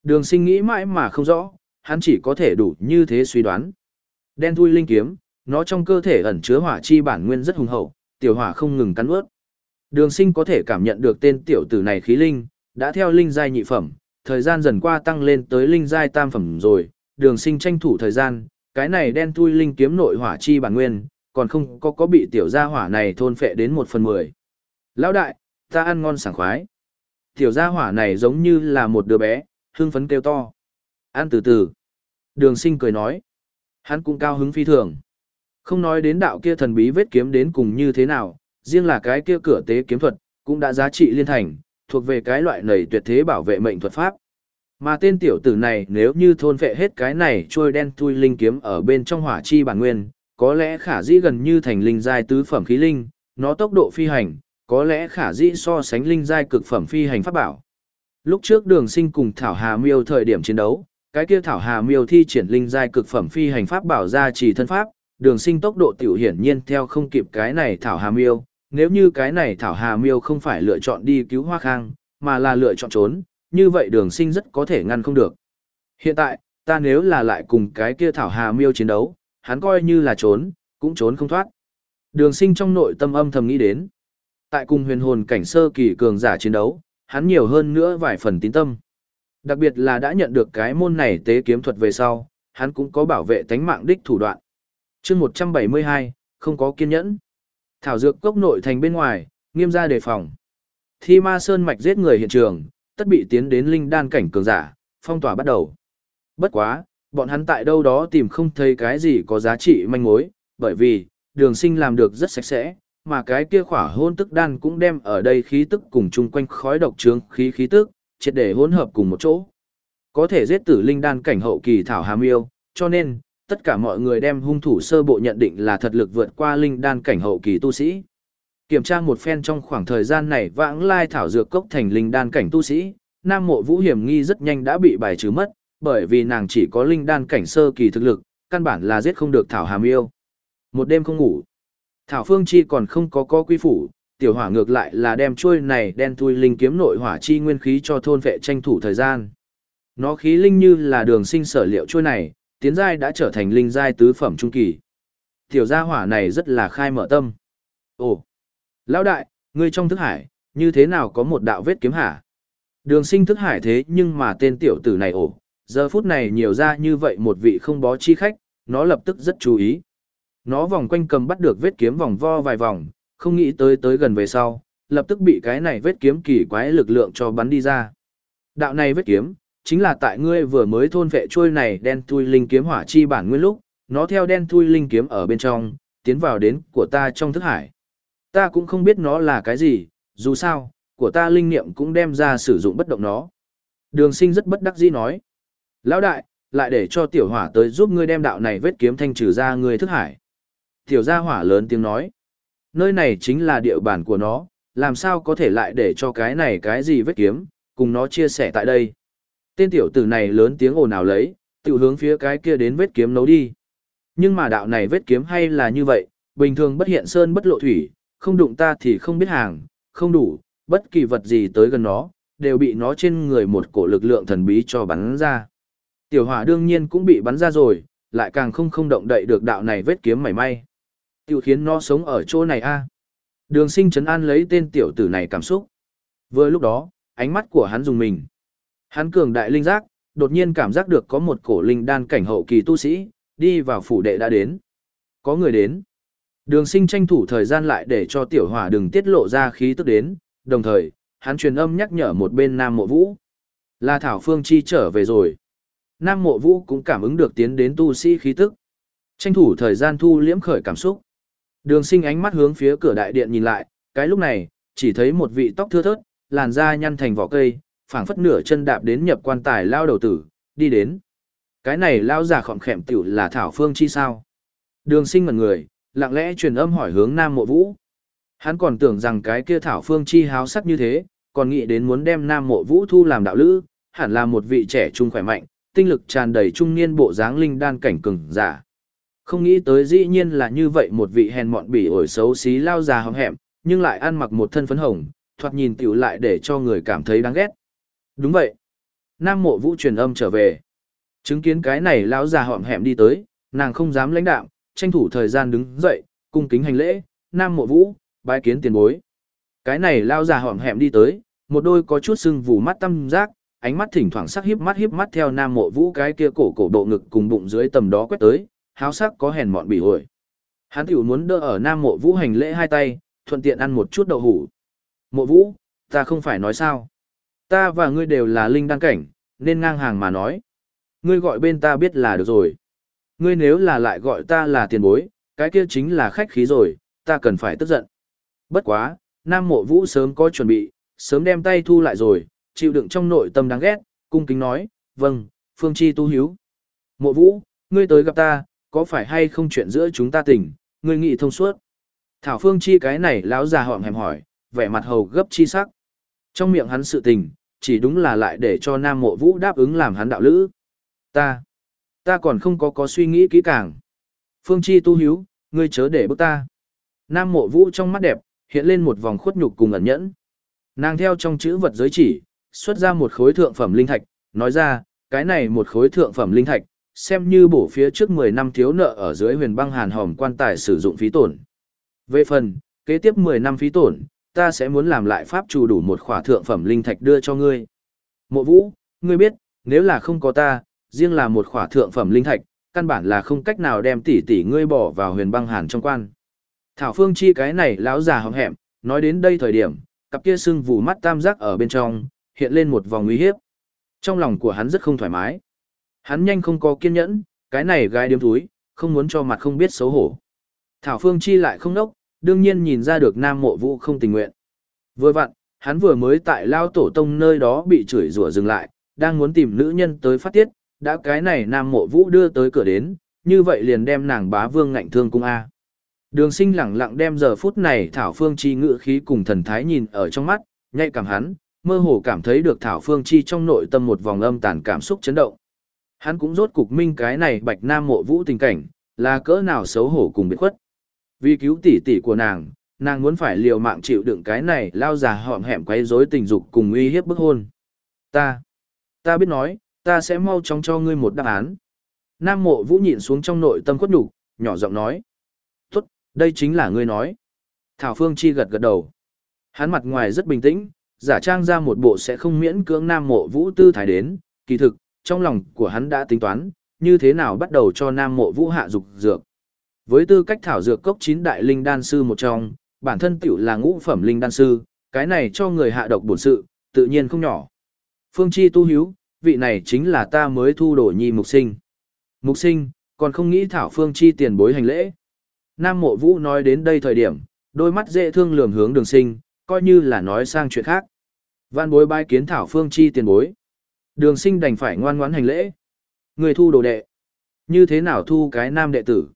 Đường sinh nghĩ mãi mà không rõ, hắn chỉ có thể đủ như thế suy đoán. Đen thui linh kiếm, nó trong cơ thể ẩn chứa hỏa chi bản nguyên rất hùng hậu, tiểu hỏa không ngừng cắn ướt. Đường sinh có thể cảm nhận được tên tiểu tử này khí linh, đã theo linh giai nhị phẩm, thời gian dần qua tăng lên tới linh giai tam phẩm rồi, đường sinh tranh thủ thời gian, cái này đen thui linh kiếm nội hỏa chi bản nguyên, còn không có có bị tiểu gia hỏa này thôn phệ đến một phần mười. Lão đại, ta ăn ngon sảng khoái. Tiểu gia hỏa này giống như là một đứa bé, hưng phấn kêu to. Ăn từ từ. Đường sinh cười nói. Hắn cũng cao hứng phi thường. Không nói đến đạo kia thần bí vết kiếm đến cùng như thế nào, riêng là cái kia cửa tế kiếm thuật, cũng đã giá trị liên thành, thuộc về cái loại nầy tuyệt thế bảo vệ mệnh thuật pháp. Mà tên tiểu tử này nếu như thôn vệ hết cái này trôi đen thui linh kiếm ở bên trong hỏa chi bản nguyên, có lẽ khả dĩ gần như thành linh giai tứ phẩm khí linh, nó tốc độ phi hành, có lẽ khả dĩ so sánh linh giai cực phẩm phi hành pháp bảo. Lúc trước đường sinh cùng Thảo Hà Miêu thời điểm chiến đấu, cái kia Thảo Hà Miêu thi triển linh giai cực phẩm phi hành pháp bảo ra chỉ thân pháp, đường sinh tốc độ tiểu hiển nhiên theo không kịp cái này Thảo Hà Miêu, nếu như cái này Thảo Hà Miêu không phải lựa chọn đi cứu Hoa Khang, mà là lựa chọn trốn, như vậy đường sinh rất có thể ngăn không được. Hiện tại, ta nếu là lại cùng cái kia Thảo Hà Miêu chiến đấu, hắn coi như là trốn, cũng trốn không thoát. Đường sinh trong nội tâm âm thầm nghĩ đến. Tại cùng huyền hồn cảnh sơ kỳ cường giả chiến đấu, hắn nhiều hơn nữa vài phần tín tâm. Đặc biệt là đã nhận được cái môn này tế kiếm thuật về sau, hắn cũng có bảo vệ tánh mạng đích thủ đoạn. chương 172, không có kiên nhẫn. Thảo dược cốc nội thành bên ngoài, nghiêm ra đề phòng. Thi ma sơn mạch giết người hiện trường, tất bị tiến đến linh đan cảnh cường giả, phong tỏa bắt đầu. Bất quá, bọn hắn tại đâu đó tìm không thấy cái gì có giá trị manh mối, bởi vì, đường sinh làm được rất sạch sẽ, mà cái kia khỏa hôn tức đan cũng đem ở đây khí tức cùng chung quanh khói độc trướng khí khí tức, triệt để hỗn hợp cùng một chỗ. Có thể giết tử linh đan cảnh hậu kỳ thảo hàm yêu, cho nên, tất cả mọi người đem hung thủ sơ bộ nhận định là thật lực vượt qua linh đan cảnh hậu kỳ tu sĩ. Kiểm tra một phen trong khoảng thời gian này vãng lai thảo dược cốc thành linh đan cảnh tu sĩ, Nam Mộ Vũ hiểm nghi rất nhanh đã bị bài trừ mất, bởi vì nàng chỉ có linh đan cảnh sơ kỳ thực lực, căn bản là giết không được thảo hàm yêu. Một đêm không ngủ, Thảo Phương Chi còn không có có quy phủ, tiểu hỏa ngược lại là đem chuôi này đen thui linh kiếm nội hỏa chi nguyên khí cho thôn vệ tranh thủ thời gian. Nó khí linh như là đường sinh sở liệu chuôi này, tiến giai đã trở thành linh giai tứ phẩm trung kỳ. Tiểu gia hỏa này rất là khai mở tâm. Ồ, lão đại, ngươi trong thức hải, như thế nào có một đạo vết kiếm hả? Đường sinh thức hải thế nhưng mà tên tiểu tử này ồ, giờ phút này nhiều ra như vậy một vị không bó chi khách, nó lập tức rất chú ý. Nó vòng quanh cầm bắt được vết kiếm vòng vo vài vòng, không nghĩ tới tới gần về sau, lập tức bị cái này vết kiếm kỳ quái lực lượng cho bắn đi ra. Đạo này vết kiếm, chính là tại ngươi vừa mới thôn vệ trôi này đen thui linh kiếm hỏa chi bản nguyên lúc, nó theo đen thui linh kiếm ở bên trong, tiến vào đến của ta trong thức hải. Ta cũng không biết nó là cái gì, dù sao, của ta linh niệm cũng đem ra sử dụng bất động nó. Đường sinh rất bất đắc dĩ nói. Lão đại, lại để cho tiểu hỏa tới giúp ngươi đem đạo này vết kiếm thanh trừ ra ngươi thức hải. Tiểu gia hỏa lớn tiếng nói. Nơi này chính là địa bàn của nó, làm sao có thể lại để cho cái này cái gì vết kiếm, cùng nó chia sẻ tại đây. Tên tiểu tử này lớn tiếng ồn ào lấy, tự hướng phía cái kia đến vết kiếm nấu đi. Nhưng mà đạo này vết kiếm hay là như vậy, bình thường bất hiện sơn bất lộ thủy, không đụng ta thì không biết hàng, không đủ, bất kỳ vật gì tới gần nó, đều bị nó trên người một cổ lực lượng thần bí cho bắn ra. Tiểu hỏa đương nhiên cũng bị bắn ra rồi, lại càng không không động đậy được đạo này vết kiếm mảy may. Tiểu khiến nó sống ở chỗ này a. Đường sinh Trấn an lấy tên tiểu tử này cảm xúc. Vừa lúc đó, ánh mắt của hắn dùng mình. Hắn cường đại linh giác, đột nhiên cảm giác được có một cổ linh đan cảnh hậu kỳ tu sĩ, đi vào phủ đệ đã đến. Có người đến. Đường sinh tranh thủ thời gian lại để cho tiểu hỏa đừng tiết lộ ra khí tức đến, đồng thời, hắn truyền âm nhắc nhở một bên Nam Mộ Vũ. Là Thảo Phương Chi trở về rồi. Nam Mộ Vũ cũng cảm ứng được tiến đến tu sĩ khí tức. Tranh thủ thời gian thu liễm khởi cảm xúc. Đường sinh ánh mắt hướng phía cửa đại điện nhìn lại, cái lúc này, chỉ thấy một vị tóc thưa thớt, làn da nhăn thành vỏ cây, phảng phất nửa chân đạp đến nhập quan tài lao đầu tử, đi đến. Cái này lao giả khỏm khẹm tiểu là Thảo Phương chi sao? Đường sinh ngần người, lặng lẽ truyền âm hỏi hướng Nam Mộ Vũ. Hắn còn tưởng rằng cái kia Thảo Phương chi háo sắc như thế, còn nghĩ đến muốn đem Nam Mộ Vũ thu làm đạo lữ, hẳn là một vị trẻ trung khỏe mạnh, tinh lực tràn đầy trung niên bộ dáng linh đan cảnh cường giả. Không nghĩ tới dĩ nhiên là như vậy một vị hèn mọn bỉ ổi xấu xí lao già hóm hẹm, nhưng lại ăn mặc một thân phấn hồng, thoạt nhìn tiểu lại để cho người cảm thấy đáng ghét. Đúng vậy. Nam mộ vũ truyền âm trở về. Chứng kiến cái này lão già họm hẹm đi tới, nàng không dám lãnh đạm, tranh thủ thời gian đứng dậy, cung kính hành lễ, Nam mộ vũ, bái kiến tiền bối. Cái này lao già hỏm hẹm đi tới, một đôi có chút sưng vù mắt tâm giác, ánh mắt thỉnh thoảng sắc hiếp mắt hiếp mắt theo nam mộ vũ cái kia cổ cổ độ ngực cùng bụng dưới tầm đó quét tới, háo sắc có hèn mọn bị hồi. Hắn tiểu muốn đỡ ở nam mộ vũ hành lễ hai tay, thuận tiện ăn một chút đậu hủ. Mộ vũ, ta không phải nói sao. Ta và ngươi đều là linh đăng cảnh, nên ngang hàng mà nói. Ngươi gọi bên ta biết là được rồi. Ngươi nếu là lại gọi ta là tiền bối, cái kia chính là khách khí rồi, ta cần phải tức giận. Bất quá, Nam Mộ Vũ sớm có chuẩn bị, sớm đem tay thu lại rồi, chịu đựng trong nội tâm đáng ghét, cung kính nói, vâng, Phương Chi tu hiếu. Mộ Vũ, ngươi tới gặp ta, có phải hay không chuyện giữa chúng ta tỉnh, ngươi nghĩ thông suốt. Thảo Phương Chi cái này lão già họm hèm hỏi, vẻ mặt hầu gấp chi sắc. Trong miệng hắn sự tình, chỉ đúng là lại để cho Nam Mộ Vũ đáp ứng làm hắn đạo lữ. Ta, ta còn không có có suy nghĩ kỹ càng. Phương Chi tu hiếu, ngươi chớ để bức ta. Nam Mộ Vũ trong mắt đẹp, hiện lên một vòng khuất nhục cùng ẩn nhẫn. Nàng theo trong chữ vật giới chỉ, xuất ra một khối thượng phẩm linh thạch, nói ra, cái này một khối thượng phẩm linh thạch, xem như bổ phía trước 10 năm thiếu nợ ở dưới huyền băng hàn hòm quan tài sử dụng phí tổn. Về phần, kế tiếp 10 năm phí tổn, ta sẽ muốn làm lại pháp chủ đủ một khỏa thượng phẩm linh thạch đưa cho ngươi. Mộ vũ, ngươi biết, nếu là không có ta, riêng là một khỏa thượng phẩm linh thạch, căn bản là không cách nào đem tỷ tỷ ngươi bỏ vào huyền băng hàn trong quan. Thảo Phương Chi cái này lão già hỏng hẹm, nói đến đây thời điểm, cặp kia sưng vù mắt tam giác ở bên trong, hiện lên một vòng nguy hiếp. Trong lòng của hắn rất không thoải mái. Hắn nhanh không có kiên nhẫn, cái này gái điếm túi, không muốn cho mặt không biết xấu hổ. Thảo Phương Chi lại không nốc, đương nhiên nhìn ra được Nam Mộ Vũ không tình nguyện. Vừa vặn, hắn vừa mới tại Lao Tổ Tông nơi đó bị chửi rủa dừng lại, đang muốn tìm nữ nhân tới phát tiết, đã cái này Nam Mộ Vũ đưa tới cửa đến, như vậy liền đem nàng bá vương ngạnh thương cung A. Đường sinh lặng lặng đem giờ phút này Thảo Phương Chi ngự khí cùng thần thái nhìn ở trong mắt, nhạy cảm hắn, mơ hồ cảm thấy được Thảo Phương Chi trong nội tâm một vòng âm tàn cảm xúc chấn động. Hắn cũng rốt cục minh cái này bạch nam mộ vũ tình cảnh, là cỡ nào xấu hổ cùng biệt khuất. Vì cứu tỷ tỷ của nàng, nàng muốn phải liều mạng chịu đựng cái này lao già họm hẹm quấy rối tình dục cùng uy hiếp bức hôn. Ta, ta biết nói, ta sẽ mau chóng cho ngươi một đáp án. Nam mộ vũ nhịn xuống trong nội tâm khuất nhục nhỏ giọng nói. Tốt, đây chính là ngươi nói. Thảo Phương Chi gật gật đầu. Hắn mặt ngoài rất bình tĩnh, giả trang ra một bộ sẽ không miễn cưỡng Nam mộ vũ tư thái đến, kỳ thực, trong lòng của hắn đã tính toán, như thế nào bắt đầu cho Nam mộ vũ hạ dục dược. Với tư cách thảo dược cốc chín đại linh đan sư một trong, bản thân tiểu là ngũ phẩm linh đan sư, cái này cho người hạ độc bổn sự, tự nhiên không nhỏ. Phương Chi tu hiếu, vị này chính là ta mới thu đổ nhi mục sinh. Mục sinh, còn không nghĩ thảo Phương Chi tiền bối hành lễ. Nam mộ vũ nói đến đây thời điểm, đôi mắt dễ thương lườm hướng đường sinh, coi như là nói sang chuyện khác. Văn bối bái kiến thảo Phương Chi tiền bối. Đường sinh đành phải ngoan ngoãn hành lễ. Người thu đồ đệ. Như thế nào thu cái nam đệ tử?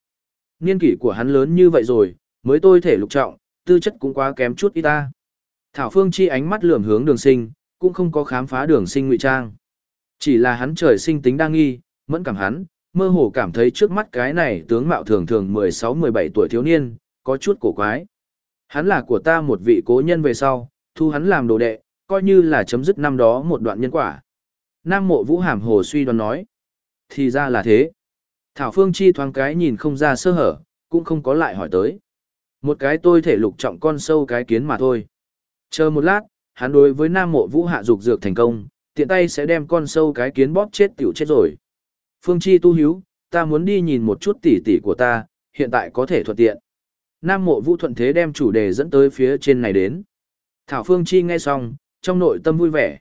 Niên kỷ của hắn lớn như vậy rồi, mới tôi thể lục trọng, tư chất cũng quá kém chút ít ta. Thảo Phương Chi ánh mắt lườm hướng đường sinh, cũng không có khám phá đường sinh ngụy trang. Chỉ là hắn trời sinh tính đa nghi, mẫn cảm hắn, mơ hồ cảm thấy trước mắt cái này tướng mạo thường thường 16-17 tuổi thiếu niên, có chút cổ quái. Hắn là của ta một vị cố nhân về sau, thu hắn làm đồ đệ, coi như là chấm dứt năm đó một đoạn nhân quả. Nam mộ vũ hàm hồ suy đoán nói. Thì ra là thế. Thảo Phương Chi thoáng cái nhìn không ra sơ hở, cũng không có lại hỏi tới. Một cái tôi thể lục trọng con sâu cái kiến mà thôi. Chờ một lát, hắn đối với Nam Mộ Vũ hạ dục dược thành công, tiện tay sẽ đem con sâu cái kiến bóp chết tiểu chết rồi. Phương Chi tu hiếu, ta muốn đi nhìn một chút tỉ tỉ của ta, hiện tại có thể thuận tiện. Nam Mộ Vũ thuận thế đem chủ đề dẫn tới phía trên này đến. Thảo Phương Chi nghe xong, trong nội tâm vui vẻ.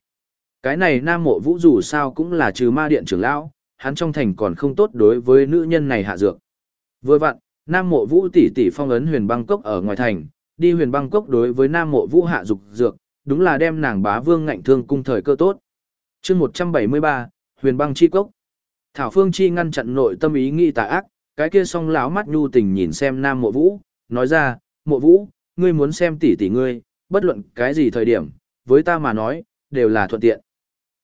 Cái này Nam Mộ Vũ dù sao cũng là trừ ma điện trưởng lão, hắn trong thành còn không tốt đối với nữ nhân này hạ dược. Vừa vặn, Nam Mộ Vũ tỷ tỷ phong ấn Huyền Băng Cốc ở ngoài thành, đi Huyền Băng Cốc đối với Nam Mộ Vũ hạ dục dược, đúng là đem nàng bá vương ngạnh thương cung thời cơ tốt. Chương 173, Huyền Băng chi cốc. Thảo Phương Chi ngăn chặn nội tâm ý nghĩ tà ác, cái kia song lão mắt nhu tình nhìn xem Nam Mộ Vũ, nói ra, "Mộ Vũ, ngươi muốn xem tỷ tỷ ngươi, bất luận cái gì thời điểm, với ta mà nói, đều là thuận tiện."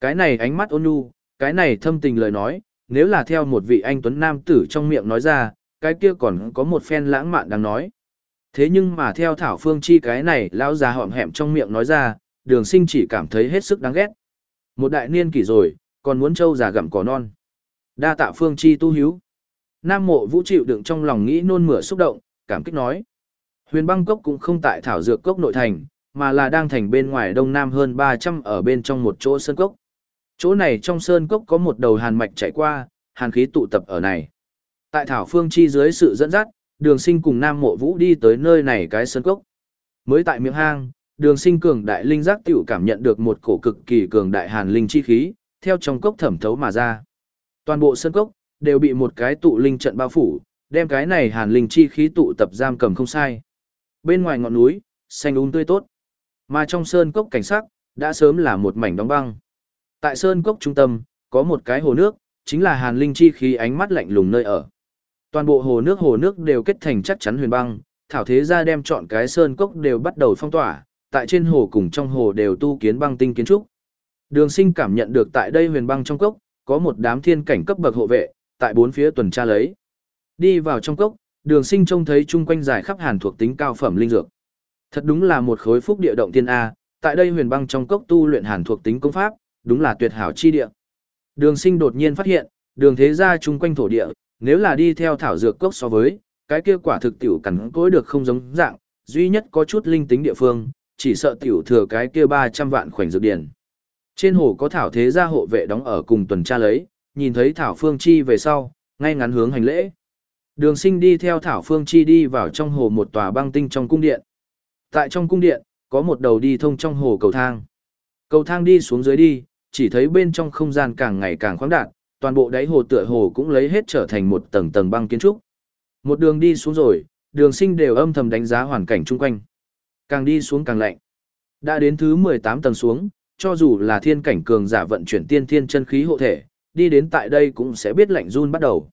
Cái này ánh mắt ôn nhu, cái này thâm tình lời nói, nếu là theo một vị anh tuấn nam tử trong miệng nói ra, cái kia còn có một phen lãng mạn đang nói. Thế nhưng mà theo Thảo Phương Chi cái này lão già họm hẹm trong miệng nói ra, đường sinh chỉ cảm thấy hết sức đáng ghét. Một đại niên kỷ rồi, còn muốn trâu già gặm cỏ non. Đa tạ Phương Chi tu hiếu. Nam mộ vũ chịu đựng trong lòng nghĩ nôn mửa xúc động, cảm kích nói. Huyền băng cốc cũng không tại Thảo Dược Cốc nội thành, mà là đang thành bên ngoài đông nam hơn 300 ở bên trong một chỗ sơn cốc. Chỗ này trong sơn cốc có một đầu hàn mạch chạy qua, hàn khí tụ tập ở này. Tại Thảo Phương Chi dưới sự dẫn dắt, đường sinh cùng Nam Mộ Vũ đi tới nơi này cái sơn cốc. Mới tại miệng hang, đường sinh cường đại linh giác tiểu cảm nhận được một cổ cực kỳ cường đại hàn linh chi khí, theo trong cốc thẩm thấu mà ra. Toàn bộ sơn cốc, đều bị một cái tụ linh trận bao phủ, đem cái này hàn linh chi khí tụ tập giam cầm không sai. Bên ngoài ngọn núi, xanh um tươi tốt. Mà trong sơn cốc cảnh sắc, đã sớm là một mảnh đóng băng. Tại sơn cốc trung tâm, có một cái hồ nước, chính là hàn linh chi khí ánh mắt lạnh lùng nơi ở. Toàn bộ hồ nước hồ nước đều kết thành chắc chắn huyền băng, thảo thế gia đem chọn cái sơn cốc đều bắt đầu phong tỏa, tại trên hồ cùng trong hồ đều tu kiến băng tinh kiến trúc. Đường sinh cảm nhận được tại đây huyền băng trong cốc, có một đám thiên cảnh cấp bậc hộ vệ, tại bốn phía tuần tra lấy. Đi vào trong cốc, đường sinh trông thấy chung quanh dài khắp hàn thuộc tính cao phẩm linh dược. Thật đúng là một khối phúc địa động tiên A, tại đây huyền băng trong cốc tu luyện hàn thuộc tính công pháp, đúng là tuyệt hảo chi địa. Đường sinh đột nhiên phát hiện, đường thế gia chung quanh thổ địa, nếu là đi theo thảo dược cốc so với, cái kia quả thực tiểu cắn cối được không giống dạng, duy nhất có chút linh tính địa phương, chỉ sợ tiểu thừa cái kia 300 vạn khoảnh dược điển. Trên hồ có thảo thế gia hộ vệ đóng ở cùng tuần tra lấy, nhìn thấy thảo phương chi về sau, ngay ngắn hướng hành lễ. Đường sinh đi theo thảo phương chi đi vào trong hồ một tòa băng tinh trong cung điện. Tại trong cung điện, có một đầu đi thông trong hồ cầu thang. Cầu thang đi xuống dưới đi, chỉ thấy bên trong không gian càng ngày càng khoáng đạt, toàn bộ đáy hồ tựa hồ cũng lấy hết trở thành một tầng tầng băng kiến trúc. Một đường đi xuống rồi, đường sinh đều âm thầm đánh giá hoàn cảnh chung quanh. Càng đi xuống càng lạnh. Đã đến thứ 18 tầng xuống, cho dù là thiên cảnh cường giả vận chuyển tiên thiên chân khí hộ thể, đi đến tại đây cũng sẽ biết lạnh run bắt đầu.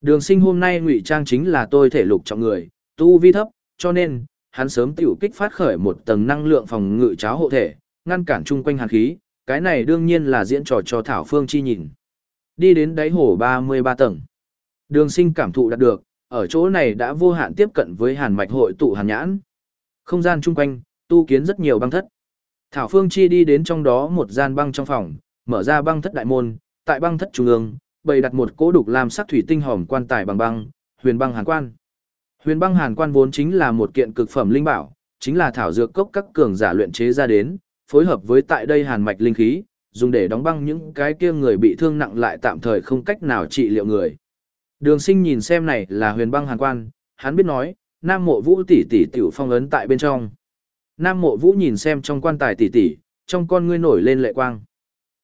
Đường sinh hôm nay ngụy trang chính là tôi thể lục trọng người, tu vi thấp, cho nên, hắn sớm tiểu kích phát khởi một tầng năng lượng phòng ngự cháo hộ thể, ngăn cản chung quanh hàn khí, cái này đương nhiên là diễn trò cho Thảo Phương Chi nhìn. Đi đến đáy hồ 33 tầng. Đường sinh cảm thụ đạt được, ở chỗ này đã vô hạn tiếp cận với hàn mạch hội tụ hàn nhãn. Không gian chung quanh, tu kiến rất nhiều băng thất. Thảo Phương Chi đi đến trong đó một gian băng trong phòng, mở ra băng thất đại môn, tại băng thất trung ương, bày đặt một cỗ đục làm sắc thủy tinh hòm quan tài bằng băng, huyền băng hàn quan. Huyền băng hàn quan vốn chính là một kiện cực phẩm linh bảo, chính là thảo dược cốc các cường giả luyện chế ra đến, phối hợp với tại đây hàn mạch linh khí, dùng để đóng băng những cái kia người bị thương nặng lại tạm thời không cách nào trị liệu người. Đường sinh nhìn xem này là huyền băng hàn quan, hắn biết nói, Nam mộ vũ tỷ tỷ tiểu phong ấn tại bên trong. Nam mộ vũ nhìn xem trong quan tài tỷ tỷ, trong con ngươi nổi lên lệ quang.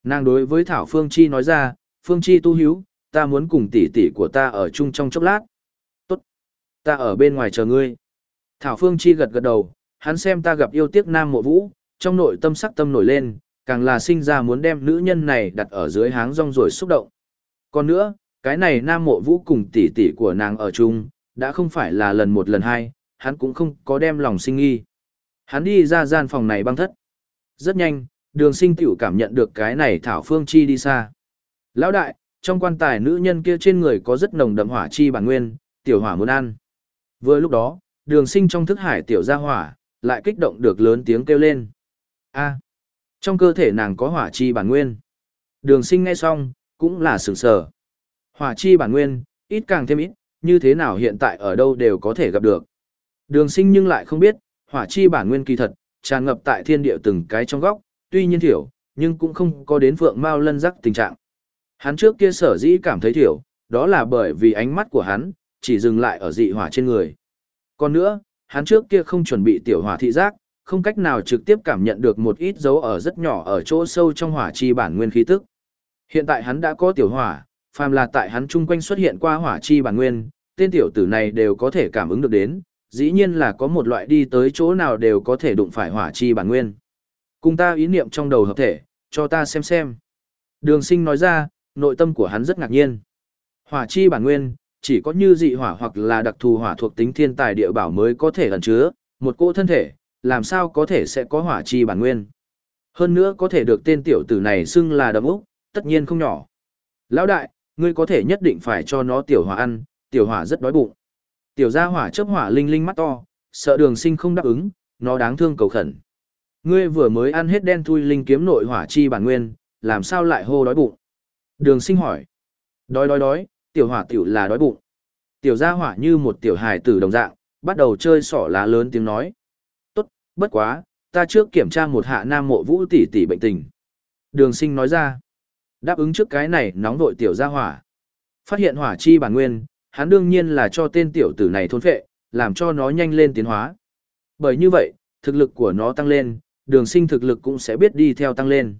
Nàng đối với Thảo Phương Chi nói ra, Phương Chi tu hiếu, ta muốn cùng tỷ tỷ của ta ở chung trong chốc lát. Tốt. Ta ở bên ngoài chờ ngươi. Thảo Phương Chi gật gật đầu, hắn xem ta gặp yêu tiếc Nam mộ vũ, trong nội tâm sắc tâm nổi lên, càng là sinh ra muốn đem nữ nhân này đặt ở dưới háng rong rồi xúc động. Còn nữa, cái này Nam mộ vũ cùng tỷ tỷ của nàng ở chung, đã không phải là lần một lần hai, hắn cũng không có đem lòng sinh nghi. Hắn đi ra gian phòng này băng thất. Rất nhanh, đường sinh tiểu cảm nhận được cái này Thảo Phương Chi đi xa. Lão đại, trong quan tài nữ nhân kia trên người có rất nồng đậm hỏa chi bản nguyên, tiểu hỏa muốn ăn. Vừa lúc đó, đường sinh trong thức hải tiểu ra hỏa, lại kích động được lớn tiếng kêu lên a trong cơ thể nàng có hỏa chi bản nguyên. Đường sinh ngay xong, cũng là sửng sở. Hỏa chi bản nguyên, ít càng thêm ít, như thế nào hiện tại ở đâu đều có thể gặp được. Đường sinh nhưng lại không biết, hỏa chi bản nguyên kỳ thật, tràn ngập tại thiên địa từng cái trong góc, tuy nhiên thiểu, nhưng cũng không có đến vượng mau lân rắc tình trạng. Hắn trước kia sở dĩ cảm thấy thiểu, đó là bởi vì ánh mắt của hắn, chỉ dừng lại ở dị hỏa trên người. Còn nữa, hắn trước kia không chuẩn bị tiểu hỏa thị giác, không cách nào trực tiếp cảm nhận được một ít dấu ở rất nhỏ ở chỗ sâu trong hỏa chi bản nguyên khí tức. Hiện tại hắn đã có tiểu hỏa, phàm là tại hắn chung quanh xuất hiện qua hỏa chi bản nguyên, tên tiểu tử này đều có thể cảm ứng được đến, dĩ nhiên là có một loại đi tới chỗ nào đều có thể đụng phải hỏa chi bản nguyên. Cùng ta ý niệm trong đầu hợp thể, cho ta xem xem. Đường sinh nói ra, nội tâm của hắn rất ngạc nhiên. Hỏa chi bản nguyên, chỉ có như dị hỏa hoặc là đặc thù hỏa thuộc tính thiên tài địa bảo mới có thể ẩn chứa, một cỗ thân thể, làm sao có thể sẽ có hỏa chi bản nguyên. Hơn nữa có thể được tên tiểu tử này xưng là đấm úc, tất nhiên không nhỏ. Lão đại, ngươi có thể nhất định phải cho nó tiểu hỏa ăn, tiểu hỏa rất đói bụng. Tiểu gia hỏa chớp hỏa linh linh mắt to, sợ đường sinh không đáp ứng, nó đáng thương cầu khẩn. Ngươi vừa mới ăn hết đen thui linh kiếm nội hỏa chi bản nguyên, làm sao lại hô đói bụng? Đường sinh hỏi. Đói đói đói, tiểu hỏa tiểu là đói bụng. Tiểu gia hỏa như một tiểu hài tử đồng dạng, bắt đầu chơi sỏ lá lớn tiếng nói. Bất quá, ta trước kiểm tra một hạ nam mộ vũ tỷ tỷ bệnh tình. Đường sinh nói ra, đáp ứng trước cái này nóng vội tiểu ra hỏa. Phát hiện hỏa chi bản nguyên, hắn đương nhiên là cho tên tiểu tử này thôn phệ, làm cho nó nhanh lên tiến hóa. Bởi như vậy, thực lực của nó tăng lên, đường sinh thực lực cũng sẽ biết đi theo tăng lên.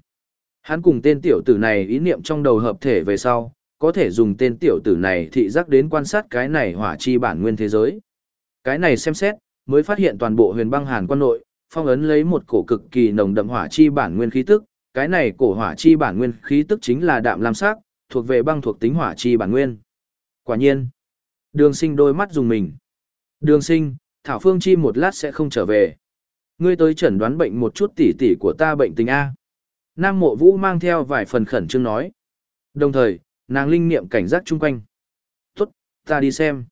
Hắn cùng tên tiểu tử này ý niệm trong đầu hợp thể về sau, có thể dùng tên tiểu tử này thị giác đến quan sát cái này hỏa chi bản nguyên thế giới. Cái này xem xét, mới phát hiện toàn bộ huyền băng hàn quan nội, phong ấn lấy một cổ cực kỳ nồng đậm hỏa chi bản nguyên khí tức, cái này cổ hỏa chi bản nguyên khí tức chính là đạm lam sắc, thuộc về băng thuộc tính hỏa chi bản nguyên. Quả nhiên, đường sinh đôi mắt dùng mình. Đường sinh, Thảo Phương Chi một lát sẽ không trở về. Ngươi tới chẩn đoán bệnh một chút tỉ tỉ của ta bệnh tình A. Nam mộ vũ mang theo vài phần khẩn trương nói. Đồng thời, nàng linh niệm cảnh giác chung quanh. Tốt, ta đi xem.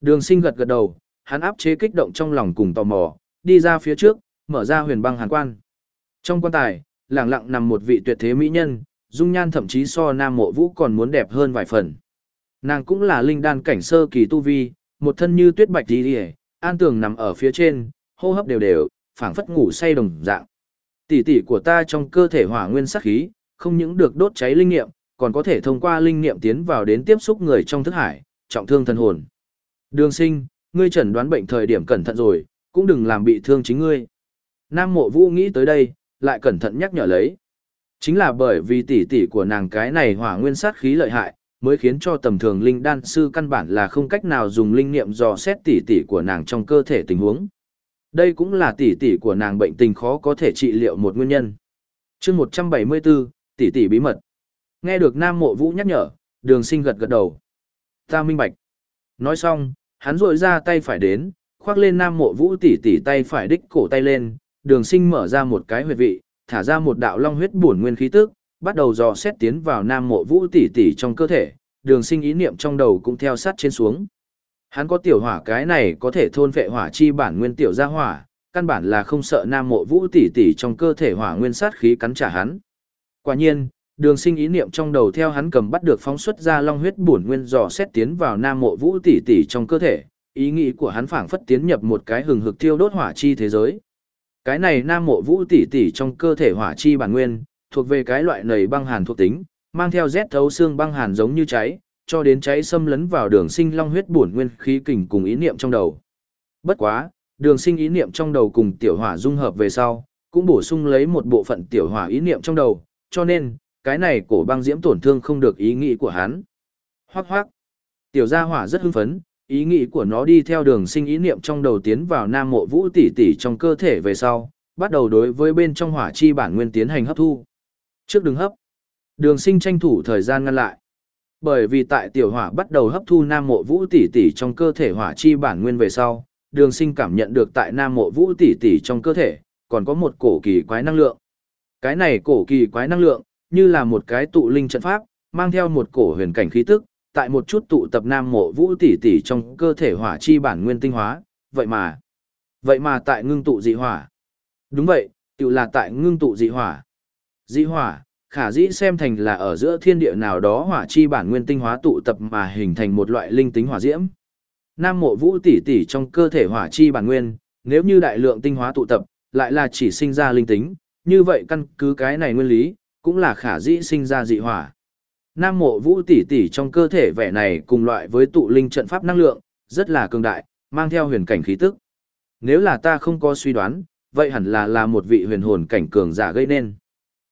Đường sinh gật gật đầu, hắn áp chế kích động trong lòng cùng tò mò, đi ra phía trước, mở ra huyền băng hàn quan. Trong quan tài, lẳng lặng nằm một vị tuyệt thế mỹ nhân, dung nhan thậm chí so nam mộ vũ còn muốn đẹp hơn vài phần. Nàng cũng là linh đan cảnh sơ kỳ tu vi, một thân như tuyết bạch đi đi an tường nằm ở phía trên, hô hấp đều đều, phảng phất ngủ say đồng dạng. Tỷ tỷ của ta trong cơ thể hỏa nguyên sắc khí, không những được đốt cháy linh nghiệm, còn có thể thông qua linh nghiệm tiến vào đến tiếp xúc người trong thức hải, trọng thương thần hồn. Đường sinh, ngươi chẩn đoán bệnh thời điểm cẩn thận rồi, cũng đừng làm bị thương chính ngươi. Nam mộ vũ nghĩ tới đây, lại cẩn thận nhắc nhở lấy. Chính là bởi vì tỷ tỷ của nàng cái này hỏa nguyên sát khí lợi hại, mới khiến cho tầm thường linh đan sư căn bản là không cách nào dùng linh niệm dò xét tỷ tỷ của nàng trong cơ thể tình huống. Đây cũng là tỷ tỷ của nàng bệnh tình khó có thể trị liệu một nguyên nhân. chương 174, tỷ tỷ bí mật. Nghe được Nam Mộ Vũ nhắc nhở, đường sinh gật gật đầu. Ta minh bạch. Nói xong, hắn rội ra tay phải đến, khoác lên Nam Mộ Vũ tỷ tỷ tay phải đích cổ tay lên, đường sinh mở ra một cái huyệt vị, thả ra một đạo long huyết bổn nguyên khí tức, bắt đầu dò xét tiến vào Nam Mộ Vũ tỷ tỷ trong cơ thể, đường sinh ý niệm trong đầu cũng theo sát trên xuống. Hắn có tiểu hỏa cái này có thể thôn vệ hỏa chi bản nguyên tiểu gia hỏa, căn bản là không sợ Nam Mộ Vũ tỷ tỷ trong cơ thể hỏa nguyên sát khí cắn trả hắn. Quả nhiên, Đường Sinh ý niệm trong đầu theo hắn cầm bắt được phóng xuất ra long huyết bổn nguyên dò xét tiến vào Nam Mộ Vũ tỷ tỷ trong cơ thể, ý nghĩ của hắn phảng phất tiến nhập một cái hừng hực thiêu đốt hỏa chi thế giới. Cái này Nam Mộ Vũ tỷ tỷ trong cơ thể hỏa chi bản nguyên, thuộc về cái loại nầy băng hàn thuộc tính, mang theo rét thấu xương băng hàn giống như cháy, cho đến cháy xâm lấn vào đường sinh long huyết bổn nguyên khí kình cùng ý niệm trong đầu. Bất quá, đường sinh ý niệm trong đầu cùng tiểu hỏa dung hợp về sau, cũng bổ sung lấy một bộ phận tiểu hỏa ý niệm trong đầu, cho nên, cái này cổ băng diễm tổn thương không được ý nghĩ của hắn. Hoác hoác. Tiểu gia hỏa rất hưng phấn, ý nghĩ của nó đi theo đường sinh ý niệm trong đầu tiến vào nam mộ vũ tỷ tỷ trong cơ thể về sau, bắt đầu đối với bên trong hỏa chi bản nguyên tiến hành hấp thu. Trước đường hấp, đường sinh tranh thủ thời gian ngăn lại. Bởi vì tại tiểu hỏa bắt đầu hấp thu nam mộ vũ tỷ tỷ trong cơ thể hỏa chi bản nguyên về sau, đường sinh cảm nhận được tại nam mộ vũ tỷ tỷ trong cơ thể, còn có một cổ kỳ quái năng lượng. Cái này cổ kỳ quái năng lượng, như là một cái tụ linh trận pháp, mang theo một cổ huyền cảnh khí tức, tại một chút tụ tập nam mộ vũ tỷ tỷ trong cơ thể hỏa chi bản nguyên tinh hóa, vậy mà, vậy mà tại ngưng tụ dị hỏa. Đúng vậy, tự là tại ngưng tụ dị hỏa. Dị hỏa, khả dĩ xem thành là ở giữa thiên địa nào đó hỏa chi bản nguyên tinh hóa tụ tập mà hình thành một loại linh tính hỏa diễm. Nam mộ vũ tỷ tỷ trong cơ thể hỏa chi bản nguyên, nếu như đại lượng tinh hóa tụ tập, lại là chỉ sinh ra linh tính, như vậy căn cứ cái này nguyên lý, cũng là khả dĩ sinh ra dị hỏa. Nam mộ vũ tỷ tỷ trong cơ thể vẻ này cùng loại với tụ linh trận pháp năng lượng, rất là cường đại, mang theo huyền cảnh khí tức. Nếu là ta không có suy đoán, vậy hẳn là là một vị huyền hồn cảnh cường giả gây nên.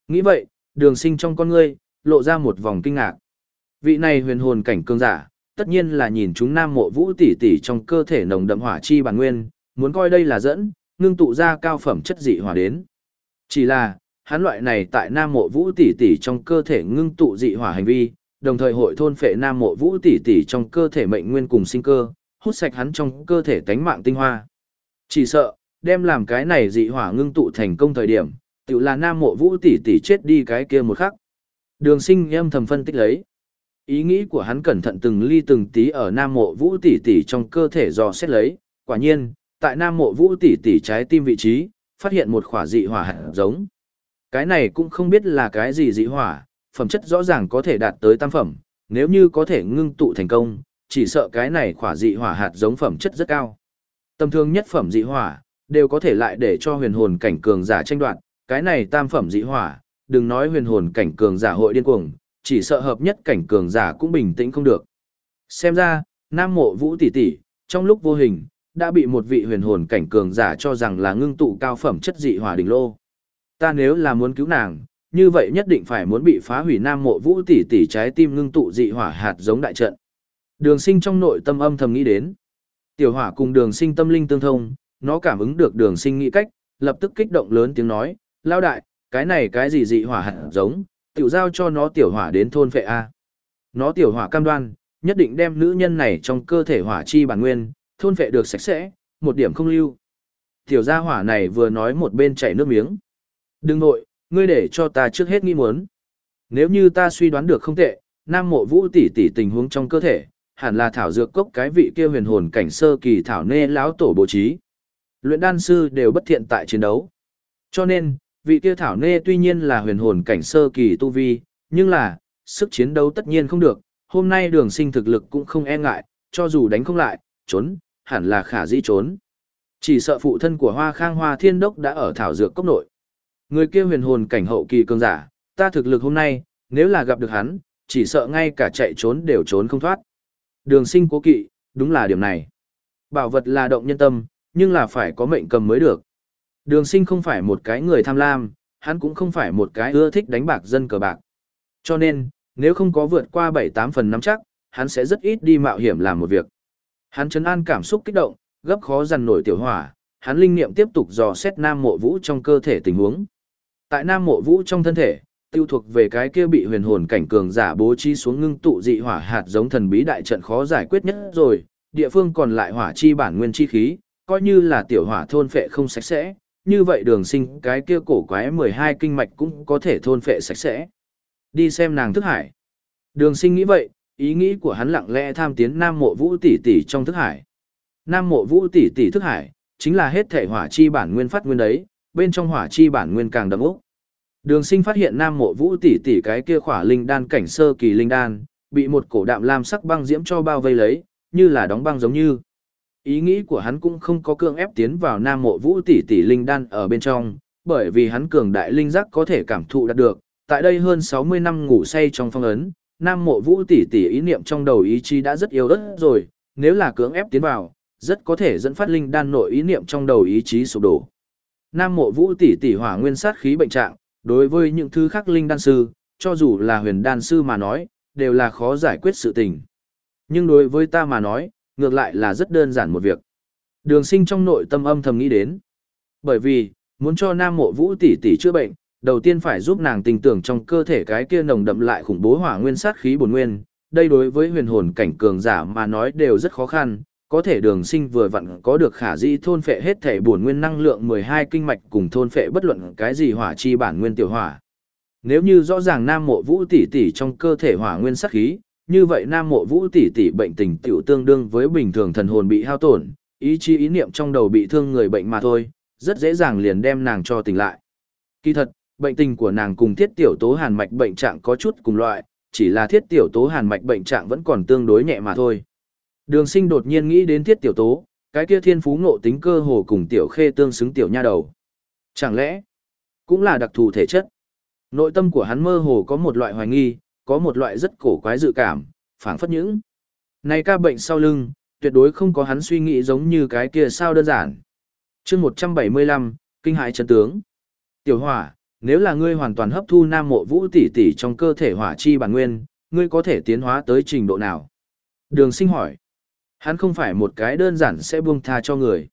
Nghĩ vậy, đường sinh trong con ngươi, lộ ra một vòng kinh ngạc. Vị này huyền hồn cảnh cường giả, tất nhiên là nhìn chúng nam mộ vũ tỷ tỷ trong cơ thể nồng đậm hỏa chi bản nguyên, muốn coi đây là dẫn, ngưng tụ ra cao phẩm chất dị hỏa đến. Chỉ là, hắn loại này tại nam mộ vũ tỷ tỷ trong cơ thể ngưng tụ dị hỏa hành vi, đồng thời hội thôn phệ nam mộ vũ tỷ tỷ trong cơ thể mệnh nguyên cùng sinh cơ, hút sạch hắn trong cơ thể tánh mạng tinh hoa. Chỉ sợ, đem làm cái này dị hỏa ngưng tụ thành công thời điểm, tự là nam mộ vũ tỷ tỷ chết đi cái kia một khắc. Đường sinh âm thầm phân tích lấy. Ý nghĩ của hắn cẩn thận từng ly từng tí ở nam mộ vũ tỷ tỷ trong cơ thể dò xét lấy, quả nhiên, tại nam mộ vũ tỷ tỷ trái tim vị trí, phát hiện một khỏa dị hỏa hạt giống. Cái này cũng không biết là cái gì dị hỏa, phẩm chất rõ ràng có thể đạt tới tam phẩm, nếu như có thể ngưng tụ thành công, chỉ sợ cái này khỏa dị hỏa hạt giống phẩm chất rất cao. Tầm thường nhất phẩm dị hỏa, đều có thể lại để cho huyền hồn cảnh cường giả tranh đoạt, cái này tam phẩm dị hỏa, đừng nói huyền hồn cảnh cường giả hội điên cuồng, chỉ sợ hợp nhất cảnh cường giả cũng bình tĩnh không được. Xem ra, Nam Mộ Vũ tỷ tỷ, trong lúc vô hình, đã bị một vị huyền hồn cảnh cường giả cho rằng là ngưng tụ cao phẩm chất dị hỏa đỉnh lô. Ta nếu là muốn cứu nàng, như vậy nhất định phải muốn bị phá hủy Nam Mộ Vũ tỷ tỷ trái tim ngưng tụ dị hỏa hạt giống đại trận. Đường Sinh trong nội tâm âm thầm nghĩ đến. Tiểu Hỏa cùng Đường Sinh tâm linh tương thông, nó cảm ứng được Đường Sinh nghĩ cách, lập tức kích động lớn tiếng nói, "Lão đại, cái này cái gì dị hỏa hạt giống, tiểu giao cho nó tiểu hỏa đến thôn phệ a." Nó tiểu hỏa cam đoan, nhất định đem nữ nhân này trong cơ thể hỏa chi bản nguyên, thôn phệ được sạch sẽ, một điểm không lưu. Tiểu gia hỏa này vừa nói một bên chảy nước miếng. Đừng nội, ngươi để cho ta trước hết nghi muốn. Nếu như ta suy đoán được không tệ, nam mộ vũ tỷ tỷ tình huống trong cơ thể, hẳn là thảo dược cốc cái vị kia huyền hồn cảnh sơ kỳ thảo nê lão tổ bố trí. Luyện đan sư đều bất thiện tại chiến đấu. Cho nên, vị kia thảo nê tuy nhiên là huyền hồn cảnh sơ kỳ tu vi, nhưng là, sức chiến đấu tất nhiên không được, hôm nay đường sinh thực lực cũng không e ngại, cho dù đánh không lại, trốn, hẳn là khả dĩ trốn. Chỉ sợ phụ thân của Hoa Khang Hoa Thiên Đốc đã ở thảo dược cốc nội. Người kia huyền hồn cảnh hậu kỳ cường giả, ta thực lực hôm nay, nếu là gặp được hắn, chỉ sợ ngay cả chạy trốn đều trốn không thoát. Đường sinh cố kỵ, đúng là điểm này. Bảo vật là động nhân tâm, nhưng là phải có mệnh cầm mới được. Đường sinh không phải một cái người tham lam, hắn cũng không phải một cái ưa thích đánh bạc dân cờ bạc. Cho nên, nếu không có vượt qua 7-8 phần nắm chắc, hắn sẽ rất ít đi mạo hiểm làm một việc. Hắn chấn an cảm xúc kích động, gấp khó dằn nổi tiểu hỏa, hắn linh niệm tiếp tục dò xét Nam Mộ Vũ trong cơ thể tình huống. Tại Nam Mộ Vũ trong thân thể, tiêu thuộc về cái kia bị huyền hồn cảnh cường giả bố trí xuống ngưng tụ dị hỏa hạt giống thần bí đại trận khó giải quyết nhất rồi, địa phương còn lại hỏa chi bản nguyên chi khí, coi như là tiểu hỏa thôn phệ không sạch sẽ, như vậy đường sinh cái kia cổ quái 12 kinh mạch cũng có thể thôn phệ sạch sẽ. Đi xem nàng thức hải. Đường sinh nghĩ vậy, ý nghĩ của hắn lặng lẽ tham tiến Nam Mộ Vũ tỷ tỷ trong thức hải. Nam Mộ Vũ tỷ tỷ thức hải, chính là hết thể hỏa chi bản nguyên phát nguyên đấy, bên trong hỏa chi bản nguyên càng đậm ốc. Đường sinh phát hiện Nam Mộ Vũ tỷ tỷ cái kia khỏa linh đan cảnh sơ kỳ linh đan, bị một cổ đạm lam sắc băng diễm cho bao vây lấy, như là đóng băng giống như. Ý nghĩ của hắn cũng không có cương ép tiến vào Nam Mộ Vũ tỷ tỷ linh đan ở bên trong, bởi vì hắn cường đại linh giác có thể cảm thụ đạt được, tại đây hơn 60 năm ngủ say trong phong ấn, Nam Mộ Vũ tỷ tỷ ý niệm trong đầu ý chí đã rất yếu ớt rồi, nếu là cưỡng ép tiến vào, rất có thể dẫn phát linh đan nội ý niệm trong đầu ý chí sụp đổ. Nam Mộ Vũ tỷ tỷ hỏa nguyên sát khí bệnh trạng, đối với những thứ khác linh đan sư, cho dù là huyền đan sư mà nói, đều là khó giải quyết sự tình. Nhưng đối với ta mà nói, ngược lại là rất đơn giản một việc. Đường sinh trong nội tâm âm thầm nghĩ đến. Bởi vì, muốn cho Nam Mộ Vũ tỷ tỷ chữa bệnh, đầu tiên phải giúp nàng tình tưởng trong cơ thể cái kia nồng đậm lại khủng bố hỏa nguyên sát khí bổn nguyên, đây đối với huyền hồn cảnh cường giả mà nói đều rất khó khăn, có thể đường sinh vừa vặn có được khả dĩ thôn phệ hết thể bổn nguyên năng lượng 12 kinh mạch cùng thôn phệ bất luận cái gì hỏa chi bản nguyên tiểu hỏa. Nếu như rõ ràng nam mộ vũ tỷ tỷ trong cơ thể hỏa nguyên sắc khí, như vậy nam mộ vũ tỷ tỷ bệnh tình tiểu tương đương với bình thường thần hồn bị hao tổn, ý chí ý niệm trong đầu bị thương người bệnh mà thôi, rất dễ dàng liền đem nàng cho tỉnh lại. Kỳ thật, bệnh tình của nàng cùng thiết tiểu tố hàn mạch bệnh trạng có chút cùng loại, chỉ là thiết tiểu tố hàn mạch bệnh trạng vẫn còn tương đối nhẹ mà thôi. Đường sinh đột nhiên nghĩ đến thiết tiểu tố, cái kia thiên phú ngộ tính cơ hồ cùng tiểu khê tương xứng tiểu nha đầu. Chẳng lẽ, cũng là đặc thù thể chất. Nội tâm của hắn mơ hồ có một loại hoài nghi, có một loại rất cổ quái dự cảm, phản phất những. Này ca bệnh sau lưng, tuyệt đối không có hắn suy nghĩ giống như cái kia sao đơn giản. chương 175, Kinh hại chân tướng. Tiểu hỏa, nếu là ngươi hoàn toàn hấp thu nam mộ vũ tỷ tỷ trong cơ thể hỏa chi bản nguyên, ngươi có thể tiến hóa tới trình độ nào? Đường sinh hỏi. Hắn không phải một cái đơn giản sẽ buông tha cho người.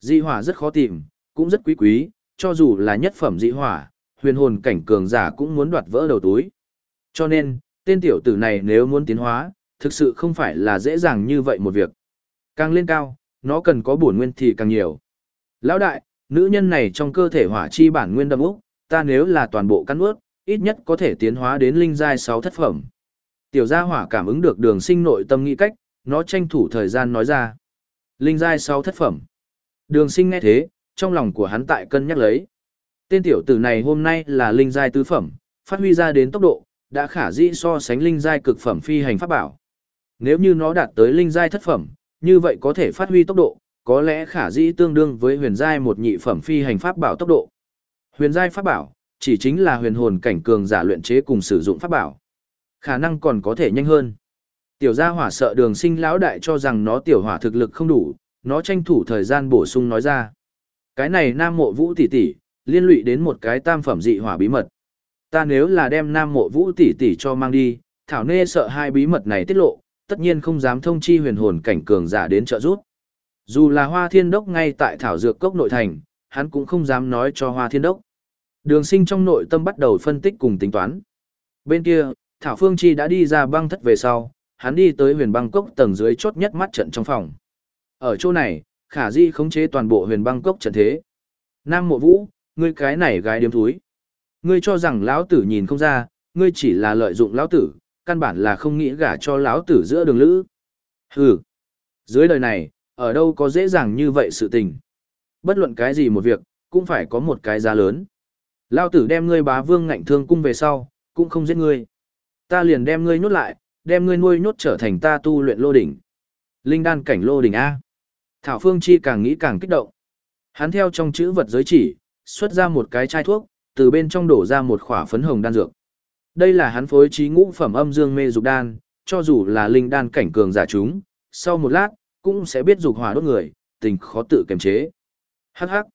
Dị hỏa rất khó tìm, cũng rất quý quý, cho dù là nhất phẩm dị hỏa, huyền hồn cảnh cường giả cũng muốn đoạt vỡ đầu túi. Cho nên, tên tiểu tử này nếu muốn tiến hóa, thực sự không phải là dễ dàng như vậy một việc. Càng lên cao, nó cần có bổn nguyên thì càng nhiều. Lão đại, nữ nhân này trong cơ thể hỏa chi bản nguyên đâm úc, ta nếu là toàn bộ căn ướt, ít nhất có thể tiến hóa đến linh giai 6 thất phẩm. Tiểu gia hỏa cảm ứng được đường sinh nội tâm nghĩ cách, nó tranh thủ thời gian nói ra. Linh giai sau thất phẩm. Đường sinh nghe thế, trong lòng của hắn tại cân nhắc lấy. Tên tiểu tử này hôm nay là linh giai tứ phẩm, phát huy ra đến tốc độ, đã khả dĩ so sánh linh giai cực phẩm phi hành pháp bảo. Nếu như nó đạt tới linh giai thất phẩm, như vậy có thể phát huy tốc độ, có lẽ khả dĩ tương đương với huyền giai một nhị phẩm phi hành pháp bảo tốc độ. Huyền giai pháp bảo, chỉ chính là huyền hồn cảnh cường giả luyện chế cùng sử dụng pháp bảo. Khả năng còn có thể nhanh hơn. Tiểu gia hỏa sợ đường sinh lão đại cho rằng nó tiểu hỏa thực lực không đủ, nó tranh thủ thời gian bổ sung nói ra. Cái này nam mộ vũ tỷ tỷ, liên lụy đến một cái tam phẩm dị hỏa bí mật. Ta nếu là đem nam mộ vũ tỷ tỷ cho mang đi, thảo nê sợ hai bí mật này tiết lộ, tất nhiên không dám thông chi huyền hồn cảnh cường giả đến trợ giúp. Dù là hoa thiên đốc ngay tại thảo dược cốc nội thành, hắn cũng không dám nói cho hoa thiên đốc. Đường sinh trong nội tâm bắt đầu phân tích cùng tính toán. Bên kia, Thảo Phương Chi đã đi ra băng thất về sau, hắn đi tới huyền băng cốc tầng dưới chốt nhất mắt trận trong phòng. Ở chỗ này, khả di khống chế toàn bộ huyền băng cốc trận thế. Nam mộ vũ, ngươi cái này gái điếm thúi. Ngươi cho rằng lão tử nhìn không ra, ngươi chỉ là lợi dụng lão tử, căn bản là không nghĩ gả cho lão tử giữa đường lữ. Hừ, dưới đời này, ở đâu có dễ dàng như vậy sự tình. Bất luận cái gì một việc, cũng phải có một cái giá lớn. Lão tử đem ngươi bá vương ngạnh thương cung về sau, cũng không giết ngươi. Ta liền đem ngươi nhốt lại, đem ngươi nuôi nhốt trở thành ta tu luyện lô đỉnh. Linh đan cảnh lô đỉnh A. Thảo Phương Chi càng nghĩ càng kích động. Hắn theo trong chữ vật giới chỉ, xuất ra một cái chai thuốc, từ bên trong đổ ra một khỏa phấn hồng đan dược. Đây là hắn phối trí ngũ phẩm âm dương mê dục đan, cho dù là linh đan cảnh cường giả chúng, sau một lát, cũng sẽ biết dục hỏa đốt người, tình khó tự kiềm chế. Hắc hắc.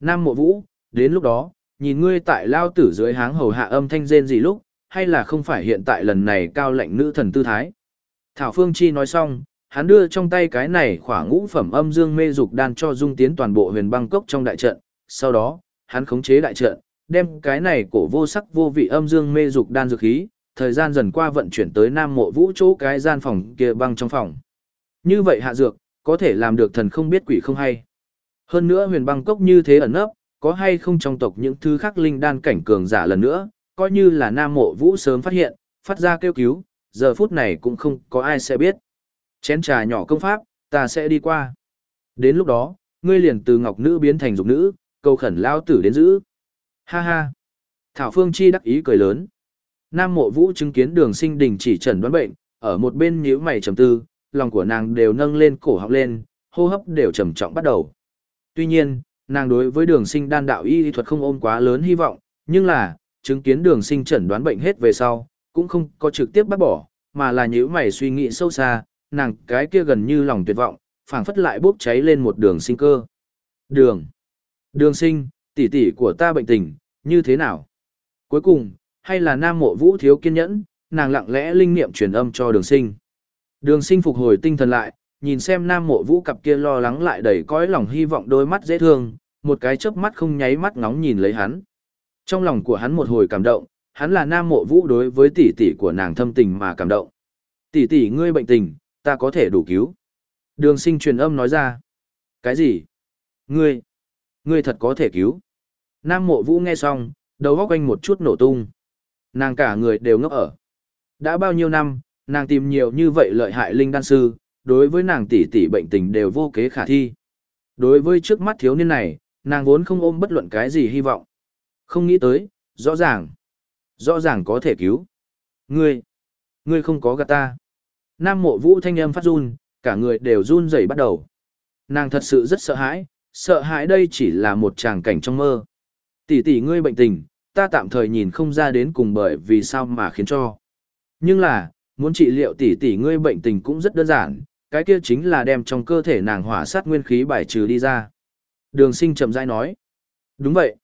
Nam mộ vũ, đến lúc đó, nhìn ngươi tại lao tử dưới háng hầu hạ âm thanh rên gì lúc, hay là không phải hiện tại lần này cao lệnh nữ thần tư thái. Thảo Phương Chi nói xong, hắn đưa trong tay cái này khỏa ngũ phẩm âm dương mê dục đan cho dung tiến toàn bộ huyền băng cốc trong đại trận, sau đó, hắn khống chế đại trận, đem cái này cổ vô sắc vô vị âm dương mê dục đan dược khí, thời gian dần qua vận chuyển tới nam mộ vũ chỗ cái gian phòng kia băng trong phòng. Như vậy hạ dược, có thể làm được thần không biết quỷ không hay. Hơn nữa huyền băng cốc như thế ẩn nấp, có hay không trong tộc những thứ khác linh đan cảnh cường giả lần nữa, coi như là nam mộ vũ sớm phát hiện, phát ra kêu cứu, giờ phút này cũng không có ai sẽ biết. Chén trà nhỏ công pháp, ta sẽ đi qua. Đến lúc đó, ngươi liền từ ngọc nữ biến thành dục nữ, cầu khẩn lao tử đến giữ. Ha ha. Thảo Phương Chi đắc ý cười lớn. Nam mộ vũ chứng kiến đường sinh đình chỉ trần đoán bệnh, ở một bên nhíu mày trầm tư, lòng của nàng đều nâng lên cổ học lên, hô hấp đều trầm trọng bắt đầu. Tuy nhiên, nàng đối với đường sinh đan đạo y thuật không ôm quá lớn hy vọng, nhưng là, chứng kiến đường sinh chẩn đoán bệnh hết về sau, cũng không có trực tiếp bắt bỏ, mà là nhữ mày suy nghĩ sâu xa, nàng cái kia gần như lòng tuyệt vọng, phảng phất lại bốc cháy lên một đường sinh cơ. Đường. Đường sinh, tỷ tỷ của ta bệnh tình, như thế nào? Cuối cùng, hay là nam mộ vũ thiếu kiên nhẫn, nàng lặng lẽ linh niệm truyền âm cho đường sinh. Đường sinh phục hồi tinh thần lại, nhìn xem nam mộ vũ cặp kia lo lắng lại đầy cõi lòng hy vọng đôi mắt dễ thương, một cái chớp mắt không nháy mắt ngóng nhìn lấy hắn. Trong lòng của hắn một hồi cảm động, hắn là nam mộ vũ đối với tỷ tỷ của nàng thâm tình mà cảm động. Tỷ tỷ ngươi bệnh tình, ta có thể đủ cứu. Đường sinh truyền âm nói ra. Cái gì? Ngươi? Ngươi thật có thể cứu. Nam mộ vũ nghe xong, đầu góc quanh một chút nổ tung. Nàng cả người đều ngốc ở. Đã bao nhiêu năm, nàng tìm nhiều như vậy lợi hại linh đan sư, đối với nàng tỷ tỷ bệnh tình đều vô kế khả thi. Đối với trước mắt thiếu niên này, nàng vốn không ôm bất luận cái gì hy vọng. Không nghĩ tới, rõ ràng. Rõ ràng có thể cứu. Ngươi, ngươi không có gạt ta. Nam mộ vũ thanh âm phát run, cả người đều run rẩy bắt đầu. Nàng thật sự rất sợ hãi, sợ hãi đây chỉ là một tràng cảnh trong mơ. Tỷ tỷ ngươi bệnh tình, ta tạm thời nhìn không ra đến cùng bởi vì sao mà khiến cho. Nhưng là, muốn trị liệu tỷ tỷ ngươi bệnh tình cũng rất đơn giản, cái kia chính là đem trong cơ thể nàng hỏa sát nguyên khí bài trừ đi ra. Đường sinh chậm rãi nói. Đúng vậy.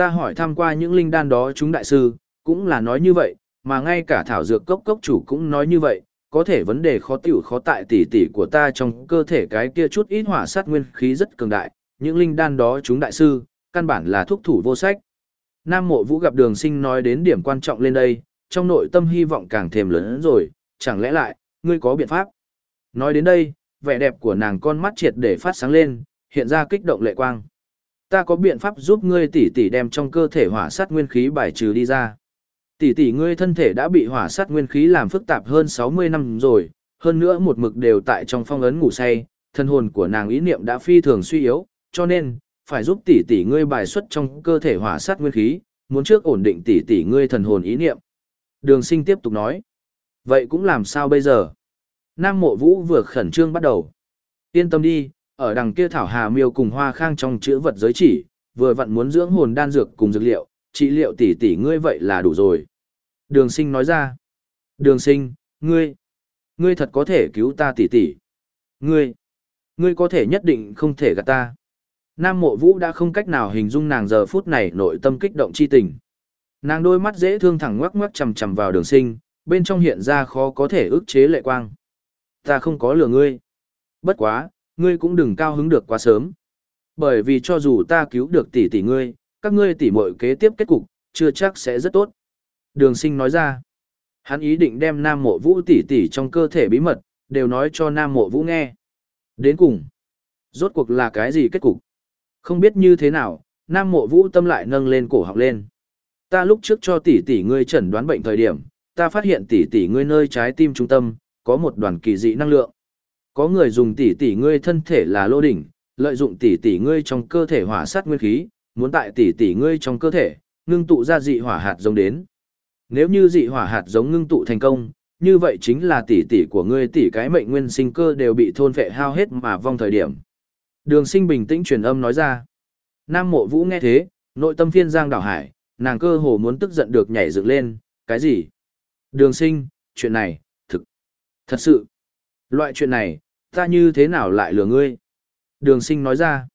Ta hỏi thăm qua những linh đan đó chúng đại sư, cũng là nói như vậy, mà ngay cả thảo dược cốc cốc chủ cũng nói như vậy, có thể vấn đề khó tiểu khó tại tỷ tỷ của ta trong cơ thể cái kia chút ít hỏa sát nguyên khí rất cường đại, những linh đan đó chúng đại sư, căn bản là thuốc thủ vô sách. Nam mộ vũ gặp đường sinh nói đến điểm quan trọng lên đây, trong nội tâm hy vọng càng thêm lớn hơn rồi, chẳng lẽ lại, ngươi có biện pháp. Nói đến đây, vẻ đẹp của nàng con mắt triệt để phát sáng lên, hiện ra kích động lệ quang. Ta có biện pháp giúp ngươi tỷ tỷ đem trong cơ thể hỏa sát nguyên khí bài trừ đi ra. Tỷ tỷ ngươi thân thể đã bị hỏa sát nguyên khí làm phức tạp hơn 60 năm rồi, hơn nữa một mực đều tại trong phong ấn ngủ say, thân hồn của nàng ý niệm đã phi thường suy yếu, cho nên phải giúp tỷ tỷ ngươi bài xuất trong cơ thể hỏa sát nguyên khí, muốn trước ổn định tỷ tỷ ngươi thần hồn ý niệm. Đường Sinh tiếp tục nói, vậy cũng làm sao bây giờ? Nam Mộ Vũ vừa khẩn trương bắt đầu. Yên tâm đi, ở đằng kia thảo hà miêu cùng hoa khang trong chữ vật giới chỉ, vừa vặn muốn dưỡng hồn đan dược cùng dược liệu, trị liệu tỷ tỷ ngươi vậy là đủ rồi. Đường sinh nói ra. Đường sinh, ngươi, ngươi thật có thể cứu ta tỷ tỷ. Ngươi, ngươi có thể nhất định không thể gạt ta. Nam mộ vũ đã không cách nào hình dung nàng giờ phút này nội tâm kích động chi tình. Nàng đôi mắt dễ thương thẳng ngoắc ngoắc chầm chầm vào đường sinh, bên trong hiện ra khó có thể ức chế lệ quang. Ta không có lừa ngươi. Bất quá, ngươi cũng đừng cao hứng được quá sớm. Bởi vì cho dù ta cứu được tỷ tỷ ngươi, các ngươi tỷ muội kế tiếp kết cục, chưa chắc sẽ rất tốt. Đường sinh nói ra, hắn ý định đem nam mộ vũ tỷ tỷ trong cơ thể bí mật, đều nói cho nam mộ vũ nghe. Đến cùng, rốt cuộc là cái gì kết cục? Không biết như thế nào, nam mộ vũ tâm lại nâng lên cổ học lên. Ta lúc trước cho tỷ tỷ ngươi chẩn đoán bệnh thời điểm, ta phát hiện tỷ tỷ ngươi nơi trái tim trung tâm, có một đoàn kỳ dị năng lượng. Có người dùng tỷ tỷ ngươi thân thể là lô đỉnh, lợi dụng tỷ tỷ ngươi trong cơ thể hỏa sát nguyên khí, muốn tại tỷ tỷ ngươi trong cơ thể, ngưng tụ ra dị hỏa hạt giống đến. Nếu như dị hỏa hạt giống ngưng tụ thành công, như vậy chính là tỷ tỷ của ngươi tỷ cái mệnh nguyên sinh cơ đều bị thôn phệ hao hết mà vong thời điểm. Đường sinh bình tĩnh truyền âm nói ra. Nam mộ vũ nghe thế, nội tâm phiên giang đảo hải, nàng cơ hồ muốn tức giận được nhảy dựng lên, cái gì? Đường sinh, chuyện này, thực, thật sự. Loại chuyện này, ta như thế nào lại lừa ngươi? Đường sinh nói ra.